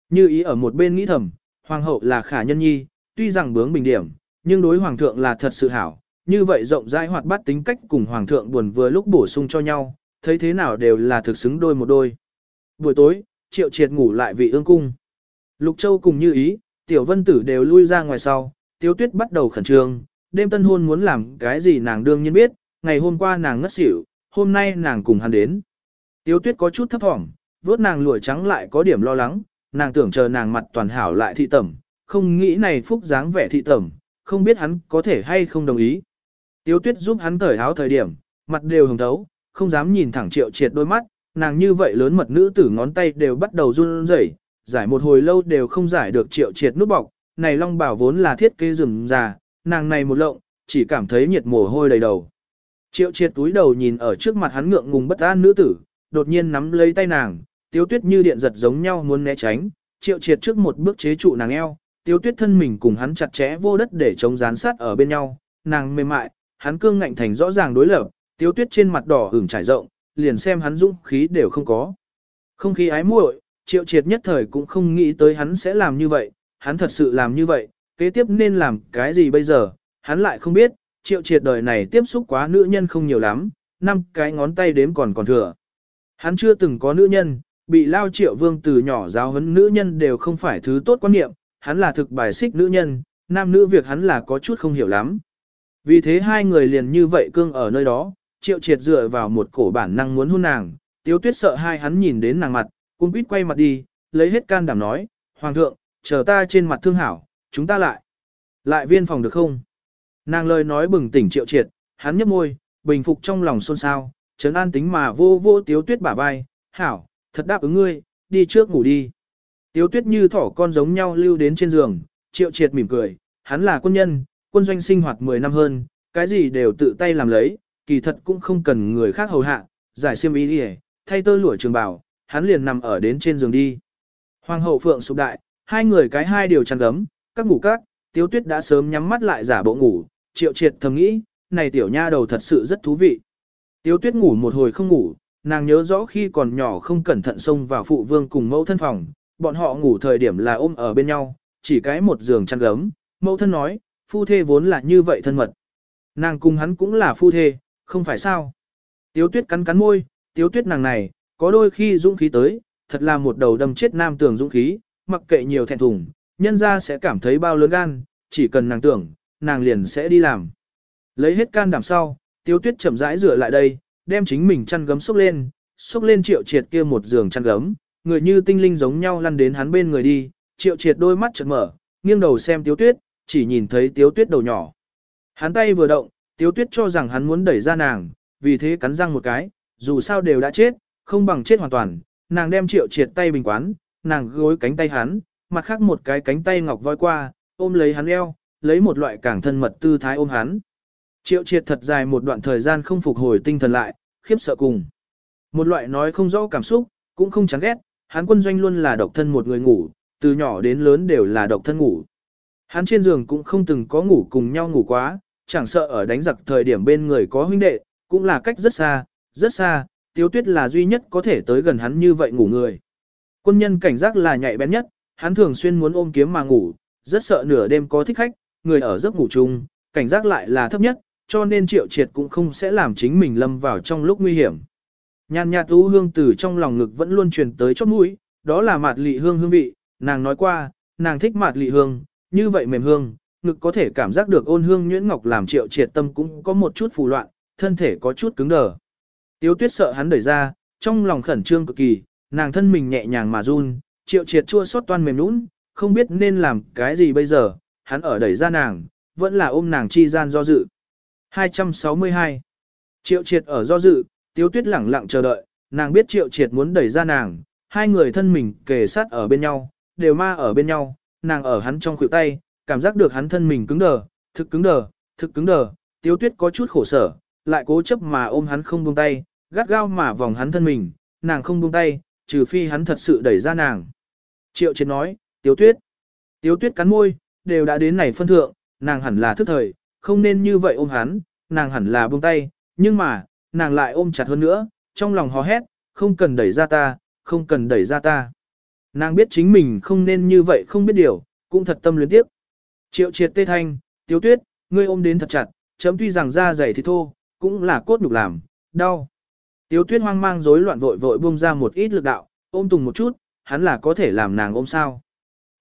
Như ý ở một bên nghĩ thầm, hoàng hậu là khả nhân nhi, tuy rằng bướng bình điểm, nhưng đối hoàng thượng là thật sự hảo, như vậy rộng rãi hoạt bát tính cách cùng hoàng thượng buồn vừa lúc bổ sung cho nhau, thấy thế nào đều là thực xứng đôi một đôi. Buổi tối, triệu triệt ngủ lại vị ương cung. Lục Châu cùng như ý, tiểu vân tử đều lui ra ngoài sau, tiếu tuyết bắt đầu khẩn trương, đêm tân hôn muốn làm cái gì nàng đương nhiên biết, ngày hôm qua nàng ngất xỉu, hôm nay nàng cùng hắn đến. Tiếu tuyết có chút thấp thỏm, vốt nàng lụa trắng lại có điểm lo lắng, nàng tưởng chờ nàng mặt toàn hảo lại thị tẩm, không nghĩ này phúc dáng vẻ thị tẩm, không biết hắn có thể hay không đồng ý. Tiếu tuyết giúp hắn cởi áo thời điểm, mặt đều hồng thấu, không dám nhìn thẳng triệu triệt đôi mắt, nàng như vậy lớn mật nữ tử ngón tay đều bắt đầu run rẩy, giải một hồi lâu đều không giải được triệu triệt nút bọc, này long bảo vốn là thiết kế rừng già, nàng này một lộng, chỉ cảm thấy nhiệt mồ hôi đầy đầu. Triệu triệt túi đầu nhìn ở trước mặt hắn ngượng ngùng bất an nữ tử, đột nhiên nắm lấy tay nàng, tiếu tuyết như điện giật giống nhau muốn né tránh, triệu triệt trước một bước chế trụ nàng eo, Tiêu tuyết thân mình cùng hắn chặt chẽ vô đất để chống gián sát ở bên nhau, nàng mềm mại, hắn cương ngạnh thành rõ ràng đối lập, Tiêu tuyết trên mặt đỏ ửng trải rộng, liền xem hắn dũng khí đều không có. Không khí ái muội, triệu triệt nhất thời cũng không nghĩ tới hắn sẽ làm như vậy, hắn thật sự làm như vậy, kế tiếp nên làm cái gì bây giờ, hắn lại không biết, triệu triệt đời này tiếp xúc quá nữ nhân không nhiều lắm, năm cái ngón tay đếm còn còn thừa. Hắn chưa từng có nữ nhân, bị lao triệu vương từ nhỏ giáo huấn nữ nhân đều không phải thứ tốt quan niệm, hắn là thực bài xích nữ nhân, nam nữ việc hắn là có chút không hiểu lắm. Vì thế hai người liền như vậy cương ở nơi đó, triệu triệt dựa vào một cổ bản năng muốn hôn nàng, tiếu tuyết sợ hai hắn nhìn đến nàng mặt, cung quýt quay mặt đi, lấy hết can đảm nói, Hoàng thượng, chờ ta trên mặt thương hảo, chúng ta lại. Lại viên phòng được không? Nàng lời nói bừng tỉnh triệu triệt, hắn nhấp môi, bình phục trong lòng xôn xao, trấn an tính mà vô vô tiếu tuyết bả vai, hảo, thật đáp ứng ngươi, đi trước ngủ đi. Tiếu tuyết như thỏ con giống nhau lưu đến trên giường, triệu triệt mỉm cười, hắn là quân nhân, quân doanh sinh hoạt 10 năm hơn, cái gì đều tự tay làm lấy, kỳ thật cũng không cần người khác hầu hạ, giải xiêm ý đi thay tơ lụa trường bảo, hắn liền nằm ở đến trên giường đi. Hoàng hậu phượng sụp đại, hai người cái hai điều chăn gấm, các ngủ các, tiếu tuyết đã sớm nhắm mắt lại giả bộ ngủ, triệu triệt thầm nghĩ, này tiểu nha đầu thật sự rất thú vị. Tiếu tuyết ngủ một hồi không ngủ, nàng nhớ rõ khi còn nhỏ không cẩn thận xông vào phụ vương cùng mẫu thân phòng, bọn họ ngủ thời điểm là ôm ở bên nhau, chỉ cái một giường chăn gấm, mẫu thân nói, phu thê vốn là như vậy thân mật. Nàng cùng hắn cũng là phu thê, không phải sao. Tiếu tuyết cắn cắn môi, tiếu tuyết nàng này, có đôi khi dũng khí tới, thật là một đầu đâm chết nam tưởng dũng khí, mặc kệ nhiều thẹn thùng, nhân ra sẽ cảm thấy bao lớn gan, chỉ cần nàng tưởng, nàng liền sẽ đi làm. Lấy hết can đảm sau, tiếu tuyết chậm rãi rửa lại đây, đem chính mình chăn gấm xúc lên, xúc lên triệu triệt kia một giường chăn gấm, người như tinh linh giống nhau lăn đến hắn bên người đi, triệu triệt đôi mắt chợt mở, nghiêng đầu xem tiếu tuyết, chỉ nhìn thấy tiếu tuyết đầu nhỏ. Hắn tay vừa động, tiếu tuyết cho rằng hắn muốn đẩy ra nàng, vì thế cắn răng một cái, dù sao đều đã chết, không bằng chết hoàn toàn, nàng đem triệu triệt tay bình quán, nàng gối cánh tay hắn, mặt khác một cái cánh tay ngọc voi qua, ôm lấy hắn eo, lấy một loại càng thân mật tư thái ôm hắn. Triệu triệt thật dài một đoạn thời gian không phục hồi tinh thần lại, khiếp sợ cùng. Một loại nói không rõ cảm xúc, cũng không chán ghét, hắn quân doanh luôn là độc thân một người ngủ, từ nhỏ đến lớn đều là độc thân ngủ. Hắn trên giường cũng không từng có ngủ cùng nhau ngủ quá, chẳng sợ ở đánh giặc thời điểm bên người có huynh đệ, cũng là cách rất xa, rất xa, Tiếu Tuyết là duy nhất có thể tới gần hắn như vậy ngủ người. Quân nhân cảnh giác là nhạy bén nhất, hắn thường xuyên muốn ôm kiếm mà ngủ, rất sợ nửa đêm có thích khách, người ở giấc ngủ chung, cảnh giác lại là thấp nhất, cho nên triệu triệt cũng không sẽ làm chính mình lâm vào trong lúc nguy hiểm. Nhàn nhạt u hương từ trong lòng ngực vẫn luôn truyền tới chót mũi, đó là mạt lị hương hương vị, nàng nói qua, nàng thích mạt lị hương, như vậy mềm hương, ngực có thể cảm giác được ôn hương nhuyễn ngọc làm triệu triệt tâm cũng có một chút phù loạn, thân thể có chút cứng đờ. Tiếu tuyết sợ hắn đẩy ra, trong lòng khẩn trương cực kỳ, nàng thân mình nhẹ nhàng mà run, triệu triệt chua xót toan mềm nũng, không biết nên làm cái gì bây giờ, hắn ở đẩy ra nàng, vẫn là ôm nàng chi gian do dự. 262. Triệu triệt ở do dự, tiếu tuyết lẳng lặng chờ đợi, nàng biết triệu triệt muốn đẩy ra nàng, hai người thân mình kề sát ở bên nhau, đều ma ở bên nhau, nàng ở hắn trong khuỷu tay, cảm giác được hắn thân mình cứng đờ, thực cứng đờ, thực cứng đờ, tiếu tuyết có chút khổ sở, lại cố chấp mà ôm hắn không buông tay, gắt gao mà vòng hắn thân mình, nàng không buông tay, trừ phi hắn thật sự đẩy ra nàng. Triệu triệt nói, tiếu tuyết, tiếu tuyết cắn môi, đều đã đến này phân thượng, nàng hẳn là thức thời, không nên như vậy ôm hắn, nàng hẳn là buông tay, nhưng mà, nàng lại ôm chặt hơn nữa, trong lòng hò hét, không cần đẩy ra ta, không cần đẩy ra ta. Nàng biết chính mình không nên như vậy không biết điều, cũng thật tâm luyến tiếp. Triệu triệt tê thanh, tiếu tuyết, ngươi ôm đến thật chặt, chấm tuy rằng da dày thì thô, cũng là cốt nhục làm, đau. Tiếu tuyết hoang mang rối loạn vội vội buông ra một ít lực đạo, ôm tùng một chút, hắn là có thể làm nàng ôm sao.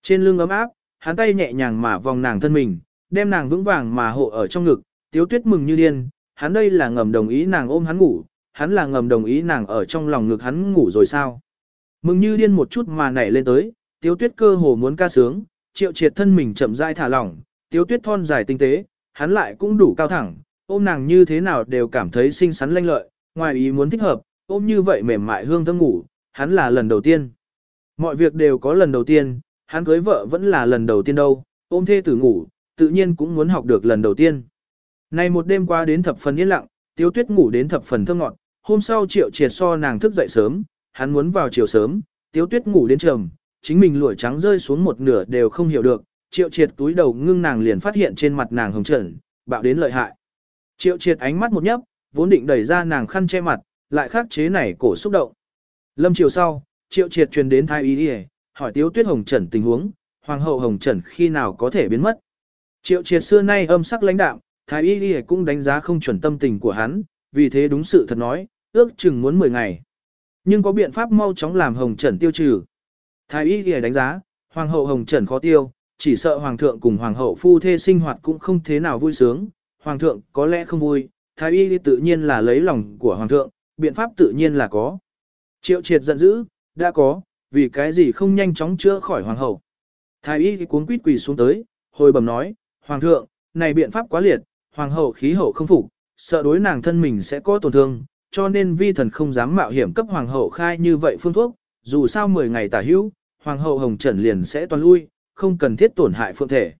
Trên lưng ấm áp, hắn tay nhẹ nhàng mà vòng nàng thân mình, đem nàng vững vàng mà hộ ở trong ngực, tiếu tuyết mừng như điên, hắn đây là ngầm đồng ý nàng ôm hắn ngủ, hắn là ngầm đồng ý nàng ở trong lòng ngực hắn ngủ rồi sao. Mừng như điên một chút mà nảy lên tới, tiếu tuyết cơ hồ muốn ca sướng, triệu triệt thân mình chậm rãi thả lỏng, tiếu tuyết thon dài tinh tế, hắn lại cũng đủ cao thẳng, ôm nàng như thế nào đều cảm thấy xinh xắn lanh lợi, ngoài ý muốn thích hợp, ôm như vậy mềm mại hương thơm ngủ, hắn là lần đầu tiên. Mọi việc đều có lần đầu tiên, hắn cưới vợ vẫn là lần đầu tiên đâu, ôm thê tử ngủ, tự nhiên cũng muốn học được lần đầu tiên. Này một đêm qua đến thập phần yên lặng, tiếu tuyết ngủ đến thập phần thơm ngọt, hôm sau triệu triệt so nàng thức dậy sớm, hắn muốn vào chiều sớm, tiếu tuyết ngủ đến trầm, chính mình lụa trắng rơi xuống một nửa đều không hiểu được, triệu triệt túi đầu ngưng nàng liền phát hiện trên mặt nàng hồng trần, bạo đến lợi hại. Triệu triệt ánh mắt một nhấp, vốn định đẩy ra nàng khăn che mặt, lại khắc chế này cổ xúc động. Lâm chiều sau, triệu triệt truyền đến thái y đi hỏi tiếu tuyết hồng trần tình huống, hoàng hậu hồng trần khi nào có thể biến mất. Triệu triệt xưa nay âm sắc lãnh đạm, thái y Y cũng đánh giá không chuẩn tâm tình của hắn, vì thế đúng sự thật nói, ước chừng muốn 10 ngày. Nhưng có biện pháp mau chóng làm hồng trần tiêu trừ. Thái y Y đánh giá, hoàng hậu hồng trần khó tiêu, chỉ sợ hoàng thượng cùng hoàng hậu phu thê sinh hoạt cũng không thế nào vui sướng, hoàng thượng có lẽ không vui, thái y tự nhiên là lấy lòng của hoàng thượng, biện pháp tự nhiên là có. Triệu triệt giận dữ, đã có, vì cái gì không nhanh chóng chữa khỏi hoàng hậu. Thái y cuốn quýt quỳ xuống tới, hồi bẩm nói, hoàng thượng, này biện pháp quá liệt, hoàng hậu khí hậu không phục, sợ đối nàng thân mình sẽ có tổn thương, cho nên vi thần không dám mạo hiểm cấp hoàng hậu khai như vậy phương thuốc, dù sao 10 ngày tả hữu, hoàng hậu hồng trần liền sẽ toàn lui, không cần thiết tổn hại phương thể.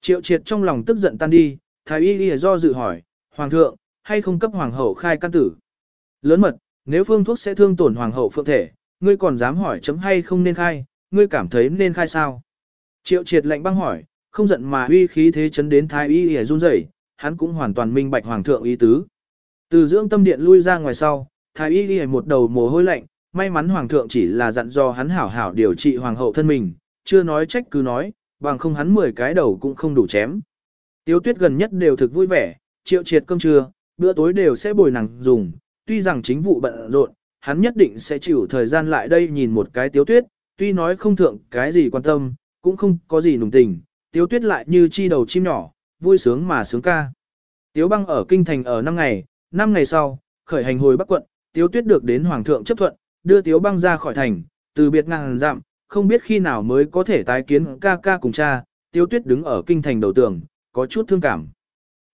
Triệu triệt trong lòng tức giận tan đi, thái y y do dự hỏi, hoàng thượng, hay không cấp hoàng hậu khai căn tử. Lớn mật, nếu phương thuốc sẽ thương tổn hoàng hậu phương thể, ngươi còn dám hỏi chấm hay không nên khai, ngươi cảm thấy nên khai sao? Triệu triệt lệnh băng hỏi, không giận mà uy khí thế chấn đến thái y y run rẩy, hắn cũng hoàn toàn minh bạch hoàng thượng ý tứ. Từ dưỡng tâm điện lui ra ngoài sau, thái y ghi một đầu mồ hôi lạnh, may mắn hoàng thượng chỉ là dặn do hắn hảo hảo điều trị hoàng hậu thân mình, chưa nói trách cứ nói, bằng không hắn 10 cái đầu cũng không đủ chém. Tiếu tuyết gần nhất đều thực vui vẻ, triệu triệt cơm trưa, bữa tối đều sẽ bồi nàng dùng, tuy rằng chính vụ bận rộn, hắn nhất định sẽ chịu thời gian lại đây nhìn một cái tiếu tuyết, tuy nói không thượng cái gì quan tâm, cũng không có gì nùng tình, tiếu tuyết lại như chi đầu chim nhỏ, vui sướng mà sướng ca. Tiếu băng ở kinh thành ở 5 ngày, 5 ngày sau, khởi hành hồi Bắc quận, tiếu tuyết được đến Hoàng thượng chấp thuận, đưa tiếu băng ra khỏi thành, từ biệt ngàn dặm, không biết khi nào mới có thể tái kiến ca ca cùng cha, tiếu tuyết đứng ở kinh thành đầu tường, có chút thương cảm.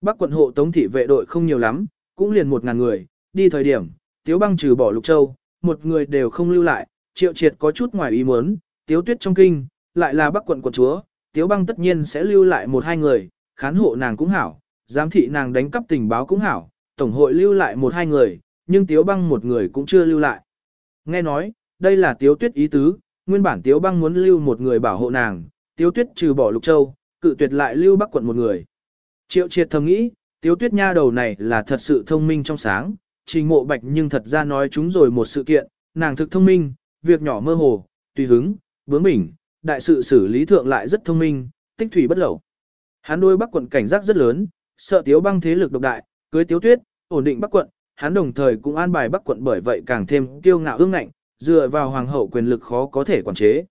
Bắc quận hộ tống thị vệ đội không nhiều lắm, cũng liền một ngàn người, đi thời điểm, tiếu băng trừ bỏ lục châu, một người đều không lưu lại, triệu triệt có chút ngoài ý muốn, tiếu tuyết trong kinh, lại là bắc quận quận chúa, tiếu băng tất nhiên sẽ lưu lại một hai người, khán hộ nàng cũng hảo, giám thị nàng đánh cắp tình báo cũng hảo, tổng hội lưu lại một hai người, nhưng tiếu băng một người cũng chưa lưu lại. Nghe nói, đây là tiếu tuyết ý tứ, nguyên bản tiếu băng muốn lưu một người bảo hộ nàng, tiếu tuyết trừ bỏ lục châu, cự tuyệt lại lưu bắc quận một người. Triệu triệt thầm nghĩ, tiếu tuyết nha đầu này là thật sự thông minh trong sáng, trình mộ bạch nhưng thật ra nói chúng rồi một sự kiện, nàng thực thông minh, việc nhỏ mơ hồ, tùy hứng, bướng bỉnh, đại sự xử lý thượng lại rất thông minh, tích thủy bất lẩu. Hắn đôi bắc quận cảnh giác rất lớn, sợ tiếu băng thế lực độc đại, cưới tiếu tuyết, ổn định bắc quận, hắn đồng thời cũng an bài bắc quận bởi vậy càng thêm kiêu ngạo ương ngạnh, dựa vào hoàng hậu quyền lực khó có thể quản chế.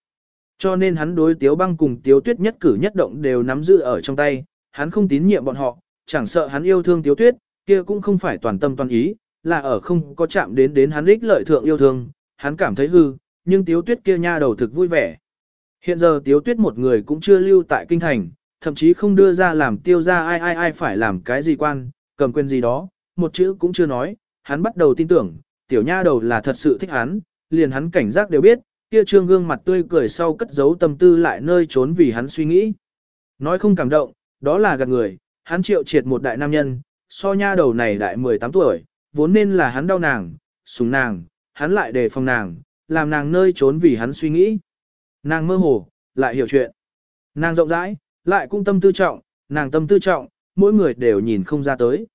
Cho nên hắn đối tiếu băng cùng tiếu tuyết nhất cử nhất động đều nắm giữ ở trong tay, hắn không tín nhiệm bọn họ, chẳng sợ hắn yêu thương tiếu tuyết, kia cũng không phải toàn tâm toàn ý, là ở không có chạm đến đến hắn ích lợi thượng yêu thương, hắn cảm thấy hư, nhưng tiếu tuyết kia nha đầu thực vui vẻ. Hiện giờ tiếu tuyết một người cũng chưa lưu tại kinh thành, thậm chí không đưa ra làm tiêu ra ai ai ai phải làm cái gì quan, cầm quyền gì đó, một chữ cũng chưa nói, hắn bắt đầu tin tưởng, tiểu nha đầu là thật sự thích hắn, liền hắn cảnh giác đều biết, kia trương gương mặt tươi cười sau cất giấu tâm tư lại nơi trốn vì hắn suy nghĩ. Nói không cảm động, đó là gạt người, hắn triệu triệt một đại nam nhân, so nha đầu này đại 18 tuổi, vốn nên là hắn đau nàng, sùng nàng, hắn lại đề phòng nàng, làm nàng nơi trốn vì hắn suy nghĩ. Nàng mơ hồ, lại hiểu chuyện. Nàng rộng rãi, lại cũng tâm tư trọng, nàng tâm tư trọng, mỗi người đều nhìn không ra tới.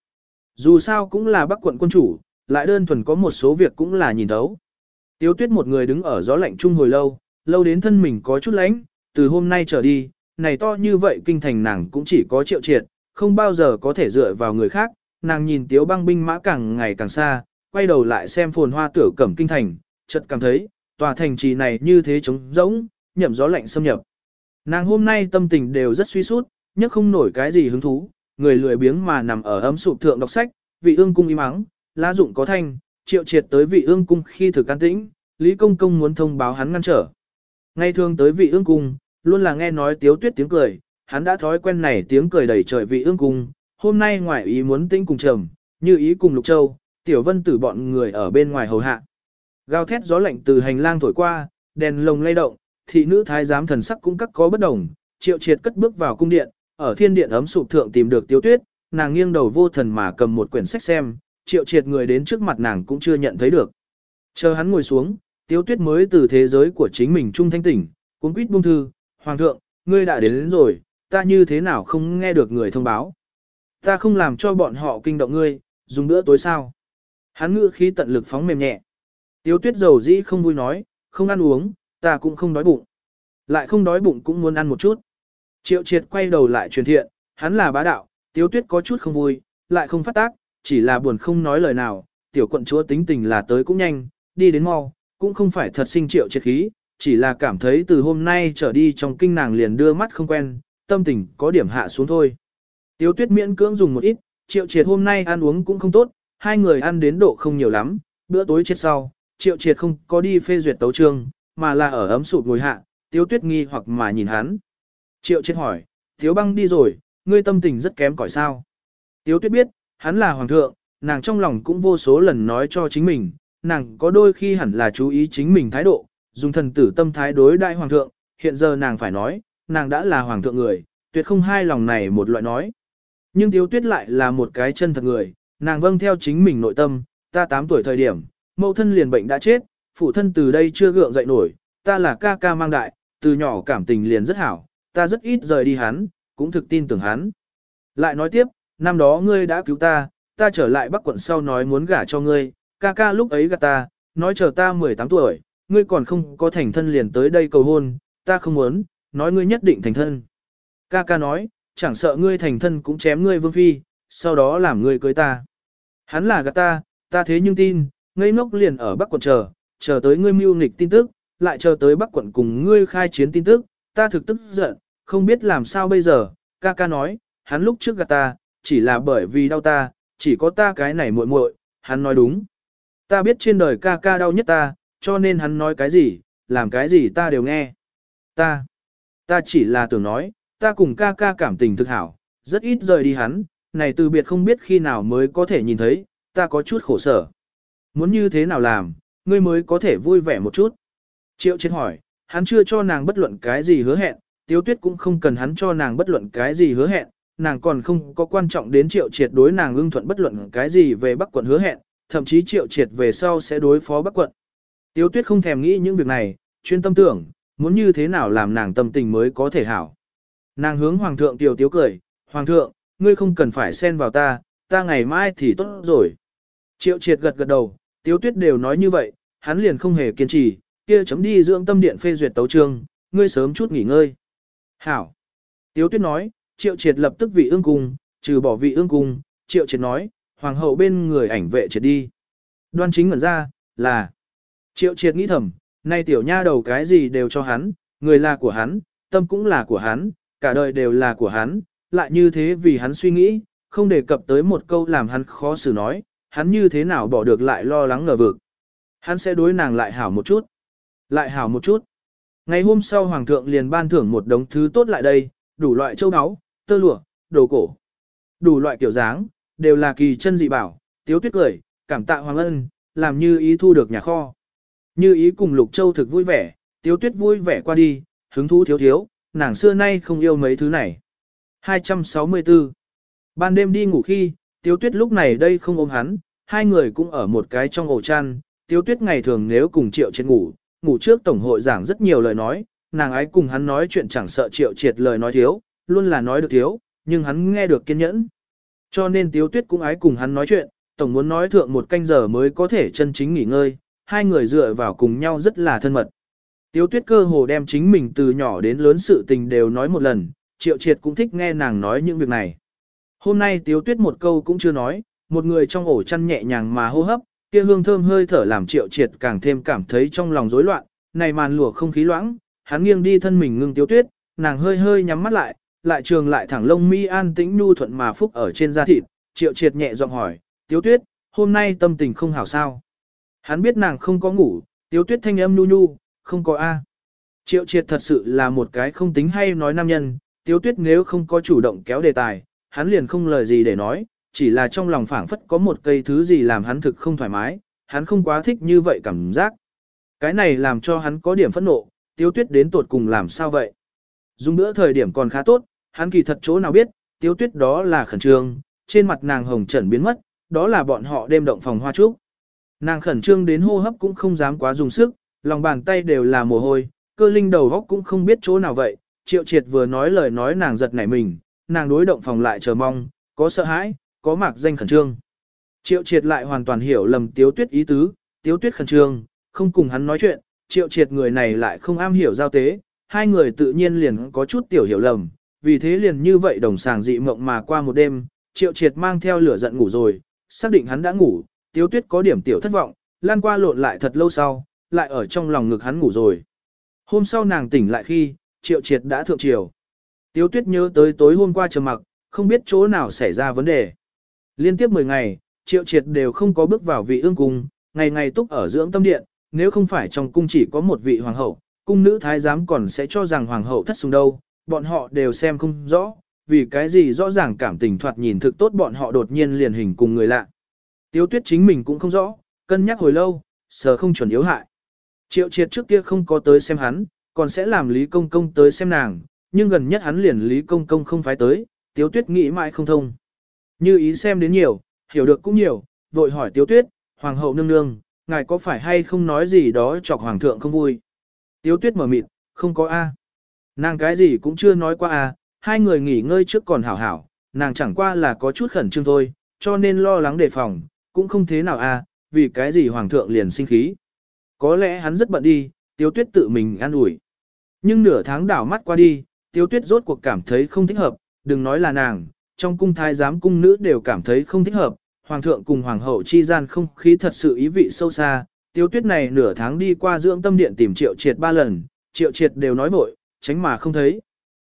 Dù sao cũng là bắc quận quân chủ, lại đơn thuần có một số việc cũng là nhìn thấu. Tiếu tuyết một người đứng ở gió lạnh chung hồi lâu, lâu đến thân mình có chút lạnh, từ hôm nay trở đi, này to như vậy kinh thành nàng cũng chỉ có triệu triệt, không bao giờ có thể dựa vào người khác, nàng nhìn tiếu băng binh mã càng ngày càng xa, quay đầu lại xem phồn hoa tử cẩm kinh thành, chợt cảm thấy, tòa thành trì này như thế trống rỗng, nhậm gió lạnh xâm nhập. Nàng hôm nay tâm tình đều rất suy sút, nhất không nổi cái gì hứng thú, người lười biếng mà nằm ở ấm sụp thượng đọc sách, vị ương cung im mắng, lá dụng có thanh, triệu triệt tới vị ương cung khi thực can tĩnh, Lý Công Công muốn thông báo hắn ngăn trở. Ngay thường tới vị ương cung, luôn là nghe nói tiếu tuyết tiếng cười, hắn đã thói quen này tiếng cười đầy trời vị ương cung, hôm nay ngoại ý muốn tĩnh cùng trầm, như ý cùng Lục Châu, tiểu vân tử bọn người ở bên ngoài hầu hạ. Gào thét gió lạnh từ hành lang thổi qua, đèn lồng lay động, thị nữ thái giám thần sắc cũng các có bất đồng, triệu triệt cất bước vào cung điện, ở thiên điện ấm sụp thượng tìm được tiêu tuyết, nàng nghiêng đầu vô thần mà cầm một quyển sách xem, triệu triệt người đến trước mặt nàng cũng chưa nhận thấy được. Chờ hắn ngồi xuống, tiêu tuyết mới từ thế giới của chính mình trung thanh tỉnh, cuốn quýt buông thư, hoàng thượng, ngươi đã đến, đến rồi, ta như thế nào không nghe được người thông báo. Ta không làm cho bọn họ kinh động ngươi, dùng bữa tối sao. Hắn ngữ khí tận lực phóng mềm nhẹ. tiêu tuyết dầu dĩ không vui nói, không ăn uống, ta cũng không đói bụng. Lại không đói bụng cũng muốn ăn một chút. Triệu triệt quay đầu lại truyền thiện, hắn là bá đạo, tiếu tuyết có chút không vui, lại không phát tác, chỉ là buồn không nói lời nào, tiểu quận chúa tính tình là tới cũng nhanh, đi đến mau, cũng không phải thật sinh triệu triệt khí, chỉ là cảm thấy từ hôm nay trở đi trong kinh nàng liền đưa mắt không quen, tâm tình có điểm hạ xuống thôi. Tiếu tuyết miễn cưỡng dùng một ít, triệu triệt hôm nay ăn uống cũng không tốt, hai người ăn đến độ không nhiều lắm, bữa tối chết sau, triệu triệt không có đi phê duyệt tấu trương, mà là ở ấm sụp ngồi hạ, tiếu tuyết nghi hoặc mà nhìn hắn. Triệu triệt hỏi, tiếu băng đi rồi, ngươi tâm tình rất kém cỏi sao. Tiếu tuyết biết, hắn là hoàng thượng, nàng trong lòng cũng vô số lần nói cho chính mình, nàng có đôi khi hẳn là chú ý chính mình thái độ, dùng thần tử tâm thái đối đại hoàng thượng, hiện giờ nàng phải nói, nàng đã là hoàng thượng người, tuyệt không hai lòng này một loại nói. Nhưng Tiếu Tuyết lại là một cái chân thật người, nàng vâng theo chính mình nội tâm, ta 8 tuổi thời điểm, mẫu thân liền bệnh đã chết, phụ thân từ đây chưa gượng dậy nổi, ta là ca ca mang đại, từ nhỏ cảm tình liền rất hảo, ta rất ít rời đi hắn, cũng thực tin tưởng hắn. Lại nói tiếp, năm đó ngươi đã cứu ta, ta trở lại Bắc quận sau nói muốn gả cho ngươi, ca ca lúc ấy gạt ta, nói chờ ta 18 tuổi, ngươi còn không có thành thân liền tới đây cầu hôn, ta không muốn, nói ngươi nhất định thành thân. Ca ca nói, chẳng sợ ngươi thành thân cũng chém ngươi vương phi, sau đó làm ngươi cưới ta. Hắn là gạt ta, ta thế nhưng tin, ngây ngốc liền ở Bắc quận chờ, chờ tới ngươi mưu nghịch tin tức, lại chờ tới Bắc quận cùng ngươi khai chiến tin tức, ta thực tức giận, không biết làm sao bây giờ, ca ca nói, hắn lúc trước gạt ta, chỉ là bởi vì đau ta, chỉ có ta cái này muội muội, hắn nói đúng. Ta biết trên đời ca ca đau nhất ta, cho nên hắn nói cái gì, làm cái gì ta đều nghe. Ta, ta chỉ là tưởng nói, ta cùng ca ca cảm tình thực hảo, rất ít rời đi hắn, này từ biệt không biết khi nào mới có thể nhìn thấy, ta có chút khổ sở. Muốn như thế nào làm, ngươi mới có thể vui vẻ một chút. Triệu Chiến hỏi, hắn chưa cho nàng bất luận cái gì hứa hẹn, tiếu tuyết cũng không cần hắn cho nàng bất luận cái gì hứa hẹn, nàng còn không có quan trọng đến triệu triệt đối nàng ưng thuận bất luận cái gì về bắc quận hứa hẹn, thậm chí triệu triệt về sau sẽ đối phó bắc quận. Tiếu tuyết không thèm nghĩ những việc này, chuyên tâm tưởng, muốn như thế nào làm nàng tâm tình mới có thể hảo. Nàng hướng hoàng thượng tiểu tiếu cười, hoàng thượng, ngươi không cần phải xen vào ta, ta ngày mai thì tốt rồi. Triệu triệt gật gật đầu, tiếu tuyết đều nói như vậy, hắn liền không hề kiên trì, kia chấm đi dưỡng tâm điện phê duyệt tấu trương, ngươi sớm chút nghỉ ngơi. Hảo. Tiếu tuyết nói, triệu triệt lập tức vị ương cung, trừ bỏ vị ương cung, triệu triệt nói, hoàng hậu bên người ảnh vệ triệt đi. Đoan chính ngẩn ra, là, triệu triệt nghĩ thầm, nay tiểu nha đầu cái gì đều cho hắn, người là của hắn, tâm cũng là của hắn, cả đời đều là của hắn, lại như thế vì hắn suy nghĩ, không đề cập tới một câu làm hắn khó xử nói, hắn như thế nào bỏ được lại lo lắng ngờ vực. Hắn sẽ đối nàng lại hảo một chút. Lại hảo một chút. Ngày hôm sau Hoàng thượng liền ban thưởng một đống thứ tốt lại đây, đủ loại châu áo, tơ lụa, đồ cổ. Đủ loại kiểu dáng, đều là kỳ chân dị bảo, tiếu tuyết cười, cảm tạ Hoàng ân, làm như ý thu được nhà kho. Như ý cùng Lục Châu thực vui vẻ, tiếu tuyết vui vẻ qua đi, hứng thú thiếu thiếu, nàng xưa nay không yêu mấy thứ này. 264. Ban đêm đi ngủ khi, tiếu tuyết lúc này đây không ôm hắn, hai người cũng ở một cái trong ổ chăn, tiếu tuyết ngày thường nếu cùng triệu triệt ngủ, ngủ trước tổng hội giảng rất nhiều lời nói, nàng ái cùng hắn nói chuyện chẳng sợ triệu triệt lời nói thiếu, luôn là nói được thiếu, nhưng hắn nghe được kiên nhẫn. Cho nên tiếu tuyết cũng ái cùng hắn nói chuyện, tổng muốn nói thượng một canh giờ mới có thể chân chính nghỉ ngơi, hai người dựa vào cùng nhau rất là thân mật. Tiếu tuyết cơ hồ đem chính mình từ nhỏ đến lớn sự tình đều nói một lần, triệu triệt cũng thích nghe nàng nói những việc này. Hôm nay tiếu tuyết một câu cũng chưa nói, một người trong ổ chăn nhẹ nhàng mà hô hấp, kia hương thơm hơi thở làm triệu triệt càng thêm cảm thấy trong lòng rối loạn, này màn lụa không khí loãng, hắn nghiêng đi thân mình ngưng tiếu tuyết, nàng hơi hơi nhắm mắt lại, lại trường lại thẳng lông mi an tĩnh nhu thuận mà phúc ở trên da thịt, triệu triệt nhẹ giọng hỏi, tiếu tuyết, hôm nay tâm tình không hảo sao. Hắn biết nàng không có ngủ, tiếu tuyết thanh âm nhu nhu, không có A. Triệu triệt thật sự là một cái không tính hay nói nam nhân, tiếu tuyết nếu không có chủ động kéo đề tài, hắn liền không lời gì để nói, chỉ là trong lòng phảng phất có một cây thứ gì làm hắn thực không thoải mái, hắn không quá thích như vậy cảm giác. Cái này làm cho hắn có điểm phẫn nộ, Tiêu tuyết đến tột cùng làm sao vậy. Dùng bữa thời điểm còn khá tốt, hắn kỳ thật chỗ nào biết, Tiêu tuyết đó là khẩn trương, trên mặt nàng hồng trần biến mất, đó là bọn họ đêm động phòng hoa trúc. Nàng khẩn trương đến hô hấp cũng không dám quá dùng sức, lòng bàn tay đều là mồ hôi, cơ linh đầu góc cũng không biết chỗ nào vậy. Triệu triệt vừa nói lời nói nàng giật nảy mình, nàng đối động phòng lại chờ mong, có sợ hãi, có mạc danh khẩn trương. Triệu triệt lại hoàn toàn hiểu lầm tiếu tuyết ý tứ, tiếu tuyết khẩn trương, không cùng hắn nói chuyện, triệu triệt người này lại không am hiểu giao tế, hai người tự nhiên liền có chút tiểu hiểu lầm, vì thế liền như vậy đồng sàng dị mộng mà qua một đêm, triệu triệt mang theo lửa giận ngủ rồi, xác định hắn đã ngủ, tiếu tuyết có điểm tiểu thất vọng, lan qua lộn lại thật lâu sau, lại ở trong lòng ngực hắn ngủ rồi. Hôm sau nàng tỉnh lại khi, triệu triệt đã thượng triều. Tiếu tuyết nhớ tới tối hôm qua trầm mặc, không biết chỗ nào xảy ra vấn đề. Liên tiếp 10 ngày, triệu triệt đều không có bước vào vị ương cung, ngày ngày túc ở dưỡng tâm điện, nếu không phải trong cung chỉ có một vị hoàng hậu, cung nữ thái giám còn sẽ cho rằng hoàng hậu thất sùng đâu, bọn họ đều xem không rõ, vì cái gì rõ ràng cảm tình thoạt nhìn thực tốt bọn họ đột nhiên liền hình cùng người lạ. Tiếu tuyết chính mình cũng không rõ, cân nhắc hồi lâu, sờ không chuẩn yếu hại. Triệu triệt trước kia không có tới xem hắn, còn sẽ làm Lý Công Công tới xem nàng, nhưng gần nhất hắn liền Lý Công Công không phái tới, Tiếu Tuyết nghĩ mãi không thông. Như ý xem đến nhiều, hiểu được cũng nhiều, vội hỏi Tiếu Tuyết, Hoàng hậu nương nương, ngài có phải hay không nói gì đó chọc hoàng thượng không vui. Tiếu tuyết mở mịt, không có A. Nàng cái gì cũng chưa nói qua A, hai người nghỉ ngơi trước còn hảo hảo, nàng chẳng qua là có chút khẩn trương thôi, cho nên lo lắng đề phòng, cũng không thế nào A, vì cái gì hoàng thượng liền sinh khí. Có lẽ hắn rất bận đi, tiếu tuyết tự mình an ủi. Nhưng nửa tháng đảo mắt qua đi, tiếu tuyết rốt cuộc cảm thấy không thích hợp, đừng nói là nàng, trong cung thái giám cung nữ đều cảm thấy không thích hợp, hoàng thượng cùng hoàng hậu chi gian không khí thật sự ý vị sâu xa. Tiếu tuyết này nửa tháng đi qua dưỡng tâm điện tìm triệu triệt ba lần, triệu triệt đều nói vội, tránh mà không thấy.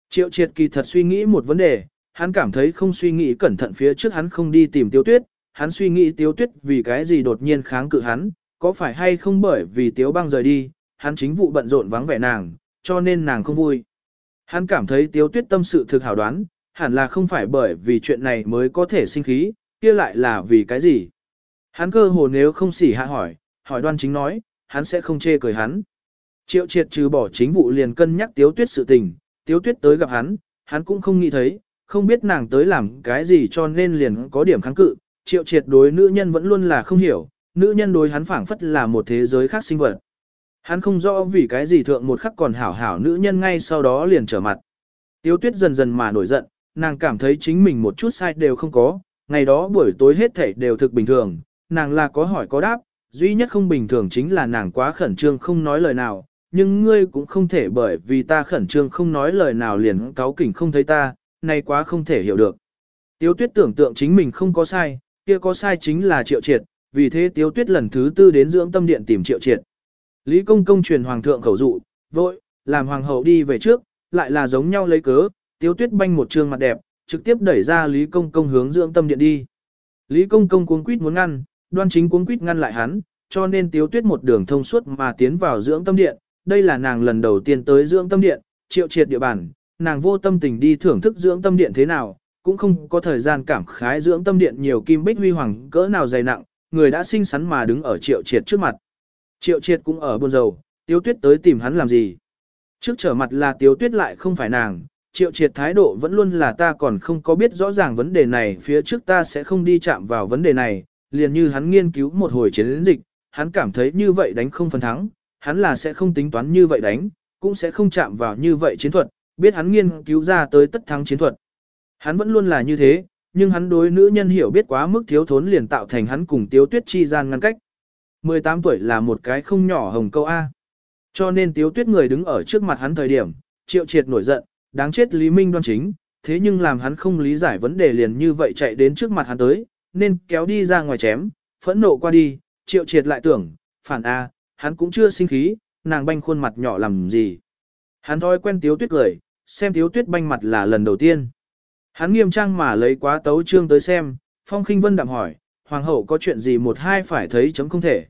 Triệu triệt kỳ thật suy nghĩ một vấn đề, hắn cảm thấy không suy nghĩ cẩn thận phía trước hắn không đi tìm tiếu tuyết, hắn suy nghĩ tiếu tuyết vì cái gì đột nhiên kháng cự hắn, có phải hay không bởi vì tiếu băng rời đi, hắn chính vụ bận rộn vắng vẻ nàng, cho nên nàng không vui. Hắn cảm thấy tiếu tuyết tâm sự thực hảo đoán, hẳn là không phải bởi vì chuyện này mới có thể sinh khí, kia lại là vì cái gì. Hắn cơ hồ nếu không xỉ hạ hỏi, hỏi đoan chính nói, hắn sẽ không chê cười hắn. Triệu triệt trừ bỏ chính vụ liền cân nhắc tiếu tuyết sự tình, tiếu tuyết tới gặp hắn, hắn cũng không nghĩ thấy, không biết nàng tới làm cái gì cho nên liền có điểm kháng cự. Triệu triệt đối nữ nhân vẫn luôn là không hiểu, nữ nhân đối hắn phảng phất là một thế giới khác sinh vật. Hắn không rõ vì cái gì thượng một khắc còn hảo hảo nữ nhân ngay sau đó liền trở mặt. Tiếu tuyết dần dần mà nổi giận, nàng cảm thấy chính mình một chút sai đều không có, ngày đó buổi tối hết thảy đều thực bình thường, nàng là có hỏi có đáp, duy nhất không bình thường chính là nàng quá khẩn trương không nói lời nào, nhưng ngươi cũng không thể bởi vì ta khẩn trương không nói lời nào liền cáo kỉnh không thấy ta, này quá không thể hiểu được. Tiếu tuyết tưởng tượng chính mình không có sai, kia có sai chính là triệu triệt, vì thế tiếu tuyết lần thứ tư đến dưỡng tâm điện tìm triệu triệt. Lý công công truyền hoàng thượng khẩu dụ, vội, làm hoàng hậu đi về trước, lại là giống nhau lấy cớ, tiếu tuyết banh một trường mặt đẹp, trực tiếp đẩy ra Lý công công hướng dưỡng tâm điện đi. Lý công công cuống quýt muốn ngăn, đoan chính cuống quýt ngăn lại hắn, cho nên tiếu tuyết một đường thông suốt mà tiến vào dưỡng tâm điện, đây là nàng lần đầu tiên tới dưỡng tâm điện, triệu triệt địa bàn, nàng vô tâm tình đi thưởng thức dưỡng tâm điện thế nào, cũng không có thời gian cảm khái dưỡng tâm điện nhiều kim bích huy hoàng cỡ nào dày nặng, người đã xinh xắn mà đứng ở triệu triệt trước mặt. Triệu triệt cũng ở buồn rầu, tiếu tuyết tới tìm hắn làm gì. Trước trở mặt là tiếu tuyết lại không phải nàng, triệu triệt thái độ vẫn luôn là ta còn không có biết rõ ràng vấn đề này phía trước ta sẽ không đi chạm vào vấn đề này, liền như hắn nghiên cứu một hồi chiến dịch, hắn cảm thấy như vậy đánh không phần thắng, hắn là sẽ không tính toán như vậy đánh, cũng sẽ không chạm vào như vậy chiến thuật, biết hắn nghiên cứu ra tới tất thắng chiến thuật. Hắn vẫn luôn là như thế, nhưng hắn đối nữ nhân hiểu biết quá mức thiếu thốn liền tạo thành hắn cùng Tiếu Tuyết chi gian ngăn cách. 18 tuổi là một cái không nhỏ hồng câu A. Cho nên Tiếu Tuyết người đứng ở trước mặt hắn thời điểm, triệu triệt nổi giận, đáng chết Lý Minh đoan chính, thế nhưng làm hắn không lý giải vấn đề liền như vậy chạy đến trước mặt hắn tới, nên kéo đi ra ngoài chém, phẫn nộ qua đi, triệu triệt lại tưởng, phản A, hắn cũng chưa sinh khí, nàng banh khuôn mặt nhỏ làm gì. Hắn thói quen Tiếu Tuyết cười, xem Tiếu Tuyết banh mặt là lần đầu tiên. Hắn nghiêm trang mà lấy quá tấu trương tới xem, Phong Khinh Vân đạm hỏi, Hoàng hậu có chuyện gì một hai phải thấy chấm không thể.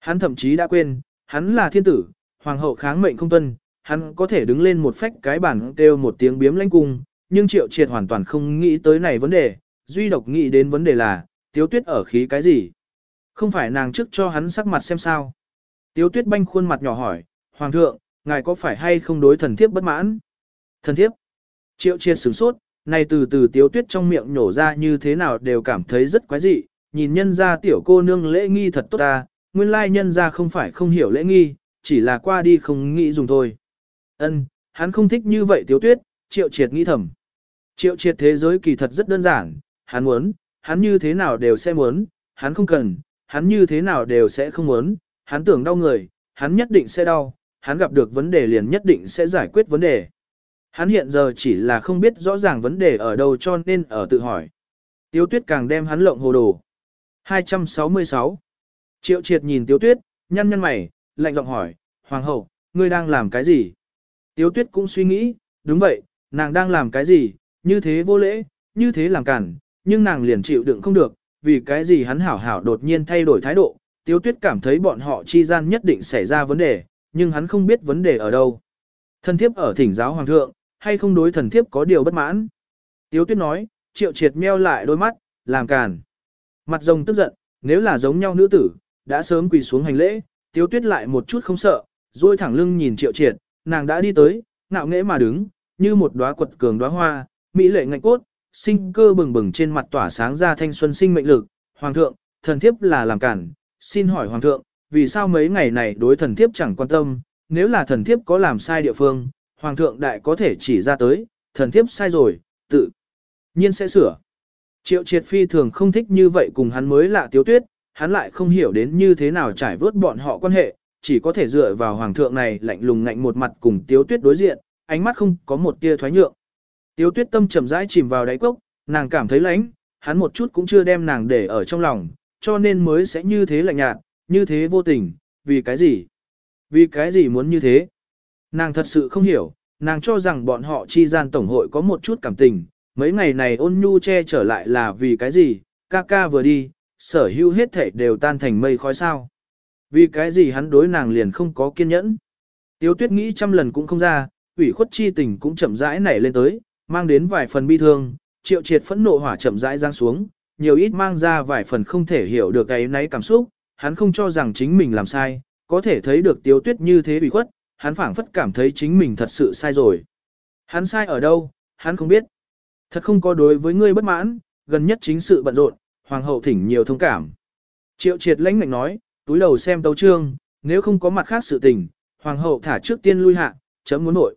Hắn thậm chí đã quên, hắn là thiên tử, Hoàng hậu kháng mệnh không tuân, hắn có thể đứng lên một phách cái bản kêu một tiếng biếm lãnh cung, nhưng triệu triệt hoàn toàn không nghĩ tới này vấn đề, duy độc nghĩ đến vấn đề là, tiếu tuyết ở khí cái gì. Không phải nàng trước cho hắn sắc mặt xem sao. Tiếu tuyết banh khuôn mặt nhỏ hỏi, Hoàng thượng, ngài có phải hay không đối thần thiếp bất mãn? Thần thiếp. Triệu triệt sửng sốt, này từ từ tiếu tuyết trong miệng nhổ ra như thế nào đều cảm thấy rất quái dị, nhìn nhân ra tiểu cô nương lễ nghi thật tốt ta, nguyên lai nhân ra không phải không hiểu lễ nghi, chỉ là qua đi không nghĩ dùng thôi. Ân, hắn không thích như vậy tiếu tuyết, triệu triệt nghĩ thầm. Triệu triệt thế giới kỳ thật rất đơn giản, hắn muốn, hắn như thế nào đều sẽ muốn, hắn không cần, hắn như thế nào đều sẽ không muốn, hắn tưởng đau người, hắn nhất định sẽ đau, hắn gặp được vấn đề liền nhất định sẽ giải quyết vấn đề. Hắn hiện giờ chỉ là không biết rõ ràng vấn đề ở đâu cho nên ở tự hỏi. Tiếu tuyết càng đem hắn lộng hồ đồ. 266. Triệu triệt nhìn tiếu tuyết, nhăn nhăn mày, lạnh giọng hỏi, Hoàng hậu, ngươi đang làm cái gì? Tiếu tuyết cũng suy nghĩ, đúng vậy, nàng đang làm cái gì, như thế vô lễ, như thế làm cản, nhưng nàng liền chịu đựng không được, vì cái gì hắn hảo hảo đột nhiên thay đổi thái độ, tiếu tuyết cảm thấy bọn họ chi gian nhất định xảy ra vấn đề, nhưng hắn không biết vấn đề ở đâu. Thần thiếp ở thỉnh giáo hoàng thượng, hay không đối thần thiếp có điều bất mãn. Tiếu tuyết nói, triệu triệt meo lại đôi mắt, làm càn. Mặt rồng tức giận, nếu là giống nhau nữ tử, đã sớm quỳ xuống hành lễ, tiếu tuyết lại một chút không sợ, rồi thẳng lưng nhìn triệu triệt, nàng đã đi tới, ngạo nghễ mà đứng, như một đóa quật cường đóa hoa, mỹ lệ ngạnh cốt, sinh cơ bừng bừng trên mặt tỏa sáng ra thanh xuân sinh mệnh lực. Hoàng thượng, thần thiếp là làm cản, xin hỏi hoàng thượng, vì sao mấy ngày này đối thần thiếp chẳng quan tâm, nếu là thần thiếp có làm sai địa phương, hoàng thượng đại có thể chỉ ra tới, thần thiếp sai rồi, tự nhiên sẽ sửa. Triệu triệt phi thường không thích như vậy cùng hắn mới lạ tiếu tuyết, hắn lại không hiểu đến như thế nào trải vớt bọn họ quan hệ, chỉ có thể dựa vào hoàng thượng này lạnh lùng ngạnh một mặt cùng tiếu tuyết đối diện, ánh mắt không có một tia thoái nhượng. Tiếu tuyết tâm chậm rãi chìm vào đáy cốc, nàng cảm thấy lánh, hắn một chút cũng chưa đem nàng để ở trong lòng, cho nên mới sẽ như thế lạnh nhạt, như thế vô tình, vì cái gì? Vì cái gì muốn như thế? Nàng thật sự không hiểu, nàng cho rằng bọn họ chi gian tổng hội có một chút cảm tình, mấy ngày này ôn nhu che trở lại là vì cái gì, ca ca vừa đi, sở hữu hết thể đều tan thành mây khói sao. Vì cái gì hắn đối nàng liền không có kiên nhẫn. Tiếu tuyết nghĩ trăm lần cũng không ra, ủy khuất chi tình cũng chậm rãi nảy lên tới, mang đến vài phần bi thương, triệu triệt phẫn nộ hỏa chậm rãi giáng xuống, nhiều ít mang ra vài phần không thể hiểu được cái nấy cảm xúc, hắn không cho rằng chính mình làm sai, có thể thấy được tiếu tuyết như thế ủy khuất, hắn phảng phất cảm thấy chính mình thật sự sai rồi. Hắn sai ở đâu, hắn không biết. Thật không có đối với ngươi bất mãn, gần nhất chính sự bận rộn, hoàng hậu thỉnh nhiều thông cảm. Triệu triệt lãnh ngạnh nói, túi đầu xem tấu trương, nếu không có mặt khác sự tình, hoàng hậu thả trước tiên lui hạ, chấm muốn nội.